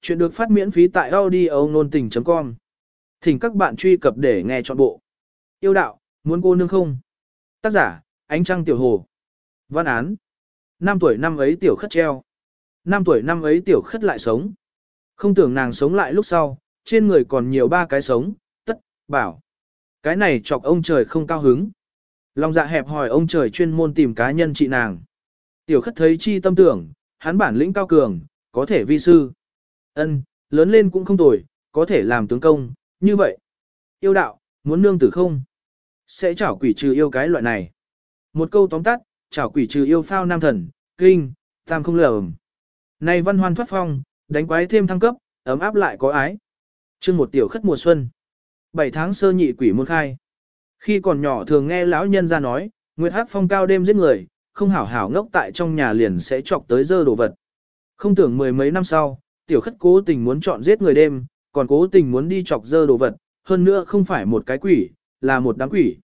Chuyện được phát miễn phí tại audio nôn tình.com. Thỉnh các bạn truy cập để nghe trọn bộ. Yêu đạo, muốn cô nương không? Tác giả, ánh trăng tiểu hồ. Văn án. Năm tuổi năm ấy tiểu khất treo. Năm tuổi năm ấy tiểu khất lại sống. Không tưởng nàng sống lại lúc sau, trên người còn nhiều ba cái sống, tất, bảo. Cái này chọc ông trời không cao hứng. Lòng dạ hẹp hỏi ông trời chuyên môn tìm cá nhân trị nàng. Tiểu khất thấy chi tâm tưởng, hắn bản lĩnh cao cường, có thể vi sư ân lớn lên cũng không tồi, có thể làm tướng công, như vậy. Yêu đạo, muốn nương tử không? Sẽ chảo quỷ trừ yêu cái loại này. Một câu tóm tắt, chảo quỷ trừ yêu phao nam thần, kinh, tam không lờm. Này văn hoan thoát phong, đánh quái thêm thăng cấp, ấm áp lại có ái. chương một tiểu khất mùa xuân. bảy tháng sơ nhị quỷ môn khai. Khi còn nhỏ thường nghe lão nhân ra nói, Nguyệt hát phong cao đêm giết người, không hảo hảo ngốc tại trong nhà liền sẽ chọc tới dơ đồ vật. Không tưởng mười mấy năm sau, tiểu khất cố tình muốn chọn giết người đêm, còn cố tình muốn đi chọc dơ đồ vật, hơn nữa không phải một cái quỷ, là một đám quỷ.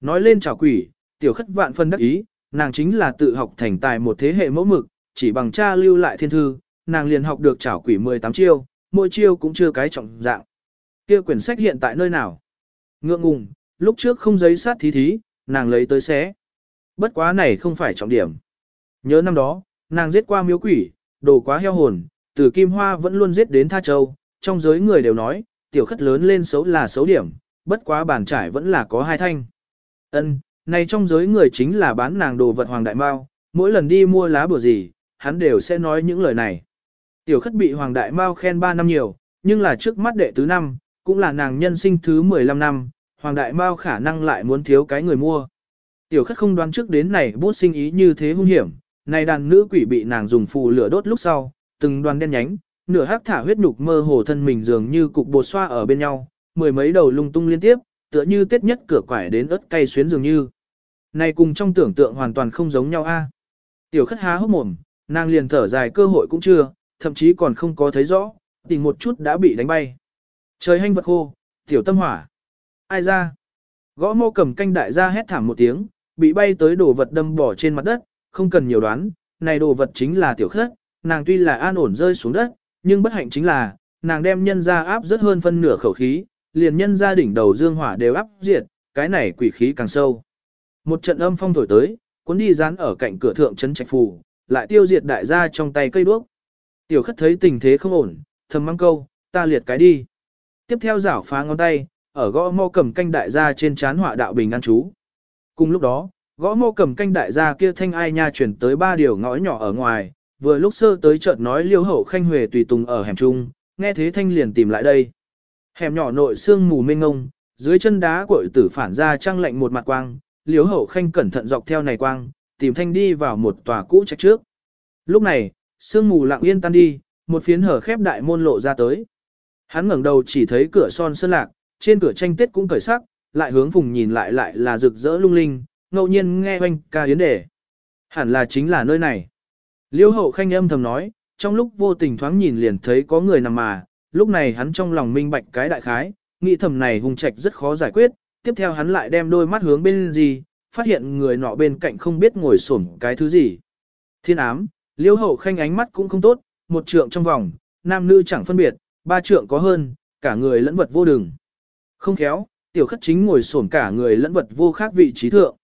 Nói lên chảo quỷ, tiểu khất vạn phân đắc ý, nàng chính là tự học thành tài một thế hệ mẫu mực, chỉ bằng cha lưu lại thiên thư, nàng liền học được chảo quỷ 18 chiêu, mỗi chiêu cũng chưa cái trọng dạng. Kia quyển sách hiện tại nơi nào? Ngượng ngùng, lúc trước không giấy sát thí thí, nàng lấy tới xé. Bất quá này không phải trọng điểm. Nhớ năm đó, nàng giết qua miếu quỷ, đồ quá heo hồn, từ Kim Hoa vẫn luôn giết đến Tha Châu, trong giới người đều nói, tiểu khất lớn lên xấu là xấu điểm, bất quá bàn trải vẫn là có hai thanh. Ân, này trong giới người chính là bán nàng đồ vật Hoàng Đại Mao, mỗi lần đi mua lá bùa gì, hắn đều sẽ nói những lời này. Tiểu khất bị Hoàng Đại Mao khen 3 năm nhiều, nhưng là trước mắt đệ tứ năm, cũng là nàng nhân sinh thứ 15 năm, Hoàng Đại Mao khả năng lại muốn thiếu cái người mua. Tiểu khất không đoán trước đến này bút sinh ý như thế hung hiểm, này đàn nữ quỷ bị nàng dùng phù lửa đốt lúc sau, từng đoàn đen nhánh, nửa hắc thả huyết nhục mơ hồ thân mình dường như cục bột xoa ở bên nhau, mười mấy đầu lung tung liên tiếp, tựa như tết nhất cửa quải đến ớt cay xuyến dường như. Này cùng trong tưởng tượng hoàn toàn không giống nhau a. Tiểu khất há hốc mồm, nàng liền thở dài cơ hội cũng chưa, thậm chí còn không có thấy rõ, tình một chút đã bị đánh bay. Trời hanh vật khô, tiểu tâm hỏa. Ai ra? Gõ mô cầm canh đại ra hét thảm một tiếng, bị bay tới đồ vật đâm bỏ trên mặt đất, không cần nhiều đoán, này đồ vật chính là tiểu khất, nàng tuy là an ổn rơi xuống đất, nhưng bất hạnh chính là, nàng đem nhân ra áp rất hơn phân nửa khẩu khí, liền nhân ra đỉnh đầu dương hỏa đều áp diệt, cái này quỷ khí càng sâu. Một trận âm phong thổi tới, cuốn đi dán ở cạnh cửa thượng trấn trạch phù, lại tiêu diệt đại gia trong tay cây đuốc. Tiểu khất thấy tình thế không ổn, thầm mang câu, ta liệt cái đi. Tiếp theo giảo phá ngón tay, ở gõ mô cầm canh đại gia trên chán họa đạo bình an chú. Cùng lúc đó, gõ mô cầm canh đại gia kia thanh ai nha chuyển tới ba điều ngõ nhỏ ở ngoài, vừa lúc sơ tới chợt nói liêu hậu khanh huề tùy tùng ở hẻm trung, nghe thế thanh liền tìm lại đây. Hẻm nhỏ nội xương mù mênh ngông, dưới chân đá cội tử phản ra trăng lạnh một mặt quang, liêu hậu khanh cẩn thận dọc theo này quang, tìm thanh đi vào một tòa cũ trách trước. Lúc này, sương mù lặng yên tan đi, một phiến hở khép đại môn lộ ra tới. Hắn ngẩng đầu chỉ thấy cửa son sơn lạc, trên cửa tranh tết cũng cởi sắc, lại hướng vùng nhìn lại lại là rực rỡ lung linh, ngẫu nhiên nghe oanh ca yến đề. Hẳn là chính là nơi này. Liêu hậu khanh âm thầm nói, trong lúc vô tình thoáng nhìn liền thấy có người nằm mà, lúc này hắn trong lòng minh bạch cái đại khái, nghĩ thầm này hung trạch rất khó giải quyết, tiếp theo hắn lại đem đôi mắt hướng bên gì, phát hiện người nọ bên cạnh không biết ngồi xổm cái thứ gì. Thiên ám, liêu hậu khanh ánh mắt cũng không tốt, một trượng trong vòng, nam nữ chẳng phân biệt, ba trượng có hơn, cả người lẫn vật vô đường. Không khéo, tiểu khất chính ngồi xổm cả người lẫn vật vô khác vị trí thượng.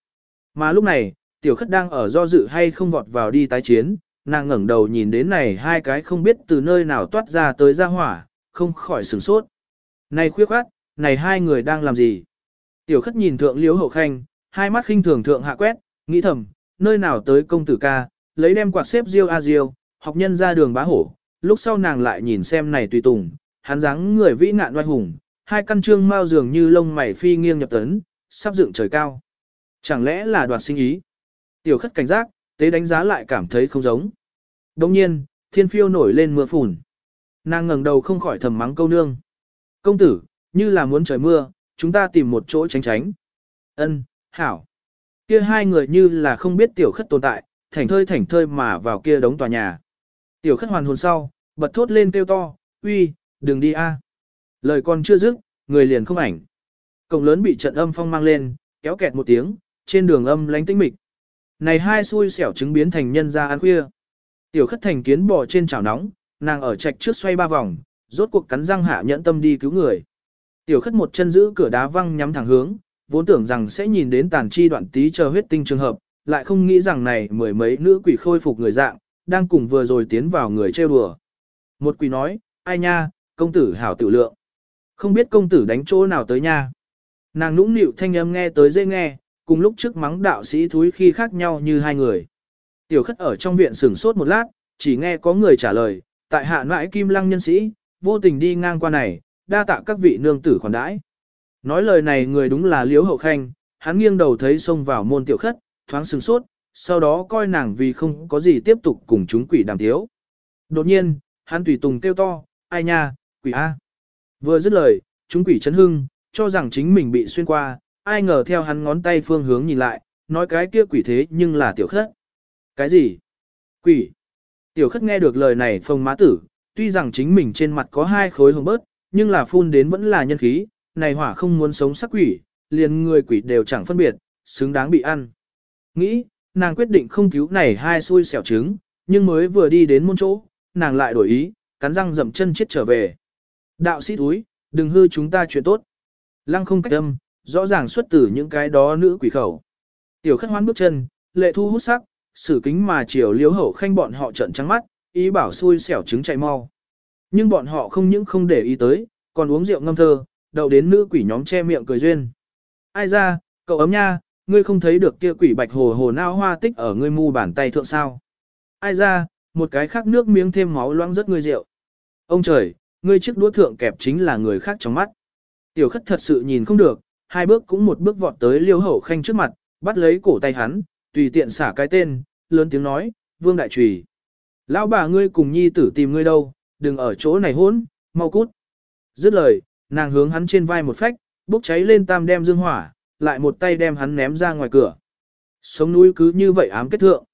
Mà lúc này, tiểu khất đang ở do dự hay không vọt vào đi tái chiến, nàng ngẩng đầu nhìn đến này hai cái không biết từ nơi nào toát ra tới ra hỏa, không khỏi sửng sốt. Này khuyết khát, này hai người đang làm gì? Tiểu khất nhìn thượng liếu hậu khanh, hai mắt khinh thường thượng hạ quét, nghĩ thầm, nơi nào tới công tử ca, lấy đem quạt xếp riêu a riêu, học nhân ra đường bá hổ, lúc sau nàng lại nhìn xem này tùy tùng, hắn dáng người vĩ ngạn oai hùng, hai căn trương mao dường như lông mày phi nghiêng nhập tấn, sắp dựng trời cao. Chẳng lẽ là đoạt sinh ý? Tiểu khất cảnh giác, tế đánh giá lại cảm thấy không giống. Đồng nhiên, thiên phiêu nổi lên mưa phùn. Nàng ngẩng đầu không khỏi thầm mắng câu nương. Công tử, như là muốn trời mưa, chúng ta tìm một chỗ tránh tránh. Ân, hảo. Kia hai người như là không biết tiểu khất tồn tại, thảnh thơi thảnh thơi mà vào kia đống tòa nhà. Tiểu khất hoàn hồn sau, bật thốt lên kêu to, uy, đừng đi a. Lời còn chưa dứt, người liền không ảnh. Cổng lớn bị trận âm phong mang lên, kéo kẹt một tiếng, trên đường âm lánh tĩnh mịch. Này hai xui xẻo trứng biến thành nhân ra ăn khuya. Tiểu khất thành kiến bò trên chảo nóng, nàng ở trạch trước xoay ba vòng, rốt cuộc cắn răng hạ nhẫn tâm đi cứu người. Tiểu khất một chân giữ cửa đá văng nhắm thẳng hướng, vốn tưởng rằng sẽ nhìn đến tàn chi đoạn tí chờ huyết tinh trường hợp, lại không nghĩ rằng này mười mấy nữ quỷ khôi phục người dạng, đang cùng vừa rồi tiến vào người trêu đùa. Một quỷ nói, ai nha, công tử hảo tự lượng. Không biết công tử đánh chỗ nào tới nha. Nàng nũng nịu thanh âm nghe tới dễ nghe, cùng lúc trước mắng đạo sĩ thúi khi khác nhau như hai người. Tiểu khất ở trong viện sửng sốt một lát, chỉ nghe có người trả lời, tại hạ nãi kim lăng nhân sĩ, vô tình đi ngang qua này, đa tạ các vị nương tử khoản đãi. Nói lời này người đúng là liếu hậu khanh, hắn nghiêng đầu thấy xông vào môn tiểu khất, thoáng sửng sốt, sau đó coi nàng vì không có gì tiếp tục cùng chúng quỷ đàm thiếu. Đột nhiên, hắn tùy tùng kêu to, ai nha, quỷ A. Vừa dứt lời, chúng quỷ chấn hưng, cho rằng chính mình bị xuyên qua, ai ngờ theo hắn ngón tay phương hướng nhìn lại, nói cái kia quỷ thế nhưng là tiểu khất. Cái gì? Quỷ. Tiểu khất nghe được lời này phông má tử, tuy rằng chính mình trên mặt có hai khối hồng bớt, nhưng là phun đến vẫn là nhân khí, này hỏa không muốn sống sắc quỷ, liền người quỷ đều chẳng phân biệt, xứng đáng bị ăn. Nghĩ, nàng quyết định không cứu này hai xui xẻo trứng, nhưng mới vừa đi đến môn chỗ, nàng lại đổi ý, cắn răng dậm chân chết trở về. Đạo sĩ túi, đừng hư chúng ta chuyện tốt. Lăng không cách âm, rõ ràng xuất từ những cái đó nữ quỷ khẩu. Tiểu khất hoán bước chân, lệ thu hút sắc, sử kính mà chiều liếu hậu khanh bọn họ trận trắng mắt, ý bảo xui xẻo trứng chạy mau. Nhưng bọn họ không những không để ý tới, còn uống rượu ngâm thơ, đậu đến nữ quỷ nhóm che miệng cười duyên. Ai ra, cậu ấm nha, ngươi không thấy được kia quỷ bạch hồ hồ nao hoa tích ở ngươi mu bàn tay thượng sao. Ai ra, một cái khác nước miếng thêm máu loãng rất ngươi rượu. Ông trời, ngươi chiếc đũa thượng kẹp chính là người khác trong mắt. Tiểu khất thật sự nhìn không được, hai bước cũng một bước vọt tới liêu hậu khanh trước mặt, bắt lấy cổ tay hắn, tùy tiện xả cái tên, lớn tiếng nói, vương đại trùy. Lão bà ngươi cùng nhi tử tìm ngươi đâu, đừng ở chỗ này hỗn, mau cút. Dứt lời, nàng hướng hắn trên vai một phách, bốc cháy lên tam đem dương hỏa, lại một tay đem hắn ném ra ngoài cửa. Sống núi cứ như vậy ám kết thượng.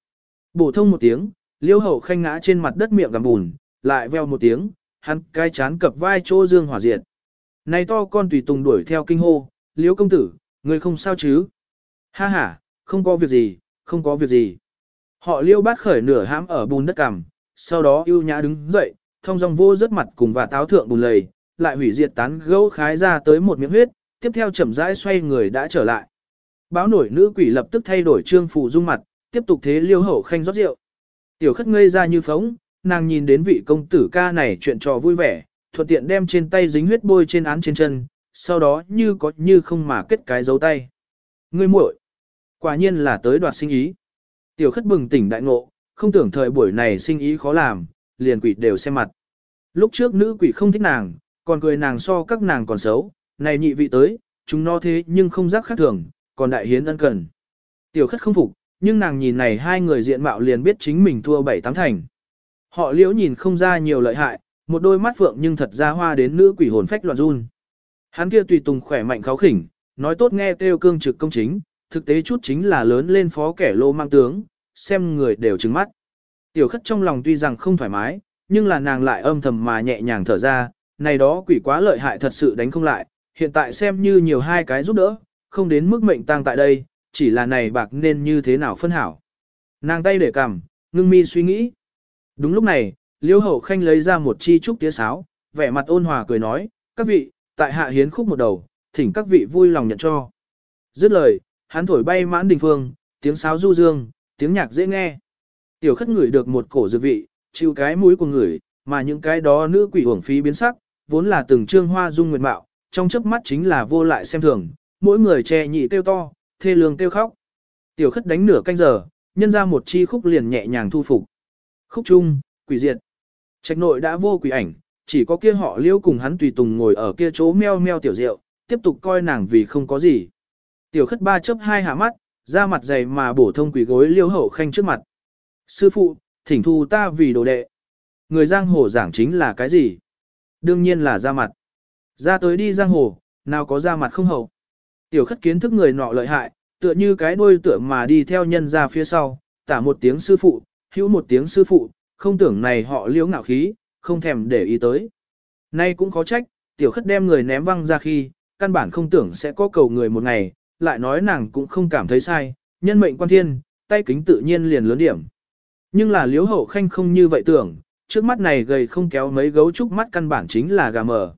Bổ thông một tiếng, liêu hậu khanh ngã trên mặt đất miệng gầm bùn, lại veo một tiếng, hắn cai chán cập vai chỗ dương hỏa diệt. Này to con tùy tùng đuổi theo kinh hô, liêu công tử, người không sao chứ? Ha ha, không có việc gì, không có việc gì. Họ liêu bát khởi nửa hãm ở bùn đất cằm, sau đó yêu nhã đứng dậy, thông dòng vô rớt mặt cùng và táo thượng bùn lầy, lại hủy diệt tán gấu khái ra tới một miếng huyết, tiếp theo chậm rãi xoay người đã trở lại. Báo nổi nữ quỷ lập tức thay đổi trương phủ dung mặt, tiếp tục thế liêu hậu khanh rót rượu. Tiểu khất ngây ra như phóng, nàng nhìn đến vị công tử ca này chuyện trò vui vẻ, thuận tiện đem trên tay dính huyết bôi trên án trên chân, sau đó như có như không mà kết cái dấu tay. Ngươi muội, quả nhiên là tới đoạt sinh ý. Tiểu khất bừng tỉnh đại ngộ, không tưởng thời buổi này sinh ý khó làm, liền quỷ đều xem mặt. Lúc trước nữ quỷ không thích nàng, còn cười nàng so các nàng còn xấu, này nhị vị tới, chúng nó thế nhưng không giác khác thường, còn đại hiến ân cần. Tiểu khất không phục, nhưng nàng nhìn này hai người diện mạo liền biết chính mình thua bảy tám thành. Họ liễu nhìn không ra nhiều lợi hại, một đôi mắt phượng nhưng thật ra hoa đến nữ quỷ hồn phách loạn run. Hắn kia tùy tùng khỏe mạnh kháo khỉnh, nói tốt nghe kêu cương trực công chính, thực tế chút chính là lớn lên phó kẻ lô mang tướng, xem người đều trừng mắt. Tiểu khất trong lòng tuy rằng không thoải mái, nhưng là nàng lại âm thầm mà nhẹ nhàng thở ra, này đó quỷ quá lợi hại thật sự đánh không lại, hiện tại xem như nhiều hai cái giúp đỡ, không đến mức mệnh tang tại đây, chỉ là này bạc nên như thế nào phân hảo. Nàng tay để cầm, ngưng mi suy nghĩ. Đúng lúc này, Liêu Hậu Khanh lấy ra một chi trúc tía sáo, vẻ mặt ôn hòa cười nói, các vị, tại hạ hiến khúc một đầu, thỉnh các vị vui lòng nhận cho. Dứt lời, hắn thổi bay mãn đình phương, tiếng sáo du dương, tiếng nhạc dễ nghe. Tiểu khất ngửi được một cổ dược vị, chịu cái mũi của người, mà những cái đó nữ quỷ hưởng phí biến sắc, vốn là từng trương hoa dung nguyệt mạo, trong chớp mắt chính là vô lại xem thường, mỗi người che nhị tiêu to, thê lương tiêu khóc. Tiểu khất đánh nửa canh giờ, nhân ra một chi khúc liền nhẹ nhàng thu phục. Khúc chung, quỷ diệt. Trạch nội đã vô quỷ ảnh, chỉ có kia họ liêu cùng hắn tùy tùng ngồi ở kia chỗ meo meo tiểu rượu, tiếp tục coi nàng vì không có gì. Tiểu khất ba chớp hai hạ mắt, ra mặt dày mà bổ thông quỷ gối liêu hậu khanh trước mặt. Sư phụ, thỉnh thu ta vì đồ đệ. Người giang hồ giảng chính là cái gì? Đương nhiên là ra mặt. Ra tới đi giang hồ, nào có ra mặt không hậu. Tiểu khất kiến thức người nọ lợi hại, tựa như cái đuôi tựa mà đi theo nhân ra phía sau, tả một tiếng sư phụ, hữu một tiếng sư phụ, không tưởng này họ liễu ngạo khí, không thèm để ý tới. Nay cũng khó trách, tiểu khất đem người ném văng ra khi, căn bản không tưởng sẽ có cầu người một ngày, lại nói nàng cũng không cảm thấy sai, nhân mệnh quan thiên, tay kính tự nhiên liền lớn điểm. Nhưng là liễu hậu khanh không như vậy tưởng, trước mắt này gầy không kéo mấy gấu trúc mắt căn bản chính là gà mờ.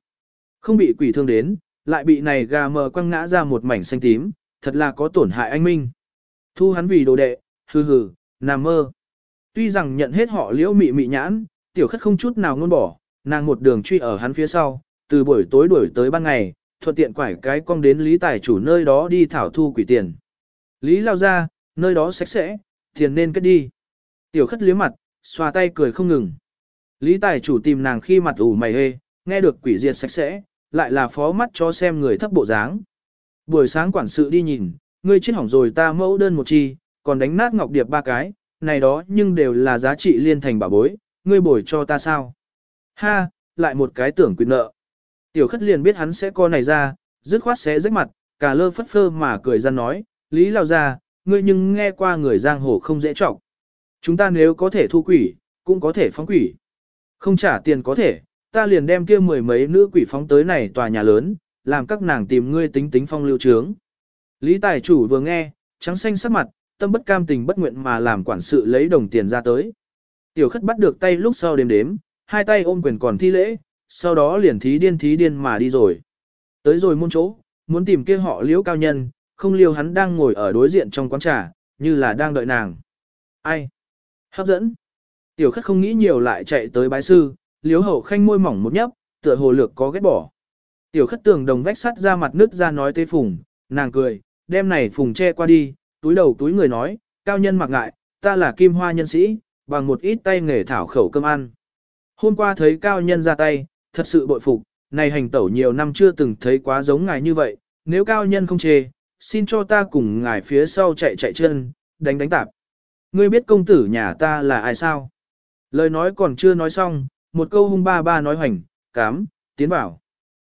Không bị quỷ thương đến, lại bị này gà mờ quăng ngã ra một mảnh xanh tím, thật là có tổn hại anh Minh. Thu hắn vì đồ đệ, hừ hừ, nằm mơ. Tuy rằng nhận hết họ liễu mị mị nhãn, tiểu khất không chút nào ngôn bỏ, nàng một đường truy ở hắn phía sau, từ buổi tối đuổi tới ban ngày, thuận tiện quải cái cong đến lý tài chủ nơi đó đi thảo thu quỷ tiền. Lý lao ra, nơi đó sạch sẽ, tiền nên cất đi. Tiểu khất liếm mặt, xoa tay cười không ngừng. Lý tài chủ tìm nàng khi mặt ủ mày hê, nghe được quỷ diệt sạch sẽ, lại là phó mắt cho xem người thấp bộ dáng. Buổi sáng quản sự đi nhìn, ngươi chết hỏng rồi ta mẫu đơn một chi, còn đánh nát ngọc điệp ba cái, này đó nhưng đều là giá trị liên thành bảo bối, ngươi bồi cho ta sao? Ha, lại một cái tưởng quyền nợ. Tiểu khất liền biết hắn sẽ co này ra, dứt khoát sẽ rách mặt, cả lơ phất phơ mà cười ra nói, Lý Lao ra, ngươi nhưng nghe qua người giang hồ không dễ trọng. Chúng ta nếu có thể thu quỷ, cũng có thể phóng quỷ. Không trả tiền có thể, ta liền đem kia mười mấy nữ quỷ phóng tới này tòa nhà lớn, làm các nàng tìm ngươi tính tính phong lưu trướng. Lý tài chủ vừa nghe, trắng xanh sắc mặt, tâm bất cam tình bất nguyện mà làm quản sự lấy đồng tiền ra tới. Tiểu khất bắt được tay lúc sau đếm đếm, hai tay ôm quyền còn thi lễ, sau đó liền thí điên thí điên mà đi rồi. Tới rồi môn chỗ, muốn tìm kia họ liễu cao nhân, không liêu hắn đang ngồi ở đối diện trong quán trà, như là đang đợi nàng. Ai? Hấp dẫn. Tiểu khất không nghĩ nhiều lại chạy tới bái sư, liếu hậu khanh môi mỏng một nhấp, tựa hồ lược có ghét bỏ. Tiểu khất tường đồng vách sắt ra mặt nước ra nói tê phùng, nàng cười, đem này phùng che qua đi, túi đầu túi người nói, cao nhân mặc ngại, ta là kim hoa nhân sĩ, bằng một ít tay nghề thảo khẩu cơm ăn. Hôm qua thấy cao nhân ra tay, thật sự bội phục, này hành tẩu nhiều năm chưa từng thấy quá giống ngài như vậy, nếu cao nhân không chê, xin cho ta cùng ngài phía sau chạy chạy chân, đánh đánh tạp. Ngươi biết công tử nhà ta là ai sao? Lời nói còn chưa nói xong, một câu hung ba ba nói hoành, cám, tiến bảo.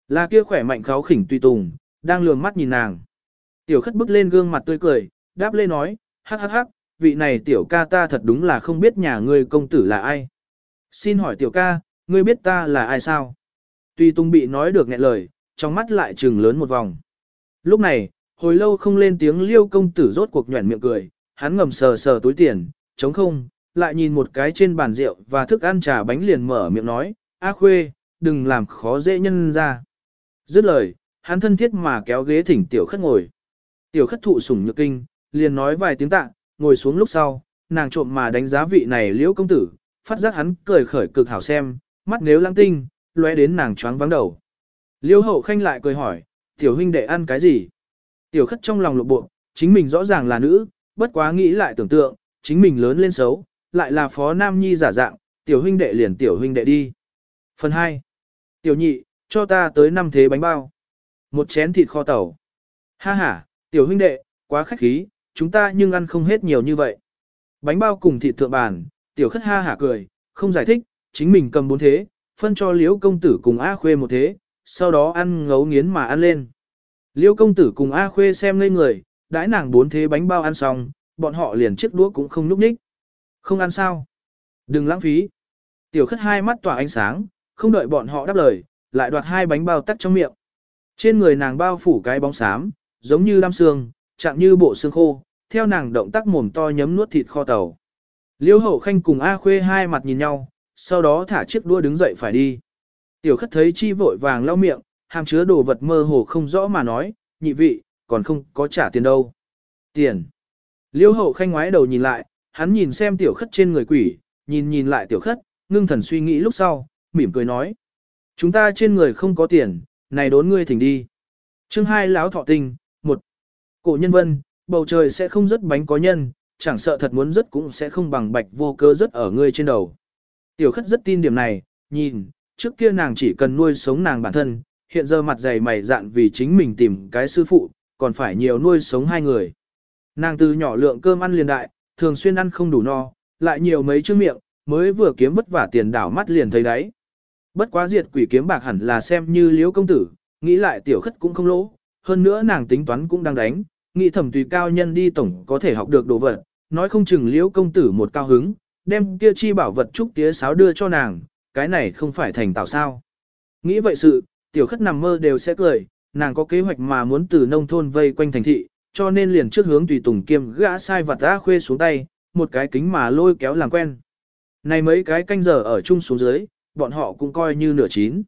Là kia khỏe mạnh kháo khỉnh tùy tùng, đang lường mắt nhìn nàng. Tiểu khất bước lên gương mặt tươi cười, đáp lê nói, hắc hắc hắc, vị này tiểu ca ta thật đúng là không biết nhà ngươi công tử là ai. Xin hỏi tiểu ca, ngươi biết ta là ai sao? Tuy tung bị nói được nghẹn lời, trong mắt lại trừng lớn một vòng. Lúc này, hồi lâu không lên tiếng liêu công tử rốt cuộc nhuẩn miệng cười, hắn ngầm sờ sờ túi tiền, chống không, lại nhìn một cái trên bàn rượu và thức ăn trà bánh liền mở miệng nói, A khuê, đừng làm khó dễ nhân ra. Dứt lời, hắn thân thiết mà kéo ghế thỉnh tiểu khất ngồi. Tiểu khất thụ sủng nhược kinh, liền nói vài tiếng tạ, ngồi xuống lúc sau, nàng trộm mà đánh giá vị này liễu công tử, phát giác hắn cười khởi cực hảo xem, mắt nếu lãng tinh, lóe đến nàng choáng vắng đầu. Liêu hậu khanh lại cười hỏi, tiểu huynh đệ ăn cái gì? Tiểu khất trong lòng lộ bộ, chính mình rõ ràng là nữ, bất quá nghĩ lại tưởng tượng, chính mình lớn lên xấu, lại là phó nam nhi giả dạng, tiểu huynh đệ liền tiểu huynh đệ đi. Phần 2. Tiểu nhị, cho ta tới năm thế bánh bao. Một chén thịt kho tàu. Ha ha, tiểu huynh đệ, quá khách khí, chúng ta nhưng ăn không hết nhiều như vậy. Bánh bao cùng thịt thượng bàn, tiểu khất ha hả cười, không giải thích, chính mình cầm bốn thế, phân cho liễu công tử cùng A Khuê một thế, sau đó ăn ngấu nghiến mà ăn lên. Liễu công tử cùng A Khuê xem ngây người, đãi nàng bốn thế bánh bao ăn xong, bọn họ liền chiếc đũa cũng không núp ních. Không ăn sao? Đừng lãng phí. Tiểu khất hai mắt tỏa ánh sáng, không đợi bọn họ đáp lời, lại đoạt hai bánh bao tắt trong miệng. Trên người nàng bao phủ cái bóng xám, giống như đam xương, chạm như bộ xương khô, theo nàng động tác mồm to nhấm nuốt thịt kho tàu. Liêu hậu khanh cùng A khuê hai mặt nhìn nhau, sau đó thả chiếc đua đứng dậy phải đi. Tiểu khất thấy chi vội vàng lau miệng, hàm chứa đồ vật mơ hồ không rõ mà nói, nhị vị, còn không có trả tiền đâu. Tiền. Liêu hậu khanh ngoái đầu nhìn lại, hắn nhìn xem tiểu khất trên người quỷ, nhìn nhìn lại tiểu khất, ngưng thần suy nghĩ lúc sau, mỉm cười nói. Chúng ta trên người không có tiền, này đốn ngươi thỉnh đi. chương hai lão thọ tinh, một Cổ nhân vân, bầu trời sẽ không rớt bánh có nhân, chẳng sợ thật muốn rớt cũng sẽ không bằng bạch vô cơ rớt ở ngươi trên đầu. Tiểu khất rất tin điểm này, nhìn, trước kia nàng chỉ cần nuôi sống nàng bản thân, hiện giờ mặt dày mày dạn vì chính mình tìm cái sư phụ, còn phải nhiều nuôi sống hai người. Nàng từ nhỏ lượng cơm ăn liền đại, thường xuyên ăn không đủ no, lại nhiều mấy chữ miệng, mới vừa kiếm vất vả tiền đảo mắt liền thấy đấy. Bất quá diệt quỷ kiếm bạc hẳn là xem như liếu công tử, nghĩ lại tiểu khất cũng không lỗ, hơn nữa nàng tính toán cũng đang đánh, nghĩ thẩm tùy cao nhân đi tổng có thể học được đồ vật, nói không chừng liễu công tử một cao hứng, đem kia chi bảo vật trúc tía sáo đưa cho nàng, cái này không phải thành tạo sao. Nghĩ vậy sự, tiểu khất nằm mơ đều sẽ cười, nàng có kế hoạch mà muốn từ nông thôn vây quanh thành thị, cho nên liền trước hướng tùy tùng kiêm gã sai vật ra khuê xuống tay, một cái kính mà lôi kéo làm quen. Này mấy cái canh giờ ở chung xuống dưới, bọn họ cũng coi như nửa chín.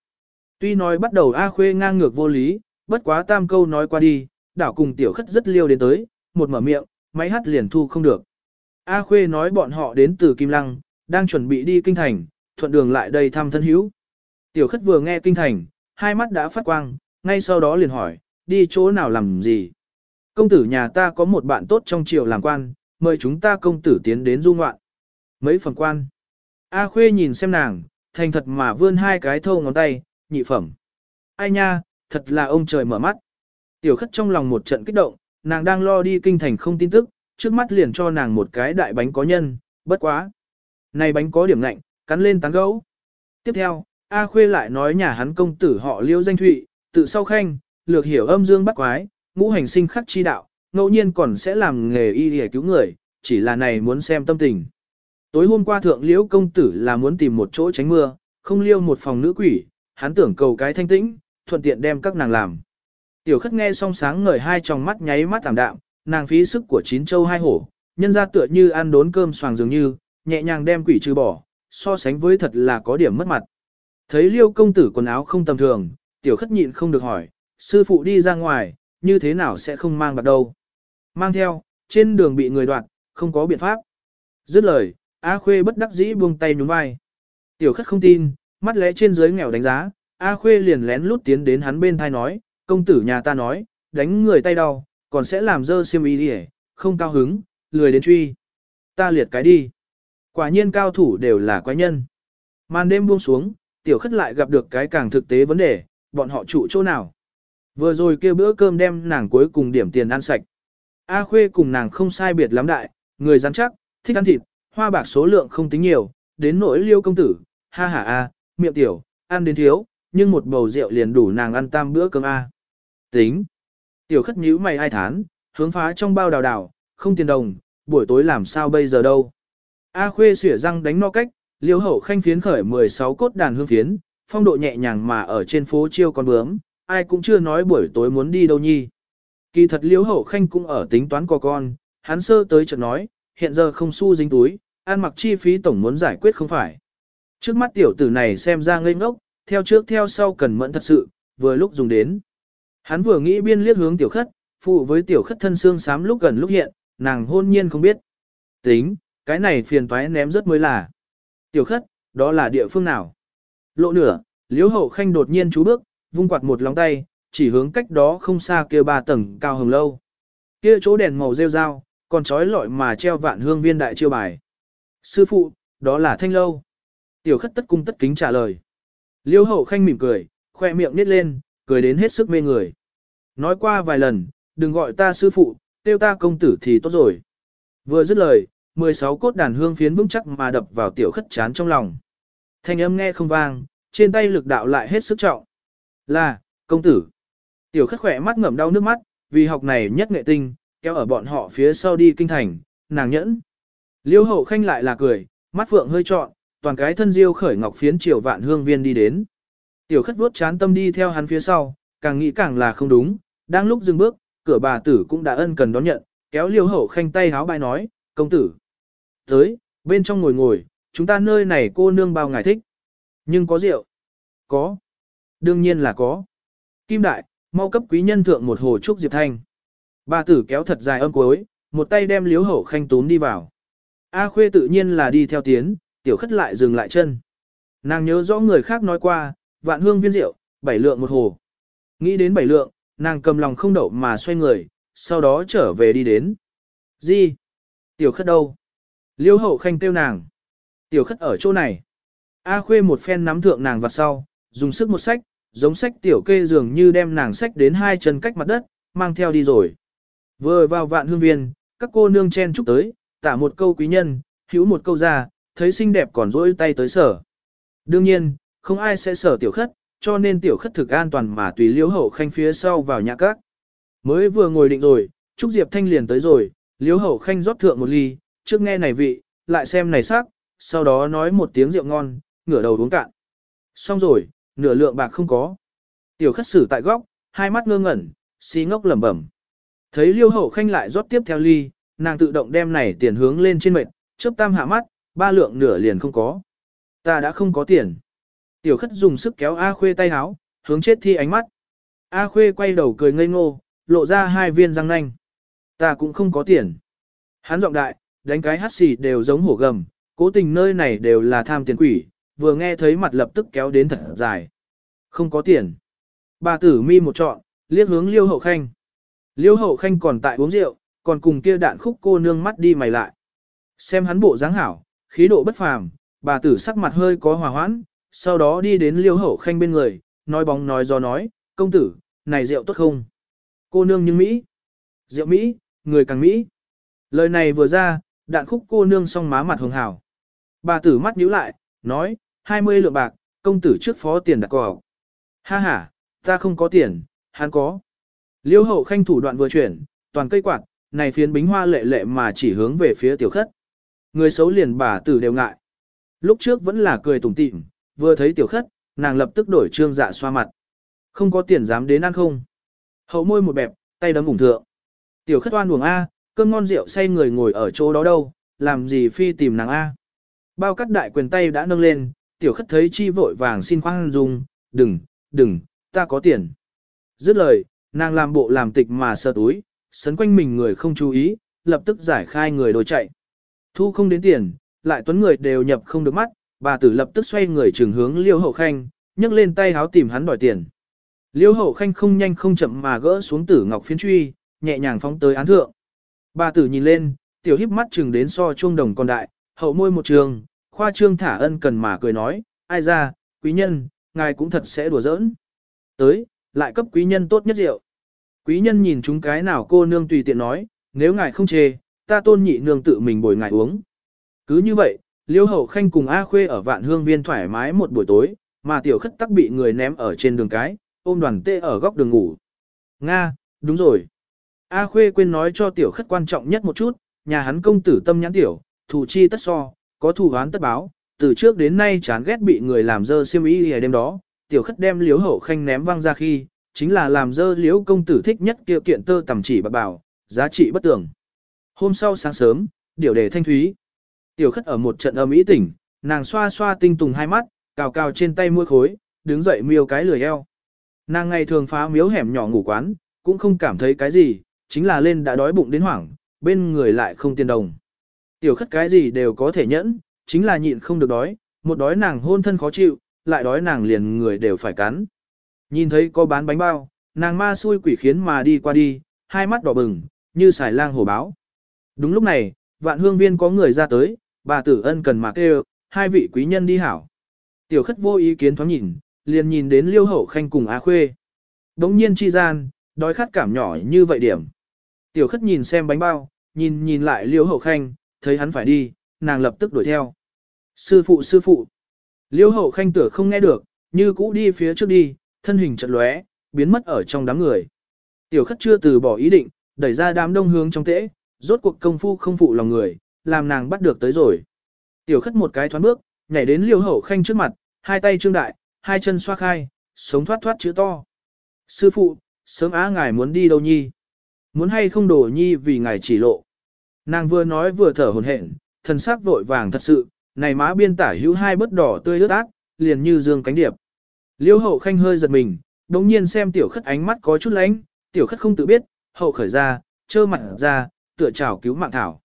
Tuy nói bắt đầu A Khuê ngang ngược vô lý, bất quá tam câu nói qua đi, đảo cùng tiểu khất rất liêu đến tới, một mở miệng, máy hát liền thu không được. A Khuê nói bọn họ đến từ Kim Lăng, đang chuẩn bị đi kinh thành, thuận đường lại đây thăm thân hữu. Tiểu khất vừa nghe kinh thành, hai mắt đã phát quang, ngay sau đó liền hỏi, đi chỗ nào làm gì? Công tử nhà ta có một bạn tốt trong triều làm quan, mời chúng ta công tử tiến đến du ngoạn. Mấy phần quan. A Khuê nhìn xem nàng, thành thật mà vươn hai cái thâu ngón tay, nhị phẩm. Ai nha, thật là ông trời mở mắt. Tiểu khất trong lòng một trận kích động, nàng đang lo đi kinh thành không tin tức, trước mắt liền cho nàng một cái đại bánh có nhân, bất quá. Này bánh có điểm lạnh, cắn lên tán gấu. Tiếp theo, A Khuê lại nói nhà hắn công tử họ liêu danh thụy, tự sau khanh, lược hiểu âm dương bắt quái, ngũ hành sinh khắc chi đạo, ngẫu nhiên còn sẽ làm nghề y để cứu người, chỉ là này muốn xem tâm tình. Tối hôm qua thượng liễu công tử là muốn tìm một chỗ tránh mưa, không liêu một phòng nữ quỷ, hắn tưởng cầu cái thanh tĩnh, thuận tiện đem các nàng làm. Tiểu khất nghe xong sáng ngời hai tròng mắt nháy mắt tạm đạm, nàng phí sức của chín châu hai hổ, nhân ra tựa như ăn đốn cơm xoàng dường như, nhẹ nhàng đem quỷ trừ bỏ, so sánh với thật là có điểm mất mặt. Thấy liêu công tử quần áo không tầm thường, tiểu khất nhịn không được hỏi, sư phụ đi ra ngoài, như thế nào sẽ không mang bạc đâu. Mang theo, trên đường bị người đoạt, không có biện pháp. Dứt lời, A Khuê bất đắc dĩ buông tay nhún vai. Tiểu khất không tin, mắt lẽ trên dưới nghèo đánh giá, A Khuê liền lén lút tiến đến hắn bên thai nói, công tử nhà ta nói, đánh người tay đau, còn sẽ làm dơ xiêm y đi không cao hứng, lười đến truy. Ta liệt cái đi. Quả nhiên cao thủ đều là quái nhân. Màn đêm buông xuống, tiểu khất lại gặp được cái càng thực tế vấn đề, bọn họ trụ chỗ nào. Vừa rồi kêu bữa cơm đem nàng cuối cùng điểm tiền ăn sạch. A Khuê cùng nàng không sai biệt lắm đại, người rắn chắc, thích ăn thịt, hoa bạc số lượng không tính nhiều, đến nỗi liêu công tử, ha ha a, miệng tiểu, ăn đến thiếu, nhưng một bầu rượu liền đủ nàng ăn tam bữa cơm a. Tính. Tiểu khất nhíu mày ai thán, hướng phá trong bao đào đào, không tiền đồng, buổi tối làm sao bây giờ đâu. A khuê xỉa răng đánh no cách, liêu hậu khanh phiến khởi 16 cốt đàn hương phiến, phong độ nhẹ nhàng mà ở trên phố chiêu con bướm, ai cũng chưa nói buổi tối muốn đi đâu nhi. Kỳ thật liêu hậu khanh cũng ở tính toán co con, hắn sơ tới chợt nói, hiện giờ không xu dính túi, ăn mặc chi phí tổng muốn giải quyết không phải. Trước mắt tiểu tử này xem ra ngây ngốc, theo trước theo sau cần mẫn thật sự, vừa lúc dùng đến. Hắn vừa nghĩ biên liếc hướng tiểu khất, phụ với tiểu khất thân xương sám lúc gần lúc hiện, nàng hôn nhiên không biết. Tính, cái này phiền toái ném rất mới là. Tiểu khất, đó là địa phương nào? Lộ nửa, liếu hậu khanh đột nhiên chú bước, vung quạt một lòng tay, chỉ hướng cách đó không xa kia ba tầng cao hồng lâu. Kia chỗ đèn màu rêu rao, còn trói lọi mà treo vạn hương viên đại chiêu bài. Sư phụ, đó là thanh lâu. Tiểu khất tất cung tất kính trả lời. Liêu hậu khanh mỉm cười, khoe miệng nít lên, cười đến hết sức mê người. Nói qua vài lần, đừng gọi ta sư phụ, tiêu ta công tử thì tốt rồi. Vừa dứt lời, 16 cốt đàn hương phiến vững chắc mà đập vào tiểu khất chán trong lòng. Thanh âm nghe không vang, trên tay lực đạo lại hết sức trọng. Là, công tử. Tiểu khất khỏe mắt ngậm đau nước mắt, vì học này nhất nghệ tinh, kéo ở bọn họ phía sau đi kinh thành, nàng nhẫn. Liêu hậu khanh lại là cười, mắt phượng hơi trọn, toàn cái thân diêu khởi ngọc phiến triều vạn hương viên đi đến. Tiểu khất vuốt chán tâm đi theo hắn phía sau, càng nghĩ càng là không đúng, đang lúc dừng bước, cửa bà tử cũng đã ân cần đón nhận, kéo liêu hậu khanh tay háo bài nói, công tử. Tới, bên trong ngồi ngồi, chúng ta nơi này cô nương bao ngài thích. Nhưng có rượu? Có. Đương nhiên là có. Kim đại, mau cấp quý nhân thượng một hồ trúc diệp thanh. Bà tử kéo thật dài âm cuối, một tay đem liếu hậu khanh tún đi vào. A khuê tự nhiên là đi theo tiến, tiểu khất lại dừng lại chân. Nàng nhớ rõ người khác nói qua, vạn hương viên rượu, bảy lượng một hồ. Nghĩ đến bảy lượng, nàng cầm lòng không đậu mà xoay người, sau đó trở về đi đến. Gì? Tiểu khất đâu? Liêu hậu khanh kêu nàng. Tiểu khất ở chỗ này. A khuê một phen nắm thượng nàng vặt sau, dùng sức một sách, giống sách tiểu kê dường như đem nàng sách đến hai chân cách mặt đất, mang theo đi rồi. Vừa vào vạn hương viên, các cô nương chen chúc tới, tả một câu quý nhân, hữu một câu ra, thấy xinh đẹp còn rỗi tay tới sở. Đương nhiên, không ai sẽ sở tiểu khất, cho nên tiểu khất thực an toàn mà tùy liễu hậu khanh phía sau vào nhà các. Mới vừa ngồi định rồi, Trúc Diệp Thanh liền tới rồi, liễu hậu khanh rót thượng một ly, trước nghe này vị, lại xem này sắc, sau đó nói một tiếng rượu ngon, ngửa đầu uống cạn. Xong rồi, nửa lượng bạc không có. Tiểu khất xử tại góc, hai mắt ngơ ngẩn, xí ngốc lẩm bẩm. Thấy liêu hậu khanh lại rót tiếp theo ly, nàng tự động đem này tiền hướng lên trên mệt, chớp tam hạ mắt, ba lượng nửa liền không có. Ta đã không có tiền. Tiểu khất dùng sức kéo A Khuê tay háo, hướng chết thi ánh mắt. A Khuê quay đầu cười ngây ngô, lộ ra hai viên răng nanh. Ta cũng không có tiền. Hắn giọng đại, đánh cái hát xì đều giống hổ gầm, cố tình nơi này đều là tham tiền quỷ, vừa nghe thấy mặt lập tức kéo đến thật dài. Không có tiền. Bà tử mi một trọn, liếc hướng liêu hậu khanh. Liêu hậu khanh còn tại uống rượu, còn cùng kia đạn khúc cô nương mắt đi mày lại. Xem hắn bộ dáng hảo, khí độ bất phàm, bà tử sắc mặt hơi có hòa hoãn, sau đó đi đến liêu hậu khanh bên người, nói bóng nói gió nói, công tử, này rượu tốt không? Cô nương nhưng Mỹ. Rượu Mỹ, người càng Mỹ. Lời này vừa ra, đạn khúc cô nương song má mặt hường hảo. Bà tử mắt nhíu lại, nói, 20 lượng bạc, công tử trước phó tiền đặt cỏ. Ha ha, ta không có tiền, hắn có. Liêu hậu khanh thủ đoạn vừa chuyển, toàn cây quạt, này phiến bính hoa lệ lệ mà chỉ hướng về phía tiểu khất. Người xấu liền bà tử đều ngại. Lúc trước vẫn là cười tủm tỉm, vừa thấy tiểu khất, nàng lập tức đổi trương dạ xoa mặt. Không có tiền dám đến ăn không. Hậu môi một bẹp, tay đấm ủng thượng. Tiểu khất oan buồng A, cơm ngon rượu say người ngồi ở chỗ đó đâu, làm gì phi tìm nàng A. Bao cắt đại quyền tay đã nâng lên, tiểu khất thấy chi vội vàng xin khoan dung, đừng, đừng, ta có tiền. Dứt lời, nàng làm bộ làm tịch mà sờ túi, sấn quanh mình người không chú ý, lập tức giải khai người đồ chạy. Thu không đến tiền, lại tuấn người đều nhập không được mắt, bà tử lập tức xoay người trường hướng liêu hậu khanh, nhấc lên tay háo tìm hắn đòi tiền. Liêu hậu khanh không nhanh không chậm mà gỡ xuống tử ngọc phiến truy, nhẹ nhàng phóng tới án thượng. Bà tử nhìn lên, tiểu híp mắt chừng đến so chuông đồng con đại, hậu môi một trường, khoa trương thả ân cần mà cười nói, ai ra, quý nhân, ngài cũng thật sẽ đùa giỡn. Tới, lại cấp quý nhân tốt nhất rượu. Quý nhân nhìn chúng cái nào cô nương tùy tiện nói, nếu ngài không chê, ta tôn nhị nương tự mình bồi ngài uống. Cứ như vậy, Liêu Hậu Khanh cùng A Khuê ở vạn hương viên thoải mái một buổi tối, mà tiểu khất tắc bị người ném ở trên đường cái, ôm đoàn tê ở góc đường ngủ. Nga, đúng rồi. A Khuê quên nói cho tiểu khất quan trọng nhất một chút, nhà hắn công tử tâm nhãn tiểu, thủ chi tất so, có thủ án tất báo, từ trước đến nay chán ghét bị người làm dơ xiêm y đêm đó, tiểu khất đem liếu hậu khanh ném văng ra khi, chính là làm dơ liếu công tử thích nhất kia kiện tơ tầm chỉ bạc bảo, giá trị bất tường. Hôm sau sáng sớm, điều đề thanh thúy. Tiểu khất ở một trận âm ý tỉnh, nàng xoa xoa tinh tùng hai mắt, cào cào trên tay môi khối, đứng dậy miêu cái lười eo. Nàng ngày thường phá miếu hẻm nhỏ ngủ quán, cũng không cảm thấy cái gì, chính là lên đã đói bụng đến hoảng, bên người lại không tiền đồng. Tiểu khất cái gì đều có thể nhẫn, chính là nhịn không được đói, một đói nàng hôn thân khó chịu, lại đói nàng liền người đều phải cắn. Nhìn thấy có bán bánh bao, nàng ma xui quỷ khiến mà đi qua đi, hai mắt đỏ bừng, như xài lang hổ báo. Đúng lúc này, vạn hương viên có người ra tới, bà tử ân cần mà kêu, hai vị quý nhân đi hảo. Tiểu khất vô ý kiến thoáng nhìn, liền nhìn đến liêu hậu khanh cùng á khuê. Đống nhiên chi gian, đói khát cảm nhỏ như vậy điểm. Tiểu khất nhìn xem bánh bao, nhìn nhìn lại liêu hậu khanh, thấy hắn phải đi, nàng lập tức đuổi theo. Sư phụ sư phụ. Liêu hậu khanh tử không nghe được, như cũ đi phía trước đi, thân hình chật lóe, biến mất ở trong đám người. Tiểu khất chưa từ bỏ ý định, đẩy ra đám đông hướng trong tễ, rốt cuộc công phu không phụ lòng người, làm nàng bắt được tới rồi. Tiểu khất một cái thoáng bước, nhảy đến liêu hậu khanh trước mặt, hai tay trương đại, hai chân xoa khai, sống thoát thoát chữ to. Sư phụ, sớm á ngài muốn đi đâu nhi? Muốn hay không đổ nhi vì ngài chỉ lộ. Nàng vừa nói vừa thở hồn hển, thần sắc vội vàng thật sự, này má biên tả hữu hai bớt đỏ tươi ướt át, liền như dương cánh điệp. Liêu hậu khanh hơi giật mình, đồng nhiên xem tiểu khất ánh mắt có chút lánh, tiểu khất không tự biết, hậu khởi ra, trơ mặt ra, tựa chảo cứu mạng thảo.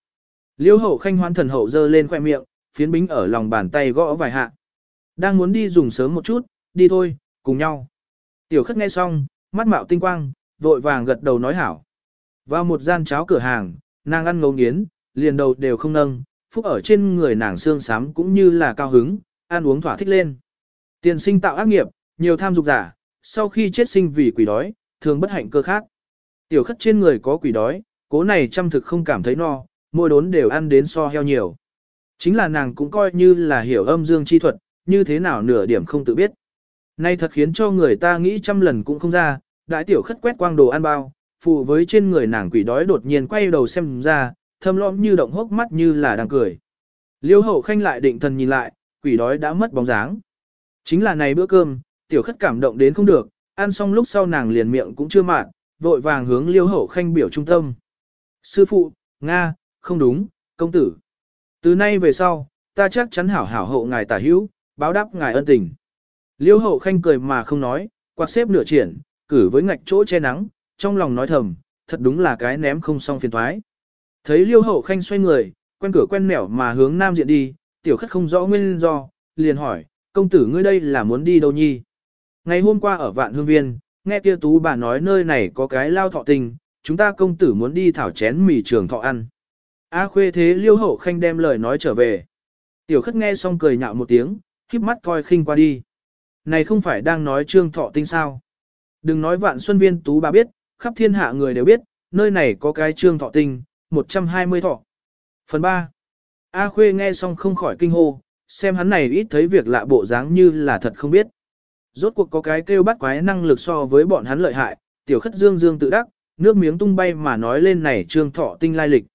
Liêu hậu khanh hoan thần hậu dơ lên khoe miệng, phiến bính ở lòng bàn tay gõ vài hạ. Đang muốn đi dùng sớm một chút, đi thôi, cùng nhau. Tiểu khất nghe xong, mắt mạo tinh quang, vội vàng gật đầu nói hảo. Vào một gian cháo cửa hàng, nàng ăn ngấu nghiến, liền đầu đều không nâng, phúc ở trên người nàng xương sám cũng như là cao hứng, ăn uống thỏa thích lên. Tiền sinh tạo ác nghiệp, nhiều tham dục giả, sau khi chết sinh vì quỷ đói, thường bất hạnh cơ khác. Tiểu khất trên người có quỷ đói, cố này chăm thực không cảm thấy no, mỗi đốn đều ăn đến so heo nhiều. Chính là nàng cũng coi như là hiểu âm dương chi thuật, như thế nào nửa điểm không tự biết. Nay thật khiến cho người ta nghĩ trăm lần cũng không ra, đại tiểu khất quét quang đồ ăn bao, phụ với trên người nàng quỷ đói đột nhiên quay đầu xem ra, thâm lõm như động hốc mắt như là đang cười. Liêu hậu khanh lại định thần nhìn lại, quỷ đói đã mất bóng dáng. Chính là này bữa cơm, tiểu khất cảm động đến không được, ăn xong lúc sau nàng liền miệng cũng chưa mạn, vội vàng hướng liêu hậu khanh biểu trung tâm. Sư phụ, Nga, không đúng, công tử. Từ nay về sau, ta chắc chắn hảo hảo hộ ngài tả hữu, báo đáp ngài ân tình. Liêu hậu khanh cười mà không nói, quạt xếp nửa triển, cử với ngạch chỗ che nắng, trong lòng nói thầm, thật đúng là cái ném không xong phiền thoái. Thấy liêu hậu khanh xoay người, quen cửa quen mẻo mà hướng nam diện đi, tiểu khất không rõ nguyên do, liền hỏi, công tử ngươi đây là muốn đi đâu nhi? Ngày hôm qua ở vạn hương viên, nghe kia tú bà nói nơi này có cái lao thọ tình, chúng ta công tử muốn đi thảo chén mì trường thọ ăn. A khuê thế liêu hậu khanh đem lời nói trở về. Tiểu khất nghe xong cười nhạo một tiếng, khiếp mắt coi khinh qua đi. Này không phải đang nói trương thọ tinh sao? Đừng nói vạn xuân viên tú bà biết, khắp thiên hạ người đều biết, nơi này có cái trương thọ tinh, 120 thọ. Phần 3. A khuê nghe xong không khỏi kinh hô, xem hắn này ít thấy việc lạ bộ dáng như là thật không biết. Rốt cuộc có cái kêu bắt quái năng lực so với bọn hắn lợi hại, tiểu khất dương dương tự đắc, nước miếng tung bay mà nói lên này trương thọ tinh lai lịch.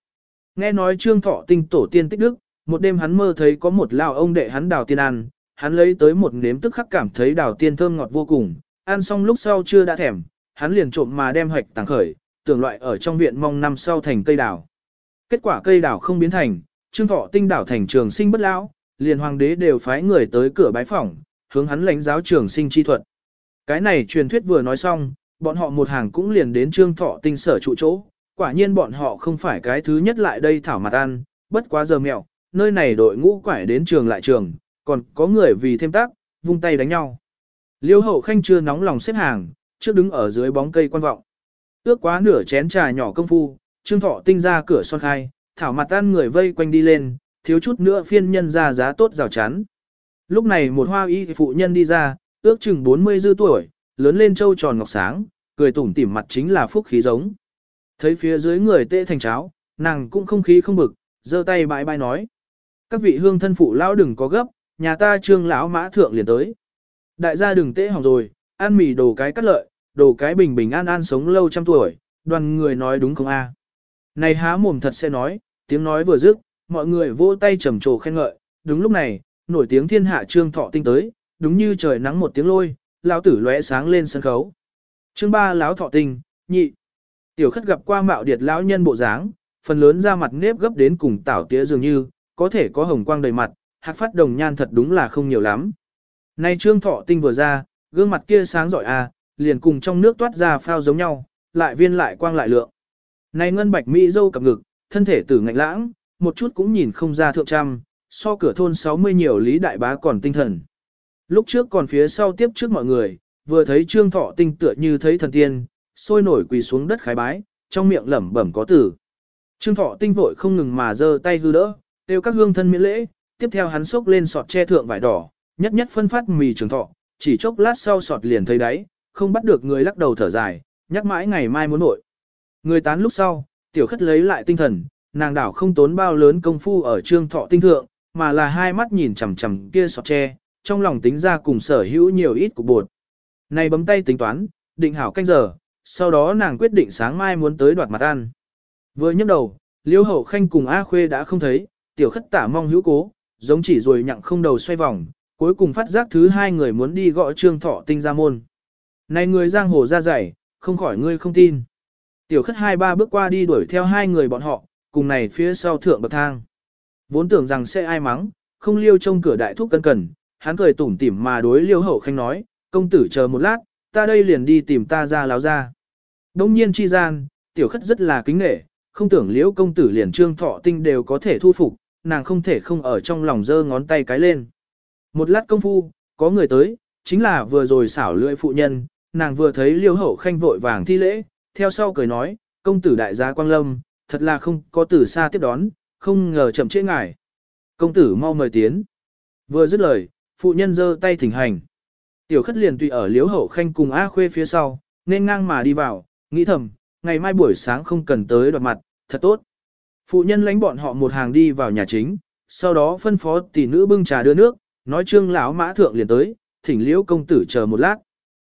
Nghe nói trương thọ tinh tổ tiên tích đức, một đêm hắn mơ thấy có một lao ông đệ hắn đào tiên ăn, hắn lấy tới một nếm tức khắc cảm thấy đào tiên thơm ngọt vô cùng, ăn xong lúc sau chưa đã thèm, hắn liền trộm mà đem hoạch tàng khởi, tưởng loại ở trong viện mong năm sau thành cây đào. Kết quả cây đào không biến thành, trương thọ tinh đảo thành trường sinh bất lão, liền hoàng đế đều phái người tới cửa bái phỏng, hướng hắn lãnh giáo trường sinh chi thuật. Cái này truyền thuyết vừa nói xong, bọn họ một hàng cũng liền đến trương thọ tinh sở trụ chỗ, quả nhiên bọn họ không phải cái thứ nhất lại đây thảo mặt ăn, bất quá giờ mẹo, nơi này đội ngũ quải đến trường lại trường, còn có người vì thêm tác, vung tay đánh nhau. Liêu hậu khanh chưa nóng lòng xếp hàng, trước đứng ở dưới bóng cây quan vọng. Ước quá nửa chén trà nhỏ công phu, trương thọ tinh ra cửa son khai, thảo mặt ăn người vây quanh đi lên, thiếu chút nữa phiên nhân ra giá tốt rào chắn. Lúc này một hoa y phụ nhân đi ra, ước chừng 40 dư tuổi, lớn lên trâu tròn ngọc sáng, cười tủm tỉm mặt chính là phúc khí giống. Thấy phía dưới người tê thành cháo, nàng cũng không khí không bực, giơ tay bãi bãi nói. Các vị hương thân phụ lão đừng có gấp, nhà ta trương lão mã thượng liền tới. Đại gia đừng tê hỏng rồi, ăn mì đồ cái cắt lợi, đồ cái bình bình an an sống lâu trăm tuổi, đoàn người nói đúng không a? Này há mồm thật sẽ nói, tiếng nói vừa dứt, mọi người vỗ tay trầm trồ khen ngợi, đúng lúc này, nổi tiếng thiên hạ trương thọ tinh tới, đúng như trời nắng một tiếng lôi, lão tử lóe sáng lên sân khấu. Chương ba lão thọ tinh, nhị. Tiểu khất gặp qua mạo điệt lão nhân bộ dáng, phần lớn da mặt nếp gấp đến cùng tảo tía dường như, có thể có hồng quang đầy mặt, hạc phát đồng nhan thật đúng là không nhiều lắm. Nay trương thọ tinh vừa ra, gương mặt kia sáng giỏi à, liền cùng trong nước toát ra phao giống nhau, lại viên lại quang lại lượng. Nay ngân bạch mỹ dâu cặp ngực, thân thể tử ngạnh lãng, một chút cũng nhìn không ra thượng trăm, so cửa thôn 60 nhiều lý đại bá còn tinh thần. Lúc trước còn phía sau tiếp trước mọi người, vừa thấy trương thọ tinh tựa như thấy thần tiên, sôi nổi quỳ xuống đất khái bái, trong miệng lẩm bẩm có tử. Trương thọ tinh vội không ngừng mà giơ tay hư đỡ, tiêu các hương thân miễn lễ, tiếp theo hắn xốc lên sọt che thượng vải đỏ, nhất nhất phân phát mì trường thọ, chỉ chốc lát sau sọt liền thấy đáy, không bắt được người lắc đầu thở dài, nhắc mãi ngày mai muốn nội. Người tán lúc sau, tiểu khất lấy lại tinh thần, nàng đảo không tốn bao lớn công phu ở trương thọ tinh thượng, mà là hai mắt nhìn chằm chằm kia sọt tre, trong lòng tính ra cùng sở hữu nhiều ít cục bột. Này bấm tay tính toán, định hảo canh giờ, sau đó nàng quyết định sáng mai muốn tới đoạt mặt ăn. Vừa nhấc đầu, Liêu Hậu Khanh cùng A Khuê đã không thấy, tiểu khất tả mong hữu cố, giống chỉ rồi nhặng không đầu xoay vòng, cuối cùng phát giác thứ hai người muốn đi gọi trương thọ tinh ra môn. Này người giang hồ ra dày, không khỏi ngươi không tin. Tiểu khất hai ba bước qua đi đuổi theo hai người bọn họ, cùng này phía sau thượng bậc thang. Vốn tưởng rằng sẽ ai mắng, không liêu trong cửa đại thúc cân cần, hắn cười tủm tỉm mà đối liêu hậu khanh nói, công tử chờ một lát, ta đây liền đi tìm ta ra láo ra. Đông nhiên chi gian, tiểu khất rất là kính nghệ, không tưởng liễu công tử liền trương thọ tinh đều có thể thu phục, nàng không thể không ở trong lòng giơ ngón tay cái lên. Một lát công phu, có người tới, chính là vừa rồi xảo lưỡi phụ nhân, nàng vừa thấy liêu hậu khanh vội vàng thi lễ, theo sau cười nói, công tử đại gia Quang Lâm, thật là không có từ xa tiếp đón, không ngờ chậm trễ ngài. Công tử mau mời tiến. Vừa dứt lời, phụ nhân giơ tay thỉnh hành. Tiểu khất liền tùy ở liếu hậu khanh cùng A khuê phía sau, nên ngang mà đi vào, nghĩ thầm, ngày mai buổi sáng không cần tới đoạt mặt, thật tốt. Phụ nhân lãnh bọn họ một hàng đi vào nhà chính, sau đó phân phó tỷ nữ bưng trà đưa nước, nói trương lão mã thượng liền tới, thỉnh liễu công tử chờ một lát.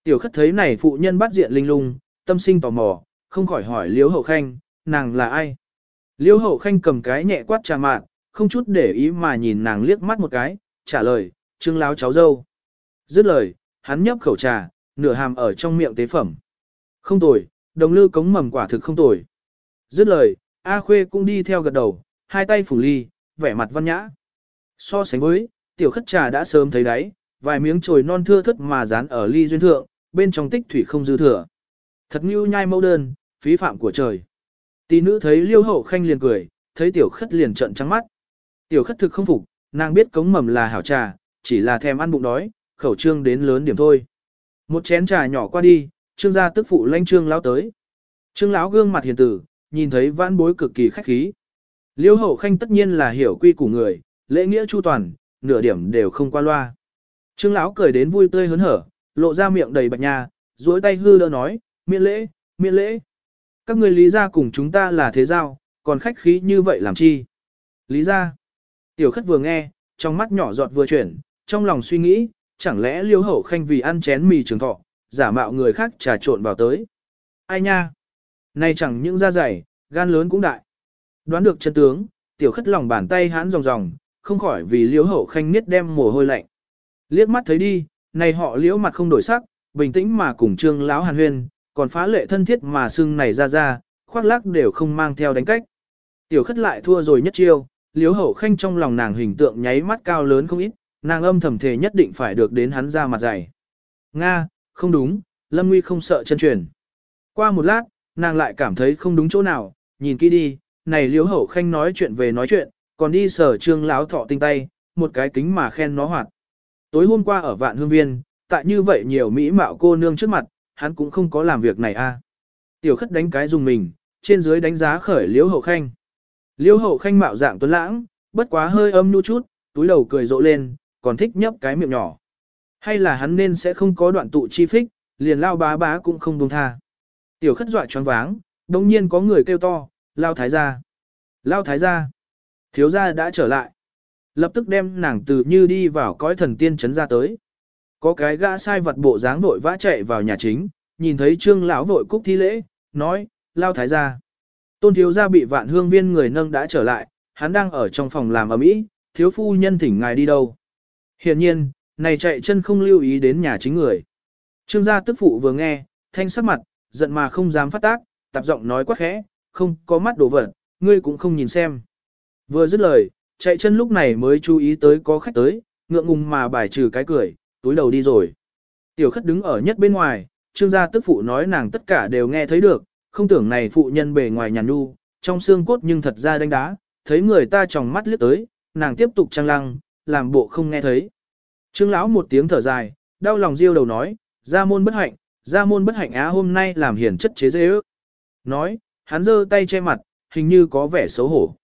Tiểu khất thấy này phụ nhân bắt diện linh lung, tâm sinh tò mò, không khỏi hỏi liễu hậu khanh, nàng là ai? Liễu hậu khanh cầm cái nhẹ quát trà mạn, không chút để ý mà nhìn nàng liếc mắt một cái, trả lời, trương láo cháu dâu. Dứt lời, hắn nhấp khẩu trà, nửa hàm ở trong miệng tế phẩm. Không tồi, đồng lư cống mầm quả thực không tồi. Dứt lời, A Khuê cũng đi theo gật đầu, hai tay phủ ly, vẻ mặt văn nhã. So sánh với, tiểu khất trà đã sớm thấy đáy, vài miếng chồi non thưa thất mà dán ở ly duyên thượng, bên trong tích thủy không dư thừa. Thật như nhai mẫu đơn, phí phạm của trời. Tỷ nữ thấy liêu hậu khanh liền cười, thấy tiểu khất liền trợn trắng mắt. Tiểu khất thực không phục, nàng biết cống mầm là hảo trà, chỉ là thèm ăn bụng đói, khẩu trương đến lớn điểm thôi. Một chén trà nhỏ qua đi, trương gia tức phụ lanh trương lão tới. Trương lão gương mặt hiền tử, nhìn thấy vãn bối cực kỳ khách khí. Liêu hậu khanh tất nhiên là hiểu quy của người, lễ nghĩa chu toàn, nửa điểm đều không qua loa. Trương lão cười đến vui tươi hớn hở, lộ ra miệng đầy bạch nha, duỗi tay hư đỡ nói, miễn lễ, miễn lễ. Các người lý gia cùng chúng ta là thế giao, còn khách khí như vậy làm chi? Lý gia. Tiểu khất vừa nghe, trong mắt nhỏ giọt vừa chuyển, trong lòng suy nghĩ, chẳng lẽ liêu hậu khanh vì ăn chén mì trường thọ, giả mạo người khác trà trộn vào tới. Ai nha? Này chẳng những da dày, gan lớn cũng đại. Đoán được chân tướng, tiểu khất lòng bàn tay hãn ròng ròng, không khỏi vì liêu hậu khanh niết đem mồ hôi lạnh. Liếc mắt thấy đi, này họ liễu mặt không đổi sắc, bình tĩnh mà cùng trương lão hàn huyên, còn phá lệ thân thiết mà xưng này ra ra, khoác lác đều không mang theo đánh cách. Tiểu khất lại thua rồi nhất chiêu, liếu hậu khanh trong lòng nàng hình tượng nháy mắt cao lớn không ít, nàng âm thầm thề nhất định phải được đến hắn ra mặt dày. Nga, không đúng, Lâm Nguy không sợ chân truyền. Qua một lát, nàng lại cảm thấy không đúng chỗ nào, nhìn kỹ đi, này liếu hậu khanh nói chuyện về nói chuyện, còn đi sở trương láo thọ tinh tay, một cái kính mà khen nó hoạt. Tối hôm qua ở vạn hương viên, tại như vậy nhiều mỹ mạo cô nương trước mặt, hắn cũng không có làm việc này a. Tiểu khất đánh cái dùng mình, trên dưới đánh giá khởi liễu hậu khanh. Liễu hậu khanh mạo dạng tuấn lãng, bất quá hơi âm nhu chút, túi đầu cười rộ lên, còn thích nhấp cái miệng nhỏ. Hay là hắn nên sẽ không có đoạn tụ chi phích, liền lao bá bá cũng không buông tha. Tiểu khất dọa choáng váng, đồng nhiên có người kêu to, lao thái gia. Lao thái gia. Thiếu gia đã trở lại. Lập tức đem nàng từ như đi vào cõi thần tiên chấn ra tới. Có cái gã sai vật bộ dáng vội vã chạy vào nhà chính, nhìn thấy trương lão vội cúc thi lễ, nói, lao thái gia. Tôn thiếu gia bị vạn hương viên người nâng đã trở lại, hắn đang ở trong phòng làm ở mỹ, thiếu phu nhân thỉnh ngài đi đâu. Hiện nhiên, này chạy chân không lưu ý đến nhà chính người. Trương gia tức phụ vừa nghe, thanh sắc mặt, giận mà không dám phát tác, tạp giọng nói quá khẽ, không có mắt đổ vật, ngươi cũng không nhìn xem. Vừa dứt lời, chạy chân lúc này mới chú ý tới có khách tới, ngượng ngùng mà bài trừ cái cười, túi đầu đi rồi. Tiểu khất đứng ở nhất bên ngoài, trương gia tức phụ nói nàng tất cả đều nghe thấy được, không tưởng này phụ nhân bề ngoài nhàn nu, trong xương cốt nhưng thật ra đánh đá, thấy người ta tròng mắt liếc tới, nàng tiếp tục trăng lăng, làm bộ không nghe thấy. Trương lão một tiếng thở dài, đau lòng riêu đầu nói, ra môn bất hạnh, ra môn bất hạnh á hôm nay làm hiển chất chế dễ ước. Nói, hắn giơ tay che mặt, hình như có vẻ xấu hổ.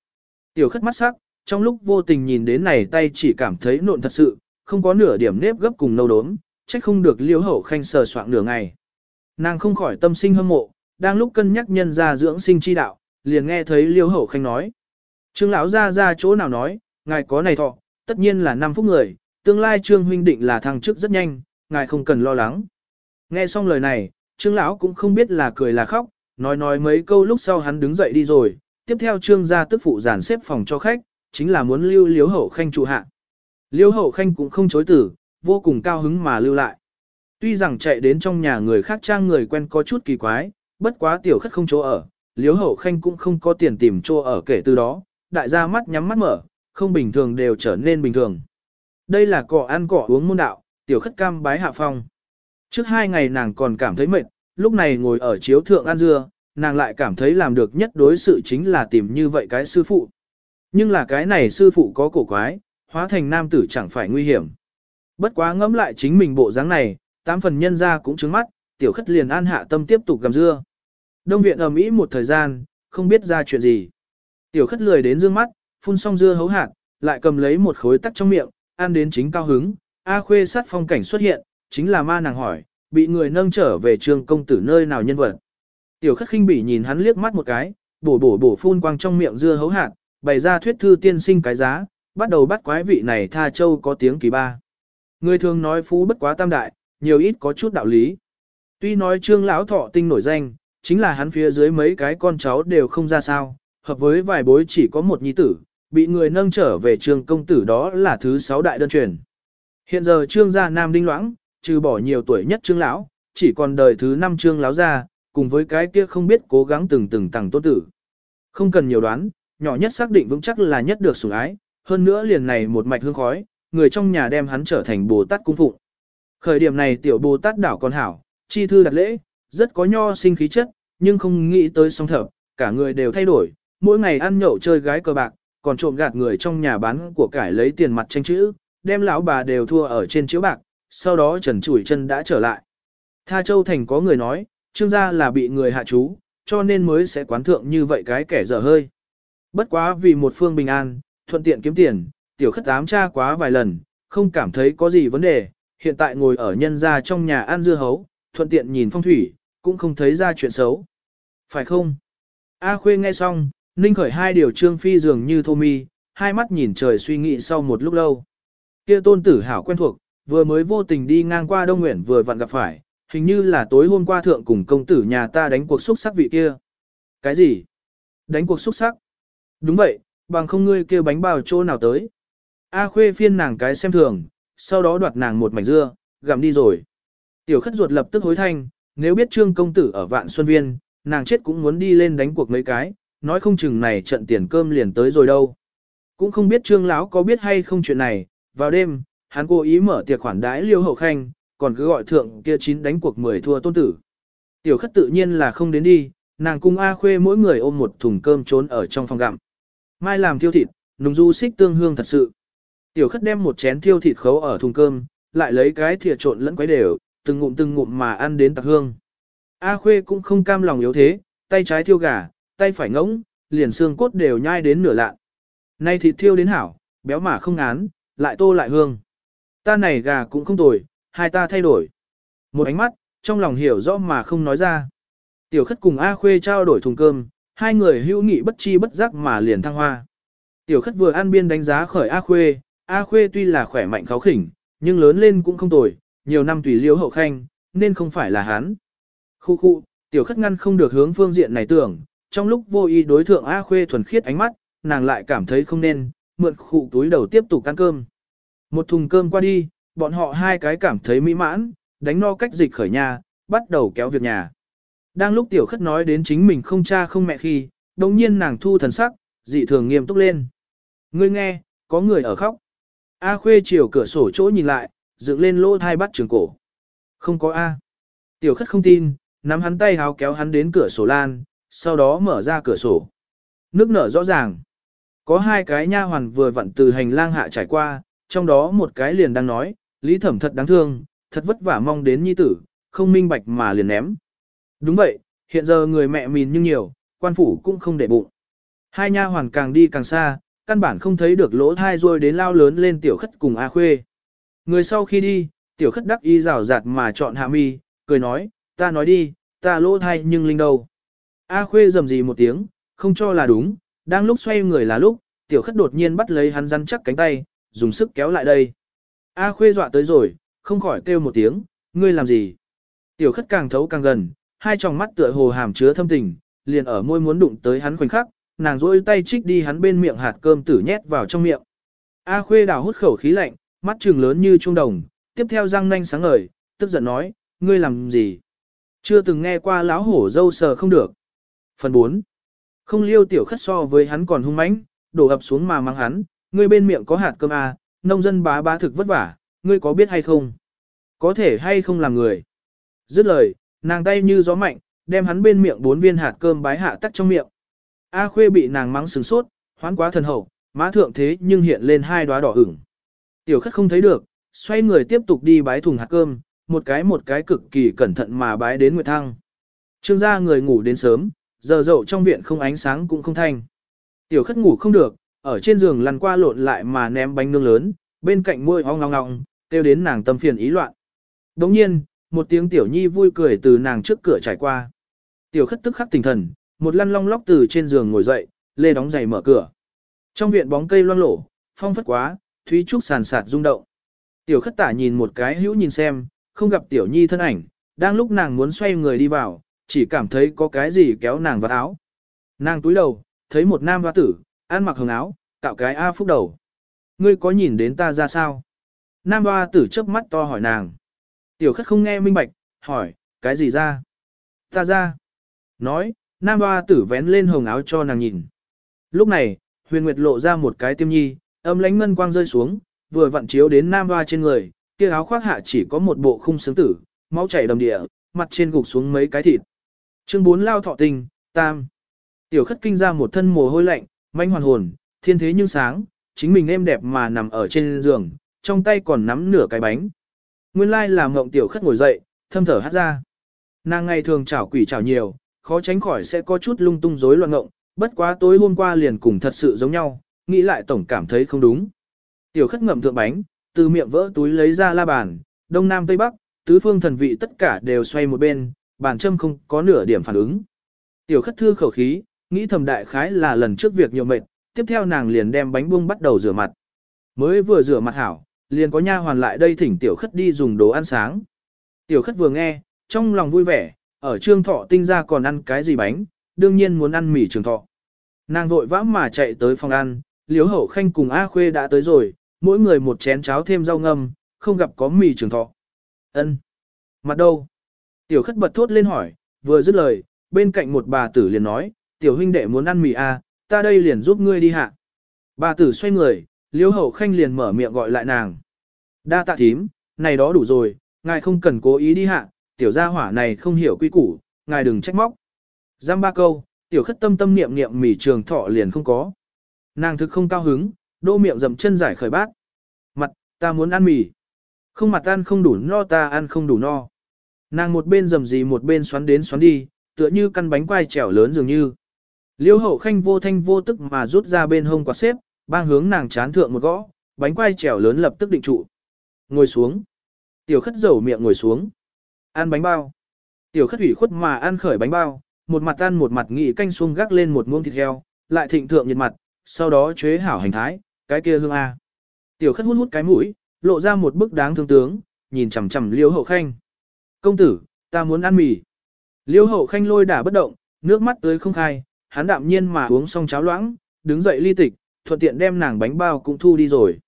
Tiểu khất mắt sắc, trong lúc vô tình nhìn đến này tay chỉ cảm thấy nộn thật sự, không có nửa điểm nếp gấp cùng nâu đốm, trách không được liêu hậu khanh sờ soạn nửa ngày. Nàng không khỏi tâm sinh hâm mộ, đang lúc cân nhắc nhân ra dưỡng sinh chi đạo, liền nghe thấy liêu hậu khanh nói. Trương lão ra ra chỗ nào nói, ngài có này thọ, tất nhiên là năm phút người, tương lai trương huynh định là thăng chức rất nhanh, ngài không cần lo lắng. Nghe xong lời này, trương lão cũng không biết là cười là khóc, nói nói mấy câu lúc sau hắn đứng dậy đi rồi, tiếp theo trương gia tức phụ giản xếp phòng cho khách, chính là muốn lưu liếu hậu khanh trụ hạ. Liễu hậu khanh cũng không chối tử, vô cùng cao hứng mà lưu lại. Tuy rằng chạy đến trong nhà người khác trang người quen có chút kỳ quái, bất quá tiểu khất không chỗ ở, Liễu hậu khanh cũng không có tiền tìm chỗ ở kể từ đó, đại gia mắt nhắm mắt mở, không bình thường đều trở nên bình thường. Đây là cỏ ăn cỏ uống môn đạo, tiểu khất cam bái hạ phong. Trước hai ngày nàng còn cảm thấy mệt, lúc này ngồi ở chiếu thượng ăn dưa, nàng lại cảm thấy làm được nhất đối sự chính là tìm như vậy cái sư phụ. Nhưng là cái này sư phụ có cổ quái, hóa thành nam tử chẳng phải nguy hiểm. Bất quá ngẫm lại chính mình bộ dáng này, tám phần nhân ra cũng trứng mắt, tiểu khất liền an hạ tâm tiếp tục gầm dưa. Đông viện ầm ĩ một thời gian, không biết ra chuyện gì. Tiểu khất lười đến dương mắt, phun xong dưa hấu hạt, lại cầm lấy một khối tắc trong miệng, ăn đến chính cao hứng. A khuê sát phong cảnh xuất hiện, chính là ma nàng hỏi, bị người nâng trở về trường công tử nơi nào nhân vật. Tiểu khất khinh bỉ nhìn hắn liếc mắt một cái, bổ bổ bổ phun quang trong miệng dưa hấu hạt, bày ra thuyết thư tiên sinh cái giá, bắt đầu bắt quái vị này tha châu có tiếng kỳ ba. Người thường nói phú bất quá tam đại, nhiều ít có chút đạo lý. Tuy nói trương lão thọ tinh nổi danh, chính là hắn phía dưới mấy cái con cháu đều không ra sao, hợp với vài bối chỉ có một nhi tử, bị người nâng trở về trường công tử đó là thứ sáu đại đơn truyền. Hiện giờ trương gia nam đinh loãng, trừ bỏ nhiều tuổi nhất trương lão, chỉ còn đời thứ năm trương lão gia, cùng với cái kia không biết cố gắng từng từng tầng tôn tử. Không cần nhiều đoán, nhỏ nhất xác định vững chắc là nhất được sủng ái, hơn nữa liền này một mạch hương khói, người trong nhà đem hắn trở thành Bồ Tát cung phụng. Khởi điểm này tiểu Bồ Tát đảo còn hảo, chi thư đặt lễ, rất có nho sinh khí chất, nhưng không nghĩ tới song thở, cả người đều thay đổi, mỗi ngày ăn nhậu chơi gái cờ bạc, còn trộm gạt người trong nhà bán của cải lấy tiền mặt tranh chữ, đem lão bà đều thua ở trên chiếu bạc, sau đó trần chủi chân đã trở lại. Tha Châu Thành có người nói, trương gia là bị người hạ chú, cho nên mới sẽ quán thượng như vậy cái kẻ dở hơi. Bất quá vì một phương bình an, thuận tiện kiếm tiền, tiểu khất tám tra quá vài lần, không cảm thấy có gì vấn đề, hiện tại ngồi ở nhân gia trong nhà ăn dưa hấu, thuận tiện nhìn phong thủy, cũng không thấy ra chuyện xấu. Phải không? A Khuê nghe xong, Ninh khởi hai điều trương phi dường như thô mi, hai mắt nhìn trời suy nghĩ sau một lúc lâu. Kia tôn tử hảo quen thuộc, vừa mới vô tình đi ngang qua Đông Nguyện vừa vặn gặp phải, hình như là tối hôm qua thượng cùng công tử nhà ta đánh cuộc xúc sắc vị kia. Cái gì? Đánh cuộc xúc sắc? Đúng vậy, bằng không ngươi kêu bánh bao chỗ nào tới. A khuê phiên nàng cái xem thường, sau đó đoạt nàng một mảnh dưa, gặm đi rồi. Tiểu khất ruột lập tức hối thanh, nếu biết trương công tử ở vạn xuân viên, nàng chết cũng muốn đi lên đánh cuộc mấy cái, nói không chừng này trận tiền cơm liền tới rồi đâu. Cũng không biết trương lão có biết hay không chuyện này, vào đêm, hắn cố ý mở tiệc khoản đãi liêu hậu khanh, còn cứ gọi thượng kia chín đánh cuộc 10 thua tôn tử. Tiểu khất tự nhiên là không đến đi, nàng cung A khuê mỗi người ôm một thùng cơm trốn ở trong phòng gặm. Mai làm thiêu thịt, nùng du xích tương hương thật sự. Tiểu khất đem một chén thiêu thịt khấu ở thùng cơm, lại lấy cái thìa trộn lẫn quấy đều, từng ngụm từng ngụm mà ăn đến tạc hương. A khuê cũng không cam lòng yếu thế, tay trái thiêu gà, tay phải ngỗng, liền xương cốt đều nhai đến nửa lạ. Nay thịt thiêu đến hảo, béo mà không ngán, lại tô lại hương. Ta này gà cũng không tồi, hai ta thay đổi. Một ánh mắt, trong lòng hiểu rõ mà không nói ra. Tiểu khất cùng A Khuê trao đổi thùng cơm, hai người hữu nghị bất chi bất giác mà liền thăng hoa. Tiểu khất vừa ăn biên đánh giá khởi A Khuê, A Khuê tuy là khỏe mạnh kháo khỉnh, nhưng lớn lên cũng không tồi, nhiều năm tùy liễu hậu khanh, nên không phải là hắn. Khu khu, tiểu khất ngăn không được hướng phương diện này tưởng, trong lúc vô ý đối thượng A Khuê thuần khiết ánh mắt, nàng lại cảm thấy không nên, mượn khụ túi đầu tiếp tục ăn cơm. Một thùng cơm qua đi, bọn họ hai cái cảm thấy mỹ mãn, đánh no cách dịch khởi nhà, bắt đầu kéo việc nhà. Đang lúc tiểu khất nói đến chính mình không cha không mẹ khi, đồng nhiên nàng thu thần sắc, dị thường nghiêm túc lên. Ngươi nghe, có người ở khóc. A khuê chiều cửa sổ chỗ nhìn lại, dựng lên lỗ thai bắt trường cổ. Không có A. Tiểu khất không tin, nắm hắn tay háo kéo hắn đến cửa sổ lan, sau đó mở ra cửa sổ. Nước nở rõ ràng. Có hai cái nha hoàn vừa vặn từ hành lang hạ trải qua, trong đó một cái liền đang nói, Lý Thẩm thật đáng thương, thật vất vả mong đến nhi tử, không minh bạch mà liền ném. Đúng vậy, hiện giờ người mẹ mìn nhưng nhiều, quan phủ cũng không để bụng. Hai nha hoàn càng đi càng xa, căn bản không thấy được lỗ thai rồi đến lao lớn lên tiểu khất cùng A Khuê. Người sau khi đi, tiểu khất đắc y rào rạt mà chọn hạ mi, cười nói, ta nói đi, ta lỗ thai nhưng linh đâu. A Khuê rầm gì một tiếng, không cho là đúng, đang lúc xoay người là lúc, tiểu khất đột nhiên bắt lấy hắn rắn chắc cánh tay, dùng sức kéo lại đây. A Khuê dọa tới rồi, không khỏi kêu một tiếng, ngươi làm gì? Tiểu khất càng thấu càng gần, hai tròng mắt tựa hồ hàm chứa thâm tình, liền ở môi muốn đụng tới hắn khoảnh khắc, nàng rôi tay trích đi hắn bên miệng hạt cơm tử nhét vào trong miệng. A Khuê đào hút khẩu khí lạnh, mắt trừng lớn như trung đồng, tiếp theo răng nanh sáng ngời, tức giận nói, ngươi làm gì? Chưa từng nghe qua láo hổ dâu sờ không được. Phần 4. Không liêu tiểu khất so với hắn còn hung mãnh, đổ ập xuống mà mang hắn, ngươi bên miệng có hạt cơm à, nông dân bá bá thực vất vả, ngươi có biết hay không? Có thể hay không làm người? Dứt lời, nàng tay như gió mạnh, đem hắn bên miệng bốn viên hạt cơm bái hạ tắc trong miệng. A khuê bị nàng mắng sừng sốt, hoán quá thần hậu, má thượng thế nhưng hiện lên hai đóa đỏ ửng. Tiểu khất không thấy được, xoay người tiếp tục đi bái thùng hạt cơm, một cái một cái cực kỳ cẩn thận mà bái đến Nguyệt Thăng. Trương gia người ngủ đến sớm, giờ dậu trong viện không ánh sáng cũng không thanh. Tiểu khất ngủ không được, ở trên giường lăn qua lộn lại mà ném bánh nướng lớn, bên cạnh môi ong ngong ngong, kêu đến nàng tâm phiền ý loạn. Đồng nhiên, một tiếng tiểu nhi vui cười từ nàng trước cửa trải qua. Tiểu khất tức khắc tỉnh thần, một lăn long lóc từ trên giường ngồi dậy, lê đóng giày mở cửa. Trong viện bóng cây loang lổ, phong phất quá, thúy trúc sàn sạt rung động. Tiểu khất tả nhìn một cái hữu nhìn xem, không gặp tiểu nhi thân ảnh, đang lúc nàng muốn xoay người đi vào, chỉ cảm thấy có cái gì kéo nàng vào áo. Nàng túi đầu, thấy một nam hoa tử, ăn mặc hồng áo, cạo cái A phúc đầu. Ngươi có nhìn đến ta ra sao? Nam hoa tử chớp mắt to hỏi nàng. Tiểu khất không nghe minh bạch, hỏi, cái gì ra? Ta ra. Nói, nam hoa tử vén lên hồng áo cho nàng nhìn. Lúc này, huyền nguyệt lộ ra một cái tiêm nhi, Âm lánh ngân quang rơi xuống, vừa vặn chiếu đến nam hoa trên người, kia áo khoác hạ chỉ có một bộ khung sướng tử, máu chảy đầm địa, mặt trên gục xuống mấy cái thịt. Chương 4 lao thọ tình, tam. Tiểu khất kinh ra một thân mồ hôi lạnh, manh hoàn hồn, thiên thế nhưng sáng, chính mình êm đẹp mà nằm ở trên giường, trong tay còn nắm nửa cái bánh. Nguyên lai là mộng tiểu khất ngồi dậy, thâm thở hát ra. Nàng ngày thường chảo quỷ chảo nhiều, khó tránh khỏi sẽ có chút lung tung rối loạn ngộng, bất quá tối hôm qua liền cùng thật sự giống nhau, nghĩ lại tổng cảm thấy không đúng. Tiểu khất ngậm thượng bánh, từ miệng vỡ túi lấy ra la bàn, đông nam tây bắc, tứ phương thần vị tất cả đều xoay một bên, bàn châm không có nửa điểm phản ứng. Tiểu khất thư khẩu khí, nghĩ thầm đại khái là lần trước việc nhiều mệt, tiếp theo nàng liền đem bánh bung bắt đầu rửa mặt. Mới vừa rửa mặt hảo, liền có nha hoàn lại đây thỉnh tiểu khất đi dùng đồ ăn sáng. Tiểu khất vừa nghe, trong lòng vui vẻ, ở trương thọ tinh ra còn ăn cái gì bánh, đương nhiên muốn ăn mì trường thọ. Nàng vội vã mà chạy tới phòng ăn, liếu hậu khanh cùng A Khuê đã tới rồi, mỗi người một chén cháo thêm rau ngâm, không gặp có mì trường thọ. ân Mặt đâu? Tiểu khất bật thốt lên hỏi, vừa dứt lời, bên cạnh một bà tử liền nói, tiểu huynh đệ muốn ăn mì à, ta đây liền giúp ngươi đi hạ. Bà tử xoay người, liêu hậu khanh liền mở miệng gọi lại nàng. Đa tạ thím, này đó đủ rồi, ngài không cần cố ý đi hạ, tiểu gia hỏa này không hiểu quy củ, ngài đừng trách móc. Giam ba câu, tiểu khất tâm tâm niệm niệm mì trường thọ liền không có. Nàng thực không cao hứng, đô miệng dậm chân giải khởi bát. Mặt, ta muốn ăn mì. Không mặt ăn không đủ no ta ăn không đủ no. Nàng một bên dầm gì một bên xoắn đến xoắn đi, tựa như căn bánh quai trèo lớn dường như. Liêu hậu khanh vô thanh vô tức mà rút ra bên hông quạt xếp, bang hướng nàng chán thượng một gõ, bánh quai trèo lớn lập tức định trụ. Ngồi xuống. Tiểu khất dầu miệng ngồi xuống. Ăn bánh bao. Tiểu khất ủy khuất mà ăn khởi bánh bao, một mặt ăn một mặt nghị canh xuông gác lên một muỗng thịt heo, lại thịnh thượng nhiệt mặt, sau đó chế hảo hành thái, cái kia hương A. Tiểu khất hút hút cái mũi, lộ ra một bức đáng thương tướng, nhìn chằm chằm liêu hậu khanh. Công tử, ta muốn ăn mì. Liêu hậu khanh lôi đả bất động, nước mắt tới không khai, hắn đạm nhiên mà uống xong cháo loãng, đứng dậy ly tịch, thuận tiện đem nàng bánh bao cũng thu đi rồi.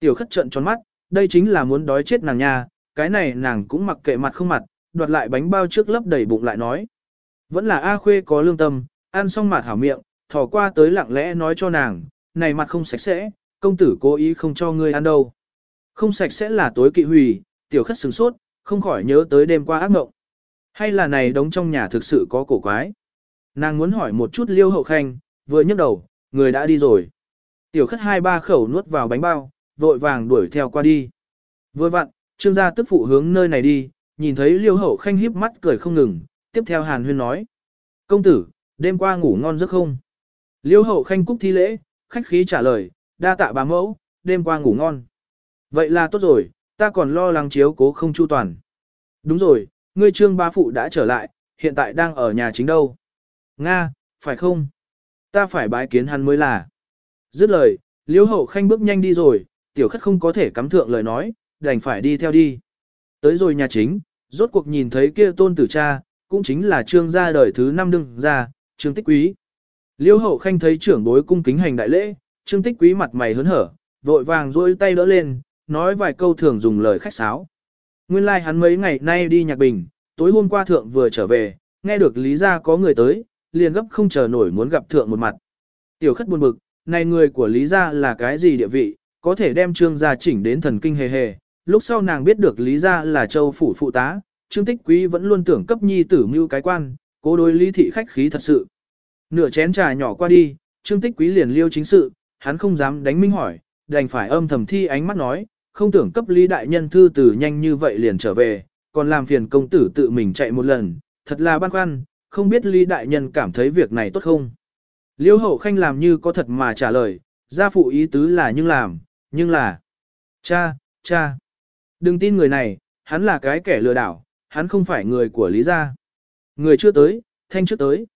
Tiểu khất trận tròn mắt, đây chính là muốn đói chết nàng nha, cái này nàng cũng mặc kệ mặt không mặt, đoạt lại bánh bao trước lấp đầy bụng lại nói. Vẫn là A Khuê có lương tâm, ăn xong mặt hảo miệng, thò qua tới lặng lẽ nói cho nàng, này mặt không sạch sẽ, công tử cố ý không cho ngươi ăn đâu. Không sạch sẽ là tối kỵ hủy, tiểu khất sừng sốt, không khỏi nhớ tới đêm qua ác mộng. Hay là này đống trong nhà thực sự có cổ quái. Nàng muốn hỏi một chút liêu hậu khanh, vừa nhấc đầu, người đã đi rồi. Tiểu khất hai ba khẩu nuốt vào bánh bao, vội vàng đuổi theo qua đi. Vừa vặn, trương gia tức phụ hướng nơi này đi, nhìn thấy liêu hậu khanh híp mắt cười không ngừng, tiếp theo hàn huyên nói. Công tử, đêm qua ngủ ngon giấc không? Liêu hậu khanh cúc thi lễ, khách khí trả lời, đa tạ bà mẫu, đêm qua ngủ ngon. Vậy là tốt rồi, ta còn lo lắng chiếu cố không chu toàn. Đúng rồi, ngươi trương ba phụ đã trở lại, hiện tại đang ở nhà chính đâu. Nga, phải không? Ta phải bái kiến hắn mới là. Dứt lời, liễu hậu khanh bước nhanh đi rồi, tiểu khất không có thể cắm thượng lời nói, đành phải đi theo đi. Tới rồi nhà chính, rốt cuộc nhìn thấy kia tôn tử cha, cũng chính là trương gia đời thứ năm đương gia, trương tích quý. Liêu hậu khanh thấy trưởng bối cung kính hành đại lễ, trương tích quý mặt mày hớn hở, vội vàng duỗi tay đỡ lên, nói vài câu thường dùng lời khách sáo. Nguyên lai like hắn mấy ngày nay đi nhạc bình, tối hôm qua thượng vừa trở về, nghe được lý gia có người tới, liền gấp không chờ nổi muốn gặp thượng một mặt. Tiểu khất buồn bực, này người của lý gia là cái gì địa vị, có thể đem trương gia chỉnh đến thần kinh hề hề. Lúc sau nàng biết được lý gia là châu phủ phụ tá, trương tích quý vẫn luôn tưởng cấp nhi tử mưu cái quan, cố đối lý thị khách khí thật sự. Nửa chén trà nhỏ qua đi, trương tích quý liền liêu chính sự, hắn không dám đánh minh hỏi, đành phải âm thầm thi ánh mắt nói, không tưởng cấp lý đại nhân thư từ nhanh như vậy liền trở về, còn làm phiền công tử tự mình chạy một lần, thật là băn khoăn, không biết lý đại nhân cảm thấy việc này tốt không. Liêu hậu khanh làm như có thật mà trả lời, gia phụ ý tứ là nhưng làm, nhưng là... Cha, cha, đừng tin người này, hắn là cái kẻ lừa đảo, hắn không phải người của lý gia. Người chưa tới, thanh trước tới.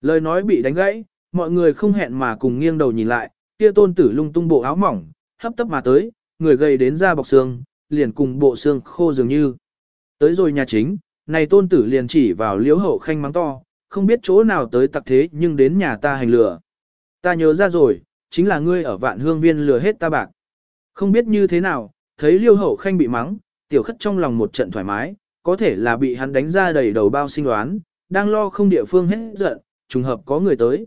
Lời nói bị đánh gãy, mọi người không hẹn mà cùng nghiêng đầu nhìn lại, kia tôn tử lung tung bộ áo mỏng, hấp tấp mà tới, người gầy đến da bọc xương, liền cùng bộ xương khô dường như. Tới rồi nhà chính, này tôn tử liền chỉ vào liễu hậu khanh mắng to, không biết chỗ nào tới tặc thế nhưng đến nhà ta hành lửa. Ta nhớ ra rồi, chính là ngươi ở vạn hương viên lừa hết ta bạc. Không biết như thế nào, thấy liêu hậu khanh bị mắng, tiểu khất trong lòng một trận thoải mái, có thể là bị hắn đánh ra đầy đầu bao sinh đoán, đang lo không địa phương hết giận, trùng hợp có người tới.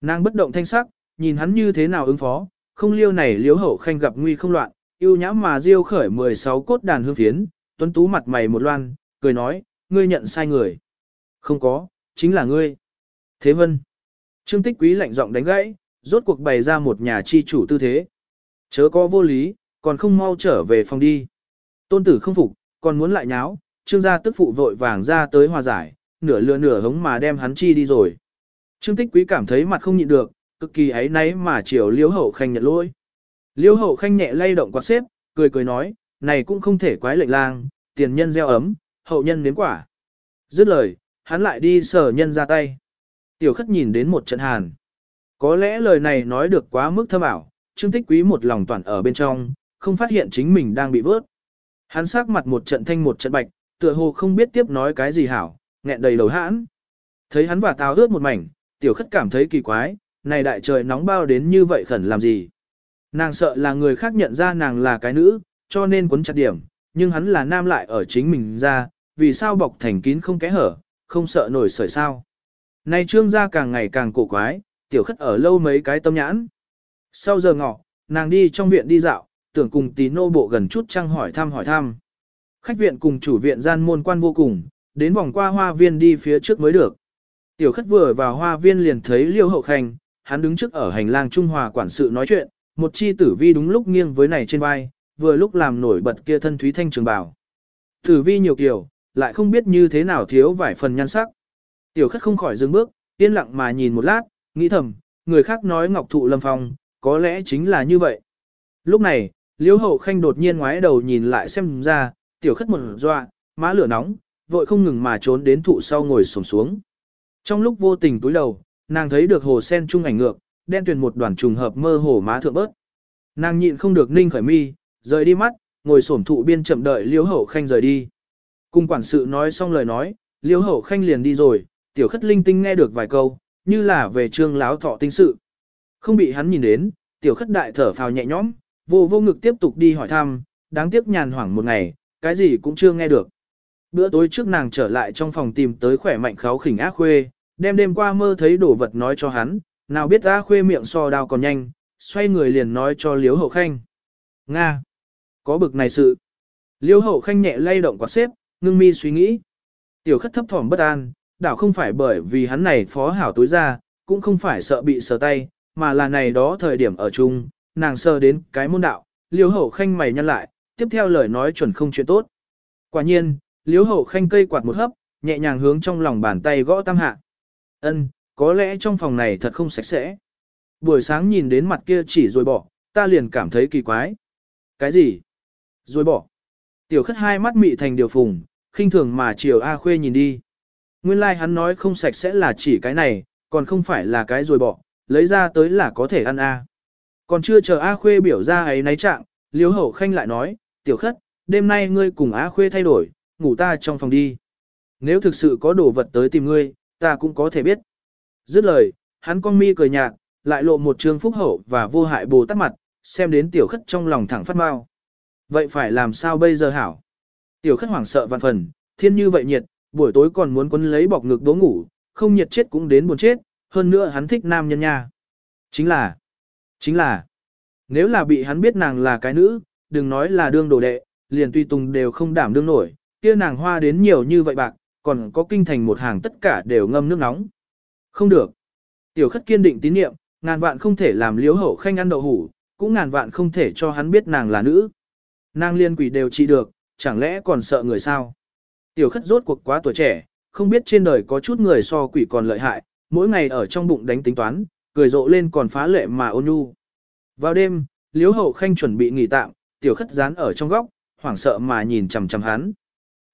Nàng bất động thanh sắc, nhìn hắn như thế nào ứng phó, không liêu này liếu hậu khanh gặp nguy không loạn, yêu nhã mà diêu khởi 16 cốt đàn hương phiến, tuấn tú mặt mày một loan, cười nói, ngươi nhận sai người. Không có, chính là ngươi. Thế vân. Trương tích quý lạnh giọng đánh gãy, rốt cuộc bày ra một nhà chi chủ tư thế. Chớ có vô lý, còn không mau trở về phòng đi. Tôn tử không phục, còn muốn lại nháo, trương gia tức phụ vội vàng ra tới hòa giải, nửa lừa nửa hống mà đem hắn chi đi rồi. Trương tích quý cảm thấy mặt không nhịn được, cực kỳ ấy náy mà chiều liếu hậu khanh nhận lỗi. Liêu hậu khanh nhẹ lay động quạt xếp, cười cười nói, này cũng không thể quái lệnh lang, tiền nhân gieo ấm, hậu nhân nếm quả. Dứt lời, hắn lại đi sở nhân ra tay. Tiểu khất nhìn đến một trận hàn. Có lẽ lời này nói được quá mức thâm ảo, Trương Tích Quý một lòng toàn ở bên trong, không phát hiện chính mình đang bị vớt. Hắn sắc mặt một trận thanh một trận bạch, tựa hồ không biết tiếp nói cái gì hảo, nghẹn đầy đầu hãn. Thấy hắn và táo ướt một mảnh, tiểu khất cảm thấy kỳ quái, này đại trời nóng bao đến như vậy khẩn làm gì. Nàng sợ là người khác nhận ra nàng là cái nữ, cho nên quấn chặt điểm, nhưng hắn là nam lại ở chính mình ra, vì sao bọc thành kín không kẽ hở, không sợ nổi sởi sao. Nay trương gia càng ngày càng cổ quái, tiểu khất ở lâu mấy cái tâm nhãn. Sau giờ ngọ, nàng đi trong viện đi dạo, tưởng cùng tí nô bộ gần chút trăng hỏi thăm hỏi thăm. Khách viện cùng chủ viện gian môn quan vô cùng, đến vòng qua hoa viên đi phía trước mới được. Tiểu khất vừa vào hoa viên liền thấy liêu hậu khanh, hắn đứng trước ở hành lang Trung Hòa quản sự nói chuyện, một chi tử vi đúng lúc nghiêng với này trên vai, vừa lúc làm nổi bật kia thân thúy thanh trường bào. Tử vi nhiều kiểu, lại không biết như thế nào thiếu vài phần nhan sắc. Tiểu khất không khỏi dừng bước, yên lặng mà nhìn một lát, nghĩ thầm, người khác nói ngọc thụ lâm phong, có lẽ chính là như vậy. Lúc này, liễu hậu khanh đột nhiên ngoái đầu nhìn lại xem ra, tiểu khất một doa, má lửa nóng, vội không ngừng mà trốn đến thụ sau ngồi xổm xuống. Trong lúc vô tình túi đầu, nàng thấy được hồ sen trung ảnh ngược, đen tuyền một đoàn trùng hợp mơ hồ má thượng bớt. Nàng nhịn không được ninh khởi mi, rời đi mắt, ngồi xổm thụ biên chậm đợi liễu hậu khanh rời đi. Cùng quản sự nói xong lời nói, liễu hậu khanh liền đi rồi, tiểu khất linh tinh nghe được vài câu, như là về trương láo thọ tinh sự. Không bị hắn nhìn đến, tiểu khất đại thở phào nhẹ nhõm, vô vô ngực tiếp tục đi hỏi thăm, đáng tiếc nhàn hoảng một ngày, cái gì cũng chưa nghe được. Bữa tối trước nàng trở lại trong phòng tìm tới khỏe mạnh kháo khỉnh ác khuê, đem đêm qua mơ thấy đồ vật nói cho hắn, nào biết ác khuê miệng so đao còn nhanh, xoay người liền nói cho Liễu hậu khanh. Nga! Có bực này sự. Liễu hậu khanh nhẹ lay động quạt xếp, ngưng mi suy nghĩ. Tiểu khất thấp thỏm bất an, đảo không phải bởi vì hắn này phó hảo tối ra, cũng không phải sợ bị sờ tay, mà là này đó thời điểm ở chung, nàng sờ đến cái môn đạo, Liễu hậu khanh mày nhăn lại, tiếp theo lời nói chuẩn không chuyện tốt. Quả nhiên, Liễu hậu khanh cây quạt một hấp, nhẹ nhàng hướng trong lòng bàn tay gõ tam hạ. Ân, có lẽ trong phòng này thật không sạch sẽ. Buổi sáng nhìn đến mặt kia chỉ rồi bỏ, ta liền cảm thấy kỳ quái. Cái gì? Rồi bỏ. Tiểu khất hai mắt mị thành điều phùng, khinh thường mà chiều A Khuê nhìn đi. Nguyên lai like hắn nói không sạch sẽ là chỉ cái này, còn không phải là cái rồi bỏ, lấy ra tới là có thể ăn A. Còn chưa chờ A Khuê biểu ra ấy náy trạng, Liêu Hậu Khanh lại nói, tiểu khất, đêm nay ngươi cùng A Khuê thay đổi, ngủ ta trong phòng đi. Nếu thực sự có đồ vật tới tìm ngươi, ta cũng có thể biết. Dứt lời, hắn con mi cười nhạt, lại lộ một trương phúc hậu và vô hại bồ tát mặt, xem đến tiểu khất trong lòng thẳng phát mau. Vậy phải làm sao bây giờ hảo? Tiểu khất hoảng sợ vạn phần, thiên như vậy nhiệt, buổi tối còn muốn quấn lấy bọc ngực đố ngủ, không nhiệt chết cũng đến buồn chết, hơn nữa hắn thích nam nhân nha. Chính là, chính là, nếu là bị hắn biết nàng là cái nữ, đừng nói là đương đồ đệ, liền tuy tùng đều không đảm đương nổi, kia nàng hoa đến nhiều như vậy bạc, còn có kinh thành một hàng tất cả đều ngâm nước nóng. Không được. Tiểu khất kiên định tín nhiệm, ngàn vạn không thể làm liếu hậu khanh ăn đậu hủ, cũng ngàn vạn không thể cho hắn biết nàng là nữ. Nàng liên quỷ đều trị được, chẳng lẽ còn sợ người sao? Tiểu khất rốt cuộc quá tuổi trẻ, không biết trên đời có chút người so quỷ còn lợi hại, mỗi ngày ở trong bụng đánh tính toán, cười rộ lên còn phá lệ mà ôn nhu. Vào đêm, liếu hậu khanh chuẩn bị nghỉ tạm, tiểu khất dán ở trong góc, hoảng sợ mà nhìn chằm chằm hắn.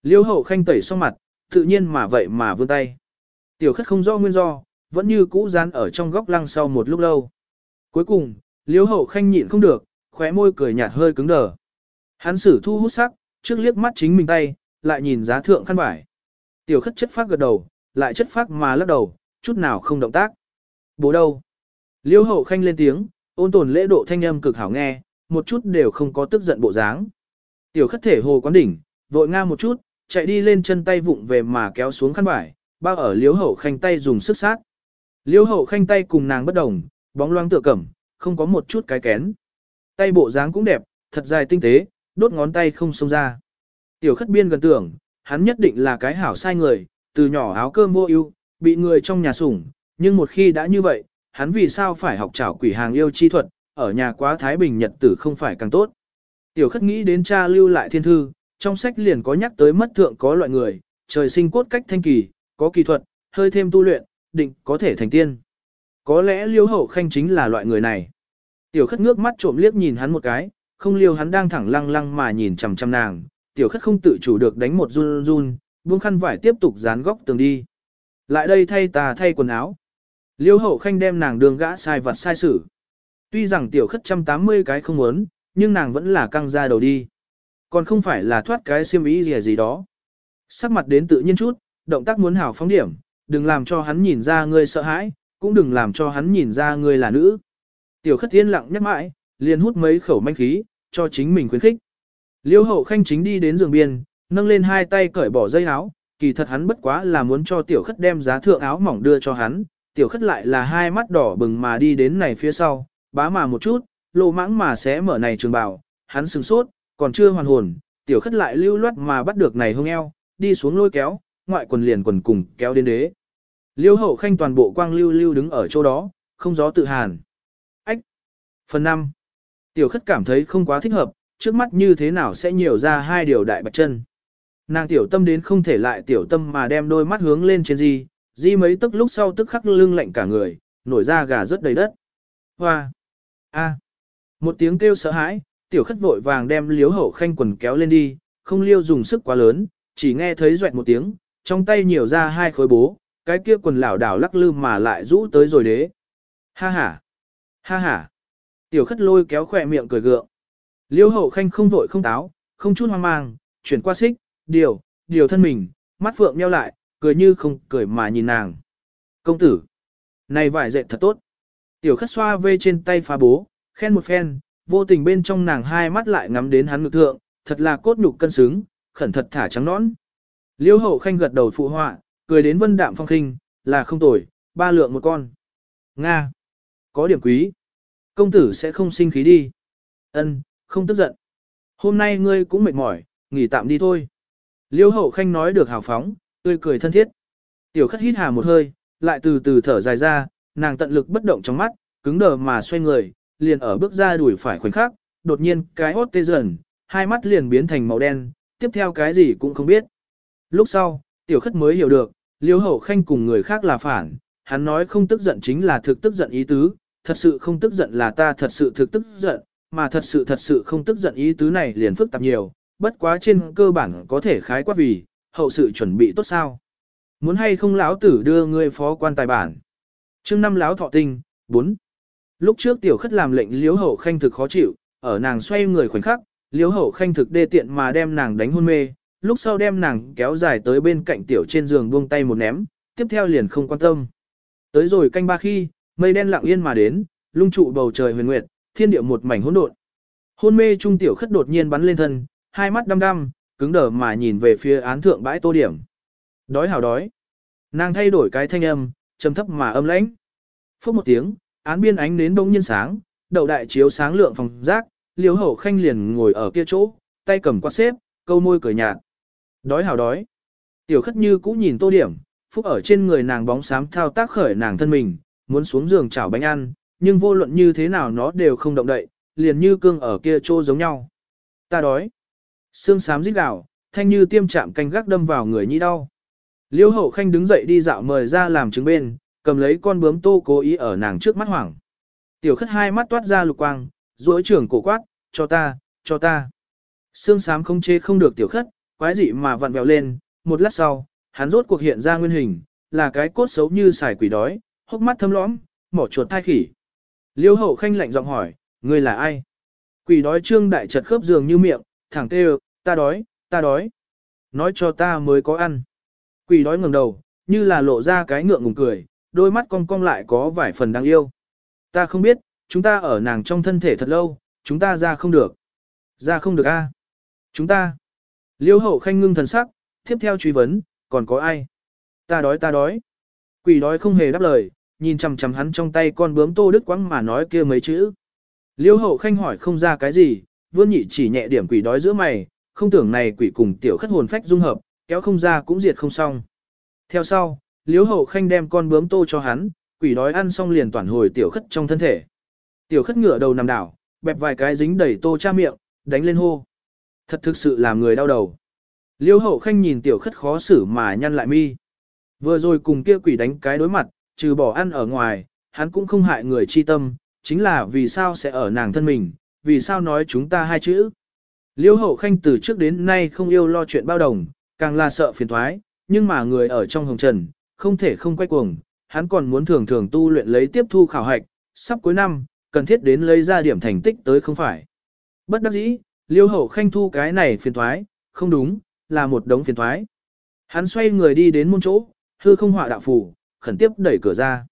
Liêu hậu khanh tẩy xong mặt, tự nhiên mà vậy mà vươn tay. Tiểu khất không rõ nguyên do, vẫn như cũ dán ở trong góc lăng sau một lúc lâu. Cuối cùng, liêu hậu khanh nhịn không được, khóe môi cười nhạt hơi cứng đờ. Hắn sử thu hút sắc, trước liếc mắt chính mình tay, lại nhìn giá thượng khăn vải. Tiểu khất chất phát gật đầu, lại chất phát mà lắc đầu, chút nào không động tác. Bố đâu? Liêu hậu khanh lên tiếng, ôn tồn lễ độ thanh âm cực hảo nghe, một chút đều không có tức giận bộ dáng. Tiểu khất thể hồ quán đỉnh, vội nga một chút, chạy đi lên chân tay vụng về mà kéo xuống khăn vải, bao ở liếu hậu khanh tay dùng sức sát. Liêu hậu khanh tay cùng nàng bất đồng, bóng loáng tựa cẩm, không có một chút cái kén. Tay bộ dáng cũng đẹp, thật dài tinh tế, đốt ngón tay không xông ra. Tiểu khất biên gần tưởng, hắn nhất định là cái hảo sai người, từ nhỏ áo cơm vô ưu, bị người trong nhà sủng, nhưng một khi đã như vậy, hắn vì sao phải học trảo quỷ hàng yêu chi thuật, ở nhà quá thái bình nhật tử không phải càng tốt. Tiểu khất nghĩ đến cha lưu lại thiên thư, trong sách liền có nhắc tới mất thượng có loại người, trời sinh cốt cách thanh kỳ, có kỳ thuật, hơi thêm tu luyện, định có thể thành tiên. Có lẽ liêu hậu khanh chính là loại người này. Tiểu khất ngước mắt trộm liếc nhìn hắn một cái, không liêu hắn đang thẳng lăng lăng mà nhìn chằm chằm nàng, tiểu khất không tự chủ được đánh một run run, buông khăn vải tiếp tục dán góc tường đi. Lại đây thay tà thay quần áo. Liêu hậu khanh đem nàng đường gã sai vật sai xử. Tuy rằng tiểu khất trăm tám mươi cái không muốn, nhưng nàng vẫn là căng ra đầu đi. Còn không phải là thoát cái xiêm ý gì gì đó. Sắc mặt đến tự nhiên chút, động tác muốn hảo phóng điểm, đừng làm cho hắn nhìn ra ngươi sợ hãi, cũng đừng làm cho hắn nhìn ra ngươi là nữ. Tiểu khất thiên lặng nhắc mãi, liền hút mấy khẩu manh khí, cho chính mình khuyến khích. Liêu hậu khanh chính đi đến giường biên, nâng lên hai tay cởi bỏ dây áo, kỳ thật hắn bất quá là muốn cho tiểu khất đem giá thượng áo mỏng đưa cho hắn, tiểu khất lại là hai mắt đỏ bừng mà đi đến này phía sau, bá mà một chút, lộ mãng mà sẽ mở này trường bào, hắn sừng sốt, còn chưa hoàn hồn, tiểu khất lại lưu loát mà bắt được này hông eo, đi xuống lôi kéo, ngoại quần liền quần cùng kéo đến đế. Liêu hậu khanh toàn bộ quang lưu lưu đứng ở chỗ đó, không gió tự hàn. Ách! Phần 5. Tiểu khất cảm thấy không quá thích hợp, trước mắt như thế nào sẽ nhiều ra hai điều đại bạch chân. Nàng tiểu tâm đến không thể lại tiểu tâm mà đem đôi mắt hướng lên trên di, di mấy tức lúc sau tức khắc lưng lạnh cả người, nổi ra gà rất đầy đất. Hoa! A! Một tiếng kêu sợ hãi, tiểu khất vội vàng đem liếu hậu khanh quần kéo lên đi, không liêu dùng sức quá lớn, chỉ nghe thấy doẹt một tiếng, trong tay nhiều ra hai khối bố, cái kia quần lảo đảo lắc lư mà lại rũ tới rồi đế. Ha ha! Ha ha! Tiểu khất lôi kéo khỏe miệng cười gượng. Liêu hậu khanh không vội không táo, không chút hoang mang, chuyển qua xích, điều, điều thân mình, mắt phượng nheo lại, cười như không cười mà nhìn nàng. Công tử! Này vải dệt thật tốt! Tiểu khất xoa vê trên tay phá bố, khen một phen, vô tình bên trong nàng hai mắt lại ngắm đến hắn ngực thượng, thật là cốt nhục cân xứng, khẩn thật thả trắng nõn. Liêu hậu khanh gật đầu phụ họa, cười đến vân đạm phong khinh, là không tồi, ba lượng một con. Nga! Có điểm quý. Công tử sẽ không sinh khí đi. Ân, không tức giận. Hôm nay ngươi cũng mệt mỏi, nghỉ tạm đi thôi. Liêu hậu khanh nói được hào phóng, tươi cười thân thiết. Tiểu khất hít hà một hơi, lại từ từ thở dài ra, nàng tận lực bất động trong mắt, cứng đờ mà xoay người, liền ở bước ra đuổi phải khoảnh khắc, đột nhiên cái hốt tê dần, hai mắt liền biến thành màu đen, tiếp theo cái gì cũng không biết. Lúc sau, tiểu khất mới hiểu được, liêu hậu khanh cùng người khác là phản, hắn nói không tức giận chính là thực tức giận ý tứ, thật sự không tức giận là ta thật sự thực tức giận, mà thật sự thật sự không tức giận ý tứ này liền phức tạp nhiều, bất quá trên cơ bản có thể khái quát vì, hậu sự chuẩn bị tốt sao. Muốn hay không lão tử đưa ngươi phó quan tài bản. chương năm lão thọ tinh, 4. Lúc trước tiểu khất làm lệnh liếu hậu khanh thực khó chịu, ở nàng xoay người khoảnh khắc, liếu hậu khanh thực đê tiện mà đem nàng đánh hôn mê, lúc sau đem nàng kéo dài tới bên cạnh tiểu trên giường buông tay một ném, tiếp theo liền không quan tâm. Tới rồi canh ba khi, mây đen lặng yên mà đến, lung trụ bầu trời huyền nguyệt, thiên địa một mảnh hỗn độn. Hôn mê trung tiểu khất đột nhiên bắn lên thân, hai mắt đăm đăm, cứng đờ mà nhìn về phía án thượng bãi tô điểm. Đói hào đói. Nàng thay đổi cái thanh âm, trầm thấp mà âm lãnh. Phút một tiếng, án biên ánh nến đông nhiên sáng, đầu đại chiếu sáng lượng phòng rác, liếu hậu khanh liền ngồi ở kia chỗ, tay cầm quạt xếp, câu môi cười nhạt. Đói hào đói. Tiểu khất như cũ nhìn tô điểm, phúc ở trên người nàng bóng xám thao tác khởi nàng thân mình, muốn xuống giường chảo bánh ăn, nhưng vô luận như thế nào nó đều không động đậy, liền như cương ở kia trô giống nhau. Ta đói. Sương sám rít gạo, thanh như tiêm chạm canh gác đâm vào người nhĩ đau. Liêu hậu khanh đứng dậy đi dạo mời ra làm chứng bên, cầm lấy con bướm tô cố ý ở nàng trước mắt hoảng. Tiểu khất hai mắt toát ra lục quang, duỗi trưởng cổ quát, cho ta, cho ta. Sương sám không chê không được tiểu khất, quái dị mà vặn vẹo lên, một lát sau, hắn rốt cuộc hiện ra nguyên hình, là cái cốt xấu như xài quỷ đói, hốc mắt thâm lõm, mỏ chuột thai khỉ. Liêu hậu khanh lạnh giọng hỏi, ngươi là ai? Quỷ đói trương đại chật khớp giường như miệng, thẳng kêu, ta đói, ta đói. Nói cho ta mới có ăn. Quỷ đói ngẩng đầu, như là lộ ra cái ngượng ngùng cười, đôi mắt cong cong lại có vài phần đáng yêu. Ta không biết, chúng ta ở nàng trong thân thể thật lâu, chúng ta ra không được. Ra không được a? Chúng ta. Liêu hậu khanh ngưng thần sắc, tiếp theo truy vấn, còn có ai? Ta đói ta đói. Quỷ đói không hề đáp lời, nhìn chằm chằm hắn trong tay con bướm tô đức quãng mà nói kia mấy chữ. Liêu hậu khanh hỏi không ra cái gì, vương nhị chỉ nhẹ điểm quỷ đói giữa mày, không tưởng này quỷ cùng tiểu khất hồn phách dung hợp, kéo không ra cũng diệt không xong. Theo sau, liêu hậu khanh đem con bướm tô cho hắn, quỷ đói ăn xong liền toàn hồi tiểu khất trong thân thể. Tiểu khất ngửa đầu nằm đảo, bẹp vài cái dính đầy tô cha miệng, đánh lên hô. Thật thực sự làm người đau đầu. Liêu hậu khanh nhìn tiểu khất khó xử mà nhăn lại mi. Vừa rồi cùng kia quỷ đánh cái đối mặt, trừ bỏ ăn ở ngoài, hắn cũng không hại người chi tâm, chính là vì sao sẽ ở nàng thân mình, vì sao nói chúng ta hai chữ. Liêu hậu khanh từ trước đến nay không yêu lo chuyện bao đồng, càng là sợ phiền thoái, nhưng mà người ở trong hồng trần, không thể không quay cuồng, hắn còn muốn thường thường tu luyện lấy tiếp thu khảo hạch, sắp cuối năm, cần thiết đến lấy ra điểm thành tích tới không phải. Bất đắc dĩ, liêu hậu khanh thu cái này phiền thoái, không đúng, là một đống phiền thoái. Hắn xoay người đi đến môn chỗ, hư không họa đạo phủ, khẩn tiếp đẩy cửa ra.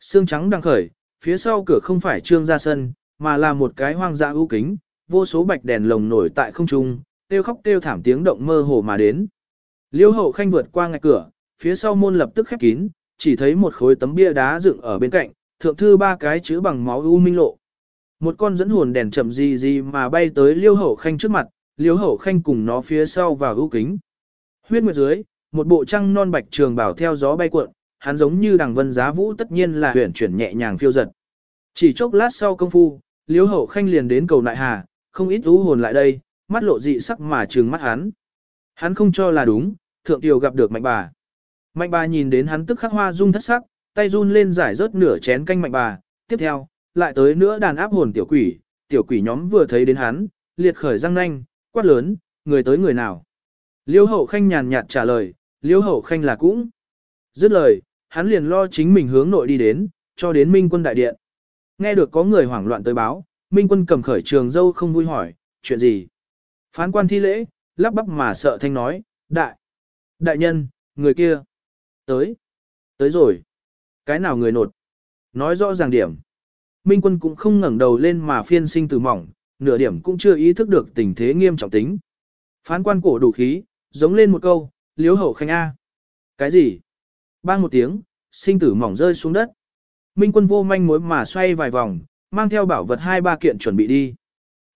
Sương trắng đang khởi, phía sau cửa không phải trương ra sân, mà là một cái hoang dã ưu kính, vô số bạch đèn lồng nổi tại không trung, tiêu khóc tiêu thảm tiếng động mơ hồ mà đến. Liêu hậu khanh vượt qua ngạch cửa, phía sau môn lập tức khép kín, chỉ thấy một khối tấm bia đá dựng ở bên cạnh, thượng thư ba cái chữ bằng máu u minh lộ. Một con dẫn hồn đèn chậm gì gì mà bay tới liêu hậu khanh trước mặt, liêu hậu khanh cùng nó phía sau vào hữu kính. Huyết nguyệt dưới, một bộ trăng non bạch trường bảo theo gió bay cuộn, hắn giống như đằng vân giá vũ tất nhiên là huyển chuyển nhẹ nhàng phiêu giật. Chỉ chốc lát sau công phu, liêu hậu khanh liền đến cầu nại hà, không ít u hồn lại đây, mắt lộ dị sắc mà trừng mắt hắn. Hắn không cho là đúng, thượng tiểu gặp được mạnh bà. Mạnh bà nhìn đến hắn tức khắc hoa dung thất sắc, tay run lên giải rớt nửa chén canh mạnh bà, tiếp theo, lại tới nữa đàn áp hồn tiểu quỷ, tiểu quỷ nhóm vừa thấy đến hắn, liệt khởi răng nanh, quát lớn, người tới người nào. Liêu hậu khanh nhàn nhạt trả lời, liêu hậu khanh là cũng. Dứt lời, hắn liền lo chính mình hướng nội đi đến, cho đến minh quân đại điện. Nghe được có người hoảng loạn tới báo, minh quân cầm khởi trường dâu không vui hỏi, chuyện gì. Phán quan thi lễ, lắp bắp mà sợ thanh nói, đại, đại nhân, người kia, tới, tới rồi. Cái nào người nột? Nói rõ ràng điểm. Minh quân cũng không ngẩng đầu lên mà phiên sinh từ mỏng, nửa điểm cũng chưa ý thức được tình thế nghiêm trọng tính. Phán quan cổ đủ khí, giống lên một câu, liếu hậu khanh A. Cái gì? Bang một tiếng, sinh tử mỏng rơi xuống đất. Minh quân vô manh mối mà xoay vài vòng, mang theo bảo vật hai ba kiện chuẩn bị đi.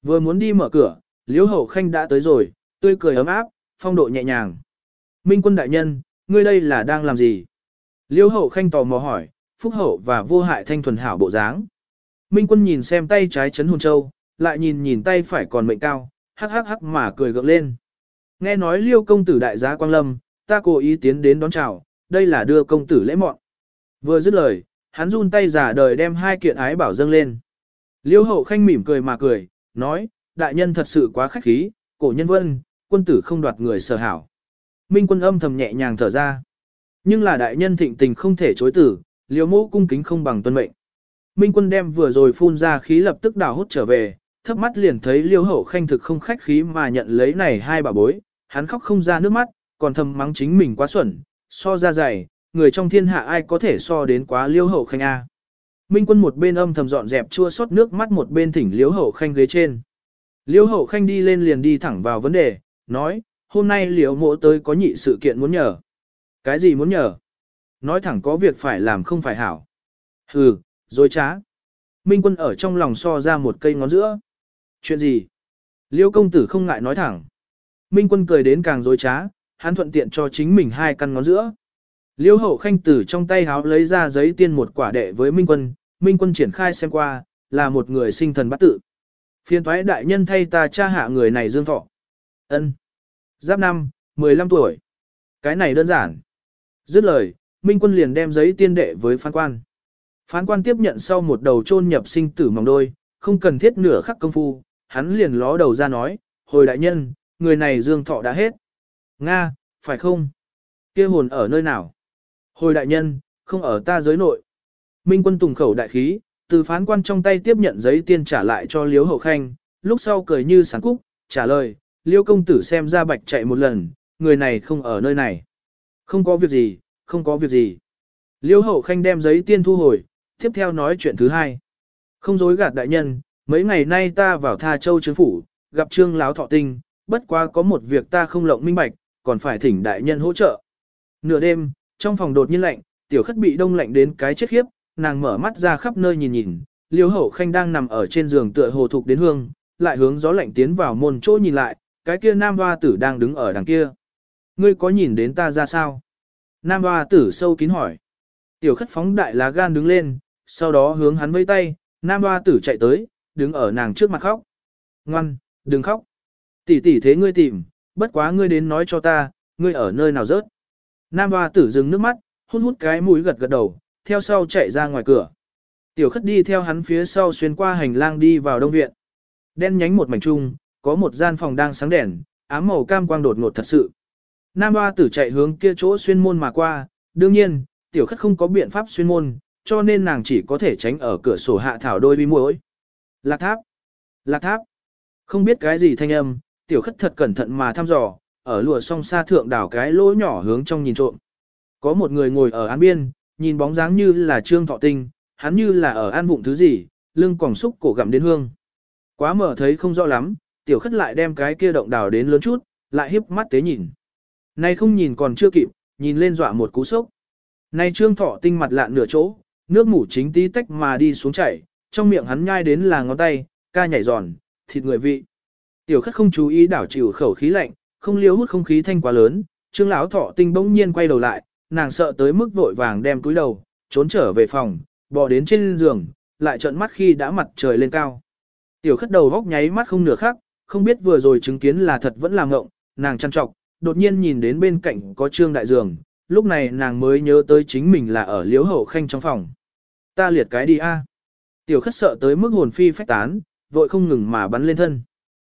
Vừa muốn đi mở cửa, liếu hậu khanh đã tới rồi, tươi cười ấm áp, phong độ nhẹ nhàng. Minh quân đại nhân, ngươi đây là đang làm gì? Liêu hậu khanh tò mò hỏi, phúc hậu và vô hại thanh thuần hảo bộ dáng. Minh quân nhìn xem tay trái chấn hồn châu, lại nhìn nhìn tay phải còn mệnh cao, hắc hắc hắc mà cười gượng lên. Nghe nói liêu công tử đại gia quang lâm, ta cố ý tiến đến đón chào, đây là đưa công tử lễ mọn. Vừa dứt lời, hắn run tay giả đời đem hai kiện ái bảo dâng lên. Liêu hậu khanh mỉm cười mà cười, nói, đại nhân thật sự quá khách khí, cổ nhân vân, quân tử không đoạt người sở hảo. Minh quân âm thầm nhẹ nhàng thở ra. Nhưng là đại nhân thịnh tình không thể chối tử, liêu mô cung kính không bằng tuân mệnh. Minh quân đem vừa rồi phun ra khí lập tức đào hút trở về, thấp mắt liền thấy liêu hậu khanh thực không khách khí mà nhận lấy này hai bà bối, hắn khóc không ra nước mắt, còn thầm mắng chính mình quá xuẩn, so ra dày, người trong thiên hạ ai có thể so đến quá liêu hậu khanh A. Minh quân một bên âm thầm dọn dẹp chua xót nước mắt một bên thỉnh liêu hậu khanh ghế trên. Liêu hậu khanh đi lên liền đi thẳng vào vấn đề, nói, hôm nay liêu mộ tới có nhị sự kiện muốn nhờ. Cái gì muốn nhờ? Nói thẳng có việc phải làm không phải hảo. Hừ, dối trá. Minh quân ở trong lòng so ra một cây ngón giữa. Chuyện gì? Liêu công tử không ngại nói thẳng. Minh quân cười đến càng dối trá, hắn thuận tiện cho chính mình hai căn ngón giữa. Liêu hậu khanh tử trong tay háo lấy ra giấy tiên một quả đệ với Minh quân, Minh quân triển khai xem qua, là một người sinh thần bắt tự. Phiên thoái đại nhân thay ta cha hạ người này dương thọ. ân Giáp năm, 15 tuổi. Cái này đơn giản. Dứt lời, Minh quân liền đem giấy tiên đệ với phán quan. Phán quan tiếp nhận sau một đầu chôn nhập sinh tử mỏng đôi, không cần thiết nửa khắc công phu, hắn liền ló đầu ra nói, hồi đại nhân, người này dương thọ đã hết. Nga, phải không? kia hồn ở nơi nào? Hồi đại nhân, không ở ta giới nội. Minh quân tùng khẩu đại khí, từ phán quan trong tay tiếp nhận giấy tiên trả lại cho Liễu Hậu Khanh, lúc sau cười như sáng cúc, trả lời, Liễu công tử xem ra bạch chạy một lần, người này không ở nơi này. Không có việc gì, không có việc gì. Liêu hậu khanh đem giấy tiên thu hồi, tiếp theo nói chuyện thứ hai. Không dối gạt đại nhân, mấy ngày nay ta vào Tha Châu chứng phủ, gặp trương láo thọ tinh, bất quá có một việc ta không lộng minh bạch, còn phải thỉnh đại nhân hỗ trợ. Nửa đêm, trong phòng đột nhiên lạnh, tiểu khất bị đông lạnh đến cái chết khiếp, nàng mở mắt ra khắp nơi nhìn nhìn, liêu hậu khanh đang nằm ở trên giường tựa hồ thục đến hương, lại hướng gió lạnh tiến vào môn chỗ nhìn lại, cái kia nam hoa tử đang đứng ở đằng kia. Ngươi có nhìn đến ta ra sao? Nam hoa tử sâu kín hỏi. Tiểu khất phóng đại lá gan đứng lên, sau đó hướng hắn vẫy tay, nam hoa tử chạy tới, đứng ở nàng trước mặt khóc. Ngoan, đừng khóc. Tỷ tỷ thế ngươi tìm, bất quá ngươi đến nói cho ta, ngươi ở nơi nào rớt. Nam hoa tử dừng nước mắt, hút hút cái mũi gật gật đầu, theo sau chạy ra ngoài cửa. Tiểu khất đi theo hắn phía sau xuyên qua hành lang đi vào đông viện. Đen nhánh một mảnh trung, có một gian phòng đang sáng đèn, ám màu cam quang đột ngột thật sự. Nam hoa tử chạy hướng kia chỗ xuyên môn mà qua, đương nhiên, tiểu khất không có biện pháp xuyên môn, cho nên nàng chỉ có thể tránh ở cửa sổ hạ thảo đôi bi muối. Lạc tháp, lạc tháp, không biết cái gì thanh âm, tiểu khất thật cẩn thận mà thăm dò, ở lùa song xa thượng đảo cái lỗ nhỏ hướng trong nhìn trộm. Có một người ngồi ở án biên, nhìn bóng dáng như là trương thọ tinh, hắn như là ở an vụng thứ gì, lưng còng xúc cổ gặm đến hương. Quá mở thấy không rõ lắm, tiểu khất lại đem cái kia động đảo đến lớn chút, lại hiếp mắt tế nhìn. Nay không nhìn còn chưa kịp, nhìn lên dọa một cú sốc. Nay trương thọ tinh mặt lạn nửa chỗ, nước mủ chính tí tách mà đi xuống chảy, trong miệng hắn nhai đến là ngón tay, ca nhảy giòn, thịt người vị. Tiểu khất không chú ý đảo chịu khẩu khí lạnh, không liếu hút không khí thanh quá lớn, trương lão thọ tinh bỗng nhiên quay đầu lại, nàng sợ tới mức vội vàng đem túi đầu, trốn trở về phòng, bò đến trên giường, lại trợn mắt khi đã mặt trời lên cao. Tiểu khất đầu góc nháy mắt không nửa khác, không biết vừa rồi chứng kiến là thật vẫn là ngộng, nàng chăn trọc, đột nhiên nhìn đến bên cạnh có trương đại giường, lúc này nàng mới nhớ tới chính mình là ở liếu hậu khanh trong phòng. Ta liệt cái đi a. Tiểu khất sợ tới mức hồn phi phách tán, vội không ngừng mà bắn lên thân.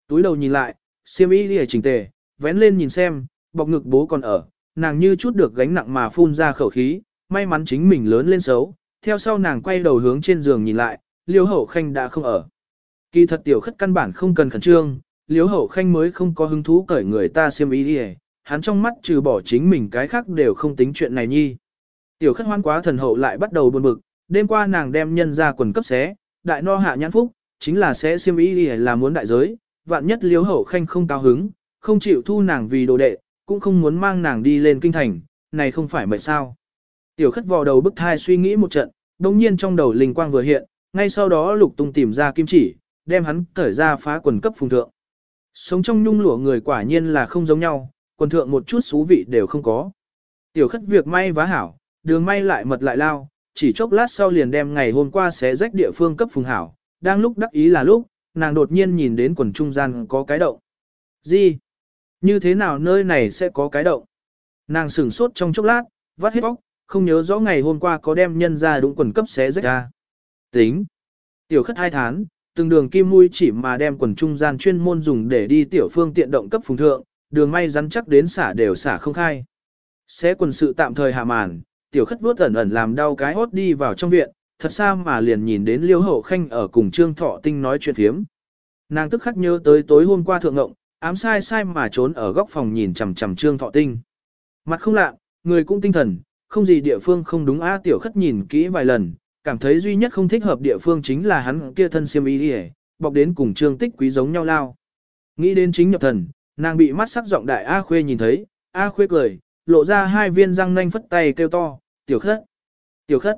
Túi đầu nhìn lại, siêm y đi chỉnh tề, vén lên nhìn xem, bọc ngực bố còn ở, nàng như chút được gánh nặng mà phun ra khẩu khí, may mắn chính mình lớn lên xấu, theo sau nàng quay đầu hướng trên giường nhìn lại, liếu hậu khanh đã không ở. Kỳ thật tiểu khất căn bản không cần khẩn trương, liếu hậu khanh mới không có hứng thú cởi người ta xiêm y đi hắn trong mắt trừ bỏ chính mình cái khác đều không tính chuyện này nhi. Tiểu khất hoan quá thần hậu lại bắt đầu buồn bực, đêm qua nàng đem nhân ra quần cấp xé, đại no hạ nhãn phúc, chính là sẽ xiêm ý đi là muốn đại giới, vạn nhất liếu hậu khanh không cao hứng, không chịu thu nàng vì đồ đệ, cũng không muốn mang nàng đi lên kinh thành, này không phải mệt sao. Tiểu khất vò đầu bức thai suy nghĩ một trận, đồng nhiên trong đầu linh quang vừa hiện, ngay sau đó lục tung tìm ra kim chỉ, đem hắn cởi ra phá quần cấp phùng thượng. Sống trong nhung lụa người quả nhiên là không giống nhau, quần thượng một chút xú vị đều không có. Tiểu khất việc may vá hảo, đường may lại mật lại lao, chỉ chốc lát sau liền đem ngày hôm qua xé rách địa phương cấp phùng hảo, đang lúc đắc ý là lúc, nàng đột nhiên nhìn đến quần trung gian có cái động. Gì? Như thế nào nơi này sẽ có cái động? Nàng sửng sốt trong chốc lát, vắt hết bóc, không nhớ rõ ngày hôm qua có đem nhân ra đúng quần cấp xé rách ra. Tính. Tiểu khất hai tháng, từng đường kim mũi chỉ mà đem quần trung gian chuyên môn dùng để đi tiểu phương tiện động cấp phùng thượng, đường may rắn chắc đến xả đều xả không khai. Xé quần sự tạm thời hạ màn, tiểu khất vuốt ẩn ẩn làm đau cái hốt đi vào trong viện, thật xa mà liền nhìn đến liêu hậu khanh ở cùng trương thọ tinh nói chuyện phiếm. Nàng tức khắc nhớ tới tối hôm qua thượng ngộng, ám sai sai mà trốn ở góc phòng nhìn chằm chằm trương thọ tinh. Mặt không lạ, người cũng tinh thần, không gì địa phương không đúng a tiểu khất nhìn kỹ vài lần, cảm thấy duy nhất không thích hợp địa phương chính là hắn kia thân xiêm y hề. bọc đến cùng trương tích quý giống nhau lao. Nghĩ đến chính nhập thần, nàng bị mắt sắc giọng đại A Khuê nhìn thấy, A Khuê cười, lộ ra hai viên răng nanh phất tay kêu to, tiểu khất, tiểu khất,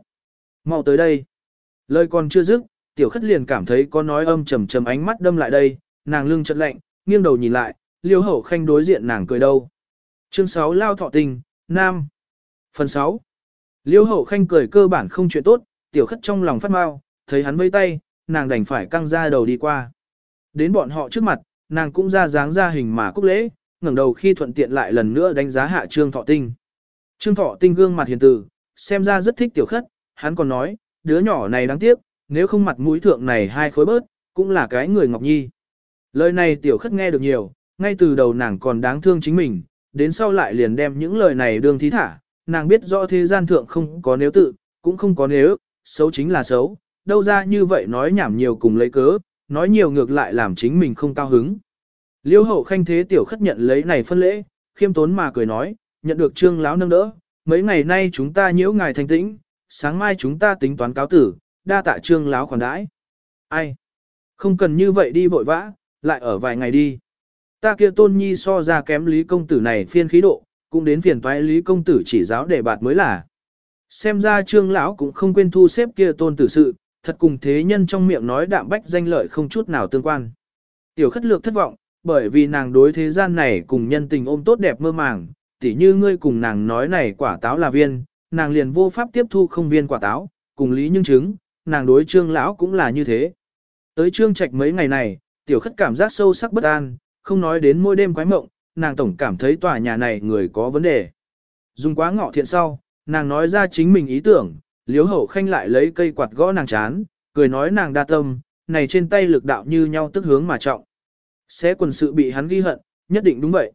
mau tới đây. Lời còn chưa dứt, tiểu khất liền cảm thấy có nói âm trầm trầm ánh mắt đâm lại đây, nàng lưng chật lạnh, nghiêng đầu nhìn lại, liêu hậu khanh đối diện nàng cười đâu. Chương 6 Lao Thọ Tình, Nam Phần 6 Liêu hậu khanh cười cơ bản không chuyện tốt, tiểu khất trong lòng phát mau, thấy hắn vây tay, nàng đành phải căng ra đầu đi qua. Đến bọn họ trước mặt, nàng cũng ra dáng ra hình mà cúc lễ, ngẩng đầu khi thuận tiện lại lần nữa đánh giá hạ Trương Thọ Tinh. Trương Thọ Tinh gương mặt hiền từ, xem ra rất thích tiểu khất, hắn còn nói, đứa nhỏ này đáng tiếc, nếu không mặt mũi thượng này hai khối bớt, cũng là cái người ngọc nhi. Lời này tiểu khất nghe được nhiều, ngay từ đầu nàng còn đáng thương chính mình, đến sau lại liền đem những lời này đương thí thả, nàng biết rõ thế gian thượng không có nếu tự, cũng không có nếu, xấu chính là xấu, đâu ra như vậy nói nhảm nhiều cùng lấy cớ, nói nhiều ngược lại làm chính mình không cao hứng. Liêu hậu khanh thế tiểu khất nhận lấy này phân lễ, khiêm tốn mà cười nói, nhận được trương lão nâng đỡ, mấy ngày nay chúng ta nhiễu ngài thanh tĩnh, sáng mai chúng ta tính toán cáo tử, đa tạ trương lão khoản đãi. Ai? Không cần như vậy đi vội vã, lại ở vài ngày đi. Ta kia tôn nhi so ra kém lý công tử này phiên khí độ, cũng đến phiền toái lý công tử chỉ giáo để bạt mới là. Xem ra trương lão cũng không quên thu xếp kia tôn tử sự, thật cùng thế nhân trong miệng nói đạm bách danh lợi không chút nào tương quan. Tiểu khất lược thất vọng, bởi vì nàng đối thế gian này cùng nhân tình ôm tốt đẹp mơ màng, tỉ như ngươi cùng nàng nói này quả táo là viên, nàng liền vô pháp tiếp thu không viên quả táo, cùng lý nhưng chứng, nàng đối trương lão cũng là như thế. Tới trương trạch mấy ngày này, tiểu khất cảm giác sâu sắc bất an, không nói đến mỗi đêm quái mộng, nàng tổng cảm thấy tòa nhà này người có vấn đề. Dùng quá ngọ thiện sau, nàng nói ra chính mình ý tưởng, liếu hậu khanh lại lấy cây quạt gõ nàng chán, cười nói nàng đa tâm, này trên tay lực đạo như nhau tức hướng mà trọng. Sẽ quần sự bị hắn ghi hận, nhất định đúng vậy.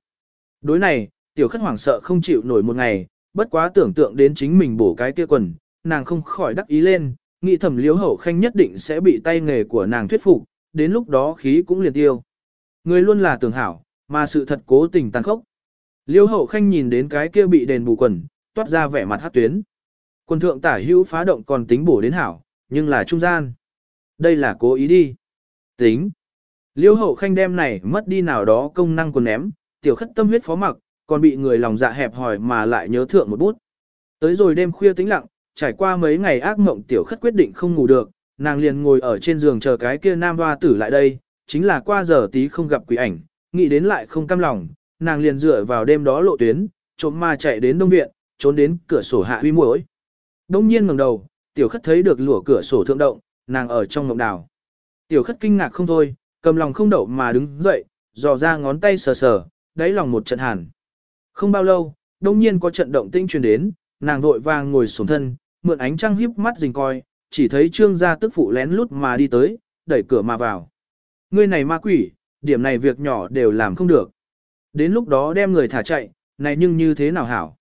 Đối này, tiểu khất hoảng sợ không chịu nổi một ngày, bất quá tưởng tượng đến chính mình bổ cái kia quần, nàng không khỏi đắc ý lên, nghĩ thẩm liếu hậu khanh nhất định sẽ bị tay nghề của nàng thuyết phục, đến lúc đó khí cũng liền tiêu. Người luôn là tưởng hảo, mà sự thật cố tình tàn khốc. Liêu hậu khanh nhìn đến cái kia bị đền bù quần, toát ra vẻ mặt hát tuyến. Quân thượng tả hữu phá động còn tính bổ đến hảo, nhưng là trung gian. Đây là cố ý đi. Tính. Liêu hậu khanh đem này mất đi nào đó công năng của ném, tiểu khất tâm huyết phó mặc, còn bị người lòng dạ hẹp hỏi mà lại nhớ thượng một bút. Tới rồi đêm khuya tĩnh lặng, trải qua mấy ngày ác mộng tiểu khất quyết định không ngủ được, nàng liền ngồi ở trên giường chờ cái kia nam hoa tử lại đây, chính là qua giờ tí không gặp quỷ ảnh, nghĩ đến lại không cam lòng, nàng liền dựa vào đêm đó lộ tuyến, trộm ma chạy đến đông viện, trốn đến cửa sổ hạ huy muội. Đông nhiên ngẩng đầu, tiểu khất thấy được lửa cửa sổ thượng động, nàng ở trong ngộng đào. Tiểu khất kinh ngạc không thôi, cầm lòng không đậu mà đứng dậy, dò ra ngón tay sờ sờ, đáy lòng một trận hàn. Không bao lâu, đông nhiên có trận động tinh truyền đến, nàng vội vàng ngồi xuống thân, mượn ánh trăng híp mắt rình coi, chỉ thấy trương gia tức phụ lén lút mà đi tới, đẩy cửa mà vào. Ngươi này ma quỷ, điểm này việc nhỏ đều làm không được. Đến lúc đó đem người thả chạy, này nhưng như thế nào hảo.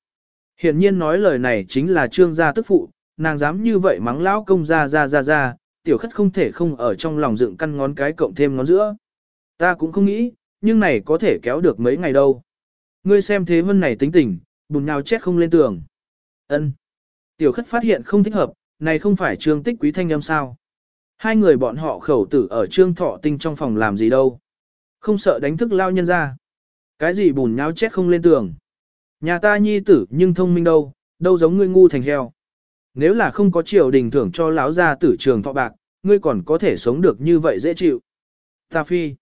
Hiển nhiên nói lời này chính là trương gia tức phụ, nàng dám như vậy mắng lão công ra ra ra ra, tiểu khất không thể không ở trong lòng dựng căn ngón cái cộng thêm ngón giữa. Ta cũng không nghĩ, nhưng này có thể kéo được mấy ngày đâu. Ngươi xem thế vân này tính tình, bùn nhào chết không lên tường. ân Tiểu khất phát hiện không thích hợp, này không phải trương tích quý thanh âm sao. Hai người bọn họ khẩu tử ở trương thọ tinh trong phòng làm gì đâu. Không sợ đánh thức lao nhân ra. Cái gì bùn nháo chết không lên tường. Nhà ta nhi tử nhưng thông minh đâu, đâu giống ngươi ngu thành heo. Nếu là không có triều đình thưởng cho lão gia tử trường thọ bạc, ngươi còn có thể sống được như vậy dễ chịu. Ta phi.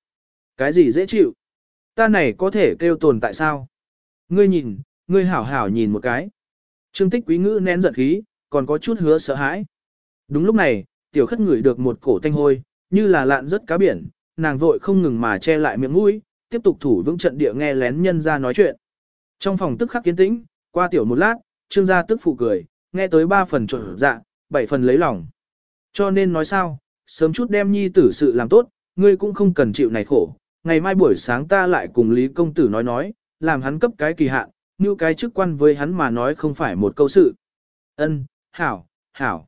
Cái gì dễ chịu? Ta này có thể kêu tồn tại sao? Ngươi nhìn, ngươi hảo hảo nhìn một cái. Trương tích quý ngữ nén giận khí, còn có chút hứa sợ hãi. Đúng lúc này, tiểu khất ngửi được một cổ tanh hôi, như là lạn rất cá biển, nàng vội không ngừng mà che lại miệng mũi, tiếp tục thủ vững trận địa nghe lén nhân ra nói chuyện. Trong phòng tức khắc kiến tĩnh, qua tiểu một lát, trương gia tức phụ cười, nghe tới ba phần trộn dạ, bảy phần lấy lòng. Cho nên nói sao, sớm chút đem nhi tử sự làm tốt, ngươi cũng không cần chịu này khổ. Ngày mai buổi sáng ta lại cùng Lý Công Tử nói nói, làm hắn cấp cái kỳ hạn, như cái chức quan với hắn mà nói không phải một câu sự. Ân, hảo, hảo.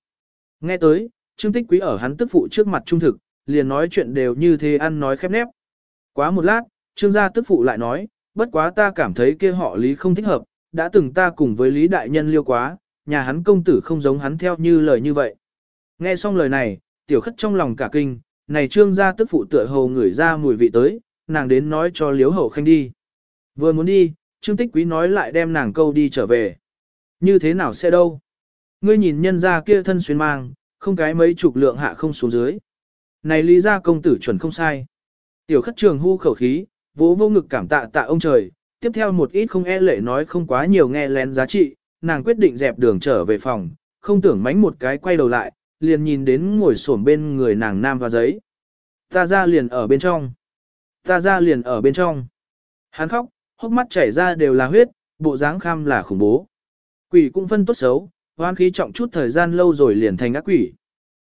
Nghe tới, Trương Tích Quý ở hắn tức phụ trước mặt trung thực, liền nói chuyện đều như thế ăn nói khép nép. Quá một lát, Trương gia tức phụ lại nói, bất quá ta cảm thấy kia họ Lý không thích hợp, đã từng ta cùng với Lý Đại Nhân liêu quá, nhà hắn công tử không giống hắn theo như lời như vậy. Nghe xong lời này, tiểu khất trong lòng cả kinh, này trương gia tức phụ tựa hồ ngửi ra mùi vị tới, nàng đến nói cho liếu hậu khanh đi. Vừa muốn đi, trương tích quý nói lại đem nàng câu đi trở về. Như thế nào sẽ đâu? Ngươi nhìn nhân gia kia thân xuyên mang, không cái mấy chục lượng hạ không xuống dưới. Này lý gia công tử chuẩn không sai. Tiểu khất trường hưu khẩu khí, vỗ vô ngực cảm tạ tạ ông trời, tiếp theo một ít không e lệ nói không quá nhiều nghe lén giá trị, nàng quyết định dẹp đường trở về phòng, không tưởng mánh một cái quay đầu lại, liền nhìn đến ngồi xổm bên người nàng nam và giấy. Ta ra liền ở bên trong. Ta ra liền ở bên trong. Hắn khóc, hốc mắt chảy ra đều là huyết, bộ dáng kham là khủng bố. Quỷ cũng phân tốt xấu, hoan khí trọng chút thời gian lâu rồi liền thành ác quỷ.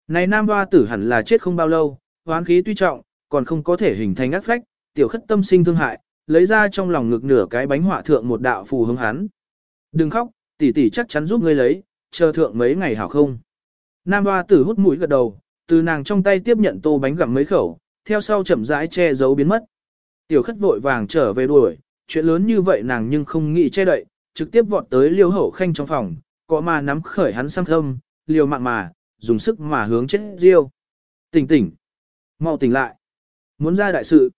Này nam hoa tử hẳn là chết không bao lâu, hoán khí tuy trọng, còn không có thể hình thành ác phách, tiểu khất tâm sinh thương hại, lấy ra trong lòng ngực nửa cái bánh họa thượng một đạo phù hướng hắn. Đừng khóc, tỷ tỷ chắc chắn giúp ngươi lấy, chờ thượng mấy ngày hảo không. Nam hoa tử hút mũi gật đầu, từ nàng trong tay tiếp nhận tô bánh gặm mấy khẩu, theo sau chậm rãi che giấu biến mất. Tiểu khất vội vàng trở về đuổi, chuyện lớn như vậy nàng nhưng không nghĩ che đậy, trực tiếp vọt tới liêu hậu khanh trong phòng, có mà nắm khởi hắn sang thâm, liều mạng mà, dùng sức mà hướng chết riêu. Tỉnh tỉnh, mau tỉnh lại, muốn ra đại sự.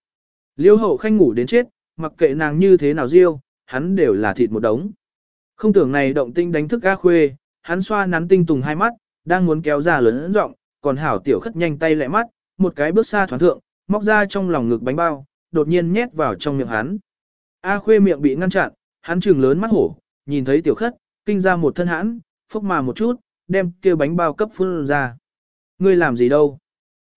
Liêu hậu khanh ngủ đến chết, mặc kệ nàng như thế nào riêu, hắn đều là thịt một đống. Không tưởng này động tinh đánh thức A Khuê, hắn xoa nắn tinh tùng hai mắt, đang muốn kéo ra lớn giọng, còn hảo tiểu khất nhanh tay lẹ mắt, một cái bước xa thoáng thượng, móc ra trong lòng ngực bánh bao, đột nhiên nhét vào trong miệng hắn. A khuê miệng bị ngăn chặn, hắn trừng lớn mắt hổ, nhìn thấy tiểu khất, kinh ra một thân hãn, phốc mà một chút, đem kia bánh bao cấp phun ra. Ngươi làm gì đâu?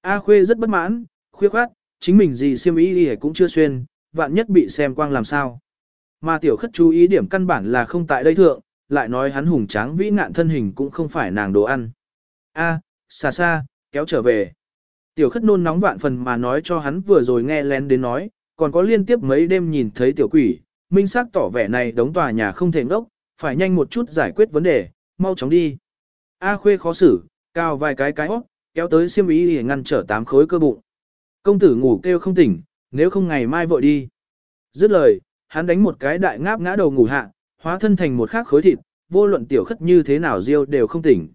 A khuê rất bất mãn, khuya khoát, chính mình gì siêm ý đi cũng chưa xuyên, vạn nhất bị xem quang làm sao. Mà tiểu khất chú ý điểm căn bản là không tại đây thượng, lại nói hắn hùng tráng vĩ ngạn thân hình cũng không phải nàng đồ ăn. A, xa xa, kéo trở về. Tiểu khất nôn nóng vạn phần mà nói cho hắn vừa rồi nghe lén đến nói, còn có liên tiếp mấy đêm nhìn thấy tiểu quỷ, minh xác tỏ vẻ này đóng tòa nhà không thể ngốc, phải nhanh một chút giải quyết vấn đề, mau chóng đi. A khuê khó xử, cao vài cái cái hót, kéo tới xiêm ý để ngăn trở tám khối cơ bụng. Công tử ngủ kêu không tỉnh, nếu không ngày mai vội đi. Dứt lời, hắn đánh một cái đại ngáp ngã đầu ngủ hạ, hóa thân thành một khắc khối thịt, vô luận tiểu khất như thế nào riêu đều không tỉnh.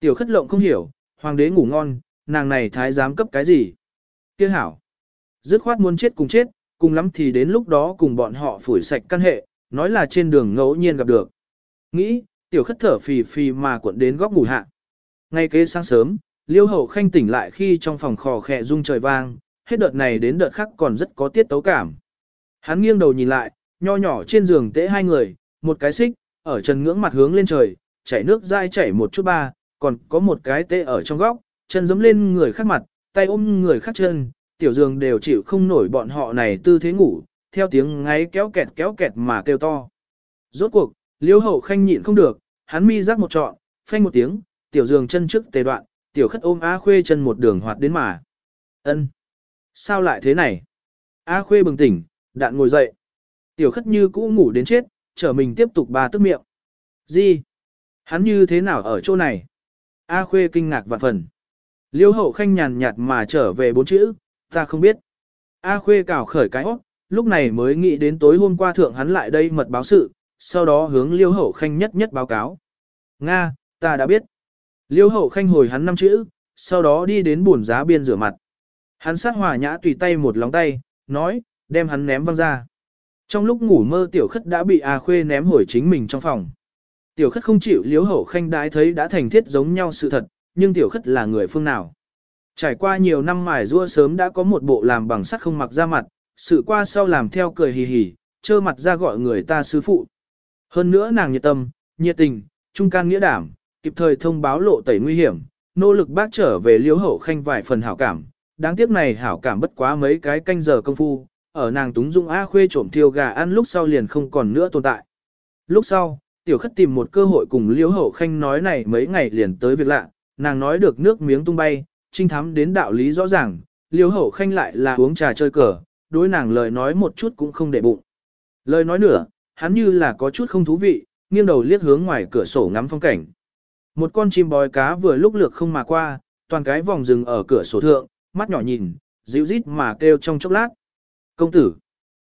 Tiểu khất lộng không hiểu, hoàng đế ngủ ngon, nàng này thái giám cấp cái gì? Kia hảo. Dứt khoát muốn chết cùng chết, cùng lắm thì đến lúc đó cùng bọn họ phủi sạch căn hệ, nói là trên đường ngẫu nhiên gặp được. Nghĩ, tiểu khất thở phì phì mà cuộn đến góc ngủ hạ. Ngay kế sáng sớm, liêu hậu khanh tỉnh lại khi trong phòng khò khẽ rung trời vang, hết đợt này đến đợt khác còn rất có tiết tấu cảm. Hắn nghiêng đầu nhìn lại, nho nhỏ trên giường tễ hai người, một cái xích, ở trần ngưỡng mặt hướng lên trời, chảy nước dai chảy một chút ba, còn có một cái tê ở trong góc, chân giẫm lên người khác mặt, tay ôm người khác chân, tiểu giường đều chịu không nổi bọn họ này tư thế ngủ, theo tiếng ngáy kéo kẹt kéo kẹt mà kêu to. Rốt cuộc, liêu hậu khanh nhịn không được, hắn mi rắc một trọn, phanh một tiếng, tiểu giường chân trước tề đoạn, tiểu khất ôm Á khuê chân một đường hoạt đến mà. ân Sao lại thế này? A khuê bừng tỉnh, đạn ngồi dậy. Tiểu khất như cũ ngủ đến chết, trở mình tiếp tục ba tức miệng. Gì? Hắn như thế nào ở chỗ này? A khuê kinh ngạc vạn phần. Liêu hậu khanh nhàn nhạt mà trở về bốn chữ, ta không biết. A khuê cào khởi cái óc, lúc này mới nghĩ đến tối hôm qua thượng hắn lại đây mật báo sự, sau đó hướng liêu hậu khanh nhất nhất báo cáo. Nga, ta đã biết. Liêu hậu khanh hồi hắn năm chữ, sau đó đi đến bồn giá biên rửa mặt. Hắn sát hòa nhã tùy tay một lóng tay, nói, đem hắn ném văng ra. Trong lúc ngủ mơ tiểu khất đã bị A Khuê ném hồi chính mình trong phòng. Tiểu khất không chịu liếu hậu khanh đái thấy đã thành thiết giống nhau sự thật, nhưng tiểu khất là người phương nào. Trải qua nhiều năm mài rua sớm đã có một bộ làm bằng sắt không mặc ra mặt, sự qua sau làm theo cười hì hì, trơ mặt ra gọi người ta sư phụ. Hơn nữa nàng nhiệt tâm, nhiệt tình, trung can nghĩa đảm, kịp thời thông báo lộ tẩy nguy hiểm, nỗ lực bác trở về liếu hậu khanh vài phần hảo cảm. Đáng tiếc này hảo cảm bất quá mấy cái canh giờ công phu, ở nàng túng dung A khuê trộm thiêu gà ăn lúc sau liền không còn nữa tồn tại. Lúc sau, tiểu khất tìm một cơ hội cùng liễu hậu khanh nói này mấy ngày liền tới việc lạ, nàng nói được nước miếng tung bay, trinh thám đến đạo lý rõ ràng, liễu hậu khanh lại là uống trà chơi cờ, đối nàng lời nói một chút cũng không để bụng. Lời nói nữa, hắn như là có chút không thú vị, nghiêng đầu liếc hướng ngoài cửa sổ ngắm phong cảnh. Một con chim bói cá vừa lúc lược không mà qua, toàn cái vòng rừng ở cửa sổ thượng, mắt nhỏ nhìn, dịu rít mà kêu trong chốc lát. Công tử.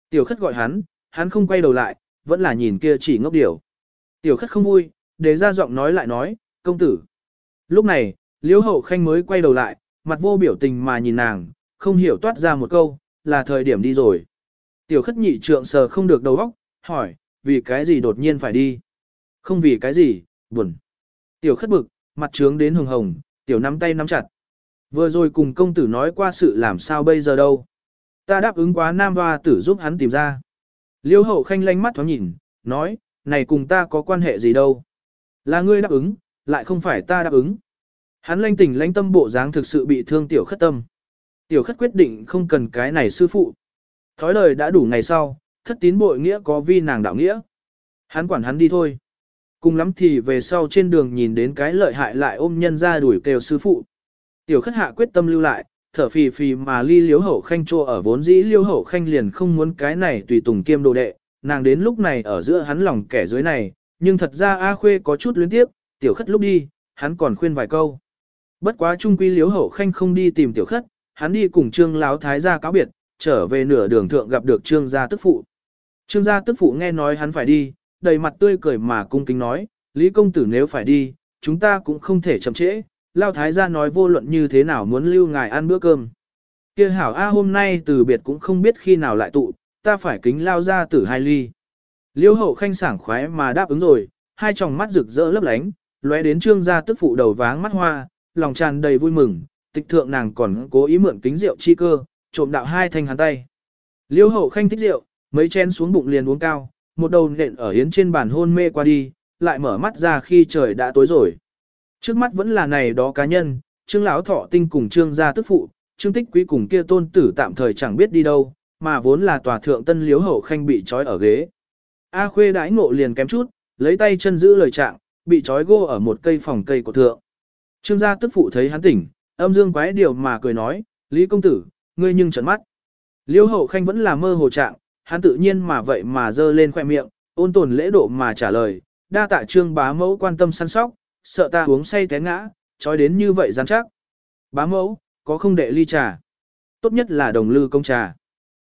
Tiểu khất gọi hắn, hắn không quay đầu lại, vẫn là nhìn kia chỉ ngốc điểu. Tiểu khất không vui, để ra giọng nói lại nói, công tử. Lúc này, liễu hậu khanh mới quay đầu lại, mặt vô biểu tình mà nhìn nàng, không hiểu toát ra một câu, là thời điểm đi rồi. Tiểu khất nhị trượng sờ không được đầu óc, hỏi, vì cái gì đột nhiên phải đi? Không vì cái gì, buồn. Tiểu khất bực, mặt trướng đến hồng hồng, tiểu nắm tay nắm chặt. Vừa rồi cùng công tử nói qua sự làm sao bây giờ đâu. Ta đáp ứng quá nam hoa tử giúp hắn tìm ra. Liêu hậu khanh lanh mắt thoáng nhìn, nói, này cùng ta có quan hệ gì đâu. Là ngươi đáp ứng, lại không phải ta đáp ứng. Hắn lanh tình lanh tâm bộ dáng thực sự bị thương tiểu khất tâm. Tiểu khất quyết định không cần cái này sư phụ. Thói lời đã đủ ngày sau, thất tín bội nghĩa có vi nàng đạo nghĩa. Hắn quản hắn đi thôi. Cùng lắm thì về sau trên đường nhìn đến cái lợi hại lại ôm nhân ra đuổi kêu sư phụ. Tiểu khất hạ quyết tâm lưu lại, thở phì phì mà ly liếu hậu khanh trô ở vốn dĩ liếu hậu khanh liền không muốn cái này tùy tùng kiêm đồ đệ, nàng đến lúc này ở giữa hắn lòng kẻ dưới này, nhưng thật ra A Khuê có chút luyến tiếp, tiểu khất lúc đi, hắn còn khuyên vài câu. Bất quá trung quy liếu hậu khanh không đi tìm tiểu khất, hắn đi cùng trương láo thái gia cáo biệt, trở về nửa đường thượng gặp được trương gia tức phụ. Trương gia tức phụ nghe nói hắn phải đi, đầy mặt tươi cười mà cung kính nói, Lý công tử nếu phải đi, chúng ta cũng không thể chậm trễ, Lao Thái gia nói vô luận như thế nào muốn lưu ngài ăn bữa cơm. Kia hảo A hôm nay từ biệt cũng không biết khi nào lại tụ, ta phải kính Lao ra tử hai ly. Liêu hậu khanh sảng khoái mà đáp ứng rồi, hai tròng mắt rực rỡ lấp lánh, lóe đến trương gia tức phụ đầu váng mắt hoa, lòng tràn đầy vui mừng, tịch thượng nàng còn cố ý mượn kính rượu chi cơ, trộm đạo hai thanh hắn tay. Liêu hậu khanh thích rượu, mấy chén xuống bụng liền uống cao, một đầu nện ở yến trên bàn hôn mê qua đi, lại mở mắt ra khi trời đã tối rồi. Trước mắt vẫn là này đó cá nhân, trương lão thọ tinh cùng trương gia tức phụ, trương tích quý cùng kia tôn tử tạm thời chẳng biết đi đâu, mà vốn là tòa thượng tân liếu hậu khanh bị trói ở ghế. A khuê đãi ngộ liền kém chút, lấy tay chân giữ lời trạng, bị trói gô ở một cây phòng cây của thượng. Trương gia tức phụ thấy hắn tỉnh, âm dương quái điều mà cười nói, Lý công tử, ngươi nhưng trấn mắt. Liêu hậu khanh vẫn là mơ hồ trạng, hắn tự nhiên mà vậy mà dơ lên khoe miệng, ôn tồn lễ độ mà trả lời, đa tạ trương bá mẫu quan tâm săn sóc, sợ ta uống say té ngã, trói đến như vậy rắn chắc. Bá mẫu, có không đệ ly trà? Tốt nhất là đồng lư công trà.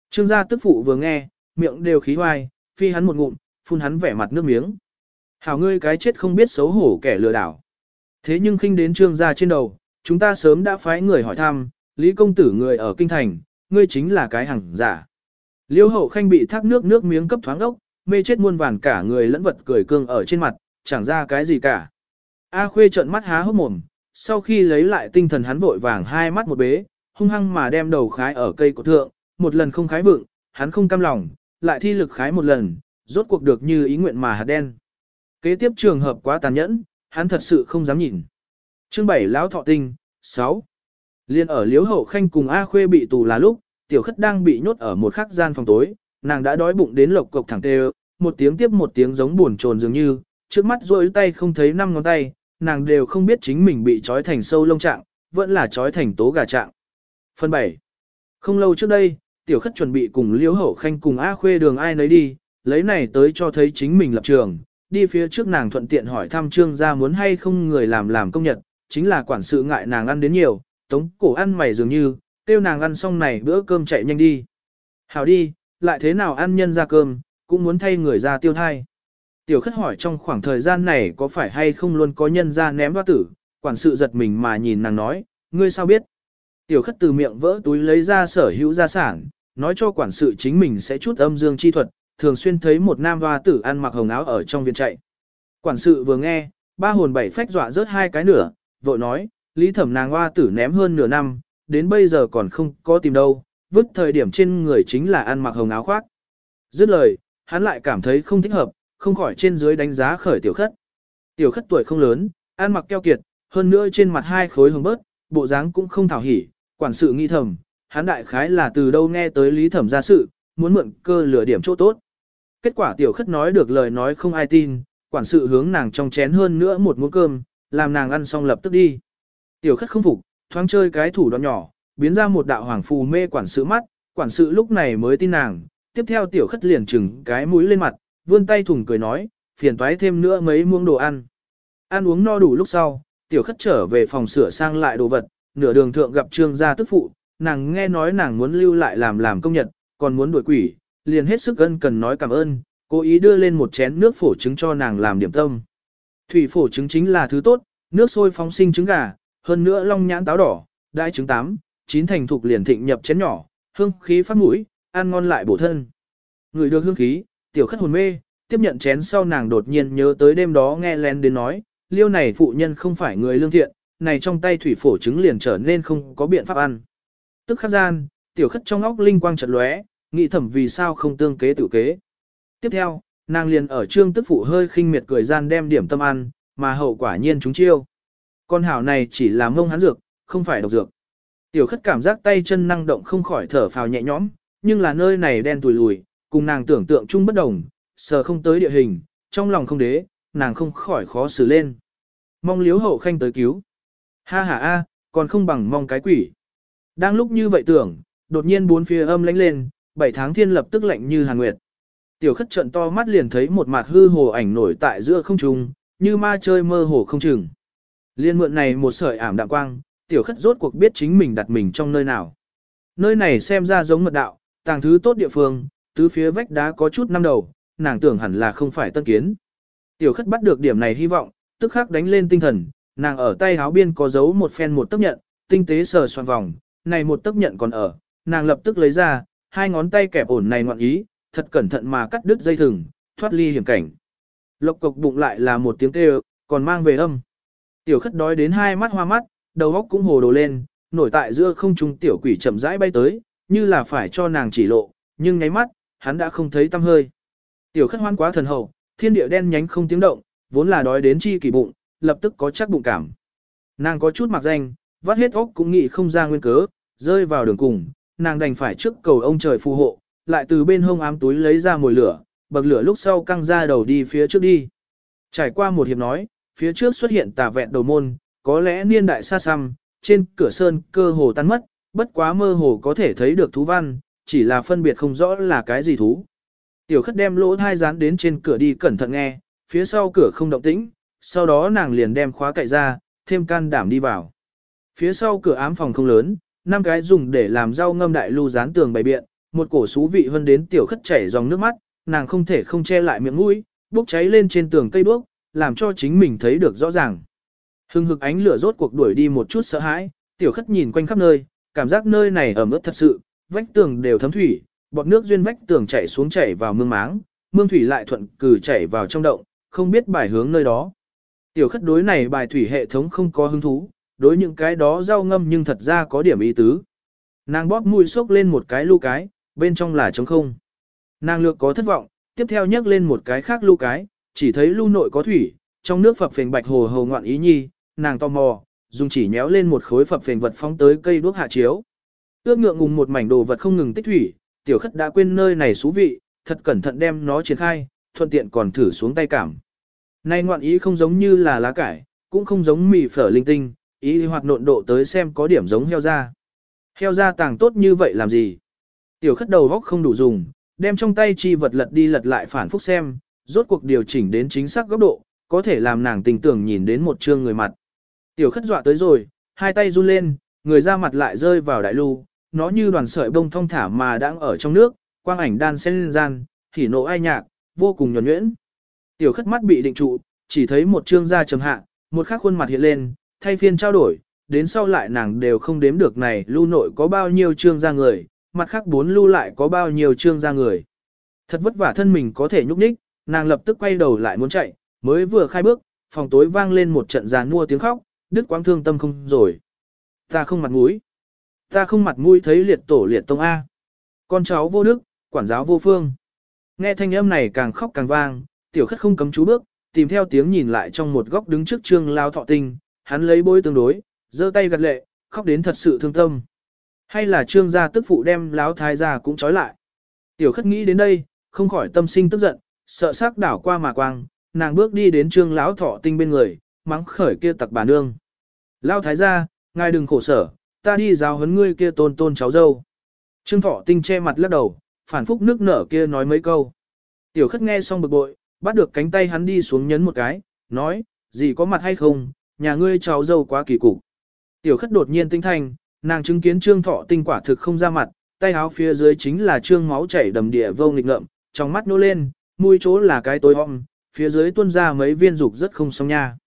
Trương gia tức phụ vừa nghe, miệng đều khí hoai, phi hắn một ngụm, phun hắn vẻ mặt nước miếng. Hảo ngươi cái chết không biết xấu hổ kẻ lừa đảo. Thế nhưng khinh đến trương gia trên đầu, chúng ta sớm đã phái người hỏi thăm, Lý công tử người ở kinh thành, ngươi chính là cái hằng giả. Liêu hậu khanh bị thác nước nước miếng cấp thoáng ốc, mê chết muôn vàn cả người lẫn vật cười cương ở trên mặt, chẳng ra cái gì cả. A khuê trợn mắt há hốc mồm, sau khi lấy lại tinh thần hắn vội vàng hai mắt một bế, hung hăng mà đem đầu khái ở cây cổ thượng, một lần không khái vượng, hắn không cam lòng, lại thi lực khái một lần, rốt cuộc được như ý nguyện mà hạt đen. Kế tiếp trường hợp quá tàn nhẫn, hắn thật sự không dám nhìn. Chương 7 Lão Thọ Tinh 6. Liên ở Liếu Hậu Khanh cùng A Khuê bị tù là lúc, Tiểu Khất đang bị nhốt ở một khắc gian phòng tối, nàng đã đói bụng đến lộc cộc thẳng tê một tiếng tiếp một tiếng giống buồn chồn dường như, trước mắt rôi tay không thấy năm ngón tay, nàng đều không biết chính mình bị trói thành sâu lông trạng, vẫn là trói thành tố gà trạng. Phần 7. Không lâu trước đây, Tiểu Khất chuẩn bị cùng Liễu Hậu Khanh cùng A Khuê đường ai nấy đi, lấy này tới cho thấy chính mình lập trường, đi phía trước nàng thuận tiện hỏi thăm trương gia muốn hay không người làm làm công nhật, chính là quản sự ngại nàng ăn đến nhiều, tống cổ ăn mày dường như, tiêu nàng ăn xong này bữa cơm chạy nhanh đi. Hảo đi, lại thế nào ăn nhân ra cơm, cũng muốn thay người ra tiêu thai. Tiểu khất hỏi trong khoảng thời gian này có phải hay không luôn có nhân ra ném hoa tử, quản sự giật mình mà nhìn nàng nói, ngươi sao biết. Tiểu khất từ miệng vỡ túi lấy ra sở hữu gia sản, nói cho quản sự chính mình sẽ chút âm dương chi thuật, thường xuyên thấy một nam hoa tử ăn mặc hồng áo ở trong viện chạy. Quản sự vừa nghe, ba hồn bảy phách dọa rớt hai cái nửa, vội nói, lý thẩm nàng hoa tử ném hơn nửa năm, đến bây giờ còn không có tìm đâu, vứt thời điểm trên người chính là ăn mặc hồng áo khoác. Dứt lời, hắn lại cảm thấy không thích hợp, không khỏi trên dưới đánh giá khởi tiểu khất. Tiểu khất tuổi không lớn, ăn mặc keo kiệt, hơn nữa trên mặt hai khối hồng bớt, bộ dáng cũng không thảo hỉ, quản sự nghi thầm, hắn đại khái là từ đâu nghe tới lý thẩm ra sự, muốn mượn cơ lửa điểm chỗ tốt. Kết quả tiểu khất nói được lời nói không ai tin, quản sự hướng nàng trong chén hơn nữa một muỗng cơm, làm nàng ăn xong lập tức đi. Tiểu khất không phục, thoáng chơi cái thủ đoạn nhỏ, biến ra một đạo hoàng phù mê quản sự mắt, quản sự lúc này mới tin nàng, tiếp theo tiểu khất liền chừng cái mũi lên mặt, vươn tay thủng cười nói, phiền toái thêm nữa mấy muỗng đồ ăn. Ăn uống no đủ lúc sau, tiểu khất trở về phòng sửa sang lại đồ vật, nửa đường thượng gặp trương gia tức phụ, nàng nghe nói nàng muốn lưu lại làm làm công nhật, còn muốn đuổi quỷ, liền hết sức ân cần nói cảm ơn, cố ý đưa lên một chén nước phổ trứng cho nàng làm điểm tâm. Thủy phổ trứng chính là thứ tốt, nước sôi phóng sinh trứng gà, hơn nữa long nhãn táo đỏ, đại trứng tám, chín thành thục liền thịnh nhập chén nhỏ, hương khí phát mũi, ăn ngon lại bổ thân. Người được hương khí, tiểu khất hồn mê, tiếp nhận chén sau nàng đột nhiên nhớ tới đêm đó nghe lén đến nói, liêu này phụ nhân không phải người lương thiện, này trong tay thủy phổ trứng liền trở nên không có biện pháp ăn. Tức khắc gian, tiểu khất trong óc linh quang chợt lóe, nghĩ thẩm vì sao không tương kế tự kế. Tiếp theo, nàng liền ở trương tức phụ hơi khinh miệt cười gian đem điểm tâm ăn, mà hậu quả nhiên chúng chiêu. Con hảo này chỉ là mông hắn dược, không phải độc dược. Tiểu khất cảm giác tay chân năng động không khỏi thở phào nhẹ nhõm, nhưng là nơi này đen tùi lùi, cùng nàng tưởng tượng chung bất đồng, sờ không tới địa hình, trong lòng không đế, nàng không khỏi khó xử lên. Mong liếu hậu khanh tới cứu. Ha ha a, còn không bằng mong cái quỷ. Đang lúc như vậy tưởng, đột nhiên bốn phía âm lánh lên, bảy tháng thiên lập tức lạnh như hàn nguyệt. Tiểu khất trận to mắt liền thấy một mặt hư hồ ảnh nổi tại giữa không trung, như ma chơi mơ hồ không chừng. Liên mượn này một sợi ảm đạm quang, tiểu khất rốt cuộc biết chính mình đặt mình trong nơi nào. Nơi này xem ra giống mật đạo, tàng thứ tốt địa phương, tứ phía vách đá có chút năm đầu, nàng tưởng hẳn là không phải tân kiến. Tiểu khất bắt được điểm này hy vọng, tức khắc đánh lên tinh thần, nàng ở tay háo biên có giấu một phen một tấc nhận, tinh tế sờ soạn vòng, này một tấc nhận còn ở, nàng lập tức lấy ra, hai ngón tay kẹp ổn này ngoạn ý, thật cẩn thận mà cắt đứt dây thừng, thoát ly hiểm cảnh. Lộc cộc bụng lại là một tiếng kêu, còn mang về âm. Tiểu khất đói đến hai mắt hoa mắt, đầu óc cũng hồ đồ lên, nổi tại giữa không trung tiểu quỷ chậm rãi bay tới, như là phải cho nàng chỉ lộ, nhưng nháy mắt, hắn đã không thấy tâm hơi. Tiểu khất hoan quá thần hậu, thiên địa đen nhánh không tiếng động, vốn là đói đến chi kỳ bụng, lập tức có chắc bụng cảm. Nàng có chút mặc danh, vắt hết óc cũng nghĩ không ra nguyên cớ, rơi vào đường cùng, nàng đành phải trước cầu ông trời phù hộ, lại từ bên hông ám túi lấy ra mồi lửa, bậc lửa lúc sau căng ra đầu đi phía trước đi. Trải qua một hiệp nói, phía trước xuất hiện tà vẹn đầu môn, có lẽ niên đại xa xăm, trên cửa sơn cơ hồ tan mất, bất quá mơ hồ có thể thấy được thú văn, chỉ là phân biệt không rõ là cái gì thú. Tiểu khất đem lỗ thai dán đến trên cửa đi cẩn thận nghe, phía sau cửa không động tĩnh, sau đó nàng liền đem khóa cậy ra, thêm can đảm đi vào. Phía sau cửa ám phòng không lớn, năm cái dùng để làm rau ngâm đại lưu dán tường bày biện, một cổ xú vị hơn đến tiểu khất chảy dòng nước mắt, nàng không thể không che lại miệng mũi, bốc cháy lên trên tường cây đuốc, làm cho chính mình thấy được rõ ràng. Hưng hực ánh lửa rốt cuộc đuổi đi một chút sợ hãi, tiểu khất nhìn quanh khắp nơi, cảm giác nơi này ẩm ướt thật sự, vách tường đều thấm thủy, bọt nước duyên vách tường chảy xuống chảy vào mương máng, mương thủy lại thuận cử chảy vào trong động, không biết bài hướng nơi đó. Tiểu khất đối này bài thủy hệ thống không có hứng thú, đối những cái đó rau ngâm nhưng thật ra có điểm ý tứ. Nàng bóp mũi sốc lên một cái lu cái, bên trong là trống không. Nàng lược có thất vọng, tiếp theo nhấc lên một cái khác lu cái, chỉ thấy lu nội có thủy, trong nước phập phình bạch hồ hồ ngoạn ý nhi, nàng tò mò, dùng chỉ nhéo lên một khối phập phình vật phóng tới cây đuốc hạ chiếu. Ước ngượng ngùng một mảnh đồ vật không ngừng tích thủy, tiểu khất đã quên nơi này xú vị, thật cẩn thận đem nó triển khai, thuận tiện còn thử xuống tay cảm. Nay ngoạn ý không giống như là lá cải, cũng không giống mì phở linh tinh, ý hoạt nộn độ tới xem có điểm giống heo da. Heo da tàng tốt như vậy làm gì? Tiểu khất đầu góc không đủ dùng, đem trong tay chi vật lật đi lật lại phản phúc xem, rốt cuộc điều chỉnh đến chính xác góc độ, có thể làm nàng tình tưởng nhìn đến một trương người mặt. Tiểu khất dọa tới rồi, hai tay run lên, người ra mặt lại rơi vào đại lưu, nó như đoàn sợi bông thong thả mà đang ở trong nước, quang ảnh đan xen lên gian, hỉ nộ ai nhạc, vô cùng nhuẩn nhuyễn. Tiểu khất mắt bị định trụ, chỉ thấy một trương da trầm hạ, một khắc khuôn mặt hiện lên, thay phiên trao đổi, đến sau lại nàng đều không đếm được này lưu nội có bao nhiêu trương da người, mặt khác bốn lưu lại có bao nhiêu trương da người. Thật vất vả thân mình có thể nhúc nhích, nàng lập tức quay đầu lại muốn chạy, mới vừa khai bước, phòng tối vang lên một trận giàn mua tiếng khóc, đứt quãng thương tâm không rồi. Ta không mặt mũi. Ta không mặt mũi thấy liệt tổ liệt tông A. Con cháu vô đức, quản giáo vô phương. Nghe thanh âm này càng khóc càng vang, tiểu khất không cấm chú bước, tìm theo tiếng nhìn lại trong một góc đứng trước trương lao thọ tinh, hắn lấy bôi tương đối, giơ tay gật lệ, khóc đến thật sự thương tâm. Hay là trương gia tức phụ đem láo thái gia cũng trói lại. Tiểu khất nghĩ đến đây, không khỏi tâm sinh tức giận, sợ sắc đảo qua mà quang, nàng bước đi đến trương lão thọ tinh bên người, mắng khởi kia tặc bà nương. Lao thái gia, ngài đừng khổ sở, ta đi giáo huấn ngươi kia tôn tôn cháu dâu. Trương thọ tinh che mặt lắc đầu, phản phúc nước nở kia nói mấy câu. Tiểu khất nghe xong bực bội, bắt được cánh tay hắn đi xuống nhấn một cái, nói, gì có mặt hay không, nhà ngươi cháu dâu quá kỳ cục. Tiểu khất đột nhiên tinh thành, nàng chứng kiến trương thọ tinh quả thực không ra mặt, tay áo phía dưới chính là trương máu chảy đầm địa vô nghịch ngợm, trong mắt nô lên, mũi chỗ là cái tối om, phía dưới tuôn ra mấy viên dục rất không xong nha.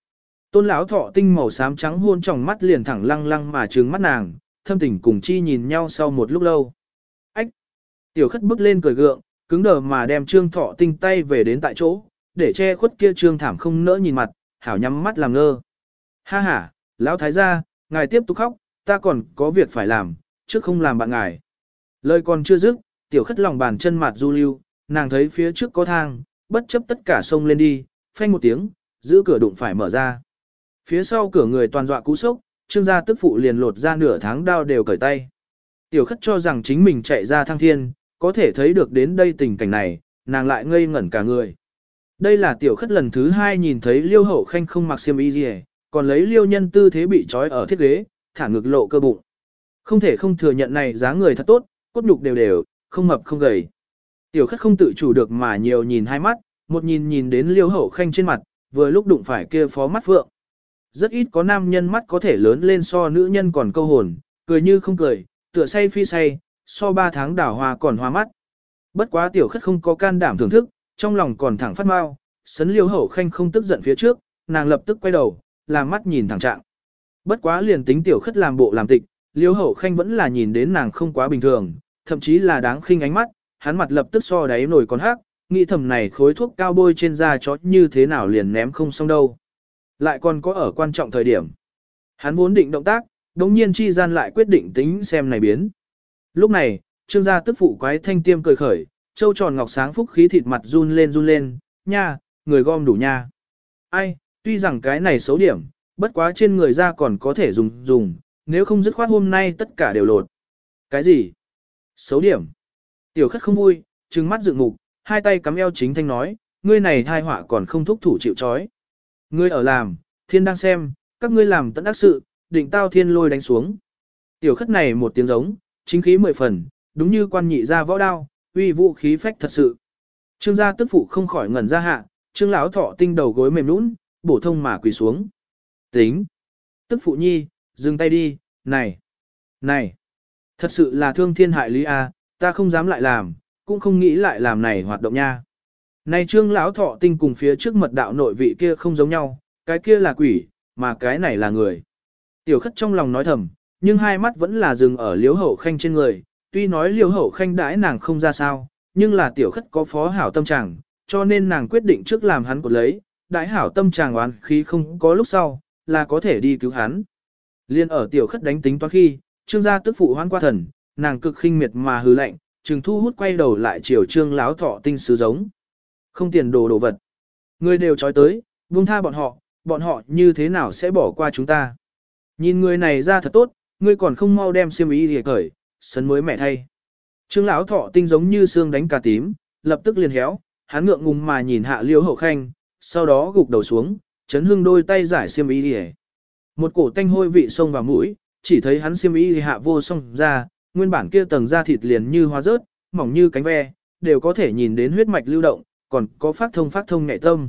Tôn lão thọ tinh màu xám trắng hôn trong mắt liền thẳng lăng lăng mà trừng mắt nàng, thâm tình cùng chi nhìn nhau sau một lúc lâu. Ách! Tiểu khất bước lên cười gượng, cứng đờ mà đem trương thọ tinh tay về đến tại chỗ, để che khuất kia trương thảm không nỡ nhìn mặt, hảo nhắm mắt làm ngơ. Ha ha, lão thái gia, ngài tiếp tục khóc, ta còn có việc phải làm, trước không làm bạn ngài. Lời còn chưa dứt, tiểu khất lòng bàn chân mặt du lưu, nàng thấy phía trước có thang, bất chấp tất cả sông lên đi, phanh một tiếng, giữ cửa đụng phải mở ra. Phía sau cửa người toàn dọa cú sốc, trương gia tức phụ liền lột ra nửa tháng đao đều cởi tay. Tiểu khất cho rằng chính mình chạy ra thăng thiên, có thể thấy được đến đây tình cảnh này, nàng lại ngây ngẩn cả người. Đây là tiểu khất lần thứ hai nhìn thấy liêu hậu khanh không mặc xiêm y gì còn lấy liêu nhân tư thế bị trói ở thiết ghế, thả ngực lộ cơ bụng. Không thể không thừa nhận này dáng người thật tốt, cốt nhục đều đều, không mập không gầy. Tiểu khất không tự chủ được mà nhiều nhìn hai mắt, một nhìn nhìn đến liêu hậu khanh trên mặt, vừa lúc đụng phải kia phó mắt phượng. Rất ít có nam nhân mắt có thể lớn lên so nữ nhân còn câu hồn, cười như không cười, tựa say phi say, so ba tháng đảo hoa còn hoa mắt. Bất quá tiểu khất không có can đảm thưởng thức, trong lòng còn thẳng phát mau, sấn liêu hậu khanh không tức giận phía trước, nàng lập tức quay đầu, làm mắt nhìn thẳng trạng. Bất quá liền tính tiểu khất làm bộ làm tịch, liêu hậu khanh vẫn là nhìn đến nàng không quá bình thường, thậm chí là đáng khinh ánh mắt, hắn mặt lập tức so đáy nổi còn hắc, nghĩ thầm này khối thuốc cao bôi trên da chó như thế nào liền ném không xong đâu. Lại còn có ở quan trọng thời điểm. Hắn vốn định động tác, đống nhiên chi gian lại quyết định tính xem này biến. Lúc này, trương gia tức phụ quái thanh tiêm cười khởi, châu tròn ngọc sáng phúc khí thịt mặt run lên run lên, nha, người gom đủ nha. Ai, tuy rằng cái này xấu điểm, bất quá trên người ra còn có thể dùng dùng, nếu không dứt khoát hôm nay tất cả đều lột. Cái gì? Xấu điểm. Tiểu khất không vui, trừng mắt dựng mục, hai tay cắm eo chính thanh nói, ngươi này thai họa còn không thúc thủ chịu trói. Ngươi ở làm, thiên đang xem, các ngươi làm tận ác sự, định tao thiên lôi đánh xuống. Tiểu khất này một tiếng giống, chính khí mười phần, đúng như quan nhị ra võ đao, uy vũ khí phách thật sự. Trương gia tức phụ không khỏi ngẩn ra hạ, trương lão thọ tinh đầu gối mềm nũng, bổ thông mà quỳ xuống. Tính. Tức phụ nhi, dừng tay đi, này, này. Thật sự là thương thiên hại lý a, ta không dám lại làm, cũng không nghĩ lại làm này hoạt động nha. Này trương lão thọ tinh cùng phía trước mật đạo nội vị kia không giống nhau, cái kia là quỷ, mà cái này là người. Tiểu khất trong lòng nói thầm, nhưng hai mắt vẫn là dừng ở liếu hậu khanh trên người, tuy nói liếu hậu khanh đãi nàng không ra sao, nhưng là tiểu khất có phó hảo tâm trạng, cho nên nàng quyết định trước làm hắn cột lấy, đãi hảo tâm trạng oán khí không có lúc sau, là có thể đi cứu hắn. Liên ở tiểu khất đánh tính toán khi, trương gia tức phụ hoan qua thần, nàng cực khinh miệt mà hừ lạnh, trừng thu hút quay đầu lại chiều trương láo thọ tinh sứ giống. Không tiền đồ đồ vật. Người đều trói tới, buông tha bọn họ, bọn họ như thế nào sẽ bỏ qua chúng ta. Nhìn người này ra thật tốt, ngươi còn không mau đem xiêm y để cởi, sấn mới mẹ thay. Trương lão thọ tinh giống như xương đánh cà tím, lập tức liền héo, hắn ngượng ngùng mà nhìn hạ liêu hậu khanh, sau đó gục đầu xuống, chấn hưng đôi tay giải xiêm y đi Một cổ tanh hôi vị sông vào mũi, chỉ thấy hắn xiêm y hạ vô song ra, nguyên bản kia tầng da thịt liền như hoa rớt, mỏng như cánh ve, đều có thể nhìn đến huyết mạch lưu động, còn có phát thông phát thông nhẹ tâm.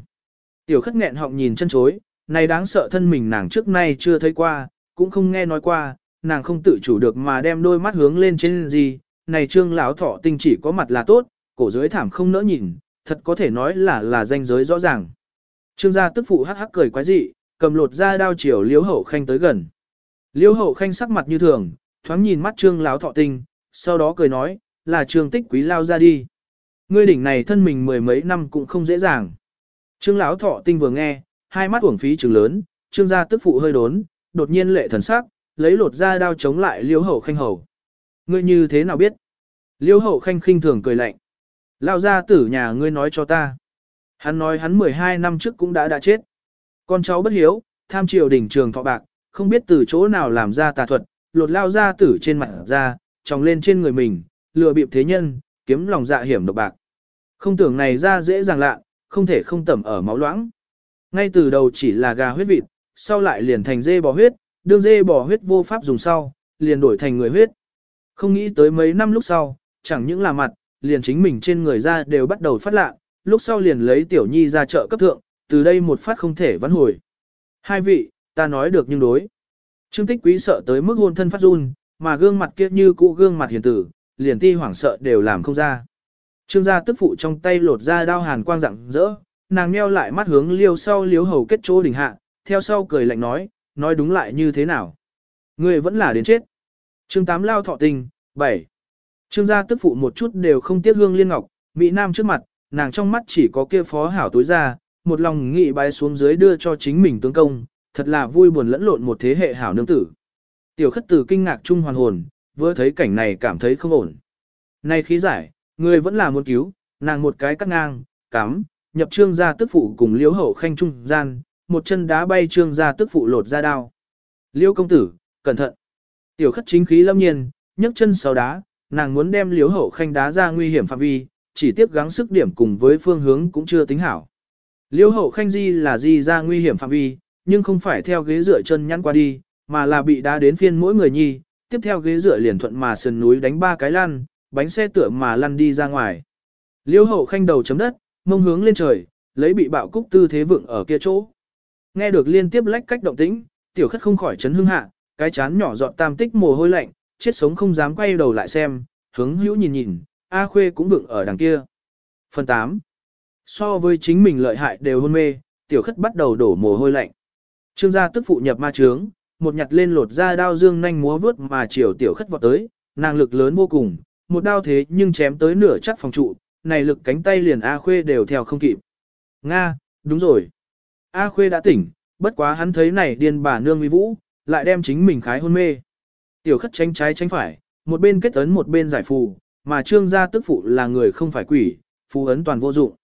Tiểu khất nghẹn họng nhìn chân chối, này đáng sợ thân mình nàng trước nay chưa thấy qua, cũng không nghe nói qua, nàng không tự chủ được mà đem đôi mắt hướng lên trên gì, này trương lão thọ tinh chỉ có mặt là tốt, cổ dưới thảm không nỡ nhìn, thật có thể nói là là danh giới rõ ràng. Trương gia tức phụ hắc hắc cười quái dị, cầm lột ra đao chiều liếu hậu khanh tới gần. Liêu hậu khanh sắc mặt như thường, thoáng nhìn mắt trương lão thọ tinh, sau đó cười nói, là trương tích quý lao ra đi. Ngươi đỉnh này thân mình mười mấy năm cũng không dễ dàng. Trương lão thọ tinh vừa nghe, hai mắt uổng phí trừng lớn, trương gia tức phụ hơi đốn, đột nhiên lệ thần sắc, lấy lột ra đao chống lại liêu hậu khanh hầu. Ngươi như thế nào biết? Liêu hậu khanh khinh thường cười lạnh. Lao ra tử nhà ngươi nói cho ta. Hắn nói hắn 12 năm trước cũng đã đã chết. Con cháu bất hiếu, tham triều đỉnh trường thọ bạc, không biết từ chỗ nào làm ra tà thuật, lột lao ra tử trên mặt ra, tròng lên trên người mình, lừa bịp thế nhân, kiếm lòng dạ hiểm độc bạc. Không tưởng này ra dễ dàng lạ, không thể không tẩm ở máu loãng. Ngay từ đầu chỉ là gà huyết vịt, sau lại liền thành dê bò huyết, đương dê bò huyết vô pháp dùng sau, liền đổi thành người huyết. Không nghĩ tới mấy năm lúc sau, chẳng những là mặt, liền chính mình trên người ra đều bắt đầu phát lạ, lúc sau liền lấy tiểu nhi ra chợ cấp thượng, từ đây một phát không thể vãn hồi. Hai vị, ta nói được nhưng đối. Trương tích quý sợ tới mức hôn thân phát run, mà gương mặt kia như cũ gương mặt hiền tử, liền ti hoảng sợ đều làm không ra. Trương gia tức phụ trong tay lột ra đao hàn quang rạng rỡ, nàng meo lại mắt hướng liêu sau liếu hầu kết chỗ đỉnh hạ, theo sau cười lạnh nói, nói đúng lại như thế nào. Người vẫn là đến chết. Trương tám lao thọ tình, 7. Trương gia tức phụ một chút đều không tiếc hương liên ngọc, Mỹ Nam trước mặt, nàng trong mắt chỉ có kia phó hảo tối ra, một lòng nghị bái xuống dưới đưa cho chính mình tướng công, thật là vui buồn lẫn lộn một thế hệ hảo nương tử. Tiểu khất tử kinh ngạc trung hoàn hồn, vừa thấy cảnh này cảm thấy không ổn. Nay khí giải, người vẫn là muốn cứu, nàng một cái cắt ngang, cắm, nhập trương gia tức phụ cùng liễu hậu khanh trung gian, một chân đá bay trương gia tức phụ lột ra đao. Liễu công tử, cẩn thận. Tiểu khất chính khí lâm nhiên, nhấc chân sau đá, nàng muốn đem liễu hậu khanh đá ra nguy hiểm phạm vi, chỉ tiếp gắng sức điểm cùng với phương hướng cũng chưa tính hảo. Liễu hậu khanh di là di ra nguy hiểm phạm vi, nhưng không phải theo ghế dựa chân nhăn qua đi, mà là bị đá đến phiên mỗi người nhi, tiếp theo ghế dựa liền thuận mà sườn núi đánh ba cái lăn, bánh xe tựa mà lăn đi ra ngoài. Liêu hậu khanh đầu chấm đất, mông hướng lên trời, lấy bị bạo cúc tư thế vượng ở kia chỗ. Nghe được liên tiếp lách cách động tĩnh, tiểu khất không khỏi chấn hưng hạ, cái chán nhỏ giọt tam tích mồ hôi lạnh, chết sống không dám quay đầu lại xem, hướng hữu nhìn nhìn, A Khuê cũng vượng ở đằng kia. Phần 8. So với chính mình lợi hại đều hôn mê, tiểu khất bắt đầu đổ mồ hôi lạnh. Trương gia tức phụ nhập ma trướng, một nhặt lên lột ra đao dương nhanh múa vướt mà chiều tiểu khất vọt tới, nàng lực lớn vô cùng, một đao thế nhưng chém tới nửa chắc phòng trụ, này lực cánh tay liền A Khuê đều theo không kịp. Nga, đúng rồi. A Khuê đã tỉnh, Bất quá hắn thấy này điên bà nương uy vũ, lại đem chính mình khái hôn mê. Tiểu khất tránh trái tránh phải, một bên kết ấn một bên giải phù, mà trương gia tức phụ là người không phải quỷ, phù ấn toàn vô dụng.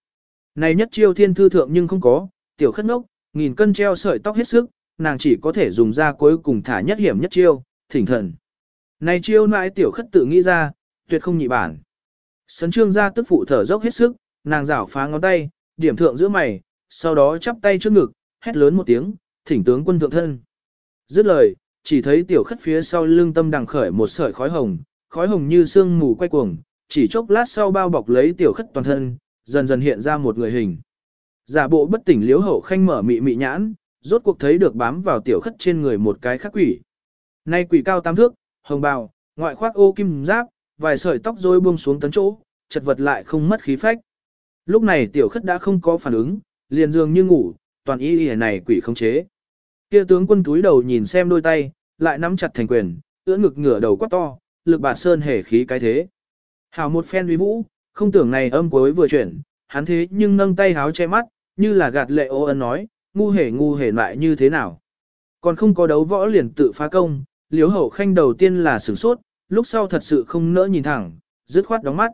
Này nhất chiêu thiên thư thượng nhưng không có, tiểu khất ngốc, nghìn cân treo sợi tóc hết sức, nàng chỉ có thể dùng ra cuối cùng thả nhất hiểm nhất chiêu, thỉnh thần. Này chiêu nãi tiểu khất tự nghĩ ra, tuyệt không nhị bản. Sấn trương gia tức phụ thở dốc hết sức, nàng rảo phá ngón tay, điểm thượng giữa mày, sau đó chắp tay trước ngực, hét lớn một tiếng, thỉnh tướng quân thượng thân. Dứt lời, chỉ thấy tiểu khất phía sau lưng tâm đằng khởi một sợi khói hồng, khói hồng như sương mù quay cuồng, chỉ chốc lát sau bao bọc lấy tiểu khất toàn thân, dần dần hiện ra một người hình. Giả bộ bất tỉnh liếu hậu khanh mở mị mị nhãn, rốt cuộc thấy được bám vào tiểu khất trên người một cái khắc quỷ. Nay quỷ cao tam thước, hồng bào, ngoại khoác ô kim giáp, vài sợi tóc rối buông xuống tấn chỗ, chật vật lại không mất khí phách. Lúc này tiểu khất đã không có phản ứng, liền dường như ngủ, toàn y y này quỷ không chế. Kia tướng quân túi đầu nhìn xem đôi tay, lại nắm chặt thành quyền, ưỡn ngực ngửa đầu quát to, lực bạt sơn hề khí cái thế. Hào một phen uy vũ, không tưởng này âm cuối vừa chuyển, hắn thế nhưng nâng tay háo che mắt, như là gạt lệ ô ân nói, ngu hề ngu hề lại như thế nào. Còn không có đấu võ liền tự phá công, liếu hậu khanh đầu tiên là sửng sốt, lúc sau thật sự không nỡ nhìn thẳng, dứt khoát đóng mắt.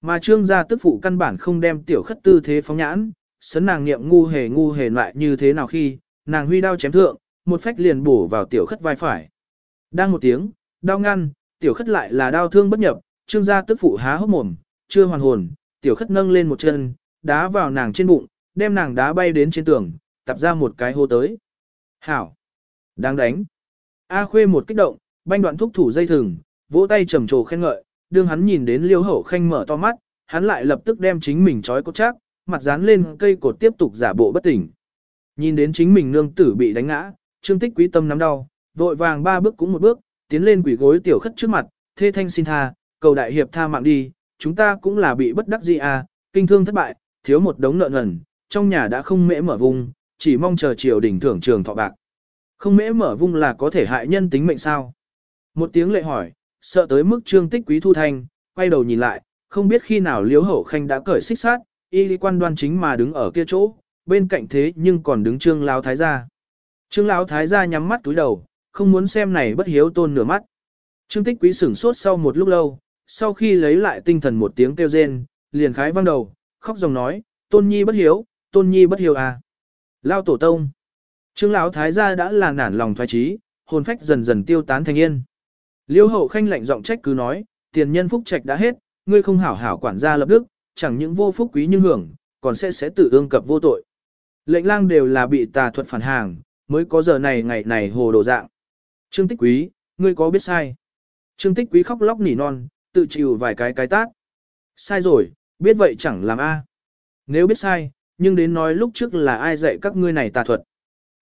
Mà trương gia tức phụ căn bản không đem tiểu khất tư thế phóng nhãn, sấn nàng niệm ngu hề ngu hề lại như thế nào khi, nàng huy đao chém thượng, một phách liền bổ vào tiểu khất vai phải. Đang một tiếng, đao ngăn, tiểu khất lại là đao thương bất nhập, trương gia tức phụ há hốc mồm, chưa hoàn hồn, tiểu khất nâng lên một chân, đá vào nàng trên bụng, đem nàng đá bay đến trên tường, tập ra một cái hô tới. Hảo! Đang đánh! A khuê một kích động, banh đoạn thúc thủ dây thừng, vỗ tay trầm trồ khen ngợi, đương hắn nhìn đến liêu hậu khanh mở to mắt, hắn lại lập tức đem chính mình trói cốt chắc, mặt dán lên cây cột tiếp tục giả bộ bất tỉnh. Nhìn đến chính mình nương tử bị đánh ngã, trương tích quý tâm nắm đau, vội vàng ba bước cũng một bước, tiến lên quỷ gối tiểu khất trước mặt, thê thanh xin tha, cầu đại hiệp tha mạng đi, chúng ta cũng là bị bất đắc dĩ à, kinh thương thất bại, thiếu một đống nợ nần, trong nhà đã không mễ mở vùng, chỉ mong chờ triều đình thưởng trường thọ bạc. Không mễ mở vung là có thể hại nhân tính mệnh sao? Một tiếng lệ hỏi, sợ tới mức trương tích quý thu thanh, quay đầu nhìn lại, không biết khi nào liếu hậu khanh đã cởi xích sát, y lý quan đoan chính mà đứng ở kia chỗ, bên cạnh thế nhưng còn đứng trương lão thái gia. Trương lão thái gia nhắm mắt túi đầu, không muốn xem này bất hiếu tôn nửa mắt. Trương tích quý sửng sốt sau một lúc lâu, sau khi lấy lại tinh thần một tiếng kêu rên, liền khái văng đầu, khóc dòng nói, tôn nhi bất hiếu, tôn nhi bất hiếu à. Lao tổ tông. Trương lão thái gia đã là nản lòng thoái trí, hồn phách dần dần tiêu tán thành yên. Liêu hậu khanh lạnh giọng trách cứ nói, tiền nhân phúc trạch đã hết, ngươi không hảo hảo quản gia lập đức, chẳng những vô phúc quý nhưng hưởng, còn sẽ sẽ tự ương cập vô tội. Lệnh lang đều là bị tà thuật phản hàng, mới có giờ này ngày này hồ đồ dạng. Trương tích quý, ngươi có biết sai? Trương tích quý khóc lóc nỉ non, tự chịu vài cái cái tát. Sai rồi, biết vậy chẳng làm a. Nếu biết sai, nhưng đến nói lúc trước là ai dạy các ngươi này tà thuật.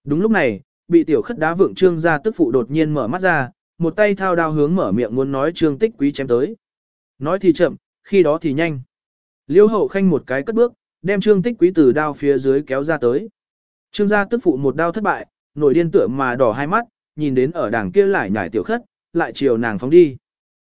Đúng lúc này, bị tiểu khất đá vượng trương ra tức phụ đột nhiên mở mắt ra, một tay thao đao hướng mở miệng muốn nói trương tích quý chém tới. Nói thì chậm, khi đó thì nhanh. Liêu hậu khanh một cái cất bước, đem trương tích quý từ đao phía dưới kéo ra tới. Trương gia tức phụ một đao thất bại, nổi điên tựa mà đỏ hai mắt, nhìn đến ở đảng kia lại nhảy tiểu khất, lại chiều nàng phóng đi.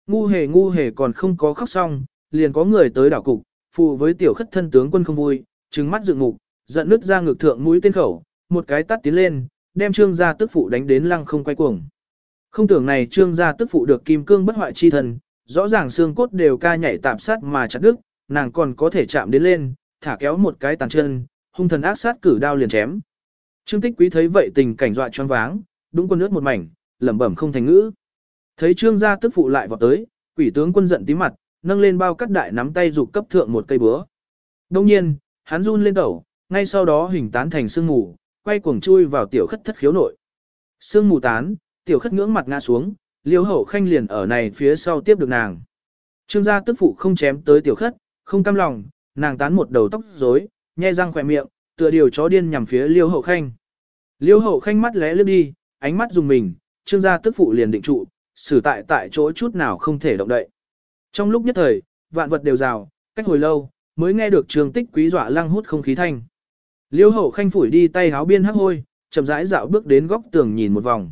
Ngu hề ngu hề còn không có khóc xong, liền có người tới đảo cục, phụ với tiểu khất thân tướng quân không vui, trừng mắt dựng mục, giận nứt ra ngực thượng mũi tên khẩu, một cái tắt tiến lên, đem trương gia tức phụ đánh đến lăng không quay cuồng. Không tưởng này trương gia tức phụ được kim cương bất hoại chi thần, rõ ràng xương cốt đều ca nhảy tạm sát mà chặt đứt, nàng còn có thể chạm đến lên, thả kéo một cái tàn chân, hung thần ác sát cử đao liền chém. Trương Tích Quý thấy vậy tình cảnh dọa choáng váng, đúng quân nước một mảnh, lẩm bẩm không thành ngữ. Thấy Trương gia tức phụ lại vọt tới, quỷ tướng quân giận tí mặt, nâng lên bao cắt đại nắm tay dục cấp thượng một cây búa. Đông nhiên, hắn run lên đầu, ngay sau đó hình tán thành sương mù, quay cuồng chui vào tiểu khất thất khiếu nội. Sương mù tán, tiểu khất ngưỡng mặt ngã xuống, liêu hậu khanh liền ở này phía sau tiếp được nàng. Trương gia tức phụ không chém tới tiểu khất, không cam lòng, nàng tán một đầu tóc rối, nhe răng khỏe miệng, tựa điều chó điên nhằm phía liêu hậu khanh. Liêu hậu khanh mắt lẽ lướt đi, ánh mắt dùng mình, trương gia tức phụ liền định trụ, xử tại tại chỗ chút nào không thể động đậy. Trong lúc nhất thời, vạn vật đều rào, cách hồi lâu, mới nghe được trường tích quý dọa lăng hút không khí thanh. Liêu hậu khanh phủi đi tay háo biên hắc hôi, chậm rãi dạo bước đến góc tường nhìn một vòng.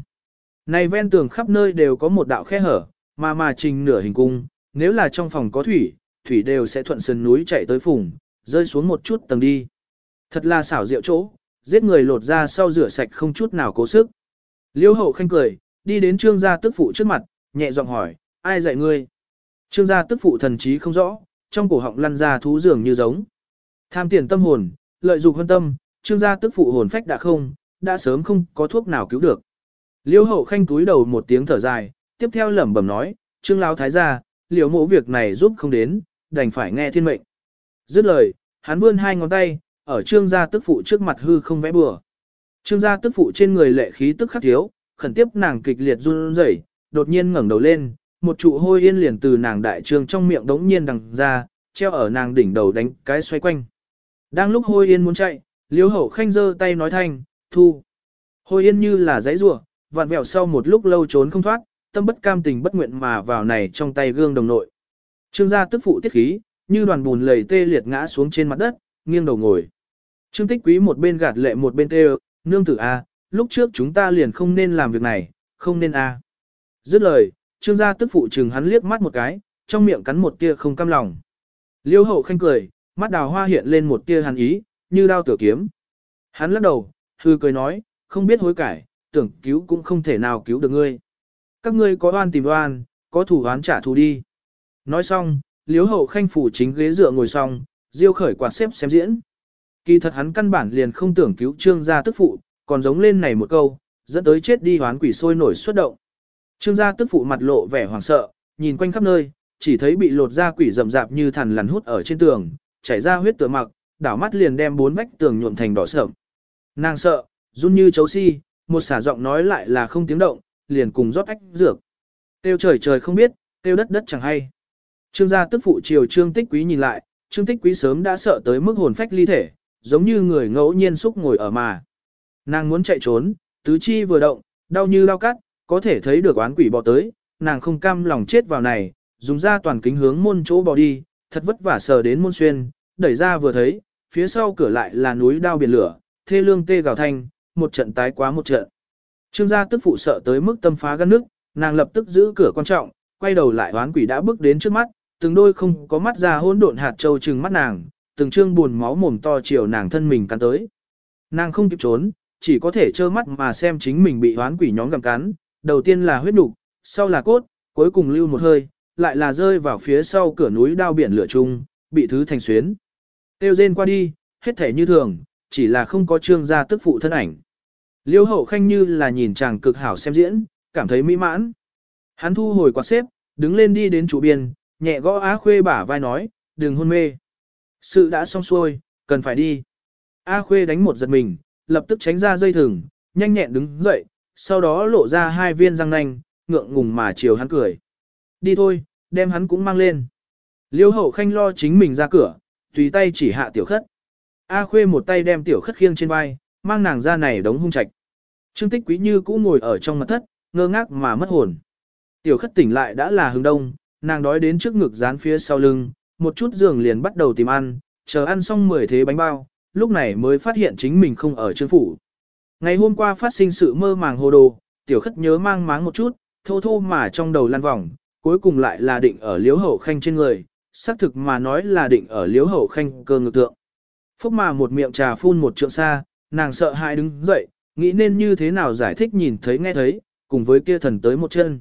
Này ven tường khắp nơi đều có một đạo khe hở, mà mà trình nửa hình cung, nếu là trong phòng có thủy, thủy đều sẽ thuận sườn núi chạy tới phùng, rơi xuống một chút tầng đi. Thật là xảo diệu chỗ, giết người lột ra sau rửa sạch không chút nào cố sức. Liêu hậu khanh cười, đi đến trương gia tức phụ trước mặt, nhẹ giọng hỏi, ai dạy ngươi? Trương gia tức phụ thần trí không rõ, trong cổ họng lăn ra thú dường như giống. Tham tiền tâm hồn, lợi dụng hơn tâm, trương gia tức phụ hồn phách đã không, đã sớm không có thuốc nào cứu được. Liêu hậu khanh túi đầu một tiếng thở dài, tiếp theo lẩm bẩm nói, trương lão thái gia, liều mộ việc này giúp không đến, đành phải nghe thiên mệnh. Dứt lời, hắn vươn hai ngón tay, ở trương gia tức phụ trước mặt hư không vẽ bừa. Trương gia tức phụ trên người lệ khí tức khắc thiếu, khẩn tiếp nàng kịch liệt run rẩy, đột nhiên ngẩng đầu lên, một trụ hôi yên liền từ nàng đại trương trong miệng đống nhiên đằng ra, treo ở nàng đỉnh đầu đánh cái xoay quanh. Đang lúc hôi yên muốn chạy, liêu hậu khanh giơ tay nói thanh, thu. Hôi yên như là giấy rùa, vặn vẹo sau một lúc lâu trốn không thoát, tâm bất cam tình bất nguyện mà vào này trong tay gương đồng nội. Trương gia tức phụ tiết khí, như đoàn bùn lầy tê liệt ngã xuống trên mặt đất, nghiêng đầu ngồi. Trương tích quý một bên gạt lệ một bên kêu, nương tử A, lúc trước chúng ta liền không nên làm việc này, không nên A. Dứt lời, trương gia tức phụ chừng hắn liếc mắt một cái, trong miệng cắn một tia không cam lòng. Liêu hậu khanh cười, mắt đào hoa hiện lên một tia hàn ý, như đao tửa kiếm. Hắn lắc đầu, hư cười nói, không biết hối cải, tưởng cứu cũng không thể nào cứu được ngươi. Các ngươi có oan tìm oan, có thủ oán trả thù đi. Nói xong, liếu hậu khanh phủ chính ghế dựa ngồi xong, diêu khởi quạt xếp xem diễn. Kỳ thật hắn căn bản liền không tưởng cứu trương gia tức phụ, còn giống lên này một câu, dẫn tới chết đi hoán quỷ sôi nổi xuất động. Trương gia tức phụ mặt lộ vẻ hoảng sợ, nhìn quanh khắp nơi, chỉ thấy bị lột ra quỷ rậm rạp như thằn lằn hút ở trên tường, chảy ra huyết tựa mặc, đảo mắt liền đem bốn vách tường nhuộm thành đỏ sợm. Nàng sợ, run như chấu si, một xả giọng nói lại là không tiếng động, liền cùng rót ách dược. Tiêu trời trời không biết, tiêu đất đất chẳng hay. Trương gia tức phụ chiều trương tích quý nhìn lại, trương tích quý sớm đã sợ tới mức hồn phách ly thể, giống như người ngẫu nhiên xúc ngồi ở mà. Nàng muốn chạy trốn, tứ chi vừa động, đau như lao cắt, có thể thấy được oán quỷ bỏ tới, nàng không cam lòng chết vào này, dùng ra toàn kính hướng môn chỗ bỏ đi, thật vất vả sờ đến môn xuyên, đẩy ra vừa thấy, phía sau cửa lại là núi đao biển lửa, thê lương tê gào thanh, một trận tái quá một trận. Trương gia tức phụ sợ tới mức tâm phá gan nước, nàng lập tức giữ cửa quan trọng, quay đầu lại hoán quỷ đã bước đến trước mắt, từng đôi không có mắt ra hỗn độn hạt châu trừng mắt nàng, từng trương buồn máu mồm to chiều nàng thân mình cắn tới. Nàng không kịp trốn, chỉ có thể trơ mắt mà xem chính mình bị hoán quỷ nhóm gặm cắn, đầu tiên là huyết nục, sau là cốt, cuối cùng lưu một hơi, lại là rơi vào phía sau cửa núi đao biển lửa chung, bị thứ thành xuyến. Tiêu rên qua đi, hết thể như thường, chỉ là không có trương gia tức phụ thân ảnh. Liêu hậu khanh như là nhìn chàng cực hảo xem diễn, cảm thấy mỹ mãn. Hắn thu hồi quạt xếp, đứng lên đi đến chủ biên, nhẹ gõ á khuê bả vai nói, đừng hôn mê. Sự đã xong xuôi, cần phải đi. A khuê đánh một giật mình, lập tức tránh ra dây thừng, nhanh nhẹn đứng dậy, sau đó lộ ra hai viên răng nanh, ngượng ngùng mà chiều hắn cười. Đi thôi, đem hắn cũng mang lên. Liêu hậu khanh lo chính mình ra cửa, tùy tay chỉ hạ tiểu khất. A khuê một tay đem tiểu khất khiêng trên vai, mang nàng ra này đống hung trạch. Trương tích quý như cũ ngồi ở trong mặt thất, ngơ ngác mà mất hồn. Tiểu khất tỉnh lại đã là hướng đông, nàng đói đến trước ngực dán phía sau lưng, một chút giường liền bắt đầu tìm ăn, chờ ăn xong 10 thế bánh bao, lúc này mới phát hiện chính mình không ở trương phủ. Ngày hôm qua phát sinh sự mơ màng hồ đồ, tiểu khất nhớ mang máng một chút, thô thô mà trong đầu lăn vòng, cuối cùng lại là định ở liếu hậu khanh trên người, xác thực mà nói là định ở liếu hậu khanh cơ ngực tượng. Phúc mà một miệng trà phun một trượng xa, nàng sợ hãi đứng dậy, nghĩ nên như thế nào giải thích nhìn thấy nghe thấy, cùng với kia thần tới một chân.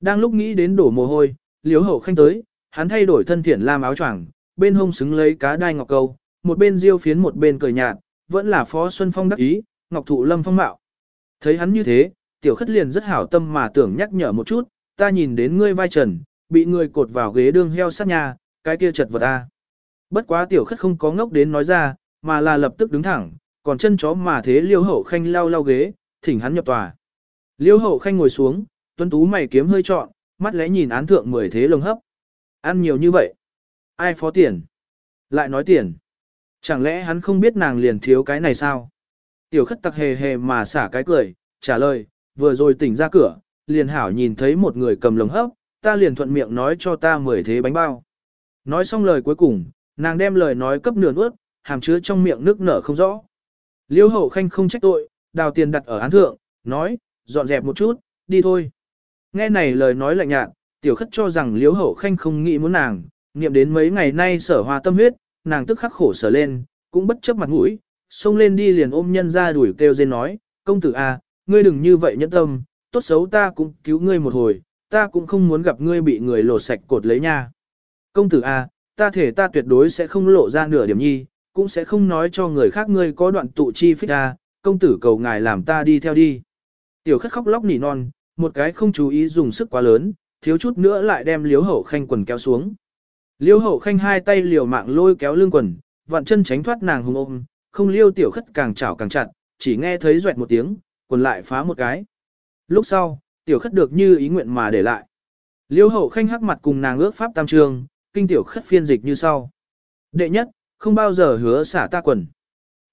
Đang lúc nghĩ đến đổ mồ hôi, liếu hậu khanh tới, hắn thay đổi thân thiện lam áo choàng, bên hông xứng lấy cá đai ngọc câu, một bên diêu phiến một bên cười nhạt, vẫn là phó Xuân Phong đắc ý, ngọc thụ lâm phong mạo. Thấy hắn như thế, tiểu khất liền rất hảo tâm mà tưởng nhắc nhở một chút, ta nhìn đến ngươi vai trần, bị người cột vào ghế đương heo sát nhà, cái kia chật vật ta. Bất quá tiểu khất không có ngốc đến nói ra, mà là lập tức đứng thẳng, còn chân chó mà thế liêu hậu khanh lau lau ghế, thỉnh hắn nhập tòa. Liêu hậu khanh ngồi xuống, tuấn tú mày kiếm hơi trọn, mắt lẽ nhìn án thượng mười thế lồng hấp. Ăn nhiều như vậy. Ai phó tiền? Lại nói tiền. Chẳng lẽ hắn không biết nàng liền thiếu cái này sao? Tiểu khất tặc hề hề mà xả cái cười, trả lời, vừa rồi tỉnh ra cửa, liền hảo nhìn thấy một người cầm lồng hấp, ta liền thuận miệng nói cho ta mười thế bánh bao. Nói xong lời cuối cùng, nàng đem lời nói cấp nửa nuốt, hàm chứa trong miệng nước nở không rõ. Liêu hậu khanh không trách tội, đào tiền đặt ở án thượng, nói, dọn dẹp một chút, đi thôi. Nghe này lời nói lạnh nhạt, tiểu khất cho rằng liêu hậu khanh không nghĩ muốn nàng, niệm đến mấy ngày nay sở hoa tâm huyết, nàng tức khắc khổ sở lên, cũng bất chấp mặt mũi, xông lên đi liền ôm nhân ra đuổi kêu dên nói, công tử a, ngươi đừng như vậy nhẫn tâm, tốt xấu ta cũng cứu ngươi một hồi, ta cũng không muốn gặp ngươi bị người lột sạch cột lấy nha. Công tử a, ta thể ta tuyệt đối sẽ không lộ ra nửa điểm nhi, cũng sẽ không nói cho người khác ngươi có đoạn tụ chi phích a, công tử cầu ngài làm ta đi theo đi. Tiểu khất khóc lóc nỉ non, một cái không chú ý dùng sức quá lớn, thiếu chút nữa lại đem liếu hậu khanh quần kéo xuống. Liêu hậu khanh hai tay liều mạng lôi kéo lương quần, vặn chân tránh thoát nàng hùng ôm, không liêu tiểu khất càng chảo càng chặt, chỉ nghe thấy doẹt một tiếng, quần lại phá một cái. Lúc sau, tiểu khất được như ý nguyện mà để lại. Liêu hậu khanh hắc mặt cùng nàng ước pháp tam trường, kinh tiểu khất phiên dịch như sau. Đệ nhất, không bao giờ hứa xả ta quần.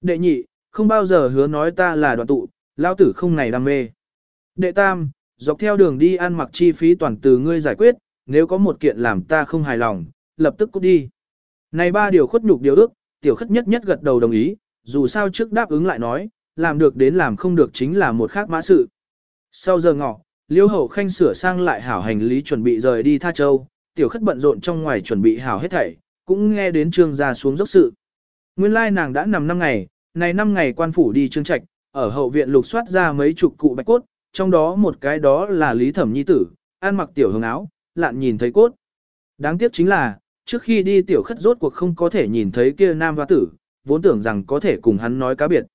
Đệ nhị, không bao giờ hứa nói ta là đoạn tụ, lao tử không này đam mê. Đệ tam, dọc theo đường đi ăn mặc chi phí toàn từ ngươi giải quyết, nếu có một kiện làm ta không hài lòng, lập tức cút đi. Này ba điều khuất nhục điều ước, tiểu khất nhất nhất gật đầu đồng ý, dù sao trước đáp ứng lại nói, làm được đến làm không được chính là một khác mã sự. Sau giờ ngọ, liêu hậu khanh sửa sang lại hảo hành lý chuẩn bị rời đi Tha Châu, tiểu khất bận rộn trong ngoài chuẩn bị hảo hết thảy, cũng nghe đến trương gia xuống dốc sự. Nguyên lai nàng đã nằm năm ngày, này năm ngày quan phủ đi trương trạch, ở hậu viện lục soát ra mấy chục cụ bạch cốt, trong đó một cái đó là Lý Thẩm Nhi tử, ăn mặc tiểu hồng áo, lạn nhìn thấy cốt. Đáng tiếc chính là, trước khi đi tiểu khất rốt cuộc không có thể nhìn thấy kia nam hoa tử, vốn tưởng rằng có thể cùng hắn nói cá biệt.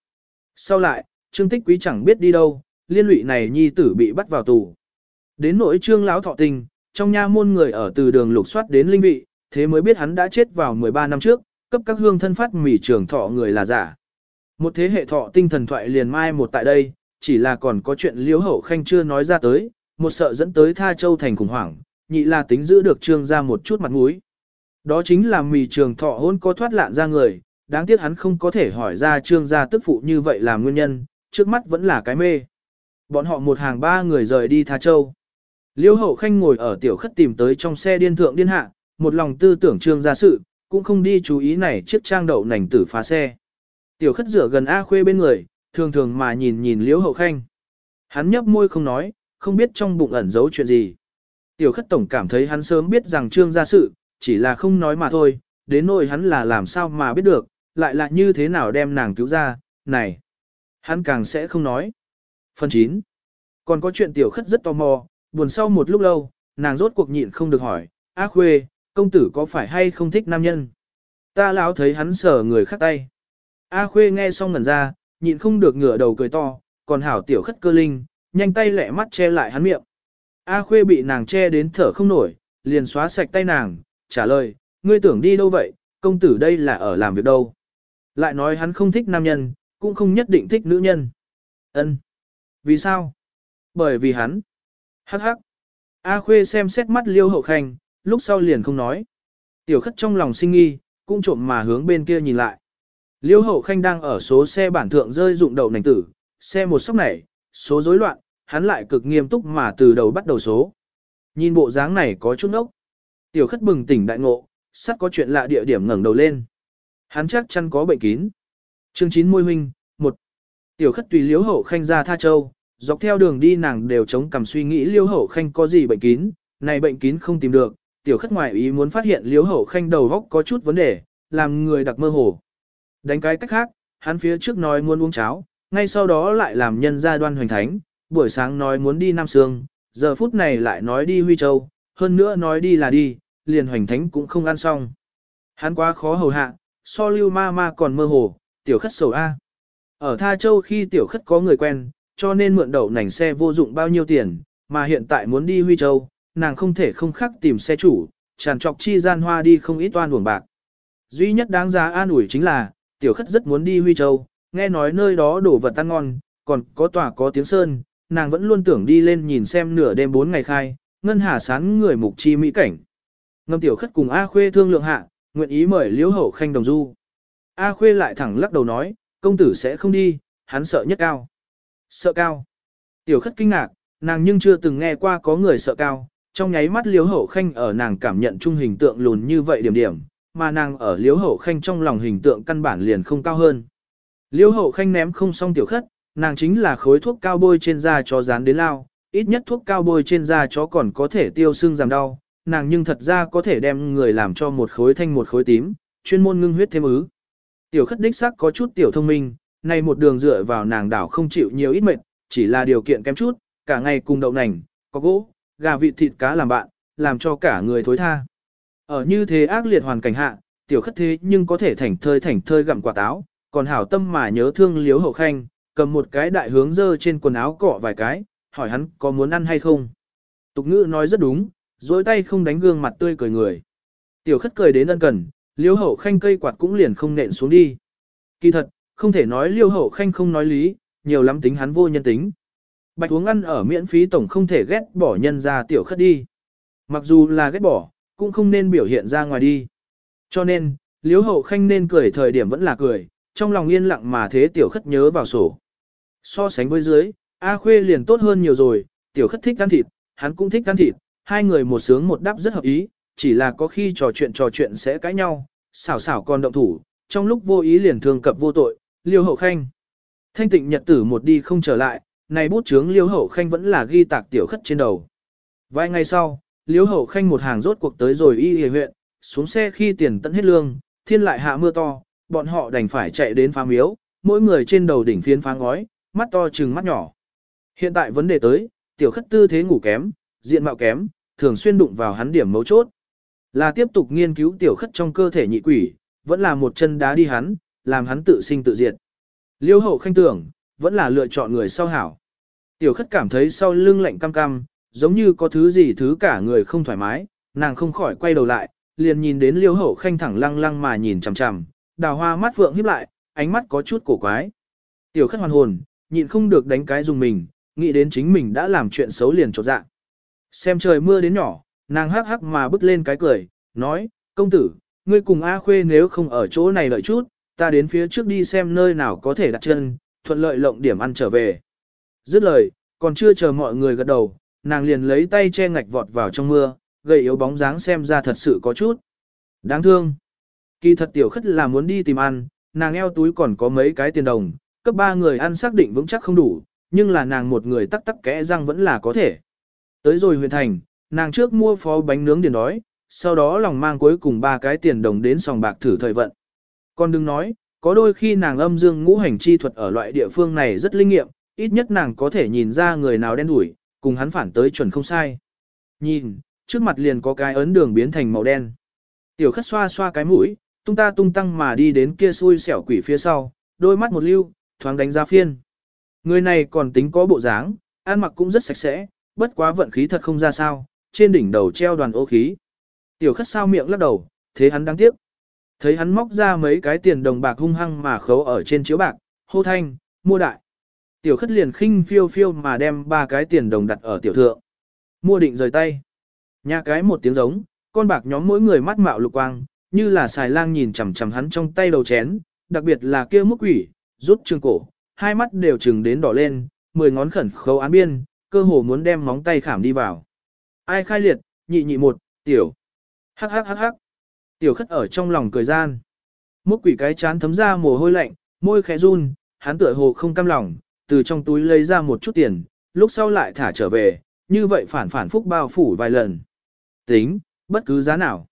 Sau lại, Trương Tích Quý chẳng biết đi đâu, liên lụy này nhi tử bị bắt vào tù. Đến nỗi Trương lão thọ tình, trong nha môn người ở từ đường lục soát đến linh vị, thế mới biết hắn đã chết vào 13 năm trước, cấp các hương thân phát mỉ trường thọ người là giả. Một thế hệ thọ tinh thần thoại liền mai một tại đây, chỉ là còn có chuyện liếu hậu khanh chưa nói ra tới, một sợ dẫn tới Tha Châu thành khủng hoảng, nhị là tính giữ được trương ra một chút mặt mũi. Đó chính là mì trường thọ hôn có thoát lạn ra người, đáng tiếc hắn không có thể hỏi ra trương gia tức phụ như vậy là nguyên nhân, trước mắt vẫn là cái mê. Bọn họ một hàng ba người rời đi Tha Châu. Liêu hậu khanh ngồi ở tiểu khất tìm tới trong xe điên thượng điên hạ, một lòng tư tưởng trương gia sự, cũng không đi chú ý này chiếc trang đậu nành tử phá xe. Tiểu khất rửa gần A khuê bên người, thường thường mà nhìn nhìn liễu hậu khanh. Hắn nhấp môi không nói, không biết trong bụng ẩn giấu chuyện gì. Tiểu khất tổng cảm thấy hắn sớm biết rằng trương gia sự, chỉ là không nói mà thôi, đến nỗi hắn là làm sao mà biết được, lại là như thế nào đem nàng cứu ra, này. Hắn càng sẽ không nói. Phần 9. Còn có chuyện tiểu khất rất tò mò, buồn sau một lúc lâu, nàng rốt cuộc nhịn không được hỏi, A khuê, công tử có phải hay không thích nam nhân? Ta lão thấy hắn sờ người khác tay. A khuê nghe xong ngẩn ra, nhịn không được ngửa đầu cười to, còn hảo tiểu khất cơ linh, nhanh tay lẹ mắt che lại hắn miệng. A khuê bị nàng che đến thở không nổi, liền xóa sạch tay nàng, trả lời, ngươi tưởng đi đâu vậy, công tử đây là ở làm việc đâu. Lại nói hắn không thích nam nhân, cũng không nhất định thích nữ nhân. Ân. Vì sao? Bởi vì hắn. Hắc hắc. A khuê xem xét mắt liêu hậu khanh, lúc sau liền không nói. Tiểu khất trong lòng sinh nghi, cũng trộm mà hướng bên kia nhìn lại. Liêu hậu khanh đang ở số xe bản thượng rơi dụng đầu nành tử, xe một sóc này, số rối loạn, hắn lại cực nghiêm túc mà từ đầu bắt đầu số. Nhìn bộ dáng này có chút ốc. Tiểu khất bừng tỉnh đại ngộ, sắp có chuyện lạ địa điểm ngẩng đầu lên. Hắn chắc chắn có bệnh kín. Chương 9 môi huynh, 1. Tiểu khất tùy liếu hậu khanh ra tha châu, dọc theo đường đi nàng đều chống cằm suy nghĩ liêu hậu khanh có gì bệnh kín, này bệnh kín không tìm được, tiểu khất ngoại ý muốn phát hiện liếu hậu khanh đầu góc có chút vấn đề, làm người đặc mơ hồ. Đánh cái cách khác, hắn phía trước nói muốn uống cháo, ngay sau đó lại làm nhân gia đoan hoành thánh, buổi sáng nói muốn đi Nam Sương, giờ phút này lại nói đi Huy Châu, hơn nữa nói đi là đi, liền hoành thánh cũng không ăn xong. Hắn quá khó hầu hạ, so lưu ma ma còn mơ hồ, tiểu khất sầu A. Ở Tha Châu khi tiểu khất có người quen, cho nên mượn đậu nành xe vô dụng bao nhiêu tiền, mà hiện tại muốn đi Huy Châu, nàng không thể không khắc tìm xe chủ, tràn trọc chi gian hoa đi không ít toan uổng bạc. Duy nhất đáng giá an ủi chính là, tiểu khất rất muốn đi Huy Châu, nghe nói nơi đó đổ vật ăn ngon, còn có tòa có tiếng sơn, nàng vẫn luôn tưởng đi lên nhìn xem nửa đêm bốn ngày khai, ngân hà sán người mục chi mỹ cảnh. Ngâm tiểu khất cùng A Khuê thương lượng hạ, nguyện ý mời liễu hậu khanh đồng du. A Khuê lại thẳng lắc đầu nói, công tử sẽ không đi, hắn sợ nhất cao. Sợ cao. Tiểu khất kinh ngạc, nàng nhưng chưa từng nghe qua có người sợ cao, trong nháy mắt liếu hậu khanh ở nàng cảm nhận trung hình tượng lùn như vậy điểm điểm, mà nàng ở liếu hậu khanh trong lòng hình tượng căn bản liền không cao hơn. liếu hậu khanh ném không xong tiểu khất, nàng chính là khối thuốc cao bôi trên da chó dán đến lao, ít nhất thuốc cao bôi trên da chó còn có thể tiêu xương giảm đau, nàng nhưng thật ra có thể đem người làm cho một khối thanh một khối tím, chuyên môn ngưng huyết thêm ứ. Tiểu khất đích xác có chút tiểu thông minh, nay một đường dựa vào nàng đảo không chịu nhiều ít mệt, chỉ là điều kiện kém chút, cả ngày cùng đậu nành, có gỗ, gà vịt thịt cá làm bạn, làm cho cả người thối tha. Ở như thế ác liệt hoàn cảnh hạ, tiểu khất thế nhưng có thể thảnh thơi thảnh thơi gặm quả táo, còn hảo tâm mà nhớ thương liếu hậu khanh, cầm một cái đại hướng dơ trên quần áo cọ vài cái, hỏi hắn có muốn ăn hay không. Tục ngữ nói rất đúng, dối tay không đánh gương mặt tươi cười người. Tiểu khất cười đến ân cần, liêu hậu khanh cây quạt cũng liền không nện xuống đi. Kỳ thật, không thể nói liêu hậu khanh không nói lý, nhiều lắm tính hắn vô nhân tính. Bạch uống ăn ở miễn phí tổng không thể ghét bỏ nhân ra tiểu khất đi. Mặc dù là ghét bỏ, cũng không nên biểu hiện ra ngoài đi. Cho nên, liếu hậu khanh nên cười thời điểm vẫn là cười, trong lòng yên lặng mà thế tiểu khất nhớ vào sổ. So sánh với dưới, A Khuê liền tốt hơn nhiều rồi, tiểu khất thích ăn thịt, hắn cũng thích ăn thịt, hai người một sướng một đáp rất hợp ý, chỉ là có khi trò chuyện trò chuyện sẽ cãi nhau, xảo xảo còn động thủ, trong lúc vô ý liền thương cập vô tội, liêu hậu khanh. Thanh tịnh nhật tử một đi không trở lại, này bút chướng liêu hậu khanh vẫn là ghi tạc tiểu khất trên đầu. Vài ngày sau, liêu hậu khanh một hàng rốt cuộc tới rồi y hề huyện, xuống xe khi tiền tận hết lương, thiên lại hạ mưa to, bọn họ đành phải chạy đến phá miếu, mỗi người trên đầu đỉnh phiến phá ngói, mắt to chừng mắt nhỏ. Hiện tại vấn đề tới, tiểu khất tư thế ngủ kém, diện mạo kém, thường xuyên đụng vào hắn điểm mấu chốt. Là tiếp tục nghiên cứu tiểu khất trong cơ thể nhị quỷ, vẫn là một chân đá đi hắn, làm hắn tự sinh tự diệt. Liêu hậu khanh tưởng, vẫn là lựa chọn người sau hảo. Tiểu khất cảm thấy sau lưng lạnh cam cam, giống như có thứ gì thứ cả người không thoải mái, nàng không khỏi quay đầu lại, liền nhìn đến liêu hậu khanh thẳng lăng lăng mà nhìn chằm chằm, đào hoa mắt phượng híp lại, ánh mắt có chút cổ quái. Tiểu khất hoàn hồn, nhịn không được đánh cái dùng mình, nghĩ đến chính mình đã làm chuyện xấu liền trột dạ. Xem trời mưa đến nhỏ, nàng hắc hắc mà bước lên cái cười, nói, công tử, ngươi cùng A Khuê nếu không ở chỗ này lợi chút, ta đến phía trước đi xem nơi nào có thể đặt chân, thuận lợi lộng điểm ăn trở về. Dứt lời, còn chưa chờ mọi người gật đầu, nàng liền lấy tay che ngạch vọt vào trong mưa, gầy yếu bóng dáng xem ra thật sự có chút. Đáng thương. Kỳ thật tiểu khất là muốn đi tìm ăn, nàng eo túi còn có mấy cái tiền đồng, cấp ba người ăn xác định vững chắc không đủ, nhưng là nàng một người tắc tắc kẽ răng vẫn là có thể. Tới rồi huyện thành, nàng trước mua phó bánh nướng điền đói, sau đó lòng mang cuối cùng ba cái tiền đồng đến sòng bạc thử thời vận. Còn đừng nói, có đôi khi nàng âm dương ngũ hành chi thuật ở loại địa phương này rất linh nghiệm, ít nhất nàng có thể nhìn ra người nào đen đủi, cùng hắn phản tới chuẩn không sai. Nhìn, trước mặt liền có cái ấn đường biến thành màu đen. Tiểu khất xoa xoa cái mũi, tung ta tung tăng mà đi đến kia xui xẻo quỷ phía sau, đôi mắt một lưu, thoáng đánh ra phiên. Người này còn tính có bộ dáng, ăn mặc cũng rất sạch sẽ, bất quá vận khí thật không ra sao, trên đỉnh đầu treo đoàn ô khí. Tiểu khất sao miệng lắc đầu, thế hắn đáng tiếc. Thấy hắn móc ra mấy cái tiền đồng bạc hung hăng mà khấu ở trên chiếu bạc, hô thanh, mua đại. Tiểu khất liền khinh phiêu phiêu mà đem ba cái tiền đồng đặt ở tiểu thượng. Mua định rời tay. Nhà cái một tiếng giống, con bạc nhóm mỗi người mắt mạo lục quang, như là xài lang nhìn chằm chằm hắn trong tay đầu chén, đặc biệt là kia mức quỷ, rút trường cổ, hai mắt đều trừng đến đỏ lên, mười ngón khẩn khấu án biên, cơ hồ muốn đem móng tay khảm đi vào. Ai khai liệt, nhị nhị một, tiểu. Hắc hắc hắc hắc. Tiểu khất ở trong lòng cười gian. Múc quỷ cái chán thấm ra mồ hôi lạnh, môi khẽ run, hắn tựa hồ không cam lòng, từ trong túi lấy ra một chút tiền, lúc sau lại thả trở về, như vậy phản phản phúc bao phủ vài lần. Tính, bất cứ giá nào.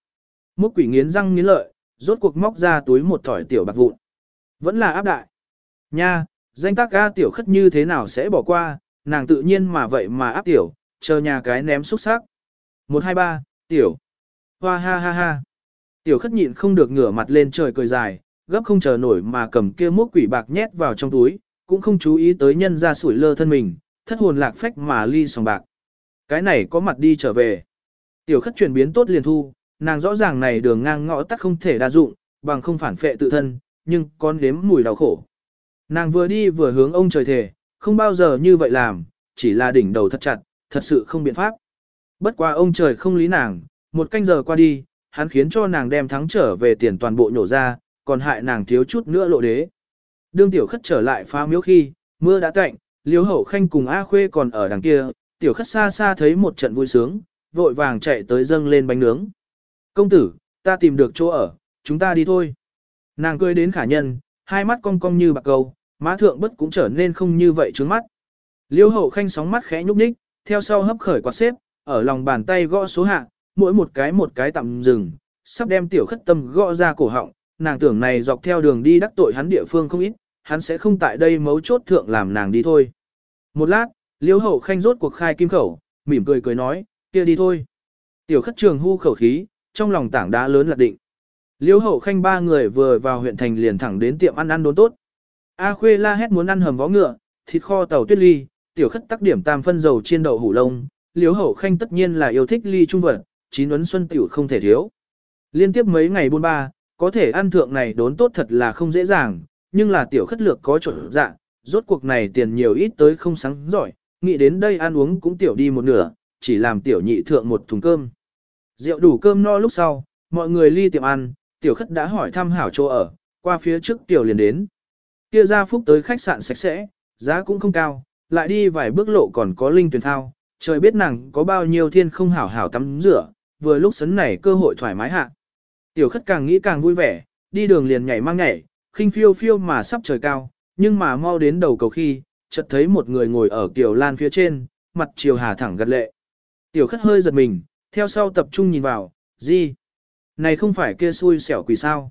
Múc quỷ nghiến răng nghiến lợi, rốt cuộc móc ra túi một thỏi tiểu bạc vụn. Vẫn là áp đại. Nha, danh tác ga tiểu khất như thế nào sẽ bỏ qua, nàng tự nhiên mà vậy mà áp tiểu, chờ nhà cái ném xúc sắc. 123, tiểu. Hoa ha ha ha. Tiểu khất nhịn không được ngửa mặt lên trời cười dài, gấp không chờ nổi mà cầm kia mốc quỷ bạc nhét vào trong túi, cũng không chú ý tới nhân ra sủi lơ thân mình, thất hồn lạc phách mà ly sòng bạc. Cái này có mặt đi trở về. Tiểu khất chuyển biến tốt liền thu, nàng rõ ràng này đường ngang ngõ tắt không thể đa dụng, bằng không phản phệ tự thân, nhưng con đếm mùi đau khổ. Nàng vừa đi vừa hướng ông trời thề, không bao giờ như vậy làm, chỉ là đỉnh đầu thật chặt, thật sự không biện pháp. Bất qua ông trời không lý nàng, một canh giờ qua đi, hắn khiến cho nàng đem thắng trở về tiền toàn bộ nhổ ra, còn hại nàng thiếu chút nữa lộ đế. Đương tiểu khất trở lại phá miếu khi, mưa đã tạnh liếu hậu khanh cùng A Khuê còn ở đằng kia, tiểu khất xa xa thấy một trận vui sướng, vội vàng chạy tới dâng lên bánh nướng. Công tử, ta tìm được chỗ ở, chúng ta đi thôi. Nàng cười đến khả nhân, hai mắt cong cong như bạc câu, má thượng bất cũng trở nên không như vậy trướng mắt. Liêu hậu khanh sóng mắt khẽ nhúc nhích, theo sau hấp khởi quạt xếp, ở lòng bàn tay gõ số hạ, mỗi một cái một cái tạm dừng, sắp đem tiểu khất tâm gõ ra cổ họng, nàng tưởng này dọc theo đường đi đắc tội hắn địa phương không ít, hắn sẽ không tại đây mấu chốt thượng làm nàng đi thôi. Một lát, Liễu hậu khanh rốt cuộc khai kim khẩu, mỉm cười cười nói, kia đi thôi. Tiểu khất trường hưu khẩu khí, trong lòng tảng đá lớn là định. Liễu hậu khanh ba người vừa vào huyện thành liền thẳng đến tiệm ăn ăn đốn tốt. A khuê la hét muốn ăn hầm vó ngựa, thịt kho tàu tuyết ly, tiểu khất tắc điểm tam phân dầu chiên đậu hủ lông. Liễu hậu khanh tất nhiên là yêu thích ly trung vật, chín ấn xuân tiểu không thể thiếu. Liên tiếp mấy ngày buôn ba, có thể ăn thượng này đốn tốt thật là không dễ dàng, nhưng là tiểu khất lược có chỗ dạng rốt cuộc này tiền nhiều ít tới không sáng giỏi, nghĩ đến đây ăn uống cũng tiểu đi một nửa, chỉ làm tiểu nhị thượng một thùng cơm. Rượu đủ cơm no lúc sau, mọi người ly tiệm ăn, tiểu khất đã hỏi thăm hảo chỗ ở, qua phía trước tiểu liền đến. Kia ra phúc tới khách sạn sạch sẽ, giá cũng không cao, lại đi vài bước lộ còn có linh tuyển thao, trời biết nàng có bao nhiêu thiên không hảo hảo tắm rửa, vừa lúc sấn này cơ hội thoải mái hạ. Tiểu khất càng nghĩ càng vui vẻ, đi đường liền nhảy mang nhảy, khinh phiêu phiêu mà sắp trời cao, nhưng mà mau đến đầu cầu khi, chợt thấy một người ngồi ở kiểu lan phía trên, mặt chiều hà thẳng gật lệ. Tiểu khất hơi giật mình, theo sau tập trung nhìn vào, gì? Này không phải kia xui xẻo quỷ sao?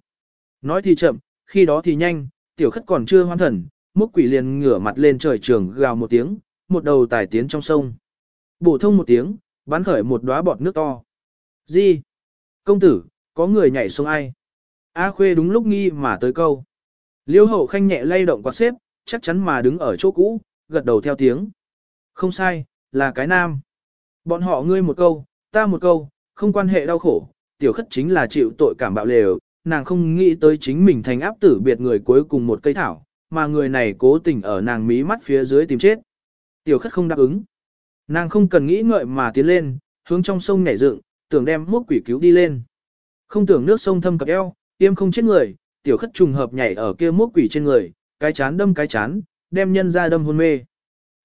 Nói thì chậm, khi đó thì nhanh, tiểu khất còn chưa hoan thần, mốc quỷ liền ngửa mặt lên trời trường gào một tiếng, một đầu tải tiến trong sông. Bổ thông một tiếng, bắn khởi một đóa bọt nước to. Gì? Công tử, có người nhảy xuống ai? A khuê đúng lúc nghi mà tới câu. Liêu hậu khanh nhẹ lay động quạt xếp, chắc chắn mà đứng ở chỗ cũ, gật đầu theo tiếng. Không sai, là cái nam. Bọn họ ngươi một câu, ta một câu, không quan hệ đau khổ, tiểu khất chính là chịu tội cảm bạo lều, nàng không nghĩ tới chính mình thành áp tử biệt người cuối cùng một cây thảo, mà người này cố tình ở nàng mí mắt phía dưới tìm chết. Tiểu khất không đáp ứng. Nàng không cần nghĩ ngợi mà tiến lên, hướng trong sông nhảy dựng, tưởng đem mốc quỷ cứu đi lên. Không tưởng nước sông thâm cập eo, tiêm không chết người, tiểu khất trùng hợp nhảy ở kia mốc quỷ trên người, cái chán đâm cái chán, đem nhân ra đâm hôn mê.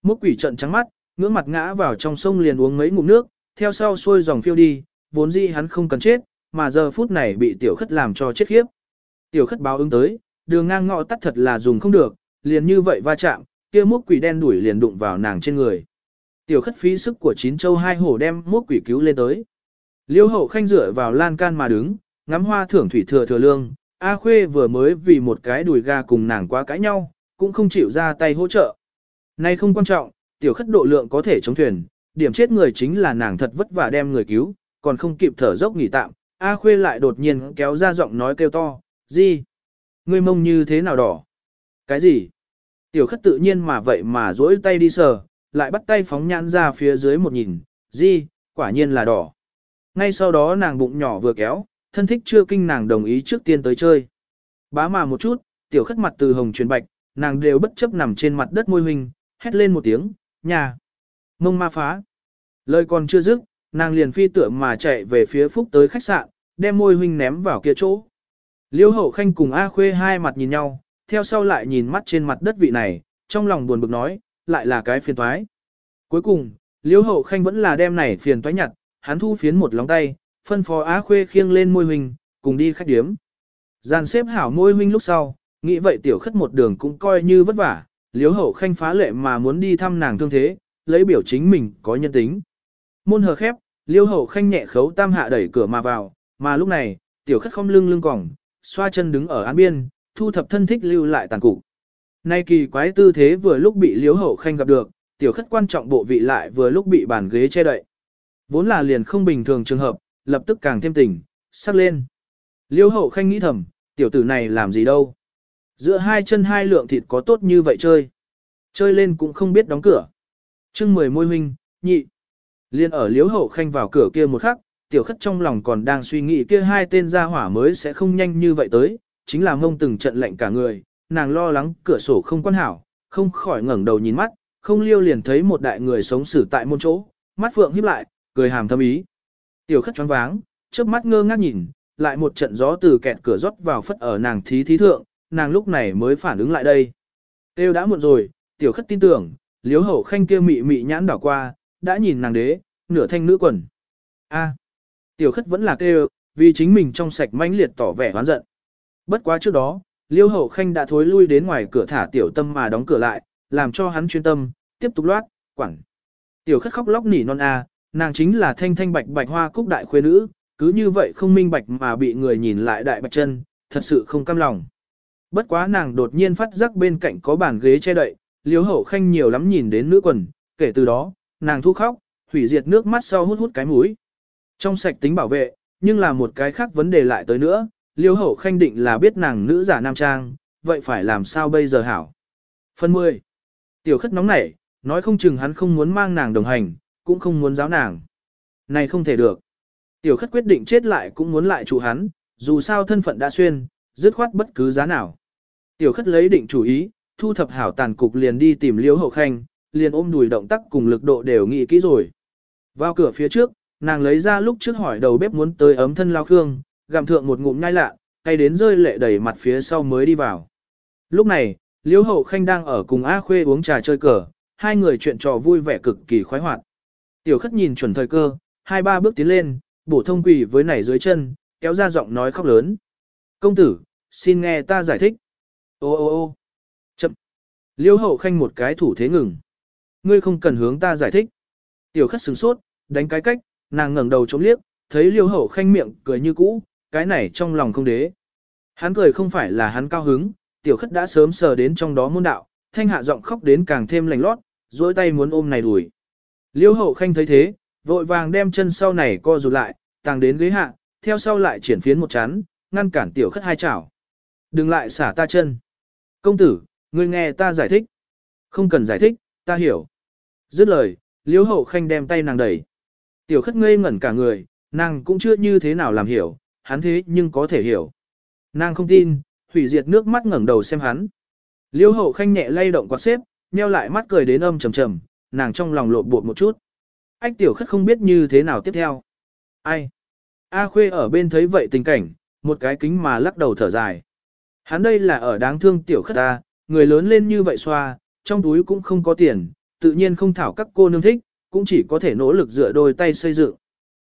Mốc quỷ trận trắng mắt, ngưỡng mặt ngã vào trong sông liền uống mấy ngụm nước, theo sau xuôi dòng phiêu đi, vốn dĩ hắn không cần chết, mà giờ phút này bị tiểu khất làm cho chết khiếp. Tiểu khất báo ứng tới, đường ngang ngọ tắt thật là dùng không được, liền như vậy va chạm, kia mốc quỷ đen đuổi liền đụng vào nàng trên người. Tiểu khất phí sức của chín châu hai hổ đem mốc quỷ cứu lên tới. Liêu hậu khanh dựa vào lan can mà đứng, ngắm hoa thưởng thủy thừa thừa lương, A Khuê vừa mới vì một cái đùi gà cùng nàng quá cãi nhau, cũng không chịu ra tay hỗ trợ. Nay không quan trọng, tiểu khất độ lượng có thể chống thuyền, điểm chết người chính là nàng thật vất vả đem người cứu, còn không kịp thở dốc nghỉ tạm. A Khuê lại đột nhiên kéo ra giọng nói kêu to, gì? Ngươi mông như thế nào đỏ? Cái gì? Tiểu khất tự nhiên mà vậy mà duỗi tay đi sờ, lại bắt tay phóng nhãn ra phía dưới một nhìn, gì? Quả nhiên là đỏ. Ngay sau đó nàng bụng nhỏ vừa kéo, thân thích chưa kinh nàng đồng ý trước tiên tới chơi. Bá mà một chút, tiểu khất mặt từ hồng truyền bạch, nàng đều bất chấp nằm trên mặt đất môi huynh, hét lên một tiếng, nhà. Mông ma phá. Lời còn chưa dứt, nàng liền phi tựa mà chạy về phía phúc tới khách sạn, đem môi huynh ném vào kia chỗ. Liêu hậu khanh cùng A khuê hai mặt nhìn nhau, theo sau lại nhìn mắt trên mặt đất vị này, trong lòng buồn bực nói, lại là cái phiền toái. Cuối cùng, liêu hậu khanh vẫn là đem này phiền toái nhặt, hắn thu phiến một lóng tay, phân phó Á Khuê khiêng lên môi huynh, cùng đi khách điếm. Giàn xếp hảo môi huynh lúc sau, nghĩ vậy tiểu khất một đường cũng coi như vất vả, liếu hậu khanh phá lệ mà muốn đi thăm nàng thương thế, lấy biểu chính mình có nhân tính. Môn hờ khép, liêu hậu khanh nhẹ khấu tam hạ đẩy cửa mà vào, mà lúc này, tiểu khất không lưng lưng còng, xoa chân đứng ở án biên, thu thập thân thích lưu lại tàn cụ. Nay kỳ quái tư thế vừa lúc bị liếu hậu khanh gặp được, tiểu khất quan trọng bộ vị lại vừa lúc bị bàn ghế che đậy. Vốn là liền không bình thường trường hợp, lập tức càng thêm tỉnh, sắc lên. Liêu hậu khanh nghĩ thầm, tiểu tử này làm gì đâu. Giữa hai chân hai lượng thịt có tốt như vậy chơi. Chơi lên cũng không biết đóng cửa. Trưng mười môi huynh, nhị. Liên ở liếu hậu khanh vào cửa kia một khắc, tiểu khất trong lòng còn đang suy nghĩ kia hai tên gia hỏa mới sẽ không nhanh như vậy tới, chính là ngông từng trận lệnh cả người, nàng lo lắng cửa sổ không quan hảo, không khỏi ngẩng đầu nhìn mắt, không liêu liền thấy một đại người sống xử tại môn chỗ, mắt phượng híp lại, cười hàm thâm ý. Tiểu khất choáng váng, chớp mắt ngơ ngác nhìn, lại một trận gió từ kẹt cửa rót vào phất ở nàng thí thí thượng, nàng lúc này mới phản ứng lại đây. Têu đã muộn rồi, tiểu khất tin tưởng, liếu hậu khanh kia mị mị nhãn đảo qua, đã nhìn nàng đế, nửa thanh nữ quần. A, tiểu khất vẫn là kêu, vì chính mình trong sạch mãnh liệt tỏ vẻ oán giận. Bất quá trước đó, liêu hậu khanh đã thối lui đến ngoài cửa thả tiểu tâm mà đóng cửa lại, làm cho hắn chuyên tâm, tiếp tục loát, quẳng. Tiểu khất khóc lóc nỉ non a, nàng chính là thanh thanh bạch bạch hoa cúc đại khuê nữ, cứ như vậy không minh bạch mà bị người nhìn lại đại bạch chân, thật sự không cam lòng. Bất quá nàng đột nhiên phát giác bên cạnh có bàn ghế che đậy, liếu hậu khanh nhiều lắm nhìn đến nữ quần, kể từ đó, nàng thu khóc, hủy diệt nước mắt sau hút hút cái mũi. Trong sạch tính bảo vệ, nhưng là một cái khác vấn đề lại tới nữa, liêu hậu khanh định là biết nàng nữ giả nam trang, vậy phải làm sao bây giờ hảo? Phần 10. Tiểu khất nóng nảy, nói không chừng hắn không muốn mang nàng đồng hành, cũng không muốn giáo nàng. Này không thể được. Tiểu khất quyết định chết lại cũng muốn lại chủ hắn, dù sao thân phận đã xuyên, dứt khoát bất cứ giá nào. Tiểu khất lấy định chủ ý, thu thập hảo tàn cục liền đi tìm liễu hậu khanh, liền ôm đùi động tác cùng lực độ đều nghĩ kỹ rồi. Vào cửa phía trước, nàng lấy ra lúc trước hỏi đầu bếp muốn tới ấm thân lao khương, gặm thượng một ngụm nhai lạ, cay đến rơi lệ đầy mặt phía sau mới đi vào. Lúc này, Liễu Hậu Khanh đang ở cùng A Khuê uống trà chơi cờ, hai người chuyện trò vui vẻ cực kỳ khoái hoạt. Tiểu Khất nhìn chuẩn thời cơ, hai ba bước tiến lên, bổ thông quỳ với nảy dưới chân, kéo ra giọng nói khóc lớn. Công tử, xin nghe ta giải thích. Ô ô ô chậm. Liêu Hậu Khanh một cái thủ thế ngừng. Ngươi không cần hướng ta giải thích. Tiểu Khất sừng sốt, đánh cái cách, nàng ngẩng đầu chống liếc, thấy Liêu Hậu Khanh miệng cười như cũ, cái này trong lòng không đế. Hắn cười không phải là hắn cao hứng, tiểu khất đã sớm sờ đến trong đó môn đạo, thanh hạ giọng khóc đến càng thêm lành lót, duỗi tay muốn ôm này đuổi. Liêu hậu khanh thấy thế, vội vàng đem chân sau này co rụt lại, tàng đến ghế hạ, theo sau lại triển phiến một chán, ngăn cản tiểu khất hai chảo. Đừng lại xả ta chân. Công tử, ngươi nghe ta giải thích. Không cần giải thích, ta hiểu. Dứt lời, liêu hậu khanh đem tay nàng đẩy. Tiểu khất ngây ngẩn cả người, nàng cũng chưa như thế nào làm hiểu, hắn thế nhưng có thể hiểu. Nàng không tin, hủy diệt nước mắt ngẩng đầu xem hắn. Liêu hậu khanh nhẹ lay động quạt xếp, nheo lại mắt cười đến âm trầm trầm, nàng trong lòng lộn bột một chút. Ách tiểu khất không biết như thế nào tiếp theo. Ai? A khuê ở bên thấy vậy tình cảnh, một cái kính mà lắc đầu thở dài. Hắn đây là ở đáng thương tiểu khất ta, người lớn lên như vậy xoa, trong túi cũng không có tiền, tự nhiên không thảo các cô nương thích, cũng chỉ có thể nỗ lực dựa đôi tay xây dựng.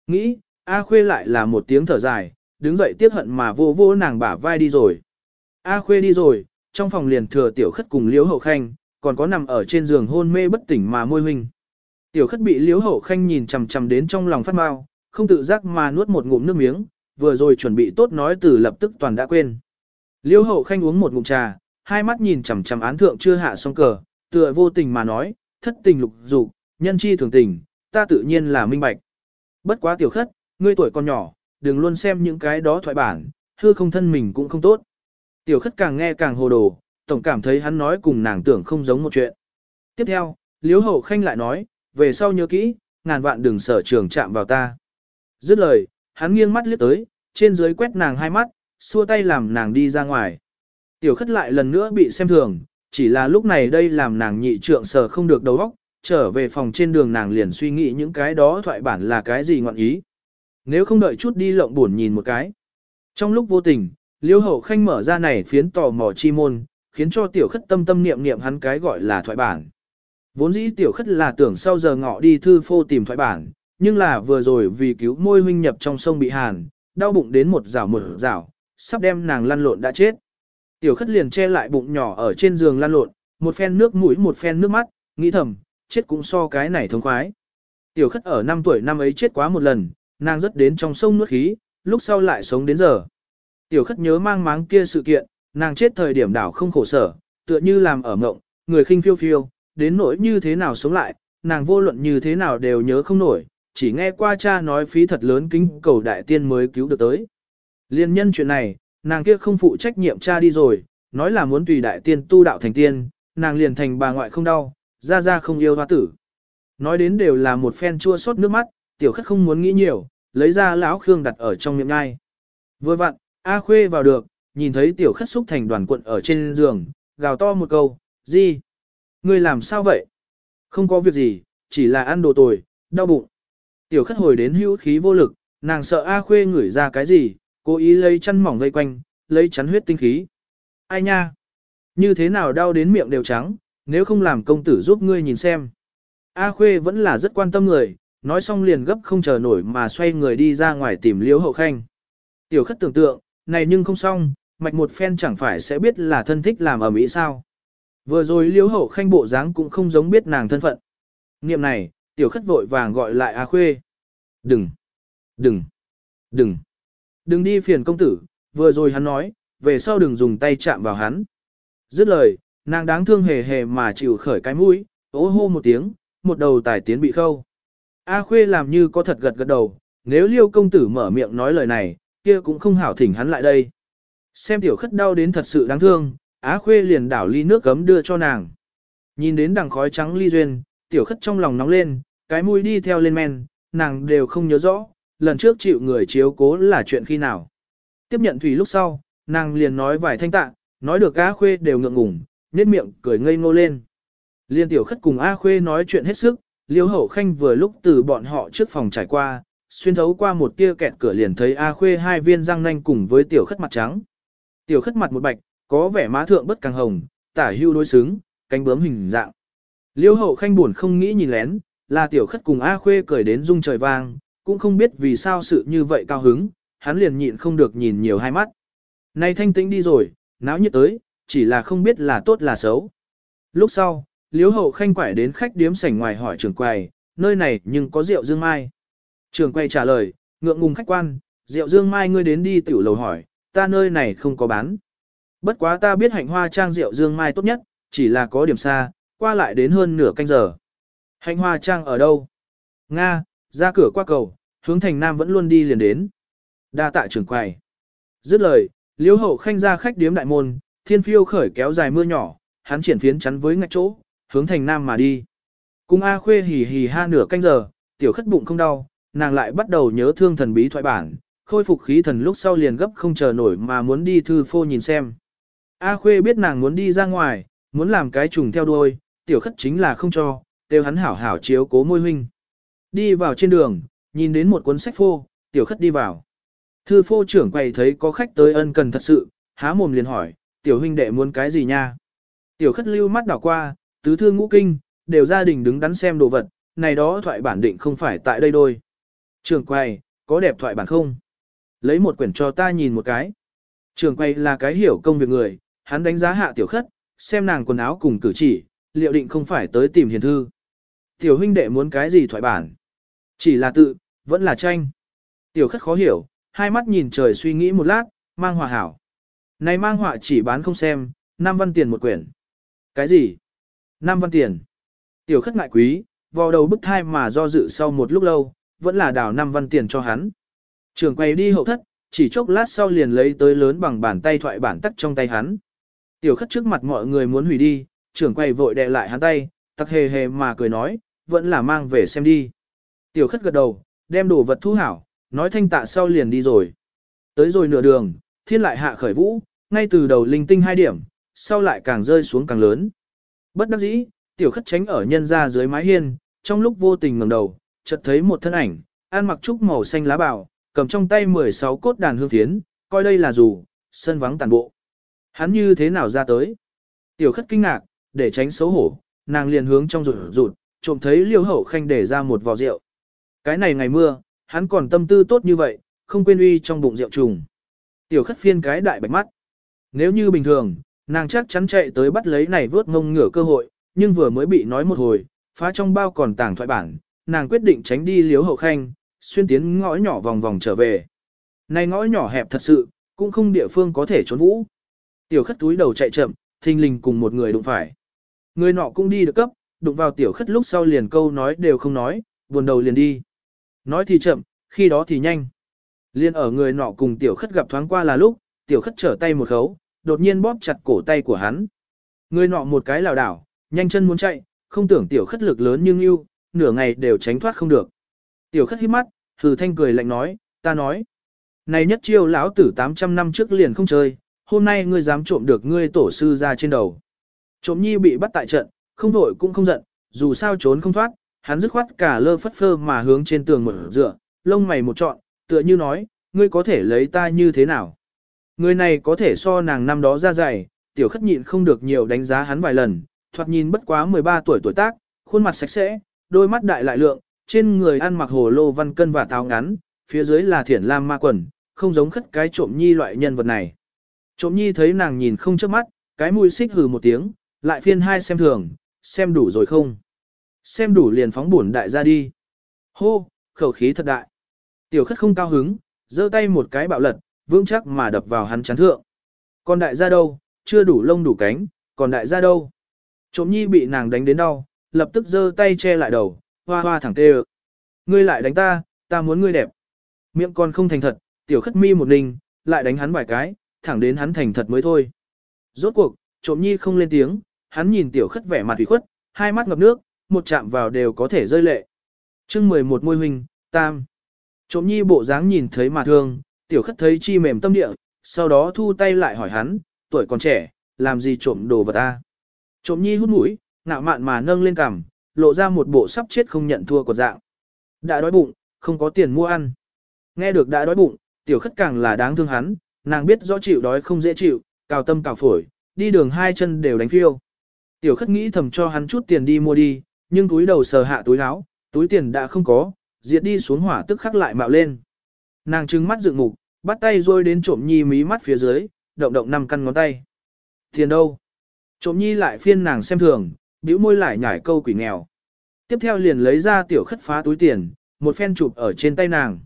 Nghĩ, A khuê lại là một tiếng thở dài, đứng dậy tiếc hận mà vô vô nàng bả vai đi rồi. A khuê đi rồi, trong phòng liền thừa tiểu khất cùng liếu hậu khanh, còn có nằm ở trên giường hôn mê bất tỉnh mà môi huynh. Tiểu khất bị liếu hậu khanh nhìn chằm chằm đến trong lòng phát mau, không tự giác mà nuốt một ngụm nước miếng, vừa rồi chuẩn bị tốt nói từ lập tức toàn đã quên. liếu hậu khanh uống một ngụm trà, hai mắt nhìn chằm chằm án thượng chưa hạ xong cờ, tựa vô tình mà nói, thất tình lục dục, nhân chi thường tình, ta tự nhiên là minh bạch. Bất quá tiểu khất, ngươi tuổi còn nhỏ, đừng luôn xem những cái đó thoại bản, hư không thân mình cũng không tốt. Tiểu khất càng nghe càng hồ đồ, tổng cảm thấy hắn nói cùng nàng tưởng không giống một chuyện. Tiếp theo, Liễu Hậu Khanh lại nói, về sau nhớ kỹ, ngàn vạn đừng sở trường chạm vào ta. Dứt lời, hắn nghiêng mắt liếc tới, trên dưới quét nàng hai mắt, xua tay làm nàng đi ra ngoài. Tiểu khất lại lần nữa bị xem thường, chỉ là lúc này đây làm nàng nhị trượng sở không được đầu óc, trở về phòng trên đường nàng liền suy nghĩ những cái đó thoại bản là cái gì ngọn ý. Nếu không đợi chút đi lộng buồn nhìn một cái. Trong lúc vô tình, Liêu Hậu Khanh mở ra này phiến tò mò chi môn, khiến cho tiểu khất tâm tâm niệm niệm hắn cái gọi là thoại bản. Vốn dĩ tiểu khất là tưởng sau giờ ngọ đi thư phô tìm thoại bản, nhưng là vừa rồi vì cứu môi huynh nhập trong sông bị hàn, đau bụng đến một rào một rào, sắp đem nàng lăn lộn đã chết. Tiểu khất liền che lại bụng nhỏ ở trên giường lăn lộn, một phen nước mũi một phen nước mắt, nghĩ thầm, chết cũng so cái này thông khoái. Tiểu khất ở năm tuổi năm ấy chết quá một lần, nàng rất đến trong sông nuốt khí, lúc sau lại sống đến giờ. Tiểu khất nhớ mang máng kia sự kiện, nàng chết thời điểm đảo không khổ sở, tựa như làm ở mộng, người khinh phiêu phiêu, đến nỗi như thế nào sống lại, nàng vô luận như thế nào đều nhớ không nổi, chỉ nghe qua cha nói phí thật lớn kính cầu đại tiên mới cứu được tới. Liên nhân chuyện này, nàng kia không phụ trách nhiệm cha đi rồi, nói là muốn tùy đại tiên tu đạo thành tiên, nàng liền thành bà ngoại không đau, ra ra không yêu hoa tử. Nói đến đều là một phen chua xót nước mắt, tiểu khất không muốn nghĩ nhiều, lấy ra lão khương đặt ở trong miệng ngai. Vừa vặn, A Khuê vào được, nhìn thấy tiểu khất xúc thành đoàn cuộn ở trên giường, gào to một câu, gì? Ngươi làm sao vậy? Không có việc gì, chỉ là ăn đồ tồi, đau bụng. Tiểu khất hồi đến hữu khí vô lực, nàng sợ A Khuê ngửi ra cái gì, cố ý lấy chăn mỏng vây quanh, lấy chắn huyết tinh khí. Ai nha? Như thế nào đau đến miệng đều trắng, nếu không làm công tử giúp ngươi nhìn xem. A Khuê vẫn là rất quan tâm người, nói xong liền gấp không chờ nổi mà xoay người đi ra ngoài tìm liễu hậu khanh. Tiểu khất tưởng tượng, này nhưng không xong, mạch một phen chẳng phải sẽ biết là thân thích làm ở Mỹ sao. Vừa rồi liễu hậu khanh bộ dáng cũng không giống biết nàng thân phận. Niệm này, tiểu khất vội vàng gọi lại A Khuê. Đừng, đừng, đừng, đừng đi phiền công tử, vừa rồi hắn nói, về sau đừng dùng tay chạm vào hắn. Dứt lời, nàng đáng thương hề hề mà chịu khởi cái mũi, ố hô một tiếng, một đầu tài tiến bị khâu. A Khuê làm như có thật gật gật đầu, nếu liêu công tử mở miệng nói lời này, kia cũng không hảo thỉnh hắn lại đây. Xem tiểu khất đau đến thật sự đáng thương, Á Khuê liền đảo ly nước gấm đưa cho nàng. Nhìn đến đằng khói trắng ly duyên, tiểu khất trong lòng nóng lên, cái mũi đi theo lên men, nàng đều không nhớ rõ, lần trước chịu người chiếu cố là chuyện khi nào. Tiếp nhận thủy lúc sau, nàng liền nói vài thanh tạ, nói được Á Khuê đều ngượng ngùng, nhếch miệng cười ngây ngô lên. Liên tiểu khất cùng A Khuê nói chuyện hết sức, Liêu Hậu Khanh vừa lúc từ bọn họ trước phòng trải qua, xuyên thấu qua một tia kẹt cửa liền thấy A Khuê hai viên răng nanh cùng với tiểu khất mặt trắng. Tiểu khất mặt một bạch, có vẻ má thượng bất càng hồng, tả hưu đối xứng, cánh bướm hình dạng. Liêu Hậu Khanh buồn không nghĩ nhìn lén, là tiểu khất cùng A Khuê cười đến rung trời vang, cũng không biết vì sao sự như vậy cao hứng, hắn liền nhịn không được nhìn nhiều hai mắt. Nay thanh tĩnh đi rồi, náo nhiệt tới, chỉ là không biết là tốt là xấu. Lúc sau, Liễu Hậu Khanh quải đến khách điếm sảnh ngoài hỏi trưởng quầy, nơi này nhưng có rượu dương mai. Trưởng quầy trả lời, ngượng ngùng khách quan, rượu dương mai ngươi đến đi tiểu lầu hỏi, ta nơi này không có bán. Bất quá ta biết hạnh hoa trang rượu dương mai tốt nhất, chỉ là có điểm xa, qua lại đến hơn nửa canh giờ. Hạnh hoa trang ở đâu? Nga, ra cửa qua cầu, hướng thành nam vẫn luôn đi liền đến. Đa tạ trưởng quầy. Dứt lời, Liễu Hậu Khanh ra khách điếm đại môn, thiên phiêu khởi kéo dài mưa nhỏ, hắn triển phiến chắn với ngạch chỗ, hướng thành nam mà đi. Cùng A Khuê hì hì ha nửa canh giờ, tiểu khất bụng không đau, nàng lại bắt đầu nhớ thương thần bí thoại bản, khôi phục khí thần lúc sau liền gấp không chờ nổi mà muốn đi thư phô nhìn xem. A Khuê biết nàng muốn đi ra ngoài, muốn làm cái trùng theo đuôi, tiểu khất chính là không cho, đều hắn hảo hảo chiếu cố môi huynh. Đi vào trên đường, nhìn đến một cuốn sách phô, tiểu khất đi vào. Thư phô trưởng quầy thấy có khách tới ân cần thật sự, há mồm liền hỏi, tiểu huynh đệ muốn cái gì nha? Tiểu khất lưu mắt đảo qua, tứ thư ngũ kinh, đều gia đình đứng đắn xem đồ vật, này đó thoại bản định không phải tại đây đôi. trưởng quầy có đẹp thoại bản không? Lấy một quyển cho ta nhìn một cái. Trường quay là cái hiểu công việc người, hắn đánh giá hạ tiểu khất, xem nàng quần áo cùng cử chỉ, liệu định không phải tới tìm hiền thư. Tiểu huynh đệ muốn cái gì thoại bản? Chỉ là tự, vẫn là tranh. Tiểu khất khó hiểu, hai mắt nhìn trời suy nghĩ một lát, mang hòa hảo. Này mang họa chỉ bán không xem, 5 văn tiền một quyển. Cái gì? 5 văn tiền. Tiểu khất ngại quý, vào đầu bức thai mà do dự sau một lúc lâu, vẫn là đào 5 văn tiền cho hắn. Trường quay đi hậu thất, chỉ chốc lát sau liền lấy tới lớn bằng bàn tay thoại bản tắt trong tay hắn. Tiểu khất trước mặt mọi người muốn hủy đi, trưởng quay vội đè lại hắn tay, tắc hề hề mà cười nói, vẫn là mang về xem đi. Tiểu khất gật đầu, đem đồ vật thu hảo, nói thanh tạ sau liền đi rồi. Tới rồi nửa đường, thiên lại hạ khởi vũ, ngay từ đầu linh tinh hai điểm, sau lại càng rơi xuống càng lớn. Bất đắc dĩ, tiểu khất tránh ở nhân ra dưới mái hiên, trong lúc vô tình ngẩng đầu, chợt thấy một thân ảnh, ăn mặc trúc màu xanh lá bào, cầm trong tay 16 cốt đàn hương phiến, coi đây là dù, sân vắng tàn bộ. Hắn như thế nào ra tới? Tiểu khất kinh ngạc, để tránh xấu hổ, nàng liền hướng trong rụt rụt, trộm thấy liêu hậu khanh để ra một vò rượu. Cái này ngày mưa, hắn còn tâm tư tốt như vậy, không quên uy trong bụng rượu trùng. Tiểu khất phiên cái đại bạch mắt. Nếu như bình thường, nàng chắc chắn chạy tới bắt lấy này vớt ngông ngửa cơ hội, nhưng vừa mới bị nói một hồi, phá trong bao còn tảng thoại bản, nàng quyết định tránh đi liếu hậu khanh, xuyên tiến ngõ nhỏ vòng vòng trở về. Này ngõ nhỏ hẹp thật sự, cũng không địa phương có thể trốn vũ. Tiểu khất túi đầu chạy chậm, thình lình cùng một người đụng phải. Người nọ cũng đi được cấp, đụng vào tiểu khất lúc sau liền câu nói đều không nói, buồn đầu liền đi. Nói thì chậm, khi đó thì nhanh. Liên ở người nọ cùng tiểu khất gặp thoáng qua là lúc, tiểu khất trở tay một khấu, đột nhiên bóp chặt cổ tay của hắn. Người nọ một cái lảo đảo, nhanh chân muốn chạy, không tưởng tiểu khất lực lớn nhưng yêu, nửa ngày đều tránh thoát không được. Tiểu khất hít mắt, hừ thanh cười lạnh nói, ta nói. Này nhất chiêu lão tử 800 năm trước liền không chơi, hôm nay ngươi dám trộm được ngươi tổ sư ra trên đầu. Trộm nhi bị bắt tại trận, không vội cũng không giận, dù sao trốn không thoát, hắn dứt khoát cả lơ phất phơ mà hướng trên tường mở dựa, lông mày một trọn, tựa như nói, ngươi có thể lấy ta như thế nào. Người này có thể so nàng năm đó ra dày, tiểu khất nhịn không được nhiều đánh giá hắn vài lần, thoạt nhìn bất quá 13 tuổi tuổi tác, khuôn mặt sạch sẽ, đôi mắt đại lại lượng, trên người ăn mặc hồ lô văn cân và táo ngắn, phía dưới là thiển lam ma quần, không giống khất cái trộm nhi loại nhân vật này. Trộm nhi thấy nàng nhìn không chớp mắt, cái mũi xích hừ một tiếng, lại phiên hai xem thường, xem đủ rồi không. Xem đủ liền phóng bổn đại ra đi. Hô, khẩu khí thật đại. Tiểu khất không cao hứng, giơ tay một cái bạo lật, vững chắc mà đập vào hắn chán thượng. Còn đại gia đâu, chưa đủ lông đủ cánh, còn đại gia đâu. Trộm nhi bị nàng đánh đến đau, lập tức giơ tay che lại đầu, hoa hoa thẳng tê Ngươi lại đánh ta, ta muốn ngươi đẹp. Miệng còn không thành thật, tiểu khất mi một ninh, lại đánh hắn vài cái, thẳng đến hắn thành thật mới thôi. Rốt cuộc, trộm nhi không lên tiếng, hắn nhìn tiểu khất vẻ mặt ủy khuất, hai mắt ngập nước, một chạm vào đều có thể rơi lệ. chương 11 môi huynh, tam. Trộm nhi bộ dáng nhìn thấy mà thương, tiểu khất thấy chi mềm tâm địa, sau đó thu tay lại hỏi hắn, tuổi còn trẻ, làm gì trộm đồ vật ta. Trộm nhi hút mũi, ngạo mạn mà nâng lên cằm, lộ ra một bộ sắp chết không nhận thua của dạng. Đã đói bụng, không có tiền mua ăn. Nghe được đã đói bụng, tiểu khất càng là đáng thương hắn, nàng biết rõ chịu đói không dễ chịu, cào tâm cào phổi, đi đường hai chân đều đánh phiêu. Tiểu khất nghĩ thầm cho hắn chút tiền đi mua đi, nhưng túi đầu sờ hạ túi áo, túi tiền đã không có, diệt đi xuống hỏa tức khắc lại mạo lên. Nàng trừng mắt dựng mục, bắt tay rôi đến trộm nhi mí mắt phía dưới, động động năm căn ngón tay. Tiền đâu? Trộm nhi lại phiên nàng xem thường, bĩu môi lại nhảy câu quỷ nghèo. Tiếp theo liền lấy ra tiểu khất phá túi tiền, một phen chụp ở trên tay nàng.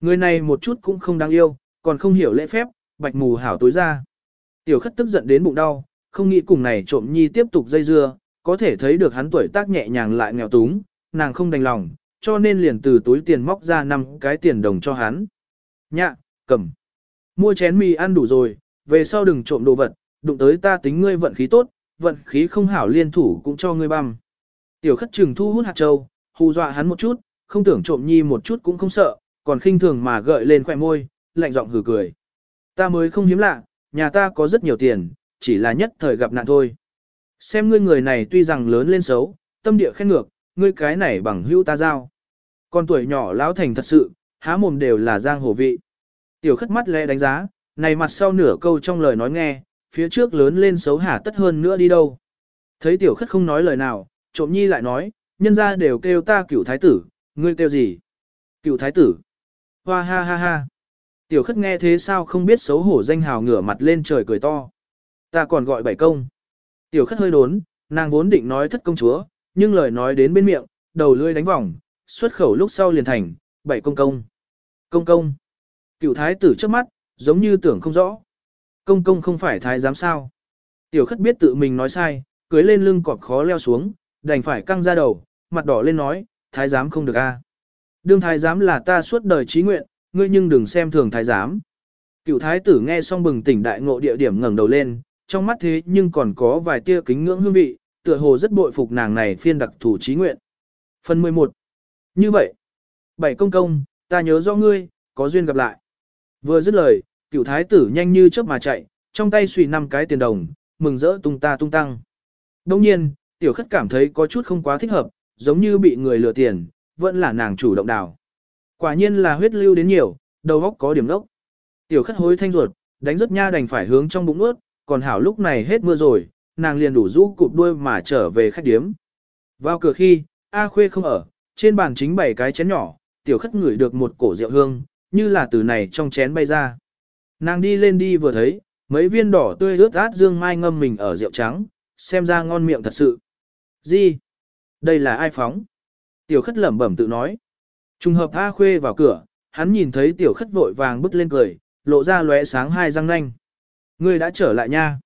Người này một chút cũng không đáng yêu, còn không hiểu lễ phép, bạch mù hảo tối ra. Tiểu khất tức giận đến bụng đau, không nghĩ cùng này trộm nhi tiếp tục dây dưa, có thể thấy được hắn tuổi tác nhẹ nhàng lại nghèo túng, nàng không đành lòng, cho nên liền từ túi tiền móc ra năm cái tiền đồng cho hắn. Nhạ, cầm. Mua chén mì ăn đủ rồi, về sau đừng trộm đồ vật, đụng tới ta tính ngươi vận khí tốt, vận khí không hảo liên thủ cũng cho ngươi băm. Tiểu khất trừng thu hút hạt châu, hù dọa hắn một chút, không tưởng trộm nhi một chút cũng không sợ, còn khinh thường mà gợi lên khỏe môi, lạnh giọng hừ cười. Ta mới không hiếm lạ, nhà ta có rất nhiều tiền, chỉ là nhất thời gặp nạn thôi. Xem ngươi người này tuy rằng lớn lên xấu, tâm địa khen ngược, ngươi cái này bằng hữu ta giao. Con tuổi nhỏ lão thành thật sự, há mồm đều là giang hồ vị. Tiểu khất mắt lẽ đánh giá, này mặt sau nửa câu trong lời nói nghe, phía trước lớn lên xấu hả tất hơn nữa đi đâu. Thấy tiểu khất không nói lời nào, trộm nhi lại nói, nhân ra đều kêu ta cửu thái tử, ngươi kêu gì? Cửu thái tử. Hoa ha ha ha. Tiểu khất nghe thế sao không biết xấu hổ danh hào ngửa mặt lên trời cười to. Ta còn gọi bảy công. Tiểu khất hơi đốn, nàng vốn định nói thất công chúa, nhưng lời nói đến bên miệng, đầu lưỡi đánh vòng, xuất khẩu lúc sau liền thành, bảy công công. Công công. Cựu thái tử trước mắt, giống như tưởng không rõ. Công công không phải thái giám sao. Tiểu khất biết tự mình nói sai, cưới lên lưng cọp khó leo xuống, đành phải căng ra đầu, mặt đỏ lên nói, thái giám không được a. Đương thái giám là ta suốt đời trí nguyện, ngươi nhưng đừng xem thường thái giám. Cựu thái tử nghe xong bừng tỉnh đại ngộ địa điểm ngẩng đầu lên, trong mắt thế nhưng còn có vài tia kính ngưỡng hương vị, tựa hồ rất bội phục nàng này phiên đặc thủ trí nguyện. Phần 11. Như vậy, bảy công công, ta nhớ rõ ngươi, có duyên gặp lại. Vừa dứt lời, cựu thái tử nhanh như chớp mà chạy, trong tay suy năm cái tiền đồng, mừng rỡ tung ta tung tăng. Đồng nhiên, tiểu khất cảm thấy có chút không quá thích hợp, giống như bị người lừa tiền, vẫn là nàng chủ động đào. Quả nhiên là huyết lưu đến nhiều, đầu óc có điểm lốc. Tiểu khất hối thanh ruột, đánh rất nha đành phải hướng trong bụng ướt, còn hảo lúc này hết mưa rồi, nàng liền đủ rũ cụp đuôi mà trở về khách điếm. Vào cửa khi, A Khuê không ở, trên bàn chính bảy cái chén nhỏ, tiểu khất ngửi được một cổ rượu hương, như là từ này trong chén bay ra. Nàng đi lên đi vừa thấy, mấy viên đỏ tươi ướt át dương mai ngâm mình ở rượu trắng, xem ra ngon miệng thật sự. Gì? Đây là ai phóng? Tiểu khất lẩm bẩm tự nói. Trùng hợp A Khuê vào cửa, hắn nhìn thấy tiểu khất vội vàng bước lên cười, lộ ra lóe sáng hai răng nanh. Ngươi đã trở lại nha.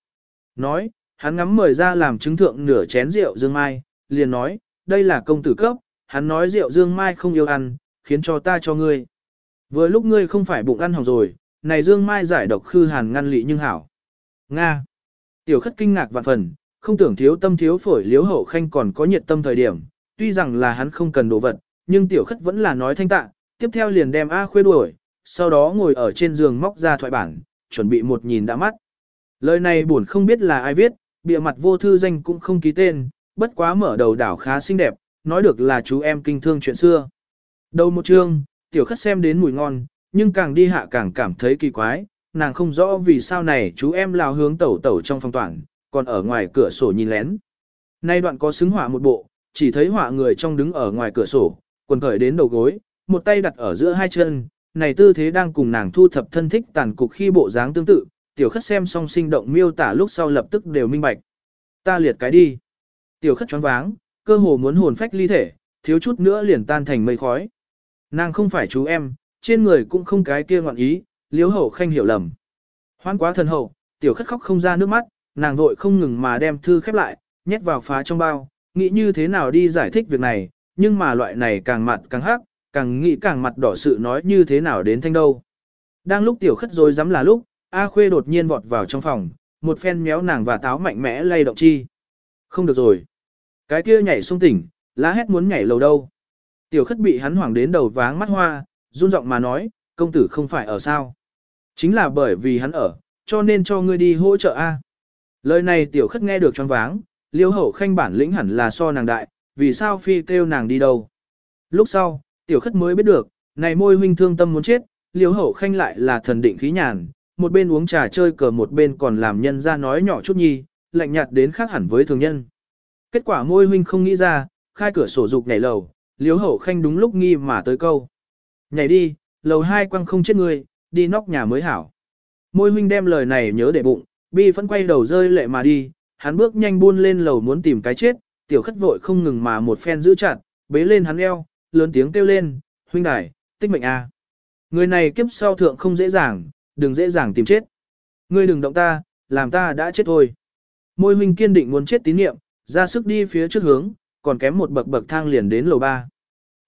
Nói, hắn ngắm mời ra làm chứng thượng nửa chén rượu dương mai, liền nói, đây là công tử cấp, hắn nói rượu dương mai không yêu ăn, khiến cho ta cho ngươi. Vừa lúc ngươi không phải bụng ăn hỏng rồi, này dương mai giải độc khư hàn ngăn lị nhưng hảo. Nga. Tiểu khất kinh ngạc vạn phần, không tưởng thiếu tâm thiếu phổi liếu hậu khanh còn có nhiệt tâm thời điểm, tuy rằng là hắn không cần đồ vật, nhưng tiểu khất vẫn là nói thanh tạ, tiếp theo liền đem A khuê đuổi, sau đó ngồi ở trên giường móc ra thoại bản, chuẩn bị một nhìn đã mắt. Lời này buồn không biết là ai viết, bìa mặt vô thư danh cũng không ký tên, bất quá mở đầu đảo khá xinh đẹp, nói được là chú em kinh thương chuyện xưa. Đầu một chương, tiểu khất xem đến mùi ngon, nhưng càng đi hạ càng cảm thấy kỳ quái, nàng không rõ vì sao này chú em lao hướng tẩu tẩu trong phòng toàn, còn ở ngoài cửa sổ nhìn lén. Nay đoạn có xứng họa một bộ, chỉ thấy họa người trong đứng ở ngoài cửa sổ, quần khởi đến đầu gối, một tay đặt ở giữa hai chân, này tư thế đang cùng nàng thu thập thân thích tàn cục khi bộ dáng tương tự, tiểu khất xem xong sinh động miêu tả lúc sau lập tức đều minh bạch. Ta liệt cái đi. Tiểu khất choáng váng, cơ hồ muốn hồn phách ly thể, thiếu chút nữa liền tan thành mây khói. Nàng không phải chú em, trên người cũng không cái kia ngoạn ý, liếu hậu khanh hiểu lầm. Hoan quá thần hậu, tiểu khất khóc không ra nước mắt, nàng vội không ngừng mà đem thư khép lại, nhét vào phá trong bao, nghĩ như thế nào đi giải thích việc này, nhưng mà loại này càng mặt càng hắc, càng nghĩ càng mặt đỏ sự nói như thế nào đến thanh đâu. Đang lúc tiểu khất rồi dám là lúc, A Khuê đột nhiên vọt vào trong phòng, một phen méo nàng và táo mạnh mẽ lay động chi. Không được rồi. Cái kia nhảy xuống tỉnh, lá hét muốn nhảy lầu đâu. Tiểu khất bị hắn hoảng đến đầu váng mắt hoa, run giọng mà nói, công tử không phải ở sao. Chính là bởi vì hắn ở, cho nên cho ngươi đi hỗ trợ A. Lời này tiểu khất nghe được choáng váng, liêu hậu khanh bản lĩnh hẳn là so nàng đại, vì sao phi kêu nàng đi đâu. Lúc sau, tiểu khất mới biết được, này môi huynh thương tâm muốn chết, liêu hậu khanh lại là thần định khí nhàn, một bên uống trà chơi cờ một bên còn làm nhân ra nói nhỏ chút nhi, lạnh nhạt đến khác hẳn với thường nhân. Kết quả môi huynh không nghĩ ra, khai cửa sổ dục nhảy lầu, liêu hậu khanh đúng lúc nghi mà tới câu. Nhảy đi, lầu hai quăng không chết người, đi nóc nhà mới hảo. Môi huynh đem lời này nhớ để bụng, bi phẫn quay đầu rơi lệ mà đi, hắn bước nhanh buôn lên lầu muốn tìm cái chết, tiểu khất vội không ngừng mà một phen giữ chặt, bế lên hắn eo, lớn tiếng kêu lên, huynh đài, tích mệnh a. Người này kiếp sau thượng không dễ dàng, đừng dễ dàng tìm chết. Ngươi đừng động ta, làm ta đã chết thôi. Môi huynh kiên định muốn chết tín niệm, ra sức đi phía trước hướng, còn kém một bậc bậc thang liền đến lầu ba.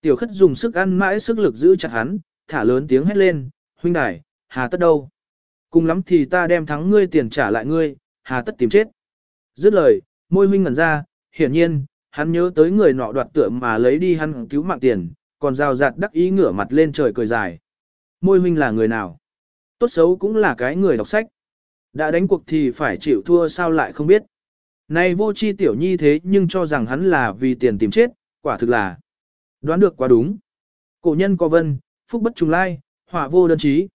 Tiểu khất dùng sức ăn mãi sức lực giữ chặt hắn, thả lớn tiếng hét lên, huynh đài, hà tất đâu. Cùng lắm thì ta đem thắng ngươi tiền trả lại ngươi, hà tất tìm chết. Dứt lời, môi huynh ngẩn ra, hiển nhiên, hắn nhớ tới người nọ đoạt tượng mà lấy đi hắn cứu mạng tiền, còn rào rạt đắc ý ngửa mặt lên trời cười dài. Môi huynh là người nào? Tốt xấu cũng là cái người đọc sách. Đã đánh cuộc thì phải chịu thua sao lại không biết. Này vô chi tiểu nhi thế nhưng cho rằng hắn là vì tiền tìm chết, quả thực là đoán được quá đúng. Cổ nhân có vân, phúc bất trùng lai, họa vô đơn trí.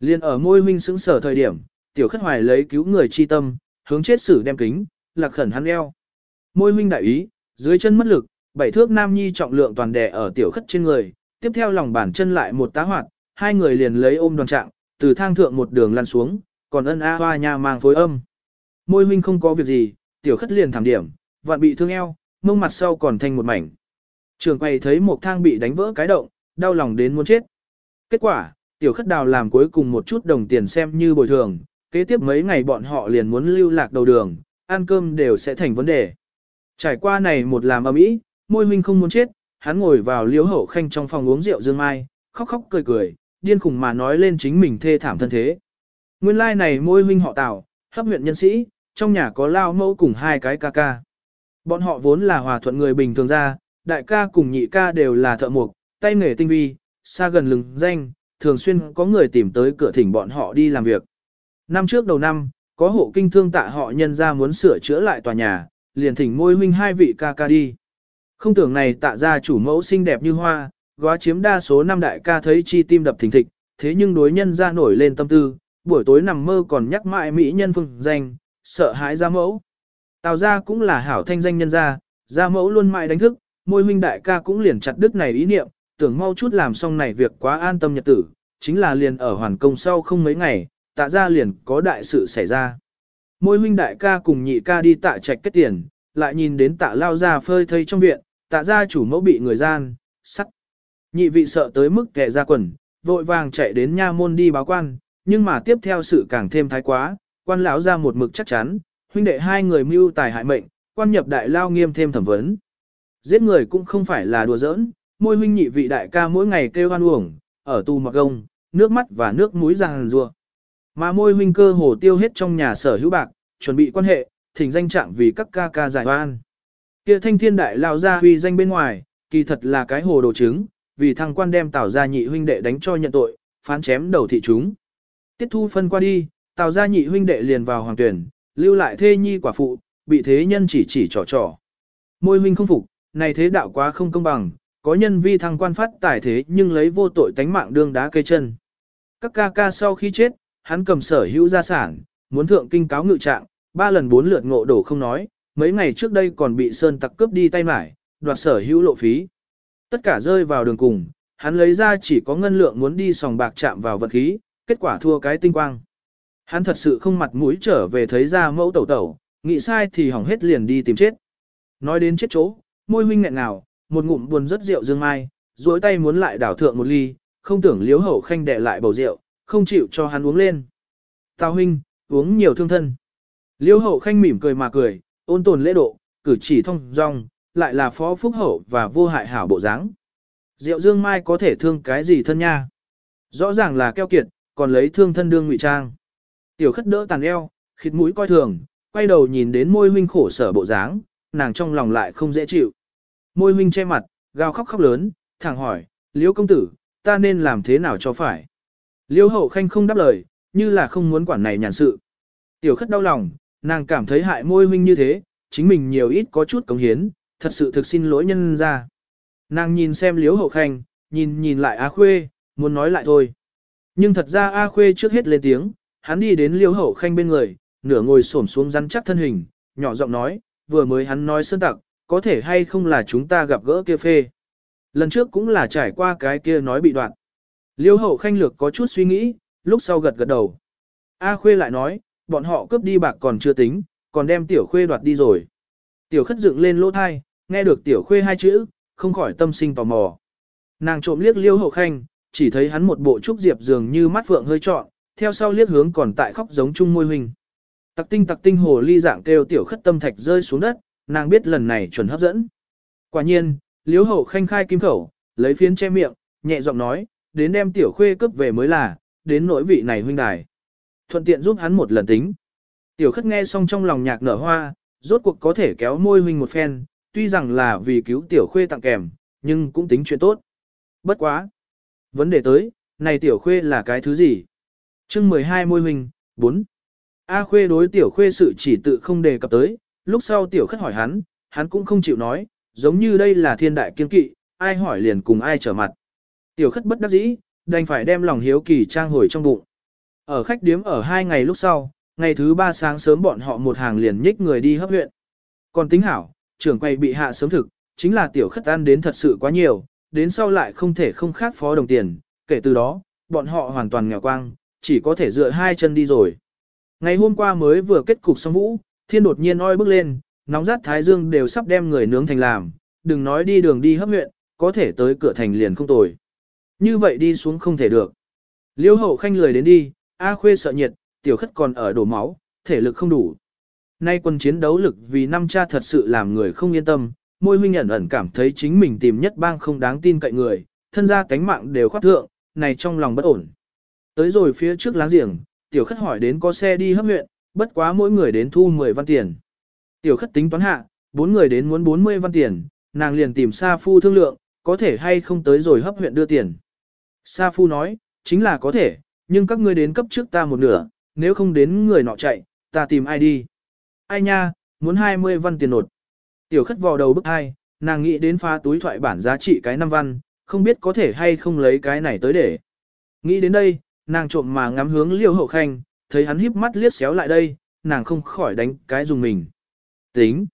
Liên ở môi huynh xứng sở thời điểm, tiểu khất hoài lấy cứu người chi tâm, hướng chết sử đem kính, lạc khẩn hắn eo. Môi huynh đại ý, dưới chân mất lực, bảy thước nam nhi trọng lượng toàn đè ở tiểu khất trên người, tiếp theo lòng bàn chân lại một tá hoạt, hai người liền lấy ôm đoàn trạng, từ thang thượng một đường lăn xuống, còn ân a hoa nhà mang phối âm. Môi huynh không có việc gì, tiểu khất liền thảm điểm, vạn bị thương eo, mông mặt sau còn thành một mảnh. Trường quay thấy một thang bị đánh vỡ cái động, đau lòng đến muốn chết. Kết quả, tiểu khất đào làm cuối cùng một chút đồng tiền xem như bồi thường, kế tiếp mấy ngày bọn họ liền muốn lưu lạc đầu đường, ăn cơm đều sẽ thành vấn đề. Trải qua này một làm ầm ĩ, môi huynh không muốn chết, hắn ngồi vào liếu hậu khanh trong phòng uống rượu dương mai, khóc khóc cười cười, điên khùng mà nói lên chính mình thê thảm thân thế. Nguyên lai like này môi huynh họ tào, hấp huyện nhân sĩ, trong nhà có lao mẫu cùng hai cái ca ca. Bọn họ vốn là hòa thuận người bình thường ra, đại ca cùng nhị ca đều là thợ mộc, tay nghề tinh vi, xa gần lừng danh, thường xuyên có người tìm tới cửa thỉnh bọn họ đi làm việc. Năm trước đầu năm, có hộ kinh thương tạ họ nhân ra muốn sửa chữa lại tòa nhà, liền thỉnh môi huynh hai vị ca ca đi. Không tưởng này tạ ra chủ mẫu xinh đẹp như hoa, góa chiếm đa số năm đại ca thấy chi tim đập thình thịch, thế nhưng đối nhân ra nổi lên tâm tư, buổi tối nằm mơ còn nhắc mãi mỹ nhân phương danh, sợ hãi ra mẫu. Tào gia cũng là hảo thanh danh nhân gia, ra mẫu luôn mãi đánh thức, môi huynh đại ca cũng liền chặt đứt này ý niệm, tưởng mau chút làm xong này việc quá an tâm nhật tử, chính là liền ở hoàn công sau không mấy ngày, tạ gia liền có đại sự xảy ra. Môi huynh đại ca cùng nhị ca đi tạ trạch kết tiền, lại nhìn đến tạ lao ra phơi thây trong viện, tạ gia chủ mẫu bị người gian, sắt. Nhị vị sợ tới mức kẻ ra quần, vội vàng chạy đến nha môn đi báo quan, nhưng mà tiếp theo sự càng thêm thái quá, quan lão ra một mực chắc chắn, huynh đệ hai người mưu tài hại mệnh, quan nhập đại lao nghiêm thêm thẩm vấn. Giết người cũng không phải là đùa giỡn, môi huynh nhị vị đại ca mỗi ngày kêu hoan uổng, ở tù mặc gông, nước mắt và nước mũi ràng rùa. Mà môi huynh cơ hồ tiêu hết trong nhà sở hữu bạc, chuẩn bị quan hệ, thỉnh danh trạng vì các ca ca giải oan. Kia thanh thiên đại lao ra huy danh bên ngoài, kỳ thật là cái hồ đồ trứng, vì thằng quan đem tảo gia nhị huynh đệ đánh cho nhận tội, phán chém đầu thị chúng. Tiết thu phân qua đi, tào gia nhị huynh đệ liền vào hoàng tuyển, lưu lại thê nhi quả phụ, bị thế nhân chỉ chỉ trò trò. Môi huynh không phục, này thế đạo quá không công bằng, có nhân vi thăng quan phát tài thế nhưng lấy vô tội tánh mạng đương đá cây chân. Các ca ca sau khi chết, hắn cầm sở hữu gia sản, muốn thượng kinh cáo ngự trạng, ba lần bốn lượt ngộ đổ không nói, mấy ngày trước đây còn bị sơn tặc cướp đi tay mải, đoạt sở hữu lộ phí. Tất cả rơi vào đường cùng, hắn lấy ra chỉ có ngân lượng muốn đi sòng bạc chạm vào vật khí, kết quả thua cái tinh quang. Hắn thật sự không mặt mũi trở về thấy ra mẫu tẩu tẩu, nghĩ sai thì hỏng hết liền đi tìm chết. Nói đến chết chỗ, môi huynh nghẹn nào, một ngụm buồn rất rượu dương mai, duỗi tay muốn lại đảo thượng một ly, không tưởng liếu hậu khanh đẻ lại bầu rượu, không chịu cho hắn uống lên. Tào huynh, uống nhiều thương thân. Liêu hậu khanh mỉm cười mà cười, ôn tồn lễ độ, cử chỉ thông dong, lại là phó phúc hậu và vô hại hảo bộ dáng. Rượu dương mai có thể thương cái gì thân nha? Rõ ràng là keo kiệt, còn lấy thương thân đương ngụy trang. Tiểu khất đỡ tàn eo, khịt mũi coi thường, quay đầu nhìn đến môi huynh khổ sở bộ dáng, nàng trong lòng lại không dễ chịu. Môi huynh che mặt, gào khóc khóc lớn, thẳng hỏi, liễu công tử, ta nên làm thế nào cho phải? Liễu hậu khanh không đáp lời, như là không muốn quản này nhàn sự. Tiểu khất đau lòng, nàng cảm thấy hại môi huynh như thế, chính mình nhiều ít có chút cống hiến, thật sự thực xin lỗi nhân ra. Nàng nhìn xem liễu hậu khanh, nhìn nhìn lại A Khuê, muốn nói lại thôi. Nhưng thật ra A Khuê trước hết lên tiếng, hắn đi đến liễu hậu khanh bên người, nửa ngồi xổm xuống rắn chắc thân hình, nhỏ giọng nói, vừa mới hắn nói sơn tặc, có thể hay không là chúng ta gặp gỡ kia phê. Lần trước cũng là trải qua cái kia nói bị đoạn. Liêu hậu khanh lược có chút suy nghĩ, lúc sau gật gật đầu. A khuê lại nói, bọn họ cướp đi bạc còn chưa tính, còn đem tiểu khuê đoạt đi rồi. Tiểu khất dựng lên lỗ thai, nghe được tiểu khuê hai chữ, không khỏi tâm sinh tò mò. Nàng trộm liếc liêu hậu khanh, chỉ thấy hắn một bộ trúc diệp dường như mắt phượng hơi trọn, theo sau liếc hướng còn tại khóc giống chung môi huynh. Tặc tinh tặc tinh hồ ly dạng kêu tiểu khất tâm thạch rơi xuống đất, nàng biết lần này chuẩn hấp dẫn. Quả nhiên, liếu hậu khanh khai kim khẩu, lấy phiến che miệng, nhẹ giọng nói, đến đem tiểu khuê cướp về mới là, đến nỗi vị này huynh đài. Thuận tiện giúp hắn một lần tính. Tiểu khất nghe xong trong lòng nhạc nở hoa, rốt cuộc có thể kéo môi huynh một phen, tuy rằng là vì cứu tiểu khuê tặng kèm, nhưng cũng tính chuyện tốt. Bất quá. Vấn đề tới, này tiểu khuê là cái thứ gì? chương 12 môi huynh, 4. A khuê đối tiểu khuê sự chỉ tự không đề cập tới, lúc sau tiểu khất hỏi hắn, hắn cũng không chịu nói, giống như đây là thiên đại kiên kỵ, ai hỏi liền cùng ai trở mặt. Tiểu khất bất đắc dĩ, đành phải đem lòng hiếu kỳ trang hồi trong bụng. Ở khách điếm ở hai ngày lúc sau, ngày thứ ba sáng sớm bọn họ một hàng liền nhích người đi hấp huyện. Còn tính hảo, trưởng quay bị hạ sớm thực, chính là tiểu khất ăn đến thật sự quá nhiều, đến sau lại không thể không khác phó đồng tiền, kể từ đó, bọn họ hoàn toàn nghèo quang, chỉ có thể dựa hai chân đi rồi. Ngày hôm qua mới vừa kết cục xong vũ, thiên đột nhiên oi bước lên, nóng rát thái dương đều sắp đem người nướng thành làm, đừng nói đi đường đi hấp huyện, có thể tới cửa thành liền không tồi. Như vậy đi xuống không thể được. Liêu hậu khanh lười đến đi, A khuê sợ nhiệt, tiểu khất còn ở đổ máu, thể lực không đủ. Nay quân chiến đấu lực vì năm cha thật sự làm người không yên tâm, môi huynh ẩn ẩn cảm thấy chính mình tìm nhất bang không đáng tin cậy người, thân gia cánh mạng đều khoát thượng, này trong lòng bất ổn. Tới rồi phía trước láng giềng, tiểu khất hỏi đến có xe đi hấp huyện, bất quá mỗi người đến thu 10 văn tiền. Tiểu khất tính toán hạ, bốn người đến muốn 40 văn tiền, nàng liền tìm Sa Phu thương lượng, có thể hay không tới rồi hấp huyện đưa tiền. Sa Phu nói, chính là có thể, nhưng các ngươi đến cấp trước ta một nửa, nếu không đến người nọ chạy, ta tìm ai đi. Ai nha, muốn 20 văn tiền nột. Tiểu khất vò đầu bức hai, nàng nghĩ đến phá túi thoại bản giá trị cái năm văn, không biết có thể hay không lấy cái này tới để. Nghĩ đến đây, nàng trộm mà ngắm hướng liêu hậu khanh, thấy hắn híp mắt liếc xéo lại đây, nàng không khỏi đánh cái dùng mình. Tính.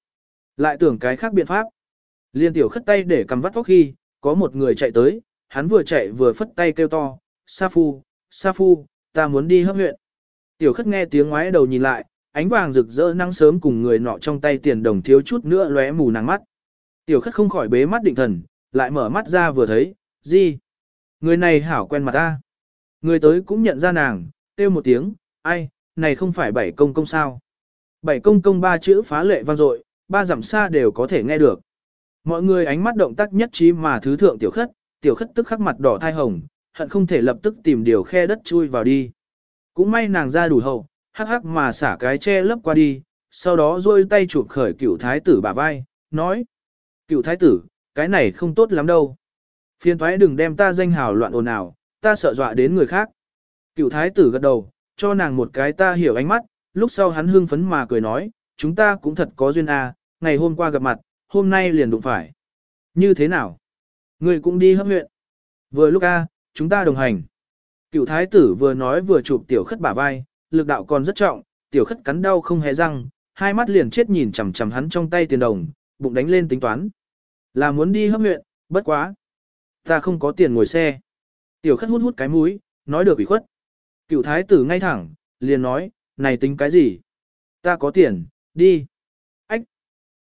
Lại tưởng cái khác biện pháp. Liên tiểu khất tay để cầm vắt vóc khi, có một người chạy tới, hắn vừa chạy vừa phất tay kêu to, Sa Phu, Sa Phu, ta muốn đi hấp huyện. Tiểu khất nghe tiếng ngoái đầu nhìn lại, ánh vàng rực rỡ năng sớm cùng người nọ trong tay tiền đồng thiếu chút nữa lóe mù nàng mắt. Tiểu khất không khỏi bế mắt định thần, lại mở mắt ra vừa thấy, gì? Người này hảo quen mặt ta. Người tới cũng nhận ra nàng, kêu một tiếng, ai, này không phải bảy công công sao. Bảy công công ba chữ phá lệ vang dội, ba dặm xa đều có thể nghe được. Mọi người ánh mắt động tác nhất trí mà thứ thượng tiểu khất, tiểu khất tức khắc mặt đỏ thai hồng, hận không thể lập tức tìm điều khe đất chui vào đi. Cũng may nàng ra đủ hậu, hắc hắc mà xả cái che lấp qua đi, sau đó rôi tay chụp khởi cựu thái tử bả vai, nói. Cựu thái tử, cái này không tốt lắm đâu. Phiên thoái đừng đem ta danh hào loạn ồn ào, ta sợ dọa đến người khác. Cựu thái tử gật đầu, cho nàng một cái ta hiểu ánh mắt, lúc sau hắn hưng phấn mà cười nói, chúng ta cũng thật có duyên à, ngày hôm qua gặp mặt, hôm nay liền đụng phải. Như thế nào? Người cũng đi hấp huyện. Vừa lúc a, chúng ta đồng hành. Cựu thái tử vừa nói vừa chụp tiểu khất bả vai, lực đạo còn rất trọng, tiểu khất cắn đau không hề răng, hai mắt liền chết nhìn chằm chằm hắn trong tay tiền đồng, bụng đánh lên tính toán. Là muốn đi hấp huyện, bất quá. Ta không có tiền ngồi xe. Tiểu khất hút hút cái mũi, nói được ủy khuất. Cựu thái tử ngay thẳng, liền nói, này tính cái gì? Ta có tiền, đi. Ách!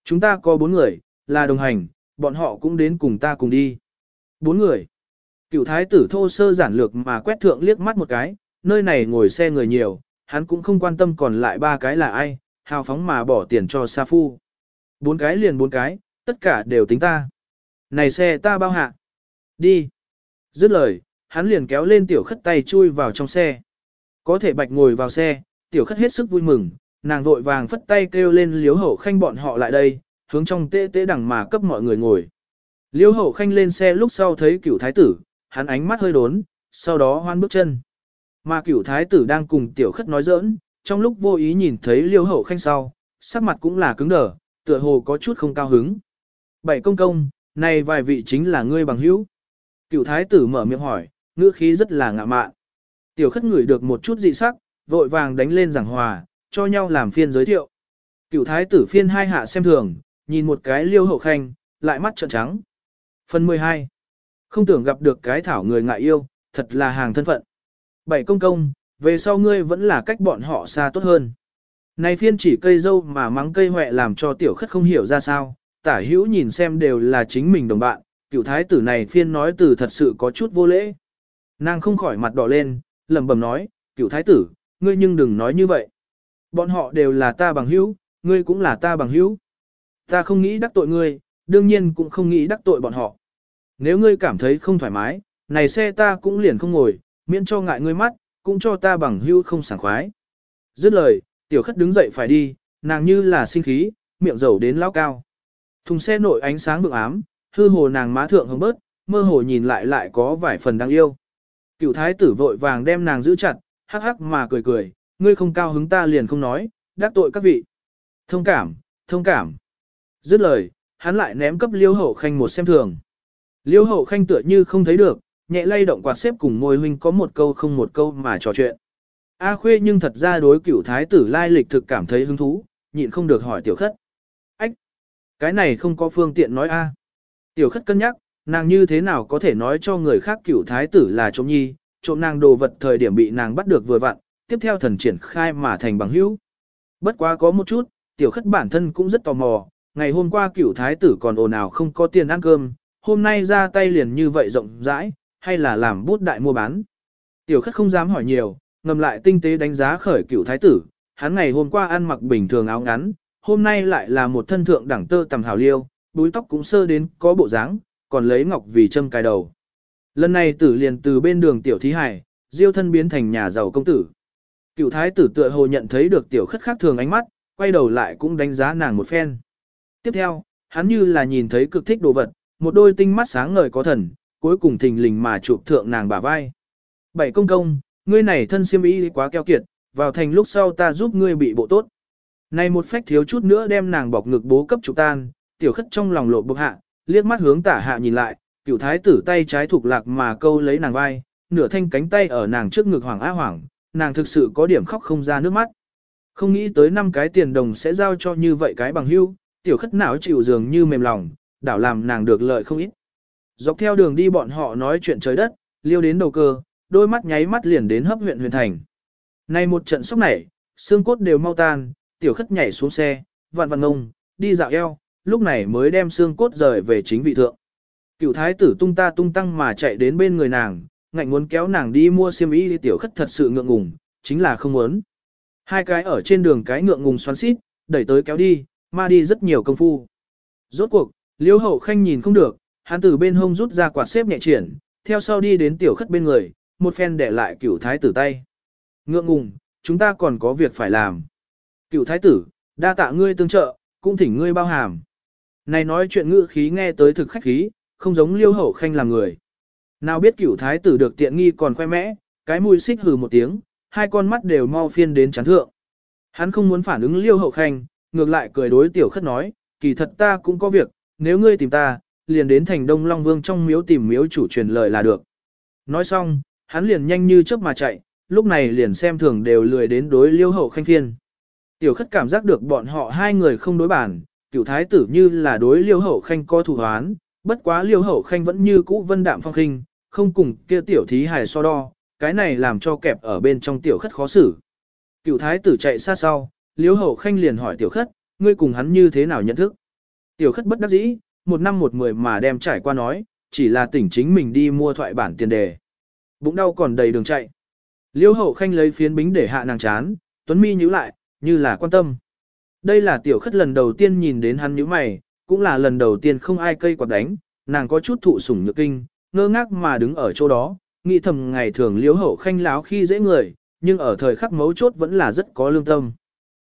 Chúng ta có bốn người, là đồng hành, bọn họ cũng đến cùng ta cùng đi. Bốn người. Cựu thái tử thô sơ giản lược mà quét thượng liếc mắt một cái, nơi này ngồi xe người nhiều, hắn cũng không quan tâm còn lại ba cái là ai, hào phóng mà bỏ tiền cho Sa Phu. Bốn cái liền bốn cái, tất cả đều tính ta. Này xe ta bao hạ. Đi. Dứt lời, hắn liền kéo lên tiểu khất tay chui vào trong xe. Có thể bạch ngồi vào xe, tiểu khất hết sức vui mừng, nàng vội vàng phất tay kêu lên liếu hậu khanh bọn họ lại đây, hướng trong tê tê đằng mà cấp mọi người ngồi. Liêu hậu khanh lên xe lúc sau thấy cửu thái tử, hắn ánh mắt hơi đốn, sau đó hoan bước chân. Mà cửu thái tử đang cùng tiểu khất nói giỡn, trong lúc vô ý nhìn thấy liêu hậu khanh sau, sắc mặt cũng là cứng đờ, tựa hồ có chút không cao hứng. Bảy công công, này vài vị chính là ngươi bằng hữu. Cửu thái tử mở miệng hỏi, ngữ khí rất là ngạ mạn. Tiểu khất ngửi được một chút dị sắc, vội vàng đánh lên giảng hòa, cho nhau làm phiên giới thiệu. Cửu thái tử phiên hai hạ xem thường, nhìn một cái liêu hậu khanh, lại mắt trợn trắng. Phần 12. Không tưởng gặp được cái thảo người ngại yêu, thật là hàng thân phận. Bảy công công, về sau ngươi vẫn là cách bọn họ xa tốt hơn. Này phiên chỉ cây dâu mà mắng cây hoẹ làm cho tiểu khất không hiểu ra sao, tả hữu nhìn xem đều là chính mình đồng bạn, cựu thái tử này phiên nói từ thật sự có chút vô lễ. Nàng không khỏi mặt đỏ lên, lẩm bẩm nói, cựu thái tử, ngươi nhưng đừng nói như vậy. Bọn họ đều là ta bằng hữu, ngươi cũng là ta bằng hữu. Ta không nghĩ đắc tội ngươi, đương nhiên cũng không nghĩ đắc tội bọn họ. Nếu ngươi cảm thấy không thoải mái, này xe ta cũng liền không ngồi, miễn cho ngại ngươi mắt, cũng cho ta bằng hữu không sảng khoái. Dứt lời, tiểu khất đứng dậy phải đi, nàng như là sinh khí, miệng dầu đến lao cao. Thùng xe nội ánh sáng vượng ám, hư hồ nàng má thượng hứng bớt, mơ hồ nhìn lại lại có vài phần đáng yêu. Cựu thái tử vội vàng đem nàng giữ chặt, hắc hắc mà cười cười, ngươi không cao hứng ta liền không nói, đắc tội các vị. Thông cảm, thông cảm. Dứt lời, hắn lại ném cấp liêu hậu khanh một xem thường. Liêu hậu khanh tựa như không thấy được, nhẹ lay động quạt xếp cùng môi huynh có một câu không một câu mà trò chuyện. A khuê nhưng thật ra đối cửu thái tử lai lịch thực cảm thấy hứng thú, nhịn không được hỏi tiểu khất. Ách! Cái này không có phương tiện nói a. Tiểu khất cân nhắc, nàng như thế nào có thể nói cho người khác cửu thái tử là trộm nhi, trộm nàng đồ vật thời điểm bị nàng bắt được vừa vặn, tiếp theo thần triển khai mà thành bằng hữu. Bất quá có một chút, tiểu khất bản thân cũng rất tò mò, ngày hôm qua cửu thái tử còn ồn ào không có tiền ăn cơm, hôm nay ra tay liền như vậy rộng rãi, hay là làm bút đại mua bán. Tiểu khất không dám hỏi nhiều, ngầm lại tinh tế đánh giá khởi cửu thái tử, hắn ngày hôm qua ăn mặc bình thường áo ngắn, hôm nay lại là một thân thượng đẳng tơ tầm hào liêu, búi tóc cũng sơ đến có bộ dáng, còn lấy ngọc vì châm cài đầu. Lần này tử liền từ bên đường tiểu thí hải, diêu thân biến thành nhà giàu công tử. Cựu thái tử tựa hồ nhận thấy được tiểu khất khác thường ánh mắt, quay đầu lại cũng đánh giá nàng một phen. Tiếp theo, hắn như là nhìn thấy cực thích đồ vật, một đôi tinh mắt sáng ngời có thần, cuối cùng thình lình mà chụp thượng nàng bả vai. Bảy công công, ngươi này thân siêm ý quá keo kiệt, vào thành lúc sau ta giúp ngươi bị bộ tốt. Này một phách thiếu chút nữa đem nàng bọc ngực bố cấp trục tan, tiểu khất trong lòng lộ bực hạ, liếc mắt hướng tả hạ nhìn lại, cựu thái tử tay trái thuộc lạc mà câu lấy nàng vai, nửa thanh cánh tay ở nàng trước ngực hoàng á hoảng, nàng thực sự có điểm khóc không ra nước mắt. Không nghĩ tới năm cái tiền đồng sẽ giao cho như vậy cái bằng hưu, tiểu khất não chịu dường như mềm lòng, đảo làm nàng được lợi không ít. Dọc theo đường đi bọn họ nói chuyện trời đất, liêu đến đầu cơ, đôi mắt nháy mắt liền đến hấp huyện huyền thành. Nay một trận sốc này, xương cốt đều mau tan, tiểu khất nhảy xuống xe, vặn vặn ngông, đi dạo eo, lúc này mới đem xương cốt rời về chính vị thượng. Cựu thái tử tung ta tung tăng mà chạy đến bên người nàng, ngạnh muốn kéo nàng đi mua xiêm y tiểu khất thật sự ngượng ngùng, chính là không muốn. Hai cái ở trên đường cái ngượng ngùng xoắn xít, đẩy tới kéo đi, ma đi rất nhiều công phu. Rốt cuộc, liễu hậu khanh nhìn không được, hắn từ bên hông rút ra quạt xếp nhẹ triển, theo sau đi đến tiểu khất bên người, một phen để lại cựu thái tử tay. Ngượng ngùng, chúng ta còn có việc phải làm. Cựu thái tử, đa tạ ngươi tương trợ, cũng thỉnh ngươi bao hàm. Này nói chuyện ngữ khí nghe tới thực khách khí, không giống liêu hậu khanh làm người. Nào biết cửu thái tử được tiện nghi còn khoe mẽ, cái mùi xích hừ một tiếng, hai con mắt đều mau phiên đến chán thượng. Hắn không muốn phản ứng liêu hậu khanh, ngược lại cười đối tiểu khất nói, kỳ thật ta cũng có việc, nếu ngươi tìm ta, liền đến thành Đông Long Vương trong miếu tìm miếu chủ truyền lời là được. Nói xong, hắn liền nhanh như chớp mà chạy, lúc này liền xem thường đều lười đến đối liêu hậu khanh phiên. Tiểu khất cảm giác được bọn họ hai người không đối bản, cựu thái tử như là đối liêu hậu khanh co thủ hoán, bất quá liêu hậu khanh vẫn như cũ vân đạm phong khinh, không cùng kia tiểu thí hài so đo, cái này làm cho kẹp ở bên trong tiểu khất khó xử. Cựu thái tử chạy xa sau, liêu hậu khanh liền hỏi tiểu khất, ngươi cùng hắn như thế nào nhận thức. Tiểu khất bất đắc dĩ, một năm một mười mà đem trải qua nói, chỉ là tỉnh chính mình đi mua thoại bản tiền đề. Bụng đau còn đầy đường chạy. Liêu hậu khanh lấy phiến bính để hạ nàng chán, tuấn mi nhíu lại, như là quan tâm. Đây là tiểu khất lần đầu tiên nhìn đến hắn như mày, cũng là lần đầu tiên không ai cây quạt đánh, nàng có chút thụ sủng nhược kinh, ngơ ngác mà đứng ở chỗ đó, nghĩ thầm ngày thường liếu hậu khanh láo khi dễ người, nhưng ở thời khắc mấu chốt vẫn là rất có lương tâm.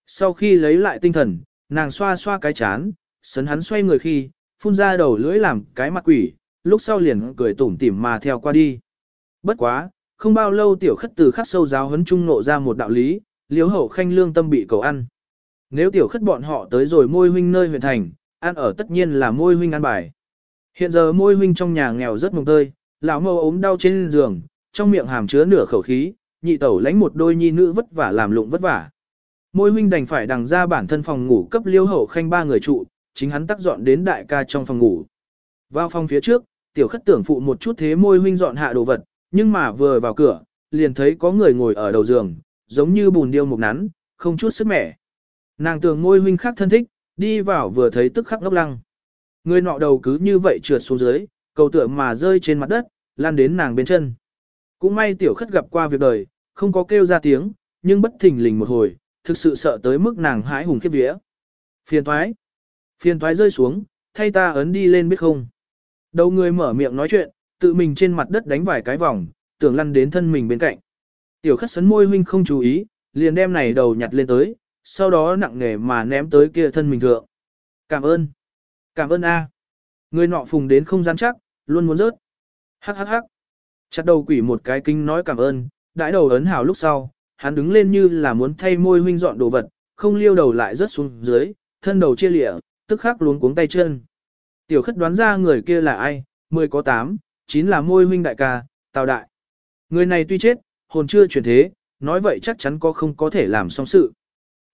Sau khi lấy lại tinh thần, nàng xoa xoa cái chán, sấn hắn xoay người khi, phun ra đầu lưỡi làm cái mặt quỷ, lúc sau liền cười tủm tỉm mà theo qua đi. Bất quá, không bao lâu tiểu khất từ khắc sâu giáo huấn trung nộ ra một đạo lý, liếu hậu khanh lương tâm bị cầu ăn. Nếu tiểu khất bọn họ tới rồi môi huynh nơi huyện thành, ăn ở tất nhiên là môi huynh ăn bài. Hiện giờ môi huynh trong nhà nghèo rất mồng tơi, lão mâu ốm đau trên giường, trong miệng hàm chứa nửa khẩu khí, nhị tẩu lãnh một đôi nhi nữ vất vả làm lụng vất vả. Môi huynh đành phải đằng ra bản thân phòng ngủ cấp liêu hậu khanh ba người trụ, chính hắn tắc dọn đến đại ca trong phòng ngủ. Vào phòng phía trước, tiểu khất tưởng phụ một chút thế môi huynh dọn hạ đồ vật, nhưng mà vừa vào cửa, liền thấy có người ngồi ở đầu giường, giống như bùn điêu mục nắn, không chút sức mẻ. Nàng tưởng ngôi huynh khác thân thích, đi vào vừa thấy tức khắc ngốc lăng. Người nọ đầu cứ như vậy trượt xuống dưới, cầu tượng mà rơi trên mặt đất, lan đến nàng bên chân. Cũng may tiểu khất gặp qua việc đời, không có kêu ra tiếng, nhưng bất thình lình một hồi, thực sự sợ tới mức nàng hãi hùng khiếp vía. Phiền thoái. Phiền thoái rơi xuống, thay ta ấn đi lên biết không. Đầu người mở miệng nói chuyện, tự mình trên mặt đất đánh vài cái vòng, tưởng lăn đến thân mình bên cạnh. Tiểu khất sấn môi huynh không chú ý, liền đem này đầu nhặt lên tới, sau đó nặng nề mà ném tới kia thân mình thượng. Cảm ơn. Cảm ơn a. Người nọ phùng đến không gian chắc, luôn muốn rớt. Hắc hắc hắc. Chặt đầu quỷ một cái kinh nói cảm ơn, đãi đầu ấn hào lúc sau, hắn đứng lên như là muốn thay môi huynh dọn đồ vật, không liêu đầu lại rớt xuống dưới, thân đầu chia lịa, tức khắc luống cuống tay chân. Tiểu khất đoán ra người kia là ai, mười có tám, chín là môi huynh đại ca, tào đại. Người này tuy chết, hồn chưa chuyển thế, nói vậy chắc chắn có không có thể làm xong sự.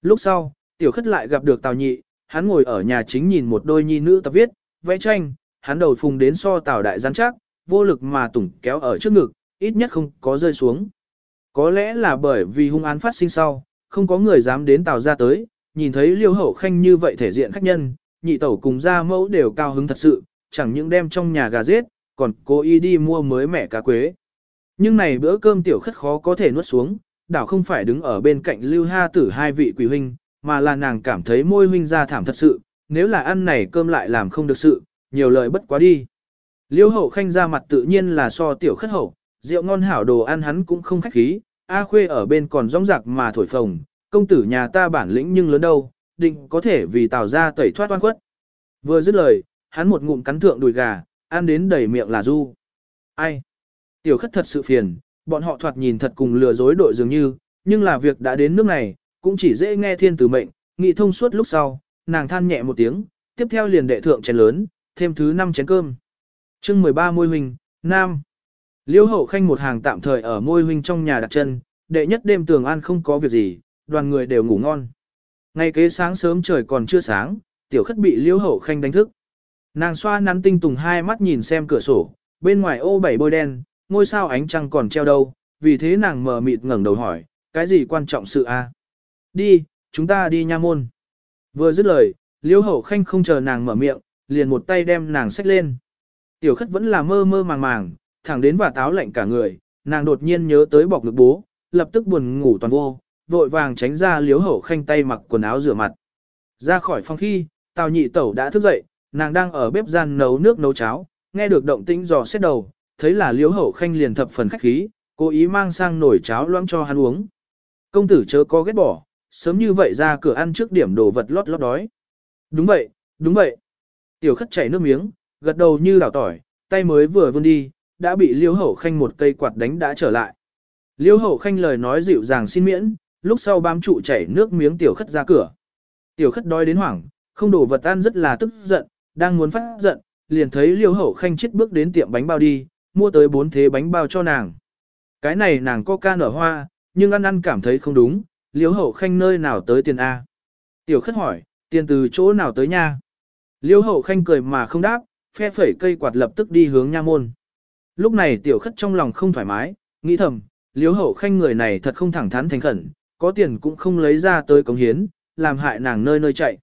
Lúc sau, tiểu khất lại gặp được tào nhị, hắn ngồi ở nhà chính nhìn một đôi nhi nữ tập viết, vẽ tranh, hắn đầu phùng đến so tào đại rắn chắc, vô lực mà tủng kéo ở trước ngực, ít nhất không có rơi xuống. Có lẽ là bởi vì hung án phát sinh sau, không có người dám đến tào ra tới, nhìn thấy liêu hậu khanh như vậy thể diện khách nhân, nhị tẩu cùng gia mẫu đều cao hứng thật sự, chẳng những đem trong nhà gà giết, còn cố ý đi mua mới mẻ cá quế. Nhưng này bữa cơm tiểu khất khó có thể nuốt xuống, đảo không phải đứng ở bên cạnh lưu ha tử hai vị quỷ huynh, mà là nàng cảm thấy môi huynh ra thảm thật sự, nếu là ăn này cơm lại làm không được sự, nhiều lời bất quá đi. Liêu hậu khanh ra mặt tự nhiên là so tiểu khất hậu, rượu ngon hảo đồ ăn hắn cũng không khách khí, A khuê ở bên còn rong rạc mà thổi phồng, công tử nhà ta bản lĩnh nhưng lớn đâu, định có thể vì tào ra tẩy thoát oan khuất. Vừa dứt lời, hắn một ngụm cắn thượng đùi gà, ăn đến đầy miệng là du. Ai? Tiểu khất thật sự phiền, bọn họ thoạt nhìn thật cùng lừa dối đội dường như, nhưng là việc đã đến nước này, cũng chỉ dễ nghe thiên tử mệnh, nghị thông suốt lúc sau, nàng than nhẹ một tiếng, tiếp theo liền đệ thượng chén lớn, thêm thứ 5 chén cơm. chương 13 môi huynh, Nam. Liêu hậu khanh một hàng tạm thời ở môi huynh trong nhà đặt chân, đệ nhất đêm tường an không có việc gì, đoàn người đều ngủ ngon. Ngày kế sáng sớm trời còn chưa sáng, tiểu khất bị liêu hậu khanh đánh thức. Nàng xoa nắn tinh tùng hai mắt nhìn xem cửa sổ, bên ngoài ô bảy bôi đen, ngôi sao ánh trăng còn treo đâu, vì thế nàng mờ mịt ngẩng đầu hỏi, cái gì quan trọng sự a? Đi, chúng ta đi nha môn. Vừa dứt lời, Liễu hậu khanh không chờ nàng mở miệng, liền một tay đem nàng xách lên. Tiểu khất vẫn là mơ mơ màng màng, thẳng đến và táo lạnh cả người, nàng đột nhiên nhớ tới bọc lực bố, lập tức buồn ngủ toàn vô, vội vàng tránh ra Liễu hậu khanh tay mặc quần áo rửa mặt. Ra khỏi phòng khi, tào nhị tẩu đã thức dậy, nàng đang ở bếp gian nấu nước nấu cháo, nghe được động tĩnh dò xét đầu, thấy là liễu hậu khanh liền thập phần khách khí, cố ý mang sang nồi cháo loãng cho hắn uống. Công tử chớ có ghét bỏ, sớm như vậy ra cửa ăn trước điểm đồ vật lót lót đói. Đúng vậy, đúng vậy. Tiểu khất chảy nước miếng, gật đầu như đảo tỏi, tay mới vừa vươn đi, đã bị liêu hậu khanh một cây quạt đánh đã trở lại. Liêu hậu khanh lời nói dịu dàng xin miễn, lúc sau bám trụ chảy nước miếng tiểu khất ra cửa. Tiểu khất đói đến hoảng, không đổ vật ăn rất là tức giận, đang muốn phát giận, liền thấy liêu hậu khanh chết bước đến tiệm bánh bao đi, mua tới bốn thế bánh bao cho nàng. Cái này nàng có ca nở hoa, nhưng ăn ăn cảm thấy không đúng, Liễu hậu khanh nơi nào tới tiền A. Tiểu khất hỏi, tiền từ chỗ nào tới nha? Liễu hậu khanh cười mà không đáp, phe phẩy cây quạt lập tức đi hướng nha môn. Lúc này tiểu khất trong lòng không thoải mái, nghĩ thầm, Liễu hậu khanh người này thật không thẳng thắn thành khẩn, có tiền cũng không lấy ra tới cống hiến, làm hại nàng nơi nơi chạy.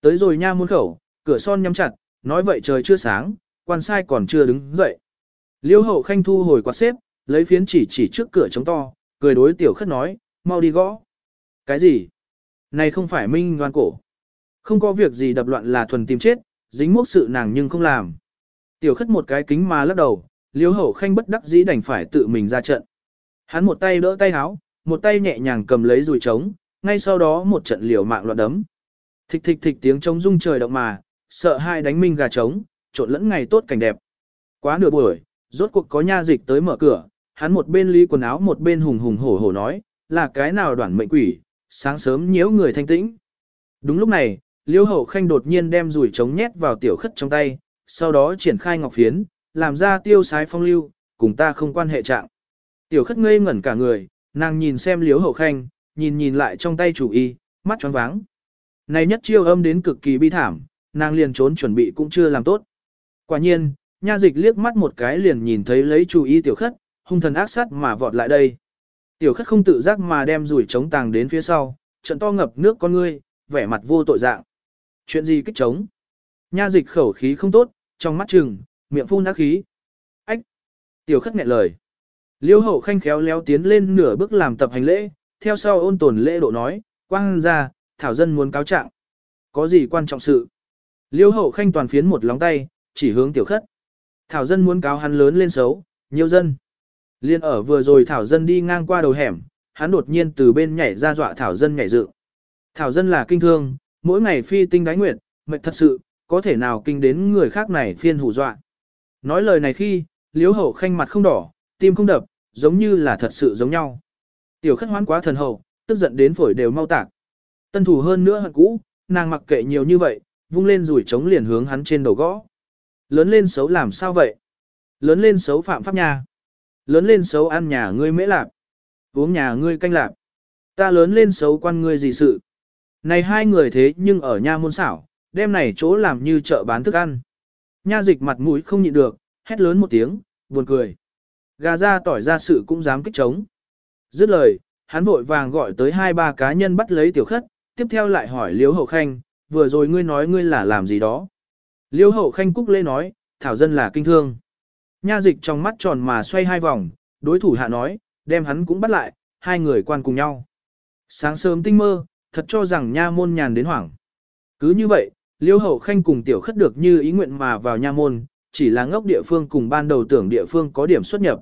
Tới rồi nha môn khẩu, cửa son nhắm chặt, nói vậy trời chưa sáng, quan sai còn chưa đứng dậy. Liêu hậu khanh thu hồi quạt xếp, lấy phiến chỉ chỉ trước cửa chống to, cười đối tiểu khất nói, mau đi gõ. Cái gì? Này không phải minh ngoan cổ. Không có việc gì đập loạn là thuần tìm chết, dính mốc sự nàng nhưng không làm. Tiểu khất một cái kính mà lắc đầu, liêu hậu khanh bất đắc dĩ đành phải tự mình ra trận. Hắn một tay đỡ tay háo, một tay nhẹ nhàng cầm lấy rùi trống, ngay sau đó một trận liều mạng loạn đấm. Thịch thịch thịch tiếng trống rung trời động mà, sợ hai đánh minh gà trống, trộn lẫn ngày tốt cảnh đẹp. Quá nửa buổi, rốt cuộc có nha dịch tới mở cửa, hắn một bên lý quần áo một bên hùng hùng hổ hổ nói, là cái nào đoản mệnh quỷ, sáng sớm nhiễu người thanh tĩnh. Đúng lúc này, liêu hậu khanh đột nhiên đem rủi trống nhét vào tiểu khất trong tay, sau đó triển khai ngọc phiến, làm ra tiêu sái phong lưu, cùng ta không quan hệ trạng. Tiểu khất ngây ngẩn cả người, nàng nhìn xem liếu hậu khanh, nhìn nhìn lại trong tay chủ y, mắt tròn váng. Này nhất chiêu âm đến cực kỳ bi thảm, nàng liền trốn chuẩn bị cũng chưa làm tốt. Quả nhiên, nha dịch liếc mắt một cái liền nhìn thấy lấy chú ý tiểu khất, hung thần ác sát mà vọt lại đây. Tiểu khất không tự giác mà đem rủi chống tàng đến phía sau, trận to ngập nước con ngươi, vẻ mặt vô tội dạng. Chuyện gì kích chống? Nha dịch khẩu khí không tốt, trong mắt trừng, miệng phun ác khí. Ách! Tiểu khất nghẹn lời. Liêu hậu khanh khéo léo tiến lên nửa bước làm tập hành lễ, theo sau ôn tồn lễ độ nói, quang ra, thảo dân muốn cáo trạng. Có gì quan trọng sự? Liêu hậu khanh toàn phiến một lóng tay, chỉ hướng tiểu khất. Thảo dân muốn cáo hắn lớn lên xấu, nhiều dân. Liên ở vừa rồi Thảo Dân đi ngang qua đầu hẻm, hắn đột nhiên từ bên nhảy ra dọa Thảo Dân nhảy dựng. Thảo Dân là kinh thương, mỗi ngày phi tinh đánh nguyệt, mệt thật sự, có thể nào kinh đến người khác này phiên hù dọa. Nói lời này khi, liếu hậu khanh mặt không đỏ, tim không đập, giống như là thật sự giống nhau. Tiểu khất hoán quá thần hậu, tức giận đến phổi đều mau tạc. Tân thủ hơn nữa hận cũ, nàng mặc kệ nhiều như vậy, vung lên rủi trống liền hướng hắn trên đầu gõ. Lớn lên xấu làm sao vậy? Lớn lên xấu phạm pháp nha, Lớn lên xấu ăn nhà ngươi mễ lạp. Uống nhà ngươi canh lạp. Ta lớn lên xấu quan ngươi gì sự. Này hai người thế nhưng ở nha môn xảo, đêm này chỗ làm như chợ bán thức ăn. Nha dịch mặt mũi không nhịn được, hét lớn một tiếng, buồn cười. Gà ra tỏi ra sự cũng dám kích chống. Dứt lời, hắn vội vàng gọi tới hai ba cá nhân bắt lấy tiểu khất, tiếp theo lại hỏi liếu Hậu Khanh, vừa rồi ngươi nói ngươi là làm gì đó. Liêu Hậu Khanh cúc lê nói, thảo dân là kinh thương. Nha dịch trong mắt tròn mà xoay hai vòng, đối thủ hạ nói, đem hắn cũng bắt lại, hai người quan cùng nhau. Sáng sớm tinh mơ, thật cho rằng nha môn nhàn đến hoảng. Cứ như vậy, liêu hậu khanh cùng tiểu khất được như ý nguyện mà vào nha môn, chỉ là ngốc địa phương cùng ban đầu tưởng địa phương có điểm xuất nhập.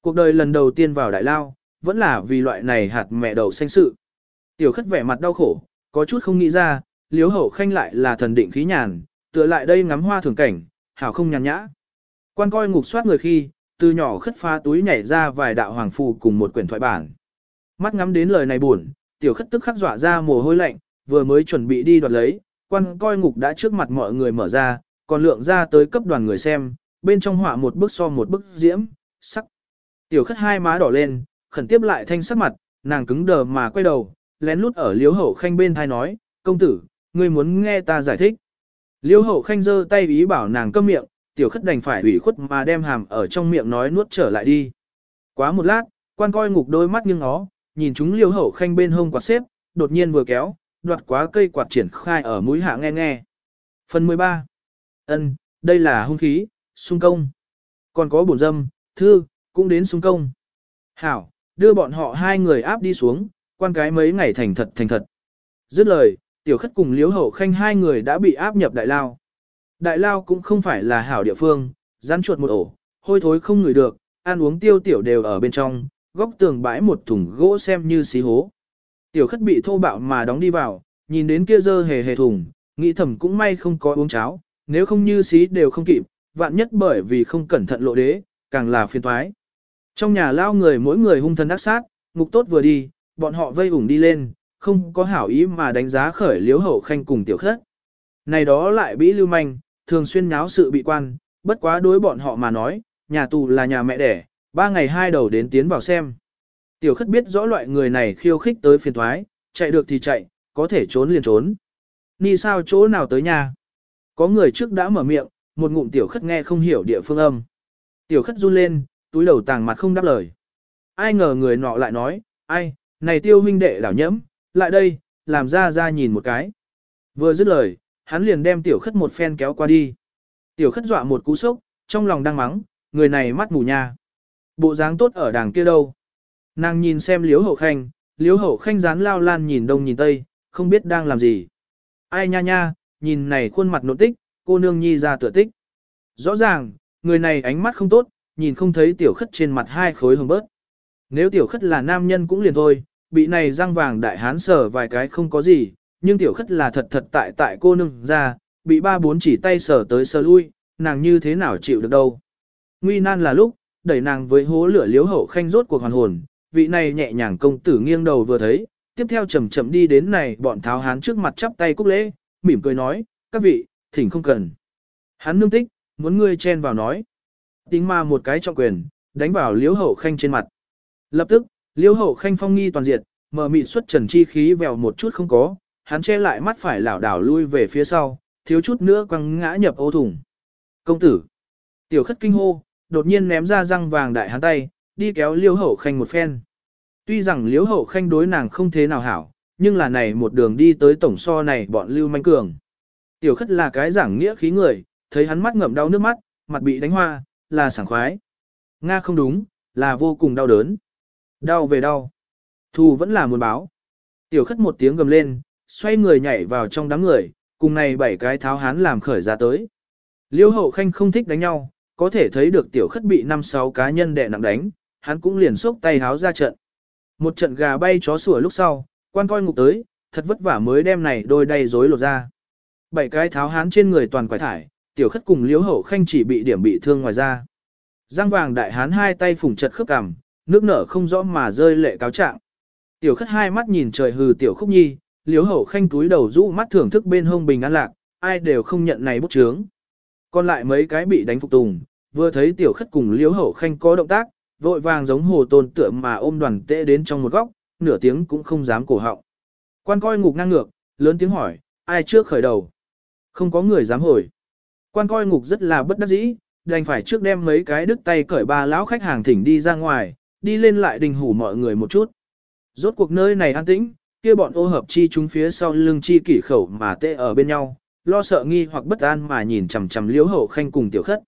Cuộc đời lần đầu tiên vào đại lao, vẫn là vì loại này hạt mẹ đầu xanh sự. Tiểu khất vẻ mặt đau khổ, có chút không nghĩ ra, liêu hậu khanh lại là thần định khí nhàn, tựa lại đây ngắm hoa thường cảnh, hảo không nhàn nhã. Quan coi ngục soát người khi, từ nhỏ khất phá túi nhảy ra vài đạo hoàng phù cùng một quyển thoại bản. Mắt ngắm đến lời này buồn, tiểu khất tức khắc dọa ra mồ hôi lạnh, vừa mới chuẩn bị đi đoạt lấy, quan coi ngục đã trước mặt mọi người mở ra, còn lượng ra tới cấp đoàn người xem, bên trong họa một bức so một bức diễm, sắc. Tiểu khất hai má đỏ lên, khẩn tiếp lại thanh sắc mặt, nàng cứng đờ mà quay đầu, lén lút ở liếu hậu khanh bên thai nói, công tử, ngươi muốn nghe ta giải thích. Liêu hậu khanh giơ tay ý bảo nàng câm miệng, tiểu khất đành phải ủy khuất mà đem hàm ở trong miệng nói nuốt trở lại đi. Quá một lát, quan coi ngục đôi mắt nghiêng ó, nhìn chúng liêu hậu khanh bên hông quạt xếp, đột nhiên vừa kéo, đoạt quá cây quạt triển khai ở mũi hạ nghe nghe. Phần 13. ân đây là hung khí, sung công. Còn có bổn dâm, thư, cũng đến sung công. Hảo, đưa bọn họ hai người áp đi xuống, quan cái mấy ngày thành thật thành thật. Dứt lời, tiểu khất cùng liếu hậu khanh hai người đã bị áp nhập đại lao. Đại lao cũng không phải là hảo địa phương, rắn chuột một ổ, hôi thối không ngửi được, ăn uống tiêu tiểu đều ở bên trong, góc tường bãi một thùng gỗ xem như xí hố. Tiểu khất bị thô bạo mà đóng đi vào, nhìn đến kia dơ hề hề thùng, nghĩ thầm cũng may không có uống cháo, nếu không như xí đều không kịp, vạn nhất bởi vì không cẩn thận lộ đế, càng là phiền toái. Trong nhà lao người mỗi người hung thần ác sát, ngục tốt vừa đi, bọn họ vây ủng đi lên, không có hảo ý mà đánh giá khởi liếu hậu khanh cùng tiểu khất. Này đó lại bị lưu manh, thường xuyên nháo sự bị quan, bất quá đối bọn họ mà nói, nhà tù là nhà mẹ đẻ, ba ngày hai đầu đến tiến vào xem. Tiểu khất biết rõ loại người này khiêu khích tới phiền thoái, chạy được thì chạy, có thể trốn liền trốn. Ni sao chỗ nào tới nhà? Có người trước đã mở miệng, một ngụm tiểu khất nghe không hiểu địa phương âm. Tiểu khất run lên, túi đầu tàng mặt không đáp lời. Ai ngờ người nọ lại nói, ai, này tiêu huynh đệ đảo nhẫm, lại đây, làm ra ra nhìn một cái. Vừa dứt lời, hắn liền đem tiểu khất một phen kéo qua đi. Tiểu khất dọa một cú sốc, trong lòng đang mắng, người này mắt mù nha. Bộ dáng tốt ở đàng kia đâu. Nàng nhìn xem liếu hậu khanh, liếu hậu khanh dán lao lan nhìn đông nhìn tây, không biết đang làm gì. Ai nha nha, nhìn này khuôn mặt nộn tích, cô nương nhi ra tựa tích. Rõ ràng, người này ánh mắt không tốt, nhìn không thấy tiểu khất trên mặt hai khối hồng bớt. Nếu tiểu khất là nam nhân cũng liền thôi, bị này răng vàng đại hán sở vài cái không có gì, nhưng tiểu khất là thật thật tại tại cô nương ra, bị ba bốn chỉ tay sở tới sờ lui, nàng như thế nào chịu được đâu. Nguy nan là lúc, đẩy nàng với hố lửa liếu hậu khanh rốt cuộc hoàn hồn, vị này nhẹ nhàng công tử nghiêng đầu vừa thấy, tiếp theo chậm chậm đi đến này bọn tháo hán trước mặt chắp tay cúc lễ, mỉm cười nói, các vị, thỉnh không cần. Hắn nương tích, muốn ngươi chen vào nói. Tính ma một cái trọng quyền, đánh vào liếu hậu khanh trên mặt. Lập tức, Liêu hậu khanh phong nghi toàn diệt, mở mịt xuất trần chi khí vèo một chút không có, hắn che lại mắt phải lảo đảo lui về phía sau, thiếu chút nữa quăng ngã nhập ô thủng. Công tử, tiểu khất kinh hô, đột nhiên ném ra răng vàng đại hắn tay, đi kéo Liêu hậu khanh một phen. Tuy rằng Liêu hậu khanh đối nàng không thế nào hảo, nhưng là này một đường đi tới tổng so này bọn lưu manh cường. Tiểu khất là cái giảng nghĩa khí người, thấy hắn mắt ngậm đau nước mắt, mặt bị đánh hoa, là sảng khoái. Nga không đúng, là vô cùng đau đớn. Đau về đau. Thù vẫn là muốn báo. Tiểu khất một tiếng gầm lên, xoay người nhảy vào trong đám người, cùng này bảy cái tháo hán làm khởi ra tới. Liêu hậu khanh không thích đánh nhau, có thể thấy được tiểu khất bị năm sáu cá nhân đè nặng đánh, hắn cũng liền xốc tay háo ra trận. Một trận gà bay chó sủa lúc sau, quan coi ngục tới, thật vất vả mới đem này đôi đầy rối lột ra. Bảy cái tháo hán trên người toàn quải thải, tiểu khất cùng liếu hậu khanh chỉ bị điểm bị thương ngoài ra. Giang vàng đại hán hai tay phủng chật khớp cằm, nước nở không rõ mà rơi lệ cáo trạng. Tiểu khất hai mắt nhìn trời hừ tiểu khúc nhi, liếu hậu khanh túi đầu rũ mắt thưởng thức bên hông bình an lạc, ai đều không nhận này bút chướng. Còn lại mấy cái bị đánh phục tùng, vừa thấy tiểu khất cùng liếu hậu khanh có động tác, vội vàng giống hồ tôn tượng mà ôm đoàn tệ đến trong một góc, nửa tiếng cũng không dám cổ họng. Quan coi ngục ngang ngược, lớn tiếng hỏi, ai trước khởi đầu? Không có người dám hồi. Quan coi ngục rất là bất đắc dĩ, đành phải trước đem mấy cái đứt tay cởi ba lão khách hàng thỉnh đi ra ngoài, đi lên lại đình hủ mọi người một chút. Rốt cuộc nơi này an tĩnh, kia bọn ô hợp chi chúng phía sau lưng chi kỷ khẩu mà tê ở bên nhau, lo sợ nghi hoặc bất an mà nhìn chằm chằm liễu hậu khanh cùng tiểu khất.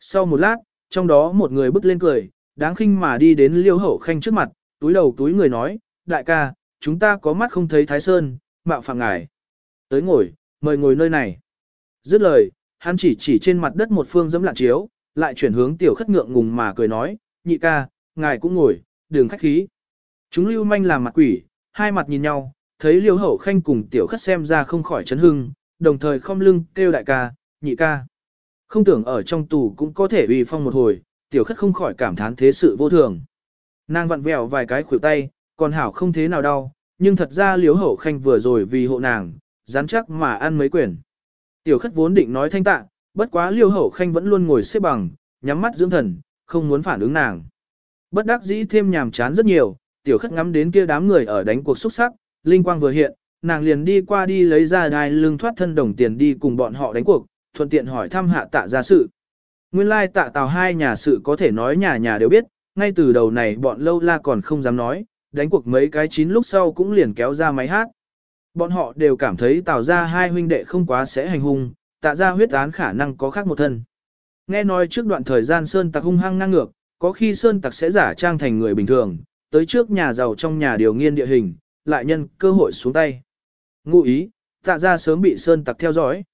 Sau một lát, trong đó một người bước lên cười, đáng khinh mà đi đến liêu hậu khanh trước mặt, túi đầu túi người nói, đại ca, chúng ta có mắt không thấy Thái Sơn, mạo phạm ngài. Tới ngồi, mời ngồi nơi này. Dứt lời, hắn chỉ chỉ trên mặt đất một phương dẫm lạn chiếu, lại chuyển hướng tiểu khất ngượng ngùng mà cười nói, nhị ca, ngài cũng ngồi, đường khách khí. Chúng lưu manh làm mặt quỷ, hai mặt nhìn nhau, thấy liêu hậu khanh cùng tiểu khất xem ra không khỏi chấn hưng, đồng thời không lưng kêu đại ca, nhị ca. Không tưởng ở trong tù cũng có thể uy phong một hồi, tiểu khất không khỏi cảm thán thế sự vô thường. Nàng vặn vẹo vài cái khuỷu tay, còn hảo không thế nào đau, nhưng thật ra liếu hậu khanh vừa rồi vì hộ nàng, rắn chắc mà ăn mấy quyển. Tiểu khất vốn định nói thanh tạ, bất quá liêu hậu khanh vẫn luôn ngồi xếp bằng, nhắm mắt dưỡng thần, không muốn phản ứng nàng. Bất đắc dĩ thêm nhàm chán rất nhiều, tiểu khất ngắm đến kia đám người ở đánh cuộc xúc sắc, linh quang vừa hiện, nàng liền đi qua đi lấy ra đai lưng thoát thân đồng tiền đi cùng bọn họ đánh cuộc, thuận tiện hỏi thăm hạ tạ gia sự. Nguyên lai tạ tào hai nhà sự có thể nói nhà nhà đều biết, ngay từ đầu này bọn lâu la còn không dám nói, đánh cuộc mấy cái chín lúc sau cũng liền kéo ra máy hát. Bọn họ đều cảm thấy tào ra hai huynh đệ không quá sẽ hành hung, tạ ra huyết án khả năng có khác một thân. Nghe nói trước đoạn thời gian Sơn Tặc hung hăng ngang ngược, có khi Sơn Tặc sẽ giả trang thành người bình thường, tới trước nhà giàu trong nhà điều nghiên địa hình, lại nhân cơ hội xuống tay. Ngụ ý, tạ ra sớm bị Sơn Tặc theo dõi.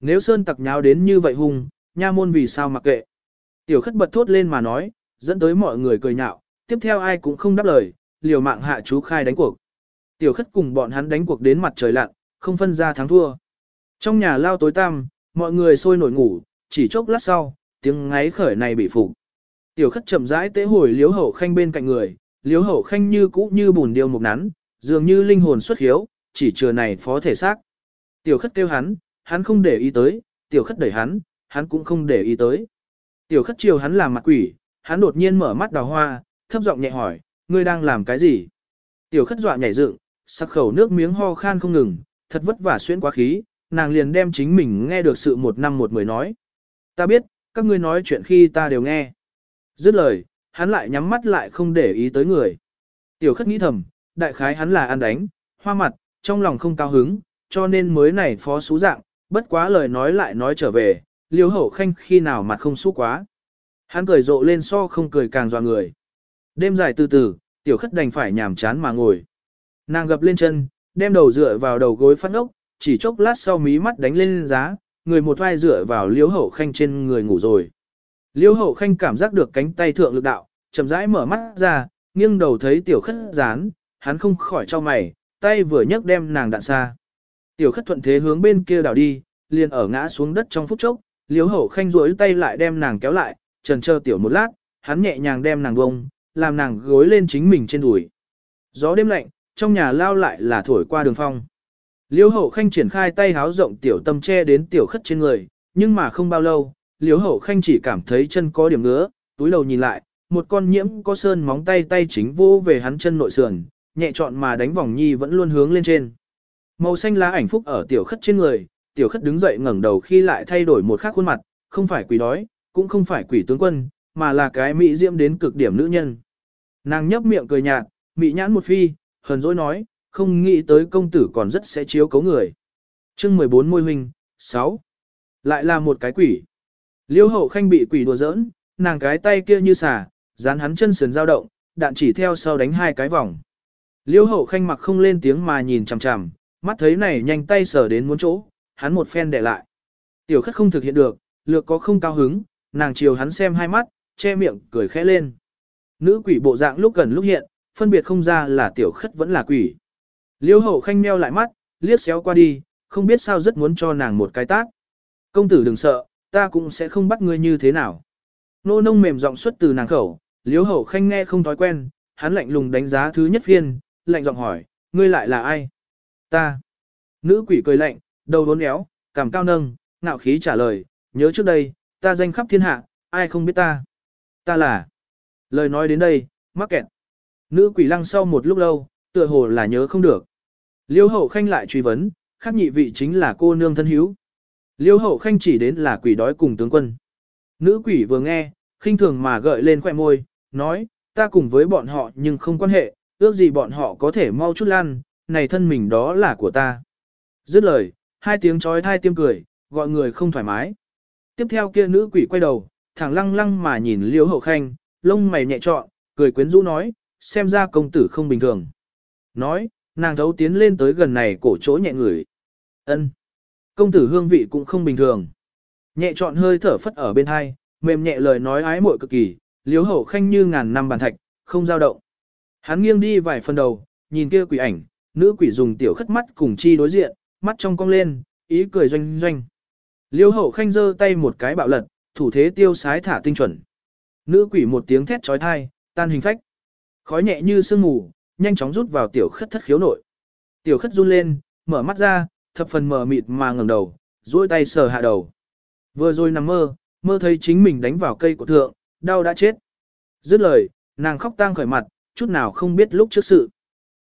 Nếu Sơn Tặc nháo đến như vậy hung, nha môn vì sao mặc kệ. Tiểu khất bật thốt lên mà nói, dẫn tới mọi người cười nhạo, tiếp theo ai cũng không đáp lời, liều mạng hạ chú khai đánh cuộc. Tiểu khất cùng bọn hắn đánh cuộc đến mặt trời lặn, không phân ra thắng thua. Trong nhà lao tối tăm, mọi người sôi nổi ngủ, chỉ chốc lát sau, tiếng ngáy khởi này bị phục. Tiểu khất chậm rãi tế hồi liếu hậu khanh bên cạnh người, liếu hậu khanh như cũ như bùn điêu mục nắn, dường như linh hồn xuất hiếu, chỉ chừa này phó thể xác. Tiểu khất kêu hắn, hắn không để ý tới, tiểu khất đẩy hắn, hắn cũng không để ý tới. Tiểu khất chiều hắn làm mặt quỷ, hắn đột nhiên mở mắt đào hoa, thấp giọng nhẹ hỏi, ngươi đang làm cái gì? Tiểu khất dọa nhảy dựng, sắc khẩu nước miếng ho khan không ngừng, thật vất vả xuyên quá khí, nàng liền đem chính mình nghe được sự một năm một mười nói. Ta biết, các ngươi nói chuyện khi ta đều nghe. Dứt lời, hắn lại nhắm mắt lại không để ý tới người. Tiểu khất nghĩ thầm, đại khái hắn là ăn đánh, hoa mặt, trong lòng không cao hứng, cho nên mới này phó xú dạng, bất quá lời nói lại nói trở về, liêu hậu khanh khi nào mặt không xú quá. Hắn cười rộ lên so không cười càng dọa người. Đêm dài từ từ, Tiểu khất đành phải nhàm chán mà ngồi. Nàng gập lên chân, đem đầu dựa vào đầu gối phát ốc, chỉ chốc lát sau mí mắt đánh lên giá, người một vai dựa vào liếu hậu khanh trên người ngủ rồi. Liễu hậu khanh cảm giác được cánh tay thượng lực đạo, chậm rãi mở mắt ra, nghiêng đầu thấy tiểu khất dán, hắn không khỏi cho mày, tay vừa nhấc đem nàng đạn xa. Tiểu khất thuận thế hướng bên kia đảo đi, liền ở ngã xuống đất trong phút chốc, liễu hậu khanh duỗi tay lại đem nàng kéo lại, trần chờ tiểu một lát, hắn nhẹ nhàng đem nàng bông, làm nàng gối lên chính mình trên đùi. Gió đêm lạnh, trong nhà lao lại là thổi qua đường phong. Liễu hậu khanh triển khai tay háo rộng tiểu tâm che đến tiểu khất trên người, nhưng mà không bao lâu, Liếu hậu khanh chỉ cảm thấy chân có điểm ngứa, túi đầu nhìn lại, một con nhiễm có sơn móng tay tay chính vô về hắn chân nội sườn, nhẹ chọn mà đánh vòng nhi vẫn luôn hướng lên trên. Màu xanh lá ảnh phúc ở tiểu khất trên người, tiểu khất đứng dậy ngẩng đầu khi lại thay đổi một khác khuôn mặt, không phải quỷ đói, cũng không phải quỷ tướng quân, mà là cái mỹ diễm đến cực điểm nữ nhân. Nàng nhấp miệng cười nhạt, mỹ nhãn một phi, hờn dỗi nói, không nghĩ tới công tử còn rất sẽ chiếu cấu người. chương 14 môi huynh, 6. Lại là một cái quỷ. Liêu hậu khanh bị quỷ đùa giỡn, nàng cái tay kia như xà, dán hắn chân sườn dao động, đạn chỉ theo sau đánh hai cái vòng. Liêu hậu khanh mặc không lên tiếng mà nhìn chằm chằm, mắt thấy này nhanh tay sờ đến muốn chỗ, hắn một phen để lại. Tiểu khất không thực hiện được, lược có không cao hứng, nàng chiều hắn xem hai mắt, che miệng, cười khẽ lên. Nữ quỷ bộ dạng lúc gần lúc hiện, phân biệt không ra là tiểu khất vẫn là quỷ. Liêu hậu khanh meo lại mắt, liếc xéo qua đi, không biết sao rất muốn cho nàng một cái tác. Công tử đừng sợ, ta cũng sẽ không bắt ngươi như thế nào. Nô nông mềm giọng xuất từ nàng khẩu, liếu hậu khanh nghe không thói quen, hắn lạnh lùng đánh giá thứ nhất phiên, lạnh giọng hỏi, ngươi lại là ai? Ta. Nữ quỷ cười lạnh, đầu đốn éo, cảm cao nâng, ngạo khí trả lời, nhớ trước đây, ta danh khắp thiên hạ, ai không biết ta? Ta là. Lời nói đến đây, mắc kẹt. Nữ quỷ lăng sau một lúc lâu, tựa hồ là nhớ không được. Liêu hậu khanh lại truy vấn, khác nhị vị chính là cô nương thân hiếu. Liêu hậu khanh chỉ đến là quỷ đói cùng tướng quân. Nữ quỷ vừa nghe, khinh thường mà gợi lên khoẻ môi, nói, ta cùng với bọn họ nhưng không quan hệ, ước gì bọn họ có thể mau chút lan, này thân mình đó là của ta. Dứt lời, hai tiếng trói thai tiêm cười, gọi người không thoải mái. Tiếp theo kia nữ quỷ quay đầu, thẳng lăng lăng mà nhìn liêu hậu khanh, lông mày nhẹ trọn, cười quyến rũ nói, xem ra công tử không bình thường. Nói, nàng thấu tiến lên tới gần này cổ chỗ nhẹ người. ân Công tử hương vị cũng không bình thường. Nhẹ trọn hơi thở phất ở bên hai, mềm nhẹ lời nói ái muội cực kỳ, liếu hậu khanh như ngàn năm bàn thạch, không dao động. Hắn nghiêng đi vài phần đầu, nhìn kia quỷ ảnh, nữ quỷ dùng tiểu khất mắt cùng chi đối diện, mắt trong cong lên, ý cười doanh doanh. Liêu hậu khanh giơ tay một cái bạo lật, thủ thế tiêu sái thả tinh chuẩn. Nữ quỷ một tiếng thét trói thai, tan hình phách. Khói nhẹ như sương mù, nhanh chóng rút vào tiểu khất thất khiếu nội. Tiểu khất run lên, mở mắt ra, thập phần mờ mịt mà ngẩng đầu, duỗi tay sờ hạ đầu. Vừa rồi nằm mơ, mơ thấy chính mình đánh vào cây của thượng, đau đã chết. Dứt lời, nàng khóc tang khởi mặt, chút nào không biết lúc trước sự.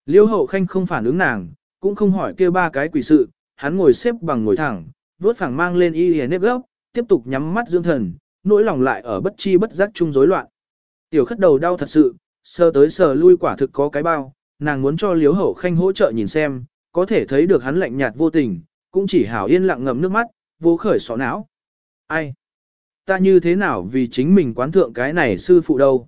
Liêu hậu khanh không phản ứng nàng, cũng không hỏi kia ba cái quỷ sự, hắn ngồi xếp bằng ngồi thẳng, vớt phẳng mang lên y hề nếp gốc, tiếp tục nhắm mắt dưỡng thần, nỗi lòng lại ở bất chi bất giác chung rối loạn. Tiểu khất đầu đau thật sự, sờ tới sờ lui quả thực có cái bao, nàng muốn cho liếu hậu khanh hỗ trợ nhìn xem, có thể thấy được hắn lạnh nhạt vô tình, cũng chỉ hảo yên lặng ngậm nước mắt, vô khởi sọ não. Ai? Ta như thế nào vì chính mình quán thượng cái này sư phụ đâu?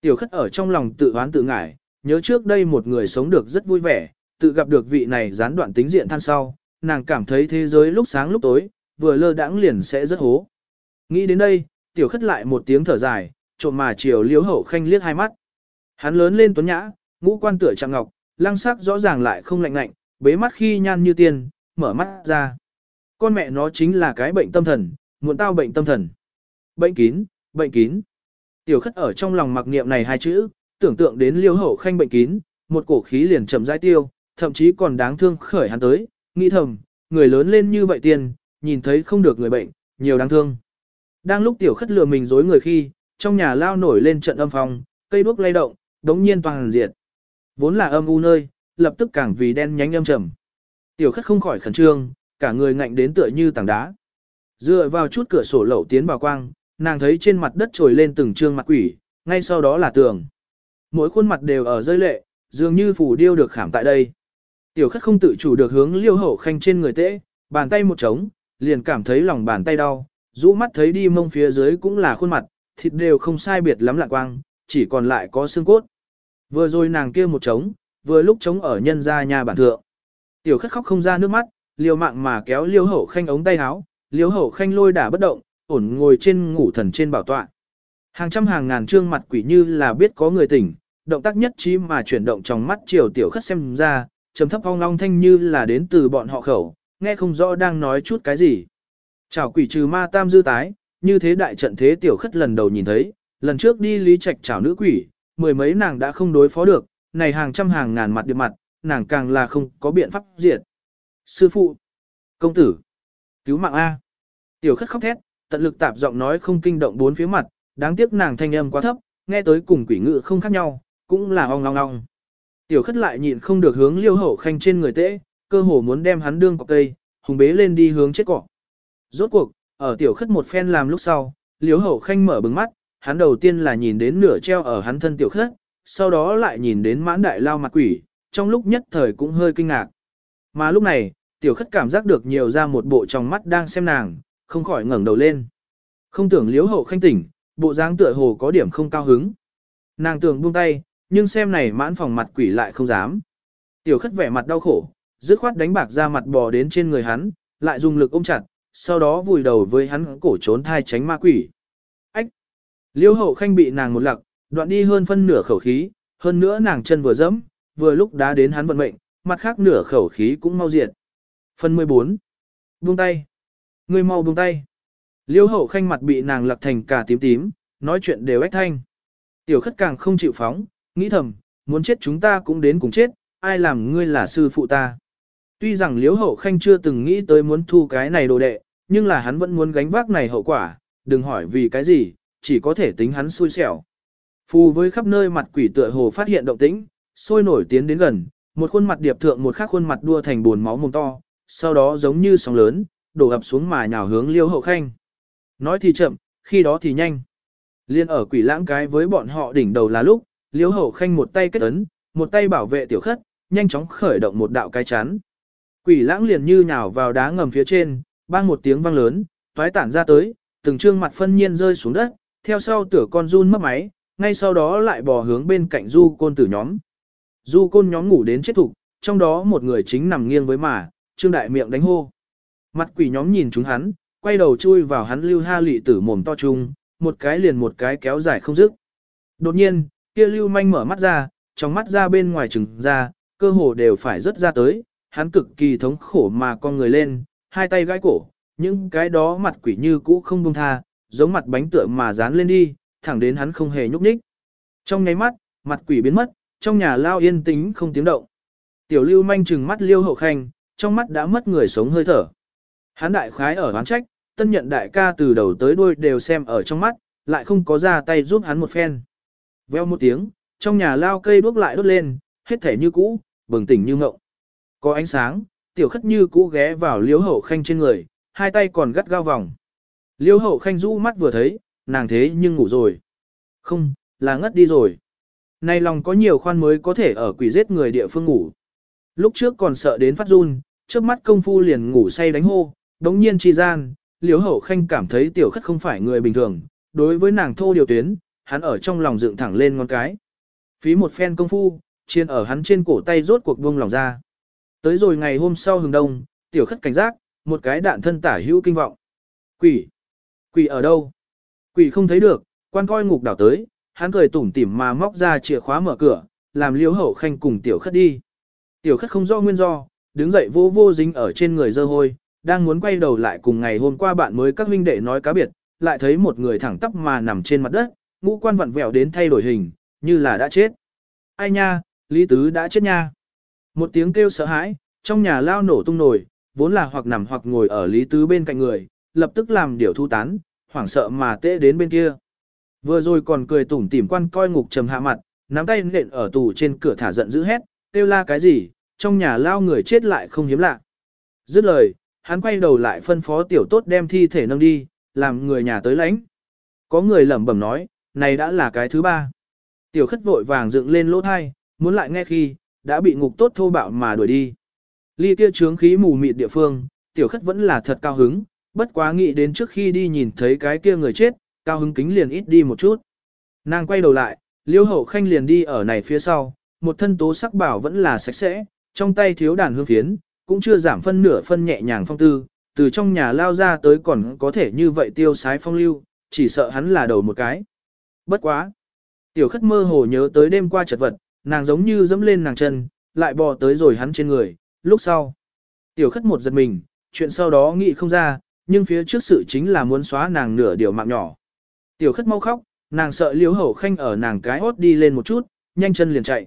Tiểu khất ở trong lòng tự oán tự ngại, nhớ trước đây một người sống được rất vui vẻ, tự gặp được vị này gián đoạn tính diện than sau, nàng cảm thấy thế giới lúc sáng lúc tối, vừa lơ đãng liền sẽ rất hố. Nghĩ đến đây, tiểu khất lại một tiếng thở dài, trộm mà chiều liếu hậu khanh liếc hai mắt. Hắn lớn lên tuấn nhã, ngũ quan tựa trạng ngọc, lăng sắc rõ ràng lại không lạnh lạnh, bế mắt khi nhan như tiên, mở mắt ra. Con mẹ nó chính là cái bệnh tâm thần, muộn tao bệnh tâm thần. Bệnh kín, bệnh kín. Tiểu khất ở trong lòng mặc niệm này hai chữ, tưởng tượng đến liêu hậu khanh bệnh kín, một cổ khí liền chậm rãi tiêu, thậm chí còn đáng thương khởi hắn tới, nghĩ thầm, người lớn lên như vậy tiền, nhìn thấy không được người bệnh, nhiều đáng thương. Đang lúc tiểu khất lừa mình dối người khi, trong nhà lao nổi lên trận âm phòng, cây đuốc lay động, đống nhiên toàn diệt. Vốn là âm u nơi, lập tức càng vì đen nhánh âm trầm. Tiểu khất không khỏi khẩn trương, cả người ngạnh đến tựa như tảng đá. Dựa vào chút cửa sổ lậu tiến vào quang, nàng thấy trên mặt đất trồi lên từng trương mặt quỷ, ngay sau đó là tường. Mỗi khuôn mặt đều ở rơi lệ, dường như phủ điêu được khảm tại đây. Tiểu khất không tự chủ được hướng liêu hậu khanh trên người tễ, bàn tay một trống, liền cảm thấy lòng bàn tay đau, rũ mắt thấy đi mông phía dưới cũng là khuôn mặt, thịt đều không sai biệt lắm lạ quang, chỉ còn lại có xương cốt. Vừa rồi nàng kia một trống, vừa lúc chống ở nhân gia nhà bản thượng. Tiểu khất khóc không ra nước mắt, liều mạng mà kéo liêu hậu khanh ống tay áo, liêu hậu khanh lôi đả bất động, ổn ngồi trên ngủ thần trên bảo tọa. Hàng trăm hàng ngàn trương mặt quỷ như là biết có người tỉnh, động tác nhất trí mà chuyển động trong mắt chiều tiểu khất xem ra, trầm thấp ong long thanh như là đến từ bọn họ khẩu, nghe không rõ đang nói chút cái gì. Chảo quỷ trừ ma tam dư tái, như thế đại trận thế tiểu khất lần đầu nhìn thấy, lần trước đi lý trạch chảo nữ quỷ, mười mấy nàng đã không đối phó được, này hàng trăm hàng ngàn mặt điệp mặt, nàng càng là không có biện pháp diệt. Sư phụ, công tử, cứu mạng A. Tiểu khất khóc thét, tận lực tạp giọng nói không kinh động bốn phía mặt, đáng tiếc nàng thanh âm quá thấp, nghe tới cùng quỷ ngự không khác nhau, cũng là ong ong ong. Tiểu khất lại nhịn không được hướng liêu hậu khanh trên người tễ, cơ hồ muốn đem hắn đương cọc cây, hùng bế lên đi hướng chết cỏ Rốt cuộc, ở tiểu khất một phen làm lúc sau, liêu hậu khanh mở bừng mắt, hắn đầu tiên là nhìn đến nửa treo ở hắn thân tiểu khất, sau đó lại nhìn đến mãn đại lao mặt quỷ, trong lúc nhất thời cũng hơi kinh ngạc. Mà lúc này, tiểu khất cảm giác được nhiều ra một bộ trong mắt đang xem nàng, không khỏi ngẩng đầu lên. Không tưởng liếu hậu khanh tỉnh, bộ dáng tựa hồ có điểm không cao hứng. Nàng tưởng buông tay, nhưng xem này mãn phòng mặt quỷ lại không dám. Tiểu khất vẻ mặt đau khổ, dứt khoát đánh bạc ra mặt bò đến trên người hắn, lại dùng lực ôm chặt, sau đó vùi đầu với hắn cổ trốn thai tránh ma quỷ. Ách! Liêu hậu khanh bị nàng một lặc, đoạn đi hơn phân nửa khẩu khí, hơn nữa nàng chân vừa dẫm, vừa lúc đá đến hắn vận mệnh, mặt khác nửa khẩu khí cũng mau diệt. Phần 14. Buông tay. Người mau buông tay. Liêu hậu khanh mặt bị nàng lặc thành cả tím tím, nói chuyện đều ách thanh. Tiểu khất càng không chịu phóng, nghĩ thầm, muốn chết chúng ta cũng đến cùng chết, ai làm ngươi là sư phụ ta. Tuy rằng liêu hậu khanh chưa từng nghĩ tới muốn thu cái này đồ đệ, nhưng là hắn vẫn muốn gánh vác này hậu quả, đừng hỏi vì cái gì, chỉ có thể tính hắn xui xẻo. Phù với khắp nơi mặt quỷ tựa hồ phát hiện động tĩnh, sôi nổi tiến đến gần, một khuôn mặt điệp thượng một khác khuôn mặt đua thành buồn máu mồm to, sau đó giống như sóng lớn, đổ ập xuống mà nhào hướng liêu hậu khanh. Nói thì chậm, khi đó thì nhanh. Liên ở quỷ lãng cái với bọn họ đỉnh đầu là lúc, liêu hậu khanh một tay kết ấn, một tay bảo vệ tiểu khất, nhanh chóng khởi động một đạo cái chắn. Quỷ lãng liền như nhào vào đá ngầm phía trên, bang một tiếng vang lớn, toái tản ra tới, từng trương mặt phân nhiên rơi xuống đất, theo sau tửa con run mất máy, ngay sau đó lại bò hướng bên cạnh du côn tử nhóm. Du côn nhóm ngủ đến chết thục, trong đó một người chính nằm nghiêng với mà, trương đại miệng đánh hô. Mặt quỷ nhóm nhìn chúng hắn, quay đầu chui vào hắn lưu ha lị tử mồm to chung, một cái liền một cái kéo dài không dứt. Đột nhiên, kia lưu manh mở mắt ra, trong mắt ra bên ngoài trừng ra, cơ hồ đều phải rớt ra tới, hắn cực kỳ thống khổ mà con người lên, hai tay gãi cổ, những cái đó mặt quỷ như cũ không buông tha, giống mặt bánh tựa mà dán lên đi, thẳng đến hắn không hề nhúc nhích. Trong nháy mắt, mặt quỷ biến mất, trong nhà lao yên tĩnh không tiếng động. Tiểu lưu manh trừng mắt liêu hậu khanh, trong mắt đã mất người sống hơi thở. Hắn đại khái ở oán trách, tân nhận đại ca từ đầu tới đuôi đều xem ở trong mắt, lại không có ra tay giúp hắn một phen. Veo một tiếng, trong nhà lao cây đuốc lại đốt lên, hết thể như cũ, bừng tỉnh như ngộng. Có ánh sáng, tiểu khất như cũ ghé vào liêu hậu khanh trên người, hai tay còn gắt gao vòng. Liêu hậu khanh rũ mắt vừa thấy, nàng thế nhưng ngủ rồi. Không, là ngất đi rồi. nay lòng có nhiều khoan mới có thể ở quỷ giết người địa phương ngủ. Lúc trước còn sợ đến phát run, trước mắt công phu liền ngủ say đánh hô, đống nhiên chi gian, liếu hậu khanh cảm thấy tiểu khất không phải người bình thường, đối với nàng thô điều tuyến, hắn ở trong lòng dựng thẳng lên ngón cái. Phí một phen công phu, chiên ở hắn trên cổ tay rốt cuộc buông lòng ra. Tới rồi ngày hôm sau hừng đông, tiểu khất cảnh giác, một cái đạn thân tả hữu kinh vọng. Quỷ! Quỷ ở đâu? Quỷ không thấy được, quan coi ngục đảo tới, hắn cười tủm tỉm mà móc ra chìa khóa mở cửa, làm liếu hậu khanh cùng tiểu khất đi. Tiểu khất không do nguyên do, đứng dậy vô vô dính ở trên người dơ hôi, đang muốn quay đầu lại cùng ngày hôm qua bạn mới các huynh đệ nói cá biệt, lại thấy một người thẳng tắp mà nằm trên mặt đất, ngũ quan vặn vẹo đến thay đổi hình, như là đã chết. Ai nha, Lý Tứ đã chết nha. Một tiếng kêu sợ hãi, trong nhà lao nổ tung nổi, vốn là hoặc nằm hoặc ngồi ở Lý Tứ bên cạnh người, lập tức làm điều thu tán, hoảng sợ mà tệ đến bên kia. Vừa rồi còn cười tủm tỉm quan coi ngục trầm hạ mặt, nắm tay nện ở tù trên cửa thả giận dữ hét, kêu la cái gì, trong nhà lao người chết lại không hiếm lạ. Dứt lời, hắn quay đầu lại phân phó tiểu tốt đem thi thể nâng đi, làm người nhà tới lãnh. Có người lẩm bẩm nói, này đã là cái thứ ba. Tiểu khất vội vàng dựng lên lỗ thai, muốn lại nghe khi, đã bị ngục tốt thô bạo mà đuổi đi. Ly kia trướng khí mù mịt địa phương, tiểu khất vẫn là thật cao hứng, bất quá nghĩ đến trước khi đi nhìn thấy cái kia người chết, cao hứng kính liền ít đi một chút. Nàng quay đầu lại, liêu hậu khanh liền đi ở này phía sau, một thân tố sắc bảo vẫn là sạch sẽ, trong tay thiếu đàn hương phiến, cũng chưa giảm phân nửa phân nhẹ nhàng phong tư, từ trong nhà lao ra tới còn có thể như vậy tiêu sái phong lưu, chỉ sợ hắn là đầu một cái. Bất quá. Tiểu khất mơ hồ nhớ tới đêm qua chật vật, nàng giống như dẫm lên nàng chân, lại bò tới rồi hắn trên người, lúc sau. Tiểu khất một giật mình, chuyện sau đó nghĩ không ra, nhưng phía trước sự chính là muốn xóa nàng nửa điều mạng nhỏ. Tiểu khất mau khóc, nàng sợ liếu hậu khanh ở nàng cái hốt đi lên một chút, nhanh chân liền chạy.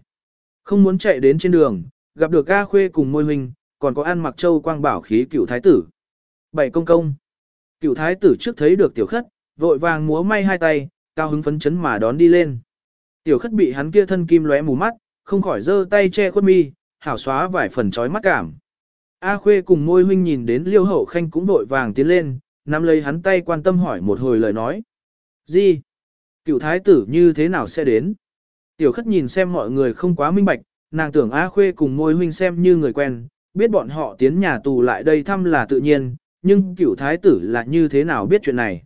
Không muốn chạy đến trên đường, gặp được A Khuê cùng môi huynh, còn có an mặc châu quang bảo khí cựu thái tử. Bảy công công. Cựu thái tử trước thấy được tiểu khất, vội vàng múa may hai tay, cao hứng phấn chấn mà đón đi lên. Tiểu khất bị hắn kia thân kim lóe mù mắt, không khỏi giơ tay che khuất mi, hảo xóa vài phần chói mắt cảm. A Khuê cùng môi huynh nhìn đến liêu hậu khanh cũng vội vàng tiến lên, nắm lấy hắn tay quan tâm hỏi một hồi lời nói. Gì? Cựu thái tử như thế nào sẽ đến? Tiểu khất nhìn xem mọi người không quá minh bạch, nàng tưởng A Khuê cùng môi huynh xem như người quen, biết bọn họ tiến nhà tù lại đây thăm là tự nhiên, nhưng cựu thái tử là như thế nào biết chuyện này?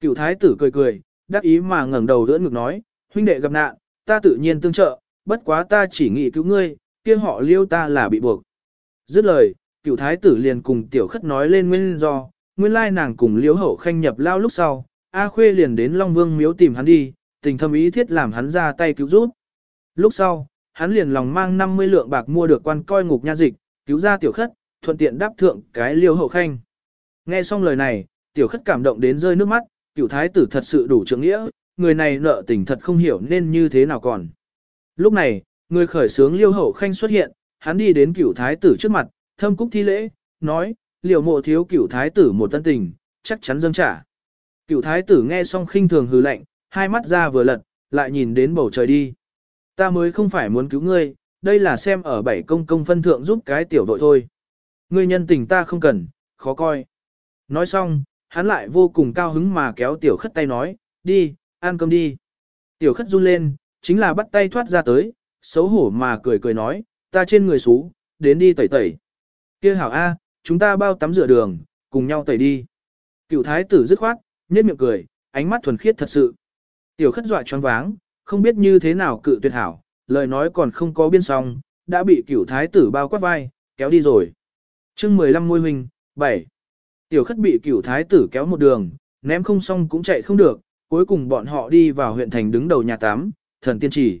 Cựu thái tử cười cười, đắc ý mà ngẩng đầu đỡ ngực nói, huynh đệ gặp nạn, ta tự nhiên tương trợ, bất quá ta chỉ nghĩ cứu ngươi, kia họ liêu ta là bị buộc. Dứt lời, cựu thái tử liền cùng tiểu khất nói lên nguyên do, nguyên lai nàng cùng liễu hậu khanh nhập lao lúc sau, A Khuê liền đến Long Vương miếu tìm hắn đi, tình thâm ý thiết làm hắn ra tay cứu giúp. Lúc sau, hắn liền lòng mang 50 lượng bạc mua được quan coi ngục nha dịch, cứu ra tiểu khất, thuận tiện đáp thượng cái liêu hậu khanh. Nghe xong lời này, tiểu khất cảm động đến rơi nước mắt, cựu thái tử thật sự đủ trưởng nghĩa, người này nợ tình thật không hiểu nên như thế nào còn. Lúc này, người khởi sướng liêu hậu khanh xuất hiện, hắn đi đến cựu thái tử trước mặt, thâm cúc thi lễ, nói, liều mộ thiếu cựu thái tử một tân tình, chắc chắn dâng trả. Cựu thái tử nghe xong khinh thường hừ lạnh, hai mắt ra vừa lật, lại nhìn đến bầu trời đi. Ta mới không phải muốn cứu ngươi, đây là xem ở bảy công công phân thượng giúp cái tiểu vội thôi. Ngươi nhân tình ta không cần, khó coi. Nói xong, hắn lại vô cùng cao hứng mà kéo tiểu khất tay nói, đi, ăn cơm đi. Tiểu khất run lên, chính là bắt tay thoát ra tới, xấu hổ mà cười cười nói, ta trên người xú, đến đi tẩy tẩy. kia hảo A, chúng ta bao tắm rửa đường, cùng nhau tẩy đi. Cựu thái tử dứt khoát, nhếch miệng cười, ánh mắt thuần khiết thật sự. Tiểu khất dọa choáng váng, không biết như thế nào cự tuyệt hảo, lời nói còn không có biên song, đã bị cửu thái tử bao quát vai, kéo đi rồi. chương 15 môi huynh, 7. Tiểu khất bị cửu thái tử kéo một đường, ném không xong cũng chạy không được, cuối cùng bọn họ đi vào huyện thành đứng đầu nhà tắm, thần tiên chỉ.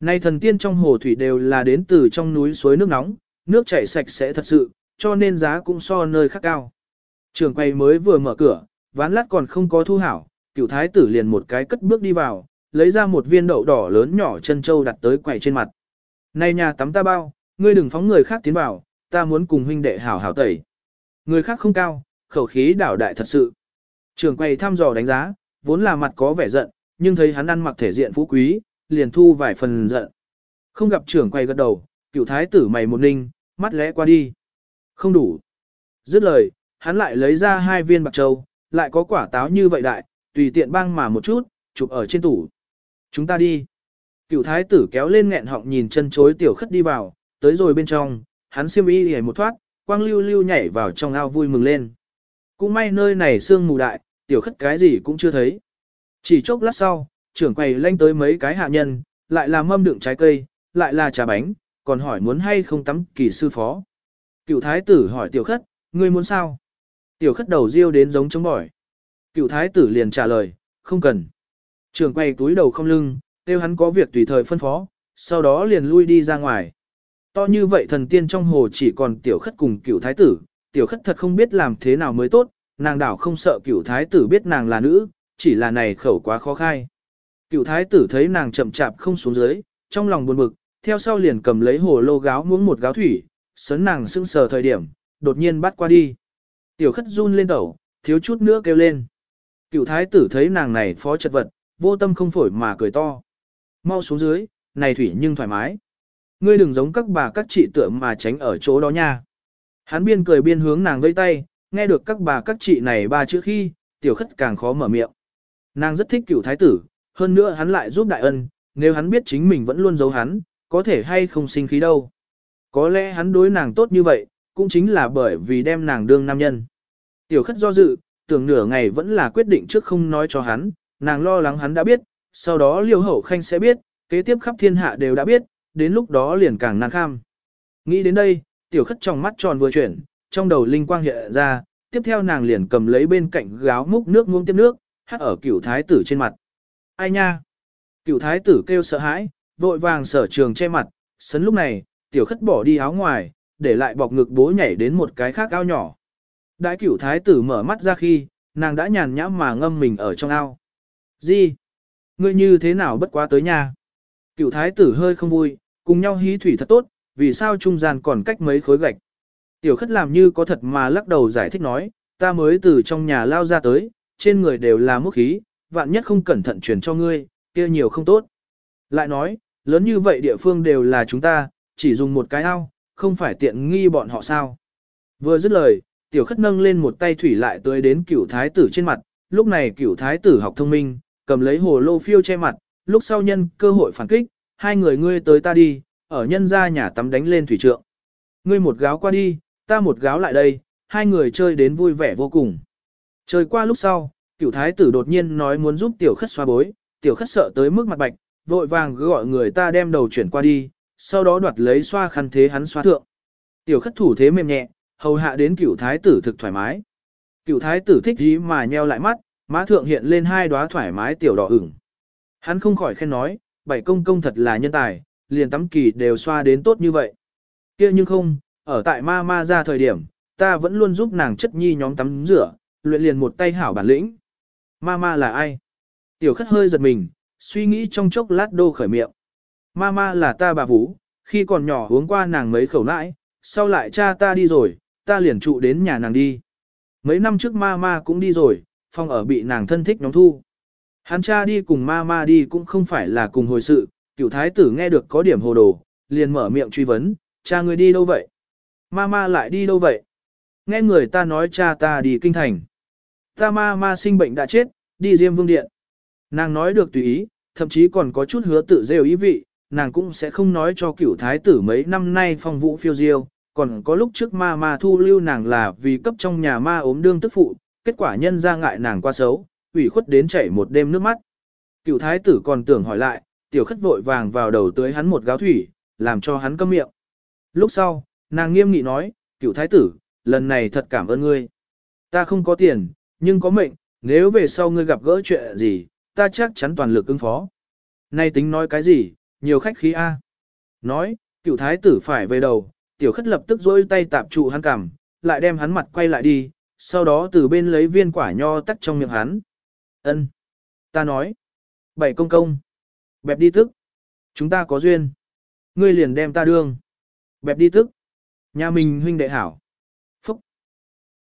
Nay thần tiên trong hồ thủy đều là đến từ trong núi suối nước nóng, nước chảy sạch sẽ thật sự, cho nên giá cũng so nơi khác cao. Trường quay mới vừa mở cửa, ván lát còn không có thu hảo, cựu thái tử liền một cái cất bước đi vào, lấy ra một viên đậu đỏ lớn nhỏ chân châu đặt tới quầy trên mặt. Này nhà tắm ta bao, ngươi đừng phóng người khác tiến vào, ta muốn cùng huynh đệ hảo hảo tẩy. Người khác không cao, khẩu khí đảo đại thật sự. Trường quầy thăm dò đánh giá, vốn là mặt có vẻ giận, nhưng thấy hắn ăn mặc thể diện phú quý, liền thu vài phần giận. Không gặp trưởng quay gật đầu, cựu thái tử mày một ninh, mắt lẽ qua đi. Không đủ. Dứt lời, hắn lại lấy ra hai viên bạc châu, lại có quả táo như vậy đại, tùy tiện băng mà một chút, chụp ở trên tủ. Chúng ta đi. Cựu thái tử kéo lên nghẹn họng nhìn chân chối tiểu khất đi vào, tới rồi bên trong, hắn siêm y hề một thoát, quang lưu lưu nhảy vào trong ao vui mừng lên. Cũng may nơi này sương mù đại, tiểu khất cái gì cũng chưa thấy. Chỉ chốc lát sau, trưởng quầy lanh tới mấy cái hạ nhân, lại là mâm đựng trái cây, lại là trà bánh, còn hỏi muốn hay không tắm kỳ sư phó. Cựu thái tử hỏi tiểu khất, ngươi muốn sao? Tiểu khất đầu riêu đến giống chống bỏi. Cựu thái tử liền trả lời, không cần. Trường quay túi đầu không lưng, kêu hắn có việc tùy thời phân phó, sau đó liền lui đi ra ngoài. To như vậy thần tiên trong hồ chỉ còn tiểu khất cùng cựu thái tử, tiểu khất thật không biết làm thế nào mới tốt, nàng đảo không sợ cựu thái tử biết nàng là nữ, chỉ là này khẩu quá khó khai. Cựu thái tử thấy nàng chậm chạp không xuống dưới, trong lòng buồn bực, theo sau liền cầm lấy hồ lô gáo muống một gáo thủy, sấn nàng sưng sờ thời điểm, đột nhiên bắt qua đi. Tiểu khất run lên tẩu, thiếu chút nữa kêu lên. Cựu thái tử thấy nàng này phó chật vật, vô tâm không phổi mà cười to. Mau xuống dưới, này thủy nhưng thoải mái. Ngươi đừng giống các bà các chị tượng mà tránh ở chỗ đó nha. Hắn biên cười biên hướng nàng vây tay, nghe được các bà các chị này ba chữ khi, tiểu khất càng khó mở miệng. Nàng rất thích cựu thái tử, hơn nữa hắn lại giúp đại ân, nếu hắn biết chính mình vẫn luôn giấu hắn, có thể hay không sinh khí đâu. Có lẽ hắn đối nàng tốt như vậy, cũng chính là bởi vì đem nàng đương nam nhân. Tiểu khất do dự, tưởng nửa ngày vẫn là quyết định trước không nói cho hắn, nàng lo lắng hắn đã biết, sau đó liêu hậu khanh sẽ biết, kế tiếp khắp thiên hạ đều đã biết, đến lúc đó liền càng nàng kham. Nghĩ đến đây, tiểu khất trong mắt tròn vừa chuyển, trong đầu linh quang hiện ra, tiếp theo nàng liền cầm lấy bên cạnh gáo múc nước muông tiếp nước, hắt ở cửu thái tử trên mặt. Ai nha? Cựu thái tử kêu sợ hãi, vội vàng sở trường che mặt, sấn lúc này, tiểu khất bỏ đi áo ngoài, để lại bọc ngực bố nhảy đến một cái khác ao nhỏ. Đại cửu thái tử mở mắt ra khi, nàng đã nhàn nhã mà ngâm mình ở trong ao. Gì? Ngươi như thế nào bất quá tới nhà? Cửu thái tử hơi không vui, cùng nhau hí thủy thật tốt, vì sao trung gian còn cách mấy khối gạch. Tiểu khất làm như có thật mà lắc đầu giải thích nói, ta mới từ trong nhà lao ra tới, trên người đều là mốc khí, vạn nhất không cẩn thận truyền cho ngươi, kia nhiều không tốt. Lại nói, lớn như vậy địa phương đều là chúng ta, chỉ dùng một cái ao, không phải tiện nghi bọn họ sao. Vừa dứt lời, tiểu khất nâng lên một tay thủy lại tới đến cửu thái tử trên mặt, lúc này cửu thái tử học thông minh, cầm lấy hồ lô phiêu che mặt, lúc sau nhân cơ hội phản kích, hai người ngươi tới ta đi, ở nhân ra nhà tắm đánh lên thủy trượng. Ngươi một gáo qua đi, ta một gáo lại đây, hai người chơi đến vui vẻ vô cùng. Chơi qua lúc sau, cửu thái tử đột nhiên nói muốn giúp tiểu khất xoa bối, tiểu khất sợ tới mức mặt bạch, vội vàng gọi người ta đem đầu chuyển qua đi, sau đó đoạt lấy xoa khăn thế hắn xoa thượng. Tiểu khất thủ thế mềm nhẹ, hầu hạ đến cửu thái tử thực thoải mái. Cửu thái tử thích gì mà nheo lại mắt, má thượng hiện lên hai đóa thoải mái tiểu đỏ ửng. Hắn không khỏi khen nói, bảy công công thật là nhân tài, liền tắm kỳ đều xoa đến tốt như vậy. kia nhưng không, ở tại ma ma ra thời điểm, ta vẫn luôn giúp nàng chất nhi nhóm tắm rửa, luyện liền một tay hảo bản lĩnh. Ma ma là ai? Tiểu khất hơi giật mình, suy nghĩ trong chốc lát đô khởi miệng. Ma ma là ta bà Vũ, khi còn nhỏ uống qua nàng mấy khẩu nãi, sau lại cha ta đi rồi, ta liền trụ đến nhà nàng đi. Mấy năm trước ma ma cũng đi rồi, phòng ở bị nàng thân thích nhóm thu. Hắn cha đi cùng ma ma đi cũng không phải là cùng hồi sự, cựu thái tử nghe được có điểm hồ đồ, liền mở miệng truy vấn, cha người đi đâu vậy? Ma ma lại đi đâu vậy? Nghe người ta nói cha ta đi kinh thành. Ta ma ma sinh bệnh đã chết, đi diêm vương điện. Nàng nói được tùy ý, thậm chí còn có chút hứa tự rêu ý vị, nàng cũng sẽ không nói cho cửu thái tử mấy năm nay phong vũ phiêu diêu, còn có lúc trước ma ma thu lưu nàng là vì cấp trong nhà ma ốm đương tức phụ, kết quả nhân ra ngại nàng qua xấu, ủy khuất đến chảy một đêm nước mắt. Cửu thái tử còn tưởng hỏi lại, tiểu khất vội vàng vào đầu tới hắn một gáo thủy, làm cho hắn câm miệng. Lúc sau, nàng nghiêm nghị nói, cửu thái tử, lần này thật cảm ơn ngươi. Ta không có tiền, nhưng có mệnh, nếu về sau ngươi gặp gỡ chuyện gì, ta chắc chắn toàn lực ứng phó. Nay tính nói cái gì, nhiều khách khí A. Nói, cựu thái tử phải về đầu, tiểu khất lập tức dối tay tạp trụ hắn cằm, lại đem hắn mặt quay lại đi, sau đó từ bên lấy viên quả nho tắt trong miệng hắn. Ân, Ta nói. Bảy công công. Bẹp đi tức. Chúng ta có duyên. Ngươi liền đem ta đương. Bẹp đi tức. Nhà mình huynh đệ hảo.